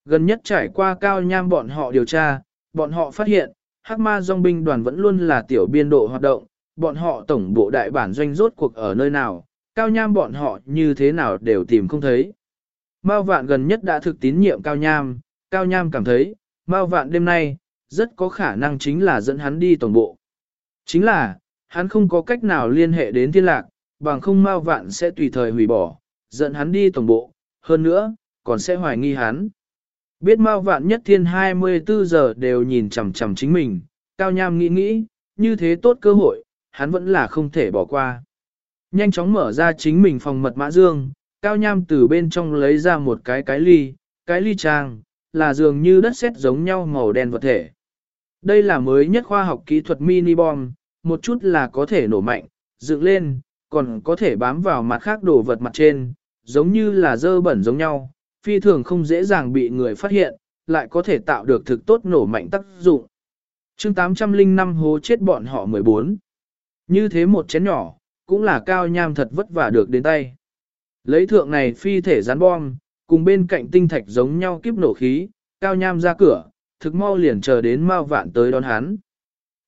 Gần nhất trải qua Cao Nham bọn họ điều tra, bọn họ phát hiện, Hắc Ma Dòng binh đoàn vẫn luôn là tiểu biên độ hoạt động, bọn họ tổng bộ đại bản doanh rốt cuộc ở nơi nào, Cao Nham bọn họ như thế nào đều tìm không thấy. Mao Vạn gần nhất đã thực tín nhiệm Cao Nham, Cao Nham cảm thấy, Mao Vạn đêm nay, rất có khả năng chính là dẫn hắn đi tổng bộ. Chính là, hắn không có cách nào liên hệ đến thiên lạc, bằng không Mao Vạn sẽ tùy thời hủy bỏ, dẫn hắn đi tổng bộ, hơn nữa, còn sẽ hoài nghi hắn. Biết Mao Vạn nhất thiên 24 giờ đều nhìn chằm chằm chính mình, Cao Nham nghĩ nghĩ, như thế tốt cơ hội, hắn vẫn là không thể bỏ qua. Nhanh chóng mở ra chính mình phòng mật mã dương, Cao Nham từ bên trong lấy ra một cái cái ly, cái ly trang, là dường như đất sét giống nhau màu đen vật thể. Đây là mới nhất khoa học kỹ thuật mini bom, một chút là có thể nổ mạnh, dựng lên, còn có thể bám vào mặt khác đồ vật mặt trên, giống như là dơ bẩn giống nhau, phi thường không dễ dàng bị người phát hiện, lại có thể tạo được thực tốt nổ mạnh tác dụng. chương 805 hố chết bọn họ 14. Như thế một chén nhỏ, cũng là cao nham thật vất vả được đến tay. Lấy thượng này phi thể rán bom, cùng bên cạnh tinh thạch giống nhau kiếp nổ khí, cao nham ra cửa, thực mau liền chờ đến Mao Vạn tới đón hắn.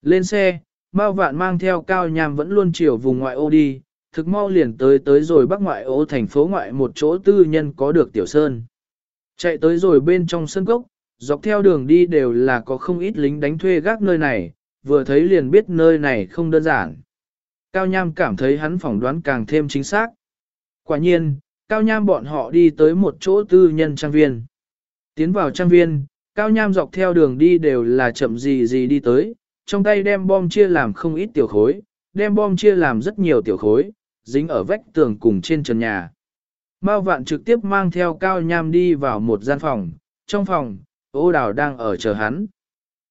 Lên xe, Mao Vạn mang theo cao nham vẫn luôn chiều vùng ngoại ô đi, thực mau liền tới tới rồi bắc ngoại ô thành phố ngoại một chỗ tư nhân có được tiểu sơn. Chạy tới rồi bên trong sân cốc, dọc theo đường đi đều là có không ít lính đánh thuê gác nơi này, vừa thấy liền biết nơi này không đơn giản. Cao Nham cảm thấy hắn phỏng đoán càng thêm chính xác. Quả nhiên, Cao Nham bọn họ đi tới một chỗ tư nhân trang viên. Tiến vào trang viên, Cao Nham dọc theo đường đi đều là chậm gì gì đi tới, trong tay đem bom chia làm không ít tiểu khối, đem bom chia làm rất nhiều tiểu khối, dính ở vách tường cùng trên trần nhà. Mao vạn trực tiếp mang theo Cao Nham đi vào một gian phòng, trong phòng, ô đào đang ở chờ hắn.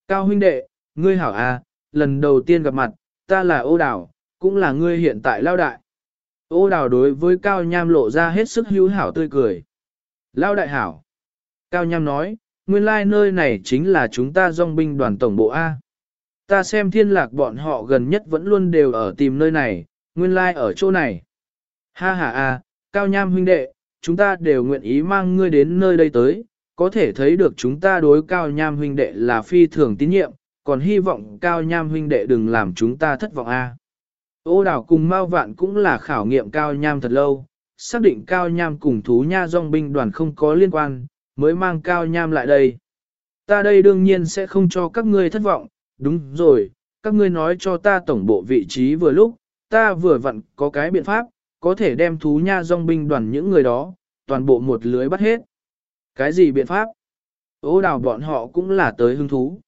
Cao huynh đệ, ngươi hảo à, lần đầu tiên gặp mặt, ta là ô đào, cũng là ngươi hiện tại lao đại. Ô đào đối với Cao Nham lộ ra hết sức hữu hảo tươi cười. Lao đại hảo. Cao Nham nói, nguyên lai like nơi này chính là chúng ta dòng binh đoàn tổng bộ A. Ta xem thiên lạc bọn họ gần nhất vẫn luôn đều ở tìm nơi này, nguyên lai like ở chỗ này. Ha ha a, Cao Nham huynh đệ, chúng ta đều nguyện ý mang ngươi đến nơi đây tới, có thể thấy được chúng ta đối Cao Nham huynh đệ là phi thường tín nhiệm, còn hy vọng Cao Nham huynh đệ đừng làm chúng ta thất vọng a. Ô đảo cùng Mao Vạn cũng là khảo nghiệm Cao Nham thật lâu, xác định Cao Nham cùng thú nha dòng binh đoàn không có liên quan, mới mang Cao Nham lại đây. Ta đây đương nhiên sẽ không cho các ngươi thất vọng, đúng rồi, các ngươi nói cho ta tổng bộ vị trí vừa lúc, ta vừa vặn có cái biện pháp, có thể đem thú nha dòng binh đoàn những người đó, toàn bộ một lưới bắt hết. Cái gì biện pháp? Ô đào bọn họ cũng là tới hứng thú.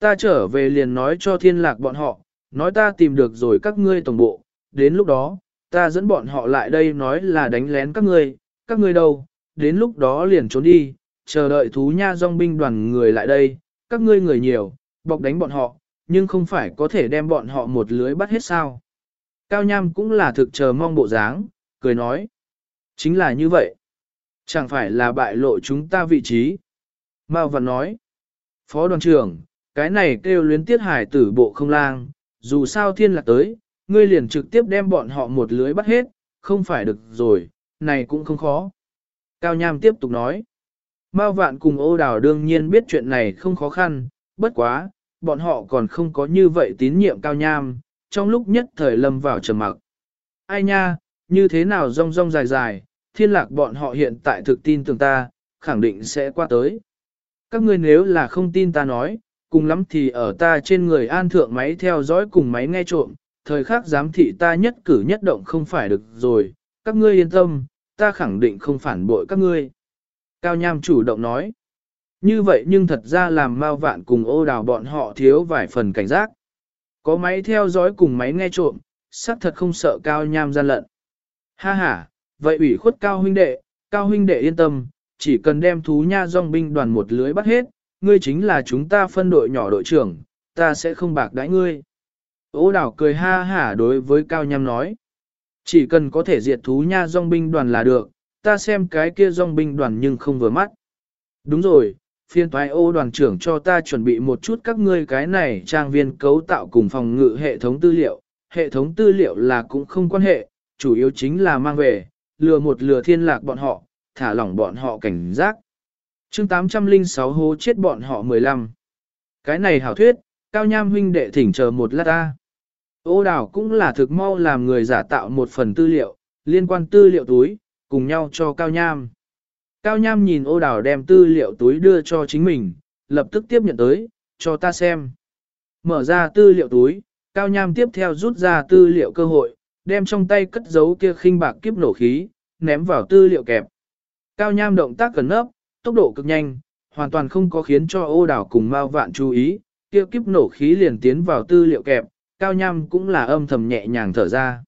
Ta trở về liền nói cho thiên lạc bọn họ, nói ta tìm được rồi các ngươi tổng bộ, đến lúc đó, ta dẫn bọn họ lại đây nói là đánh lén các ngươi, các ngươi đâu, đến lúc đó liền trốn đi, chờ đợi thú nha dòng binh đoàn người lại đây, các ngươi người nhiều, bọc đánh bọn họ, nhưng không phải có thể đem bọn họ một lưới bắt hết sao. Cao Nham cũng là thực chờ mong bộ dáng, cười nói. Chính là như vậy. Chẳng phải là bại lộ chúng ta vị trí. Mao Văn nói. Phó đoàn trưởng, cái này kêu luyến tiết hải tử bộ không lang, dù sao thiên lạc tới, ngươi liền trực tiếp đem bọn họ một lưới bắt hết, không phải được rồi, này cũng không khó. Cao Nham tiếp tục nói. Mao Vạn cùng ô đào đương nhiên biết chuyện này không khó khăn, bất quá, bọn họ còn không có như vậy tín nhiệm Cao Nham, trong lúc nhất thời lâm vào trầm mặc. Ai nha, như thế nào rong rong dài dài, thiên lạc bọn họ hiện tại thực tin tưởng ta, khẳng định sẽ qua tới. Các ngươi nếu là không tin ta nói, cùng lắm thì ở ta trên người an thượng máy theo dõi cùng máy nghe trộm, thời khắc giám thị ta nhất cử nhất động không phải được rồi, các ngươi yên tâm, ta khẳng định không phản bội các ngươi. Cao Nham chủ động nói, như vậy nhưng thật ra làm Mao Vạn cùng ô đào bọn họ thiếu vài phần cảnh giác. Có máy theo dõi cùng máy nghe trộm, xác thật không sợ cao nham gian lận. Ha ha, vậy ủy khuất cao huynh đệ, cao huynh đệ yên tâm, chỉ cần đem thú nha dòng binh đoàn một lưới bắt hết, ngươi chính là chúng ta phân đội nhỏ đội trưởng, ta sẽ không bạc đãi ngươi. Ô đảo cười ha hả đối với cao nham nói. Chỉ cần có thể diệt thú nha dòng binh đoàn là được, ta xem cái kia dòng binh đoàn nhưng không vừa mắt. Đúng rồi, phiên thoái ô đoàn trưởng cho ta chuẩn bị một chút các ngươi cái này trang viên cấu tạo cùng phòng ngự hệ thống tư liệu. Hệ thống tư liệu là cũng không quan hệ, chủ yếu chính là mang về, lừa một lừa thiên lạc bọn họ, thả lỏng bọn họ cảnh giác chương 806 hố chết bọn họ 15. Cái này hảo thuyết, cao nham huynh đệ thỉnh chờ một lát ta. Ô đảo cũng là thực mau làm người giả tạo một phần tư liệu, liên quan tư liệu túi, cùng nhau cho cao nham. Cao Nham nhìn ô đảo đem tư liệu túi đưa cho chính mình, lập tức tiếp nhận tới, cho ta xem. Mở ra tư liệu túi, Cao Nham tiếp theo rút ra tư liệu cơ hội, đem trong tay cất giấu kia khinh bạc kiếp nổ khí, ném vào tư liệu kẹp. Cao Nham động tác cẩn nấp, tốc độ cực nhanh, hoàn toàn không có khiến cho ô đảo cùng Mao Vạn chú ý, kia kiếp nổ khí liền tiến vào tư liệu kẹp, Cao Nham cũng là âm thầm nhẹ nhàng thở ra.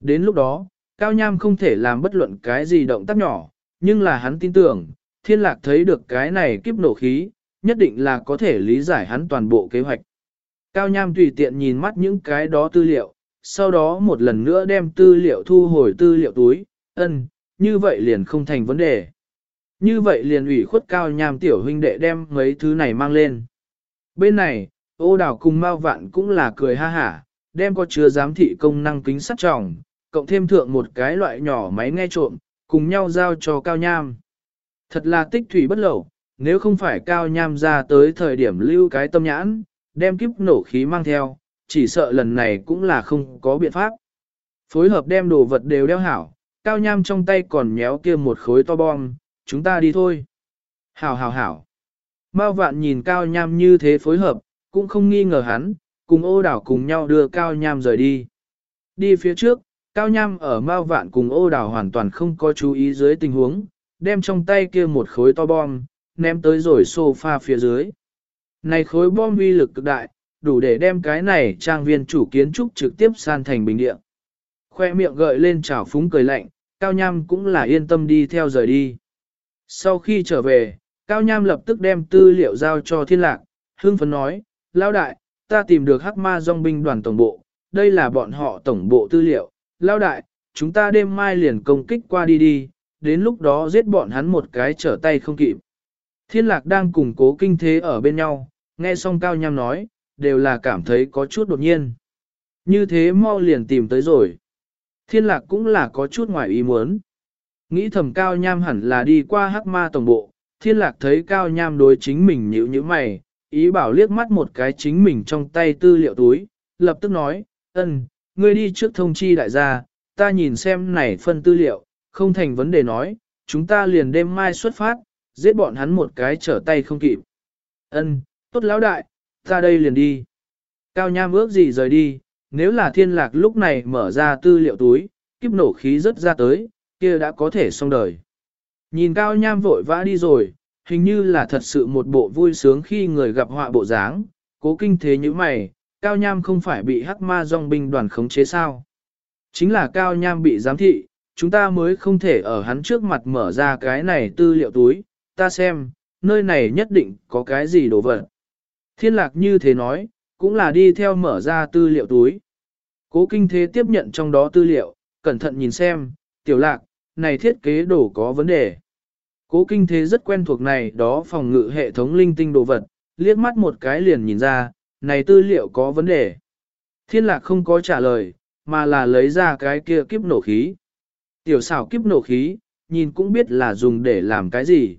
Đến lúc đó, Cao Nham không thể làm bất luận cái gì động tác nhỏ, nhưng là hắn tin tưởng, thiên lạc thấy được cái này kiếp nổ khí, nhất định là có thể lý giải hắn toàn bộ kế hoạch. Cao Nham tùy tiện nhìn mắt những cái đó tư liệu, sau đó một lần nữa đem tư liệu thu hồi tư liệu túi, ân, như vậy liền không thành vấn đề. Như vậy liền ủy khuất Cao Nham tiểu huynh đệ đem mấy thứ này mang lên. Bên này, ô đảo cùng Mao Vạn cũng là cười ha hả, đem có chứa giám thị công năng kính sắt trọng, cộng thêm thượng một cái loại nhỏ máy nghe trộm, cùng nhau giao cho Cao Nham. Thật là tích thủy bất lẩu, nếu không phải Cao Nham ra tới thời điểm lưu cái tâm nhãn, đem kiếp nổ khí mang theo, chỉ sợ lần này cũng là không có biện pháp. Phối hợp đem đồ vật đều đeo hảo, Cao Nham trong tay còn nhéo kia một khối to bom, chúng ta đi thôi. Hảo hảo hảo. Mao vạn nhìn Cao Nham như thế phối hợp, cũng không nghi ngờ hắn, cùng ô đảo cùng nhau đưa Cao Nham rời đi. Đi phía trước, Cao Nham ở Mao Vạn cùng ô đào hoàn toàn không có chú ý dưới tình huống, đem trong tay kia một khối to bom, ném tới rồi sofa phía dưới. Này khối bom uy lực cực đại, đủ để đem cái này trang viên chủ kiến trúc trực tiếp san thành bình địa. Khoe miệng gợi lên trào phúng cười lạnh, Cao Nham cũng là yên tâm đi theo rời đi. Sau khi trở về, Cao Nham lập tức đem tư liệu giao cho thiên lạc, hương phấn nói, Lao đại, ta tìm được hắc ma dòng binh đoàn tổng bộ, đây là bọn họ tổng bộ tư liệu, Lao đại, chúng ta đêm mai liền công kích qua đi đi, đến lúc đó giết bọn hắn một cái trở tay không kịp. Thiên lạc đang củng cố kinh thế ở bên nhau, nghe xong Cao Nham nói, đều là cảm thấy có chút đột nhiên. Như thế mau liền tìm tới rồi. Thiên lạc cũng là có chút ngoài ý muốn. Nghĩ thầm Cao Nham hẳn là đi qua hắc ma tổng bộ, thiên lạc thấy Cao Nham đối chính mình nhữ như mày, ý bảo liếc mắt một cái chính mình trong tay tư liệu túi, lập tức nói, ân, ngươi đi trước thông chi đại gia, ta nhìn xem này phân tư liệu, không thành vấn đề nói, chúng ta liền đêm mai xuất phát, giết bọn hắn một cái trở tay không kịp. Ân, tốt lão đại, ta đây liền đi. Cao Nham ước gì rời đi, nếu là thiên lạc lúc này mở ra tư liệu túi, kiếp nổ khí rất ra tới, kia đã có thể xong đời. Nhìn Cao Nham vội vã đi rồi, hình như là thật sự một bộ vui sướng khi người gặp họa bộ dáng, cố kinh thế như mày, Cao Nham không phải bị hắc ma dòng binh đoàn khống chế sao. Chính là Cao Nham bị giám thị, chúng ta mới không thể ở hắn trước mặt mở ra cái này tư liệu túi, ta xem, nơi này nhất định có cái gì đồ vật. Thiên lạc như thế nói, cũng là đi theo mở ra tư liệu túi. Cố kinh thế tiếp nhận trong đó tư liệu, cẩn thận nhìn xem, tiểu lạc, này thiết kế đồ có vấn đề. Cố kinh thế rất quen thuộc này đó phòng ngự hệ thống linh tinh đồ vật, liếc mắt một cái liền nhìn ra, này tư liệu có vấn đề. Thiên lạc không có trả lời, mà là lấy ra cái kia kiếp nổ khí. Tiểu xảo kiếp nổ khí, nhìn cũng biết là dùng để làm cái gì.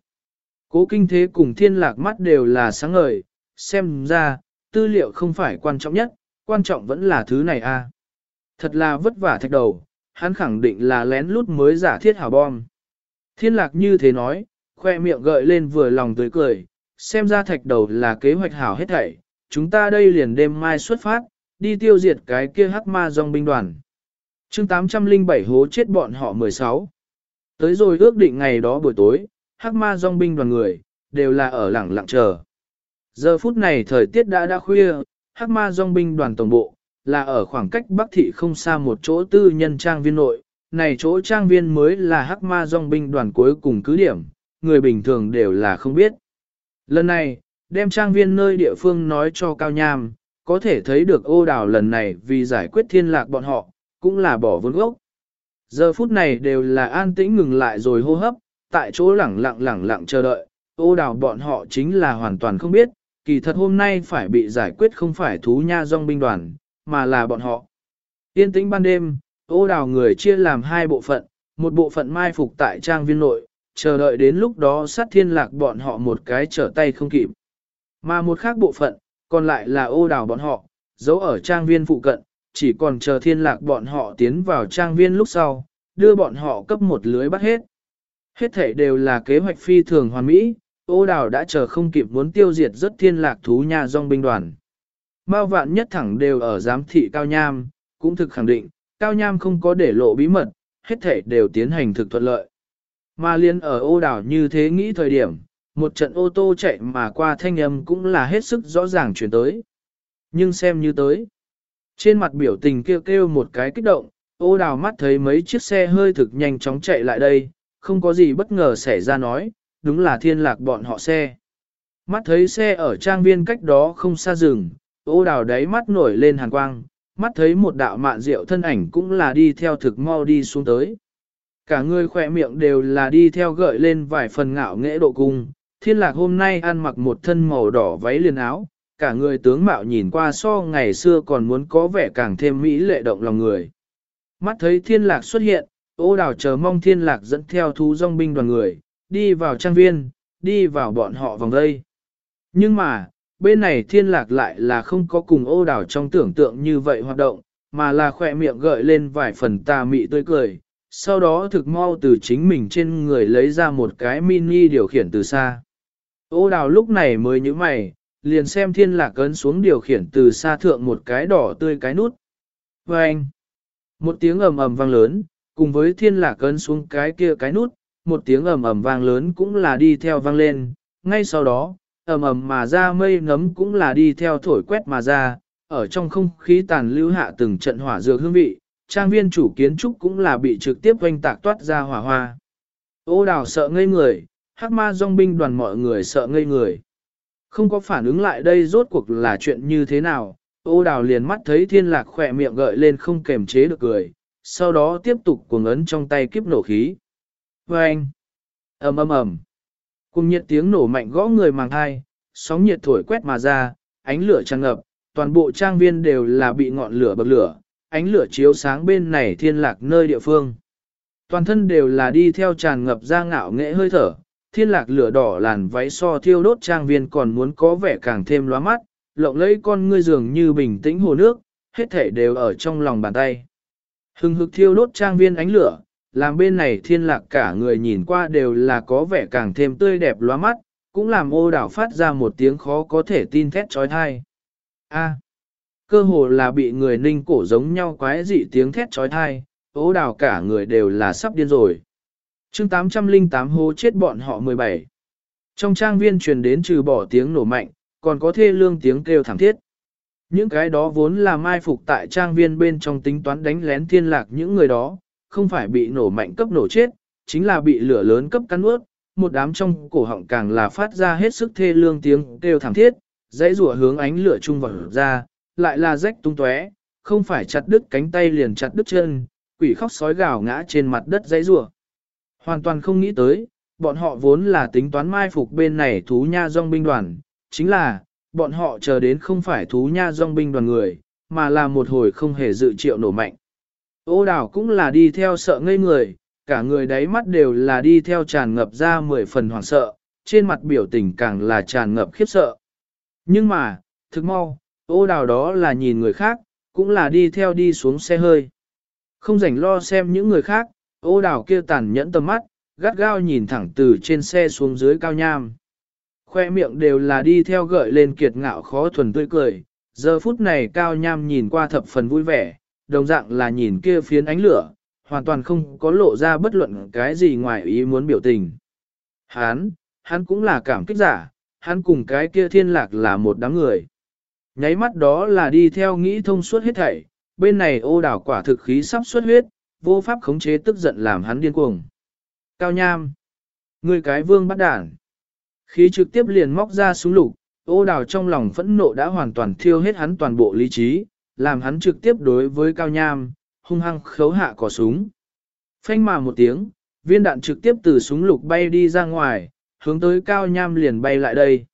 Cố kinh thế cùng thiên lạc mắt đều là sáng ngời, xem ra, tư liệu không phải quan trọng nhất, quan trọng vẫn là thứ này a à. Thật là vất vả thạch đầu, hắn khẳng định là lén lút mới giả thiết hảo bom. Thiên lạc như thế nói, khoe miệng gợi lên vừa lòng tươi cười, xem ra thạch đầu là kế hoạch hảo hết thảy, chúng ta đây liền đêm mai xuất phát, đi tiêu diệt cái kia hắc ma dòng binh đoàn. chương 807 hố chết bọn họ 16. Tới rồi ước định ngày đó buổi tối, hắc ma dòng binh đoàn người, đều là ở lẳng lặng chờ. Giờ phút này thời tiết đã đã khuya, hắc ma dòng binh đoàn tổng bộ, là ở khoảng cách Bắc Thị không xa một chỗ tư nhân trang viên nội, này chỗ trang viên mới là hắc ma dòng binh đoàn cuối cùng cứ điểm, người bình thường đều là không biết. Lần này, đem trang viên nơi địa phương nói cho Cao Nham, có thể thấy được ô đào lần này vì giải quyết thiên lạc bọn họ, cũng là bỏ vốn gốc. Giờ phút này đều là an tĩnh ngừng lại rồi hô hấp, tại chỗ lẳng lặng lẳng lặng chờ đợi, ô đào bọn họ chính là hoàn toàn không biết, kỳ thật hôm nay phải bị giải quyết không phải thú nha dòng binh đoàn, mà là bọn họ. Yên tĩnh ban đêm, ô đào người chia làm hai bộ phận, một bộ phận mai phục tại trang viên nội, chờ đợi đến lúc đó sát thiên lạc bọn họ một cái trở tay không kịp. Mà một khác bộ phận, còn lại là ô đào bọn họ, giấu ở trang viên phụ cận, chỉ còn chờ thiên lạc bọn họ tiến vào trang viên lúc sau, đưa bọn họ cấp một lưới bắt hết. Hết thể đều là kế hoạch phi thường hoàn mỹ, ô đào đã chờ không kịp muốn tiêu diệt rất thiên lạc thú nhà dòng binh đoàn. Mao vạn nhất thẳng đều ở giám thị Cao Nham, cũng thực khẳng định, Cao Nham không có để lộ bí mật, hết thể đều tiến hành thực thuận lợi. Mà liên ở ô đảo như thế nghĩ thời điểm, một trận ô tô chạy mà qua thanh âm cũng là hết sức rõ ràng chuyển tới. Nhưng xem như tới. Trên mặt biểu tình kêu kêu một cái kích động, ô đào mắt thấy mấy chiếc xe hơi thực nhanh chóng chạy lại đây, không có gì bất ngờ xảy ra nói, đúng là thiên lạc bọn họ xe. Mắt thấy xe ở trang viên cách đó không xa rừng, ô đào đáy mắt nổi lên hàn quang, mắt thấy một đạo mạn rượu thân ảnh cũng là đi theo thực mau đi xuống tới. Cả người khỏe miệng đều là đi theo gợi lên vài phần ngạo nghễ độ cung, thiên lạc hôm nay ăn mặc một thân màu đỏ váy liền áo, cả người tướng mạo nhìn qua so ngày xưa còn muốn có vẻ càng thêm mỹ lệ động lòng người. Mắt thấy thiên lạc xuất hiện, ô đào chờ mong thiên lạc dẫn theo thú dòng binh đoàn người, đi vào trang viên, đi vào bọn họ vòng đây. Nhưng mà, bên này thiên lạc lại là không có cùng ô đảo trong tưởng tượng như vậy hoạt động, mà là khỏe miệng gợi lên vài phần tà mị tươi cười, sau đó thực mau từ chính mình trên người lấy ra một cái mini điều khiển từ xa. Ô đào lúc này mới như mày, liền xem thiên lạc cấn xuống điều khiển từ xa thượng một cái đỏ tươi cái nút. Và anh, một tiếng ầm ầm vang lớn, cùng với thiên lạc cấn xuống cái kia cái nút, một tiếng ầm ầm vang lớn cũng là đi theo vang lên, ngay sau đó, ầm ầm mà ra mây nấm cũng là đi theo thổi quét mà ra, ở trong không khí tàn lưu hạ từng trận hỏa dược hương vị, trang viên chủ kiến trúc cũng là bị trực tiếp oanh tạc toát ra hỏa hoa. Ô đào sợ ngây người, hắc ma dòng binh đoàn mọi người sợ ngây người. Không có phản ứng lại đây rốt cuộc là chuyện như thế nào, ô đào liền mắt thấy thiên lạc khỏe miệng gợi lên không kềm chế được cười, sau đó tiếp tục cuồng ấn trong tay kiếp nổ khí. Và anh, ầm ầm ầm, cùng nhiệt tiếng nổ mạnh gõ người màng thai, sóng nhiệt thổi quét mà ra, ánh lửa tràn ngập, toàn bộ trang viên đều là bị ngọn lửa bậc lửa, ánh lửa chiếu sáng bên này thiên lạc nơi địa phương. Toàn thân đều là đi theo tràn ngập ra ngạo nghệ hơi thở, thiên lạc lửa đỏ làn váy so thiêu đốt trang viên còn muốn có vẻ càng thêm lóa mắt, lộng lấy con ngươi dường như bình tĩnh hồ nước, hết thể đều ở trong lòng bàn tay. Hừng hực thiêu đốt trang viên ánh lửa, làm bên này thiên lạc cả người nhìn qua đều là có vẻ càng thêm tươi đẹp loa mắt, cũng làm ô đảo phát ra một tiếng khó có thể tin thét trói thai. A. cơ hồ là bị người ninh cổ giống nhau quái dị tiếng thét trói thai, ô đảo cả người đều là sắp điên rồi. chương 808 hô chết bọn họ 17. Trong trang viên truyền đến trừ bỏ tiếng nổ mạnh, còn có thê lương tiếng kêu thảm thiết. Những cái đó vốn là mai phục tại trang viên bên trong tính toán đánh lén thiên lạc những người đó, không phải bị nổ mạnh cấp nổ chết, chính là bị lửa lớn cấp cắn ướt, một đám trong cổ họng càng là phát ra hết sức thê lương tiếng kêu thảm thiết, dãy rùa hướng ánh lửa trung vào ra, lại là rách tung tóe, không phải chặt đứt cánh tay liền chặt đứt chân, quỷ khóc sói gào ngã trên mặt đất dãy rùa. Hoàn toàn không nghĩ tới, bọn họ vốn là tính toán mai phục bên này thú nha dòng binh đoàn, chính là, bọn họ chờ đến không phải thú nha dòng binh đoàn người, mà là một hồi không hề dự triệu nổ mạnh. Ô đảo cũng là đi theo sợ ngây người, cả người đáy mắt đều là đi theo tràn ngập ra mười phần hoảng sợ, trên mặt biểu tình càng là tràn ngập khiếp sợ. Nhưng mà, thực mau, ô đào đó là nhìn người khác, cũng là đi theo đi xuống xe hơi. Không rảnh lo xem những người khác, ô đào kia tàn nhẫn tầm mắt, gắt gao nhìn thẳng từ trên xe xuống dưới cao nham. Khoe miệng đều là đi theo gợi lên kiệt ngạo khó thuần tươi cười, giờ phút này cao nham nhìn qua thập phần vui vẻ, đồng dạng là nhìn kia phiến ánh lửa, hoàn toàn không có lộ ra bất luận cái gì ngoài ý muốn biểu tình. Hắn, hắn cũng là cảm kích giả, hắn cùng cái kia thiên lạc là một đám người. Nháy mắt đó là đi theo nghĩ thông suốt hết thảy, bên này ô đảo quả thực khí sắp xuất huyết, vô pháp khống chế tức giận làm hắn điên cuồng. Cao nham, người cái vương bắt đản. Khí trực tiếp liền móc ra súng lục, ô đào trong lòng phẫn nộ đã hoàn toàn thiêu hết hắn toàn bộ lý trí, làm hắn trực tiếp đối với cao nham, hung hăng khấu hạ cỏ súng. Phanh mà một tiếng, viên đạn trực tiếp từ súng lục bay đi ra ngoài, hướng tới cao nham liền bay lại đây.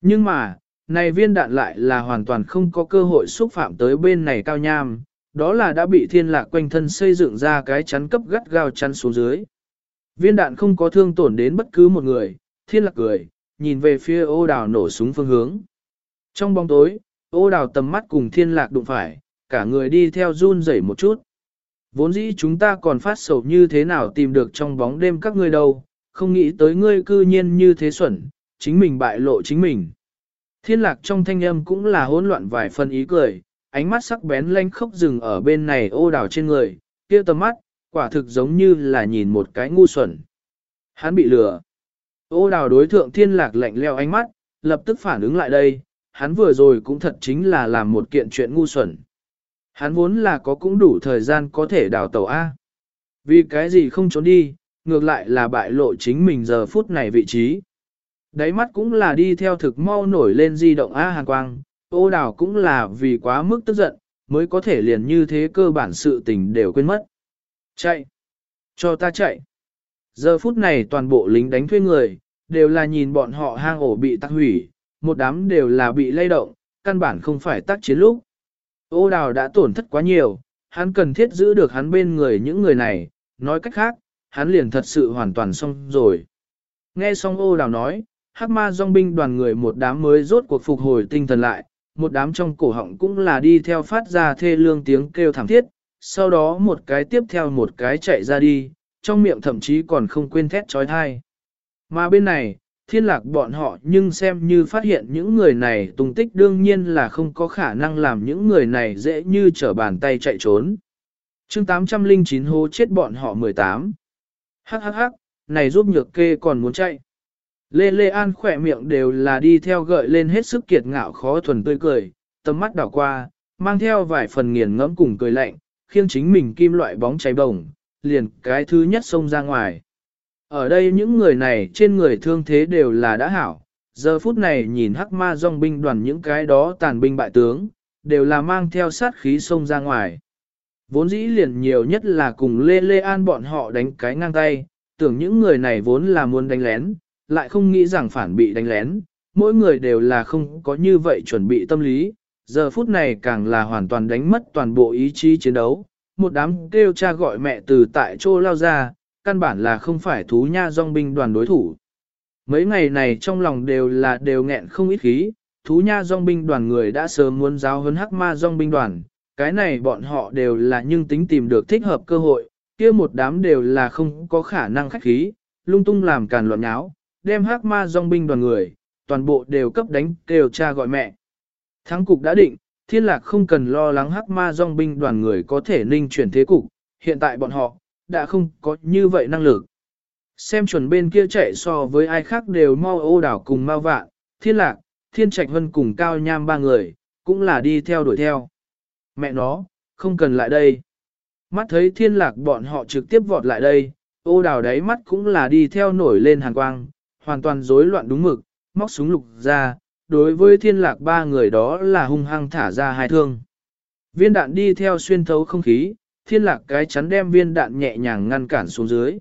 Nhưng mà, này viên đạn lại là hoàn toàn không có cơ hội xúc phạm tới bên này cao nham, đó là đã bị thiên lạc quanh thân xây dựng ra cái chắn cấp gắt gao chắn xuống dưới. Viên đạn không có thương tổn đến bất cứ một người, thiên lạc cười, nhìn về phía ô đào nổ súng phương hướng. Trong bóng tối, ô đào tầm mắt cùng thiên lạc đụng phải, cả người đi theo run rẩy một chút. Vốn dĩ chúng ta còn phát sầu như thế nào tìm được trong bóng đêm các ngươi đâu, không nghĩ tới ngươi cư nhiên như thế xuẩn, chính mình bại lộ chính mình. Thiên lạc trong thanh âm cũng là hỗn loạn vài phần ý cười, ánh mắt sắc bén lanh khốc rừng ở bên này ô đào trên người, kia tầm mắt, quả thực giống như là nhìn một cái ngu xuẩn. Hắn bị lừa. Ô đào đối thượng thiên lạc lạnh leo ánh mắt, lập tức phản ứng lại đây, hắn vừa rồi cũng thật chính là làm một kiện chuyện ngu xuẩn. Hắn vốn là có cũng đủ thời gian có thể đào tàu A. Vì cái gì không trốn đi, ngược lại là bại lộ chính mình giờ phút này vị trí. Đáy mắt cũng là đi theo thực mau nổi lên di động A hàng quang, ô đào cũng là vì quá mức tức giận, mới có thể liền như thế cơ bản sự tình đều quên mất. Chạy! Cho ta chạy! Giờ phút này toàn bộ lính đánh thuê người, đều là nhìn bọn họ hang ổ bị tắc hủy, một đám đều là bị lay động, căn bản không phải tác chiến lúc. Ô đào đã tổn thất quá nhiều, hắn cần thiết giữ được hắn bên người những người này, nói cách khác, hắn liền thật sự hoàn toàn xong rồi. Nghe xong ô đào nói, hắc ma dòng binh đoàn người một đám mới rốt cuộc phục hồi tinh thần lại, một đám trong cổ họng cũng là đi theo phát ra thê lương tiếng kêu thảm thiết, sau đó một cái tiếp theo một cái chạy ra đi, trong miệng thậm chí còn không quên thét trói thai. Mà bên này, thiên lạc bọn họ nhưng xem như phát hiện những người này tung tích đương nhiên là không có khả năng làm những người này dễ như trở bàn tay chạy trốn. chương 809 hô chết bọn họ 18. Hắc hắc hắc, này giúp nhược kê còn muốn chạy. Lê Lê An khỏe miệng đều là đi theo gợi lên hết sức kiệt ngạo khó thuần tươi cười, tầm mắt đảo qua, mang theo vài phần nghiền ngẫm cùng cười lạnh, khiêng chính mình kim loại bóng cháy bổng, liền cái thứ nhất xông ra ngoài. Ở đây những người này trên người thương thế đều là đã hảo, giờ phút này nhìn hắc ma dòng binh đoàn những cái đó tàn binh bại tướng, đều là mang theo sát khí xông ra ngoài. Vốn dĩ liền nhiều nhất là cùng Lê Lê An bọn họ đánh cái ngang tay, tưởng những người này vốn là muốn đánh lén, lại không nghĩ rằng phản bị đánh lén, mỗi người đều là không có như vậy chuẩn bị tâm lý, giờ phút này càng là hoàn toàn đánh mất toàn bộ ý chí chiến đấu, một đám kêu cha gọi mẹ từ tại chỗ lao ra, căn bản là không phải thú nha dòng binh đoàn đối thủ. Mấy ngày này trong lòng đều là đều nghẹn không ít khí, thú nha dòng binh đoàn người đã sớm muốn giáo huấn hắc ma dòng binh đoàn, cái này bọn họ đều là nhưng tính tìm được thích hợp cơ hội, kia một đám đều là không có khả năng khách khí, lung tung làm càn loạn nháo, đem hắc ma dòng binh đoàn người, toàn bộ đều cấp đánh kêu cha gọi mẹ. Thắng cục đã định, thiên lạc không cần lo lắng hắc ma dòng binh đoàn người có thể ninh chuyển thế cục, hiện tại bọn họ, đã không có như vậy năng lực. Xem chuẩn bên kia chạy so với ai khác đều mau ô đảo cùng mau vạn, thiên lạc, thiên trạch vân cùng cao nham ba người, cũng là đi theo đuổi theo. Mẹ nó, không cần lại đây. Mắt thấy thiên lạc bọn họ trực tiếp vọt lại đây, ô đào đáy mắt cũng là đi theo nổi lên hàn quang, hoàn toàn rối loạn đúng mực, móc súng lục ra, đối với thiên lạc ba người đó là hung hăng thả ra hai thương. Viên đạn đi theo xuyên thấu không khí, thiên lạc cái chắn đem viên đạn nhẹ nhàng ngăn cản xuống dưới.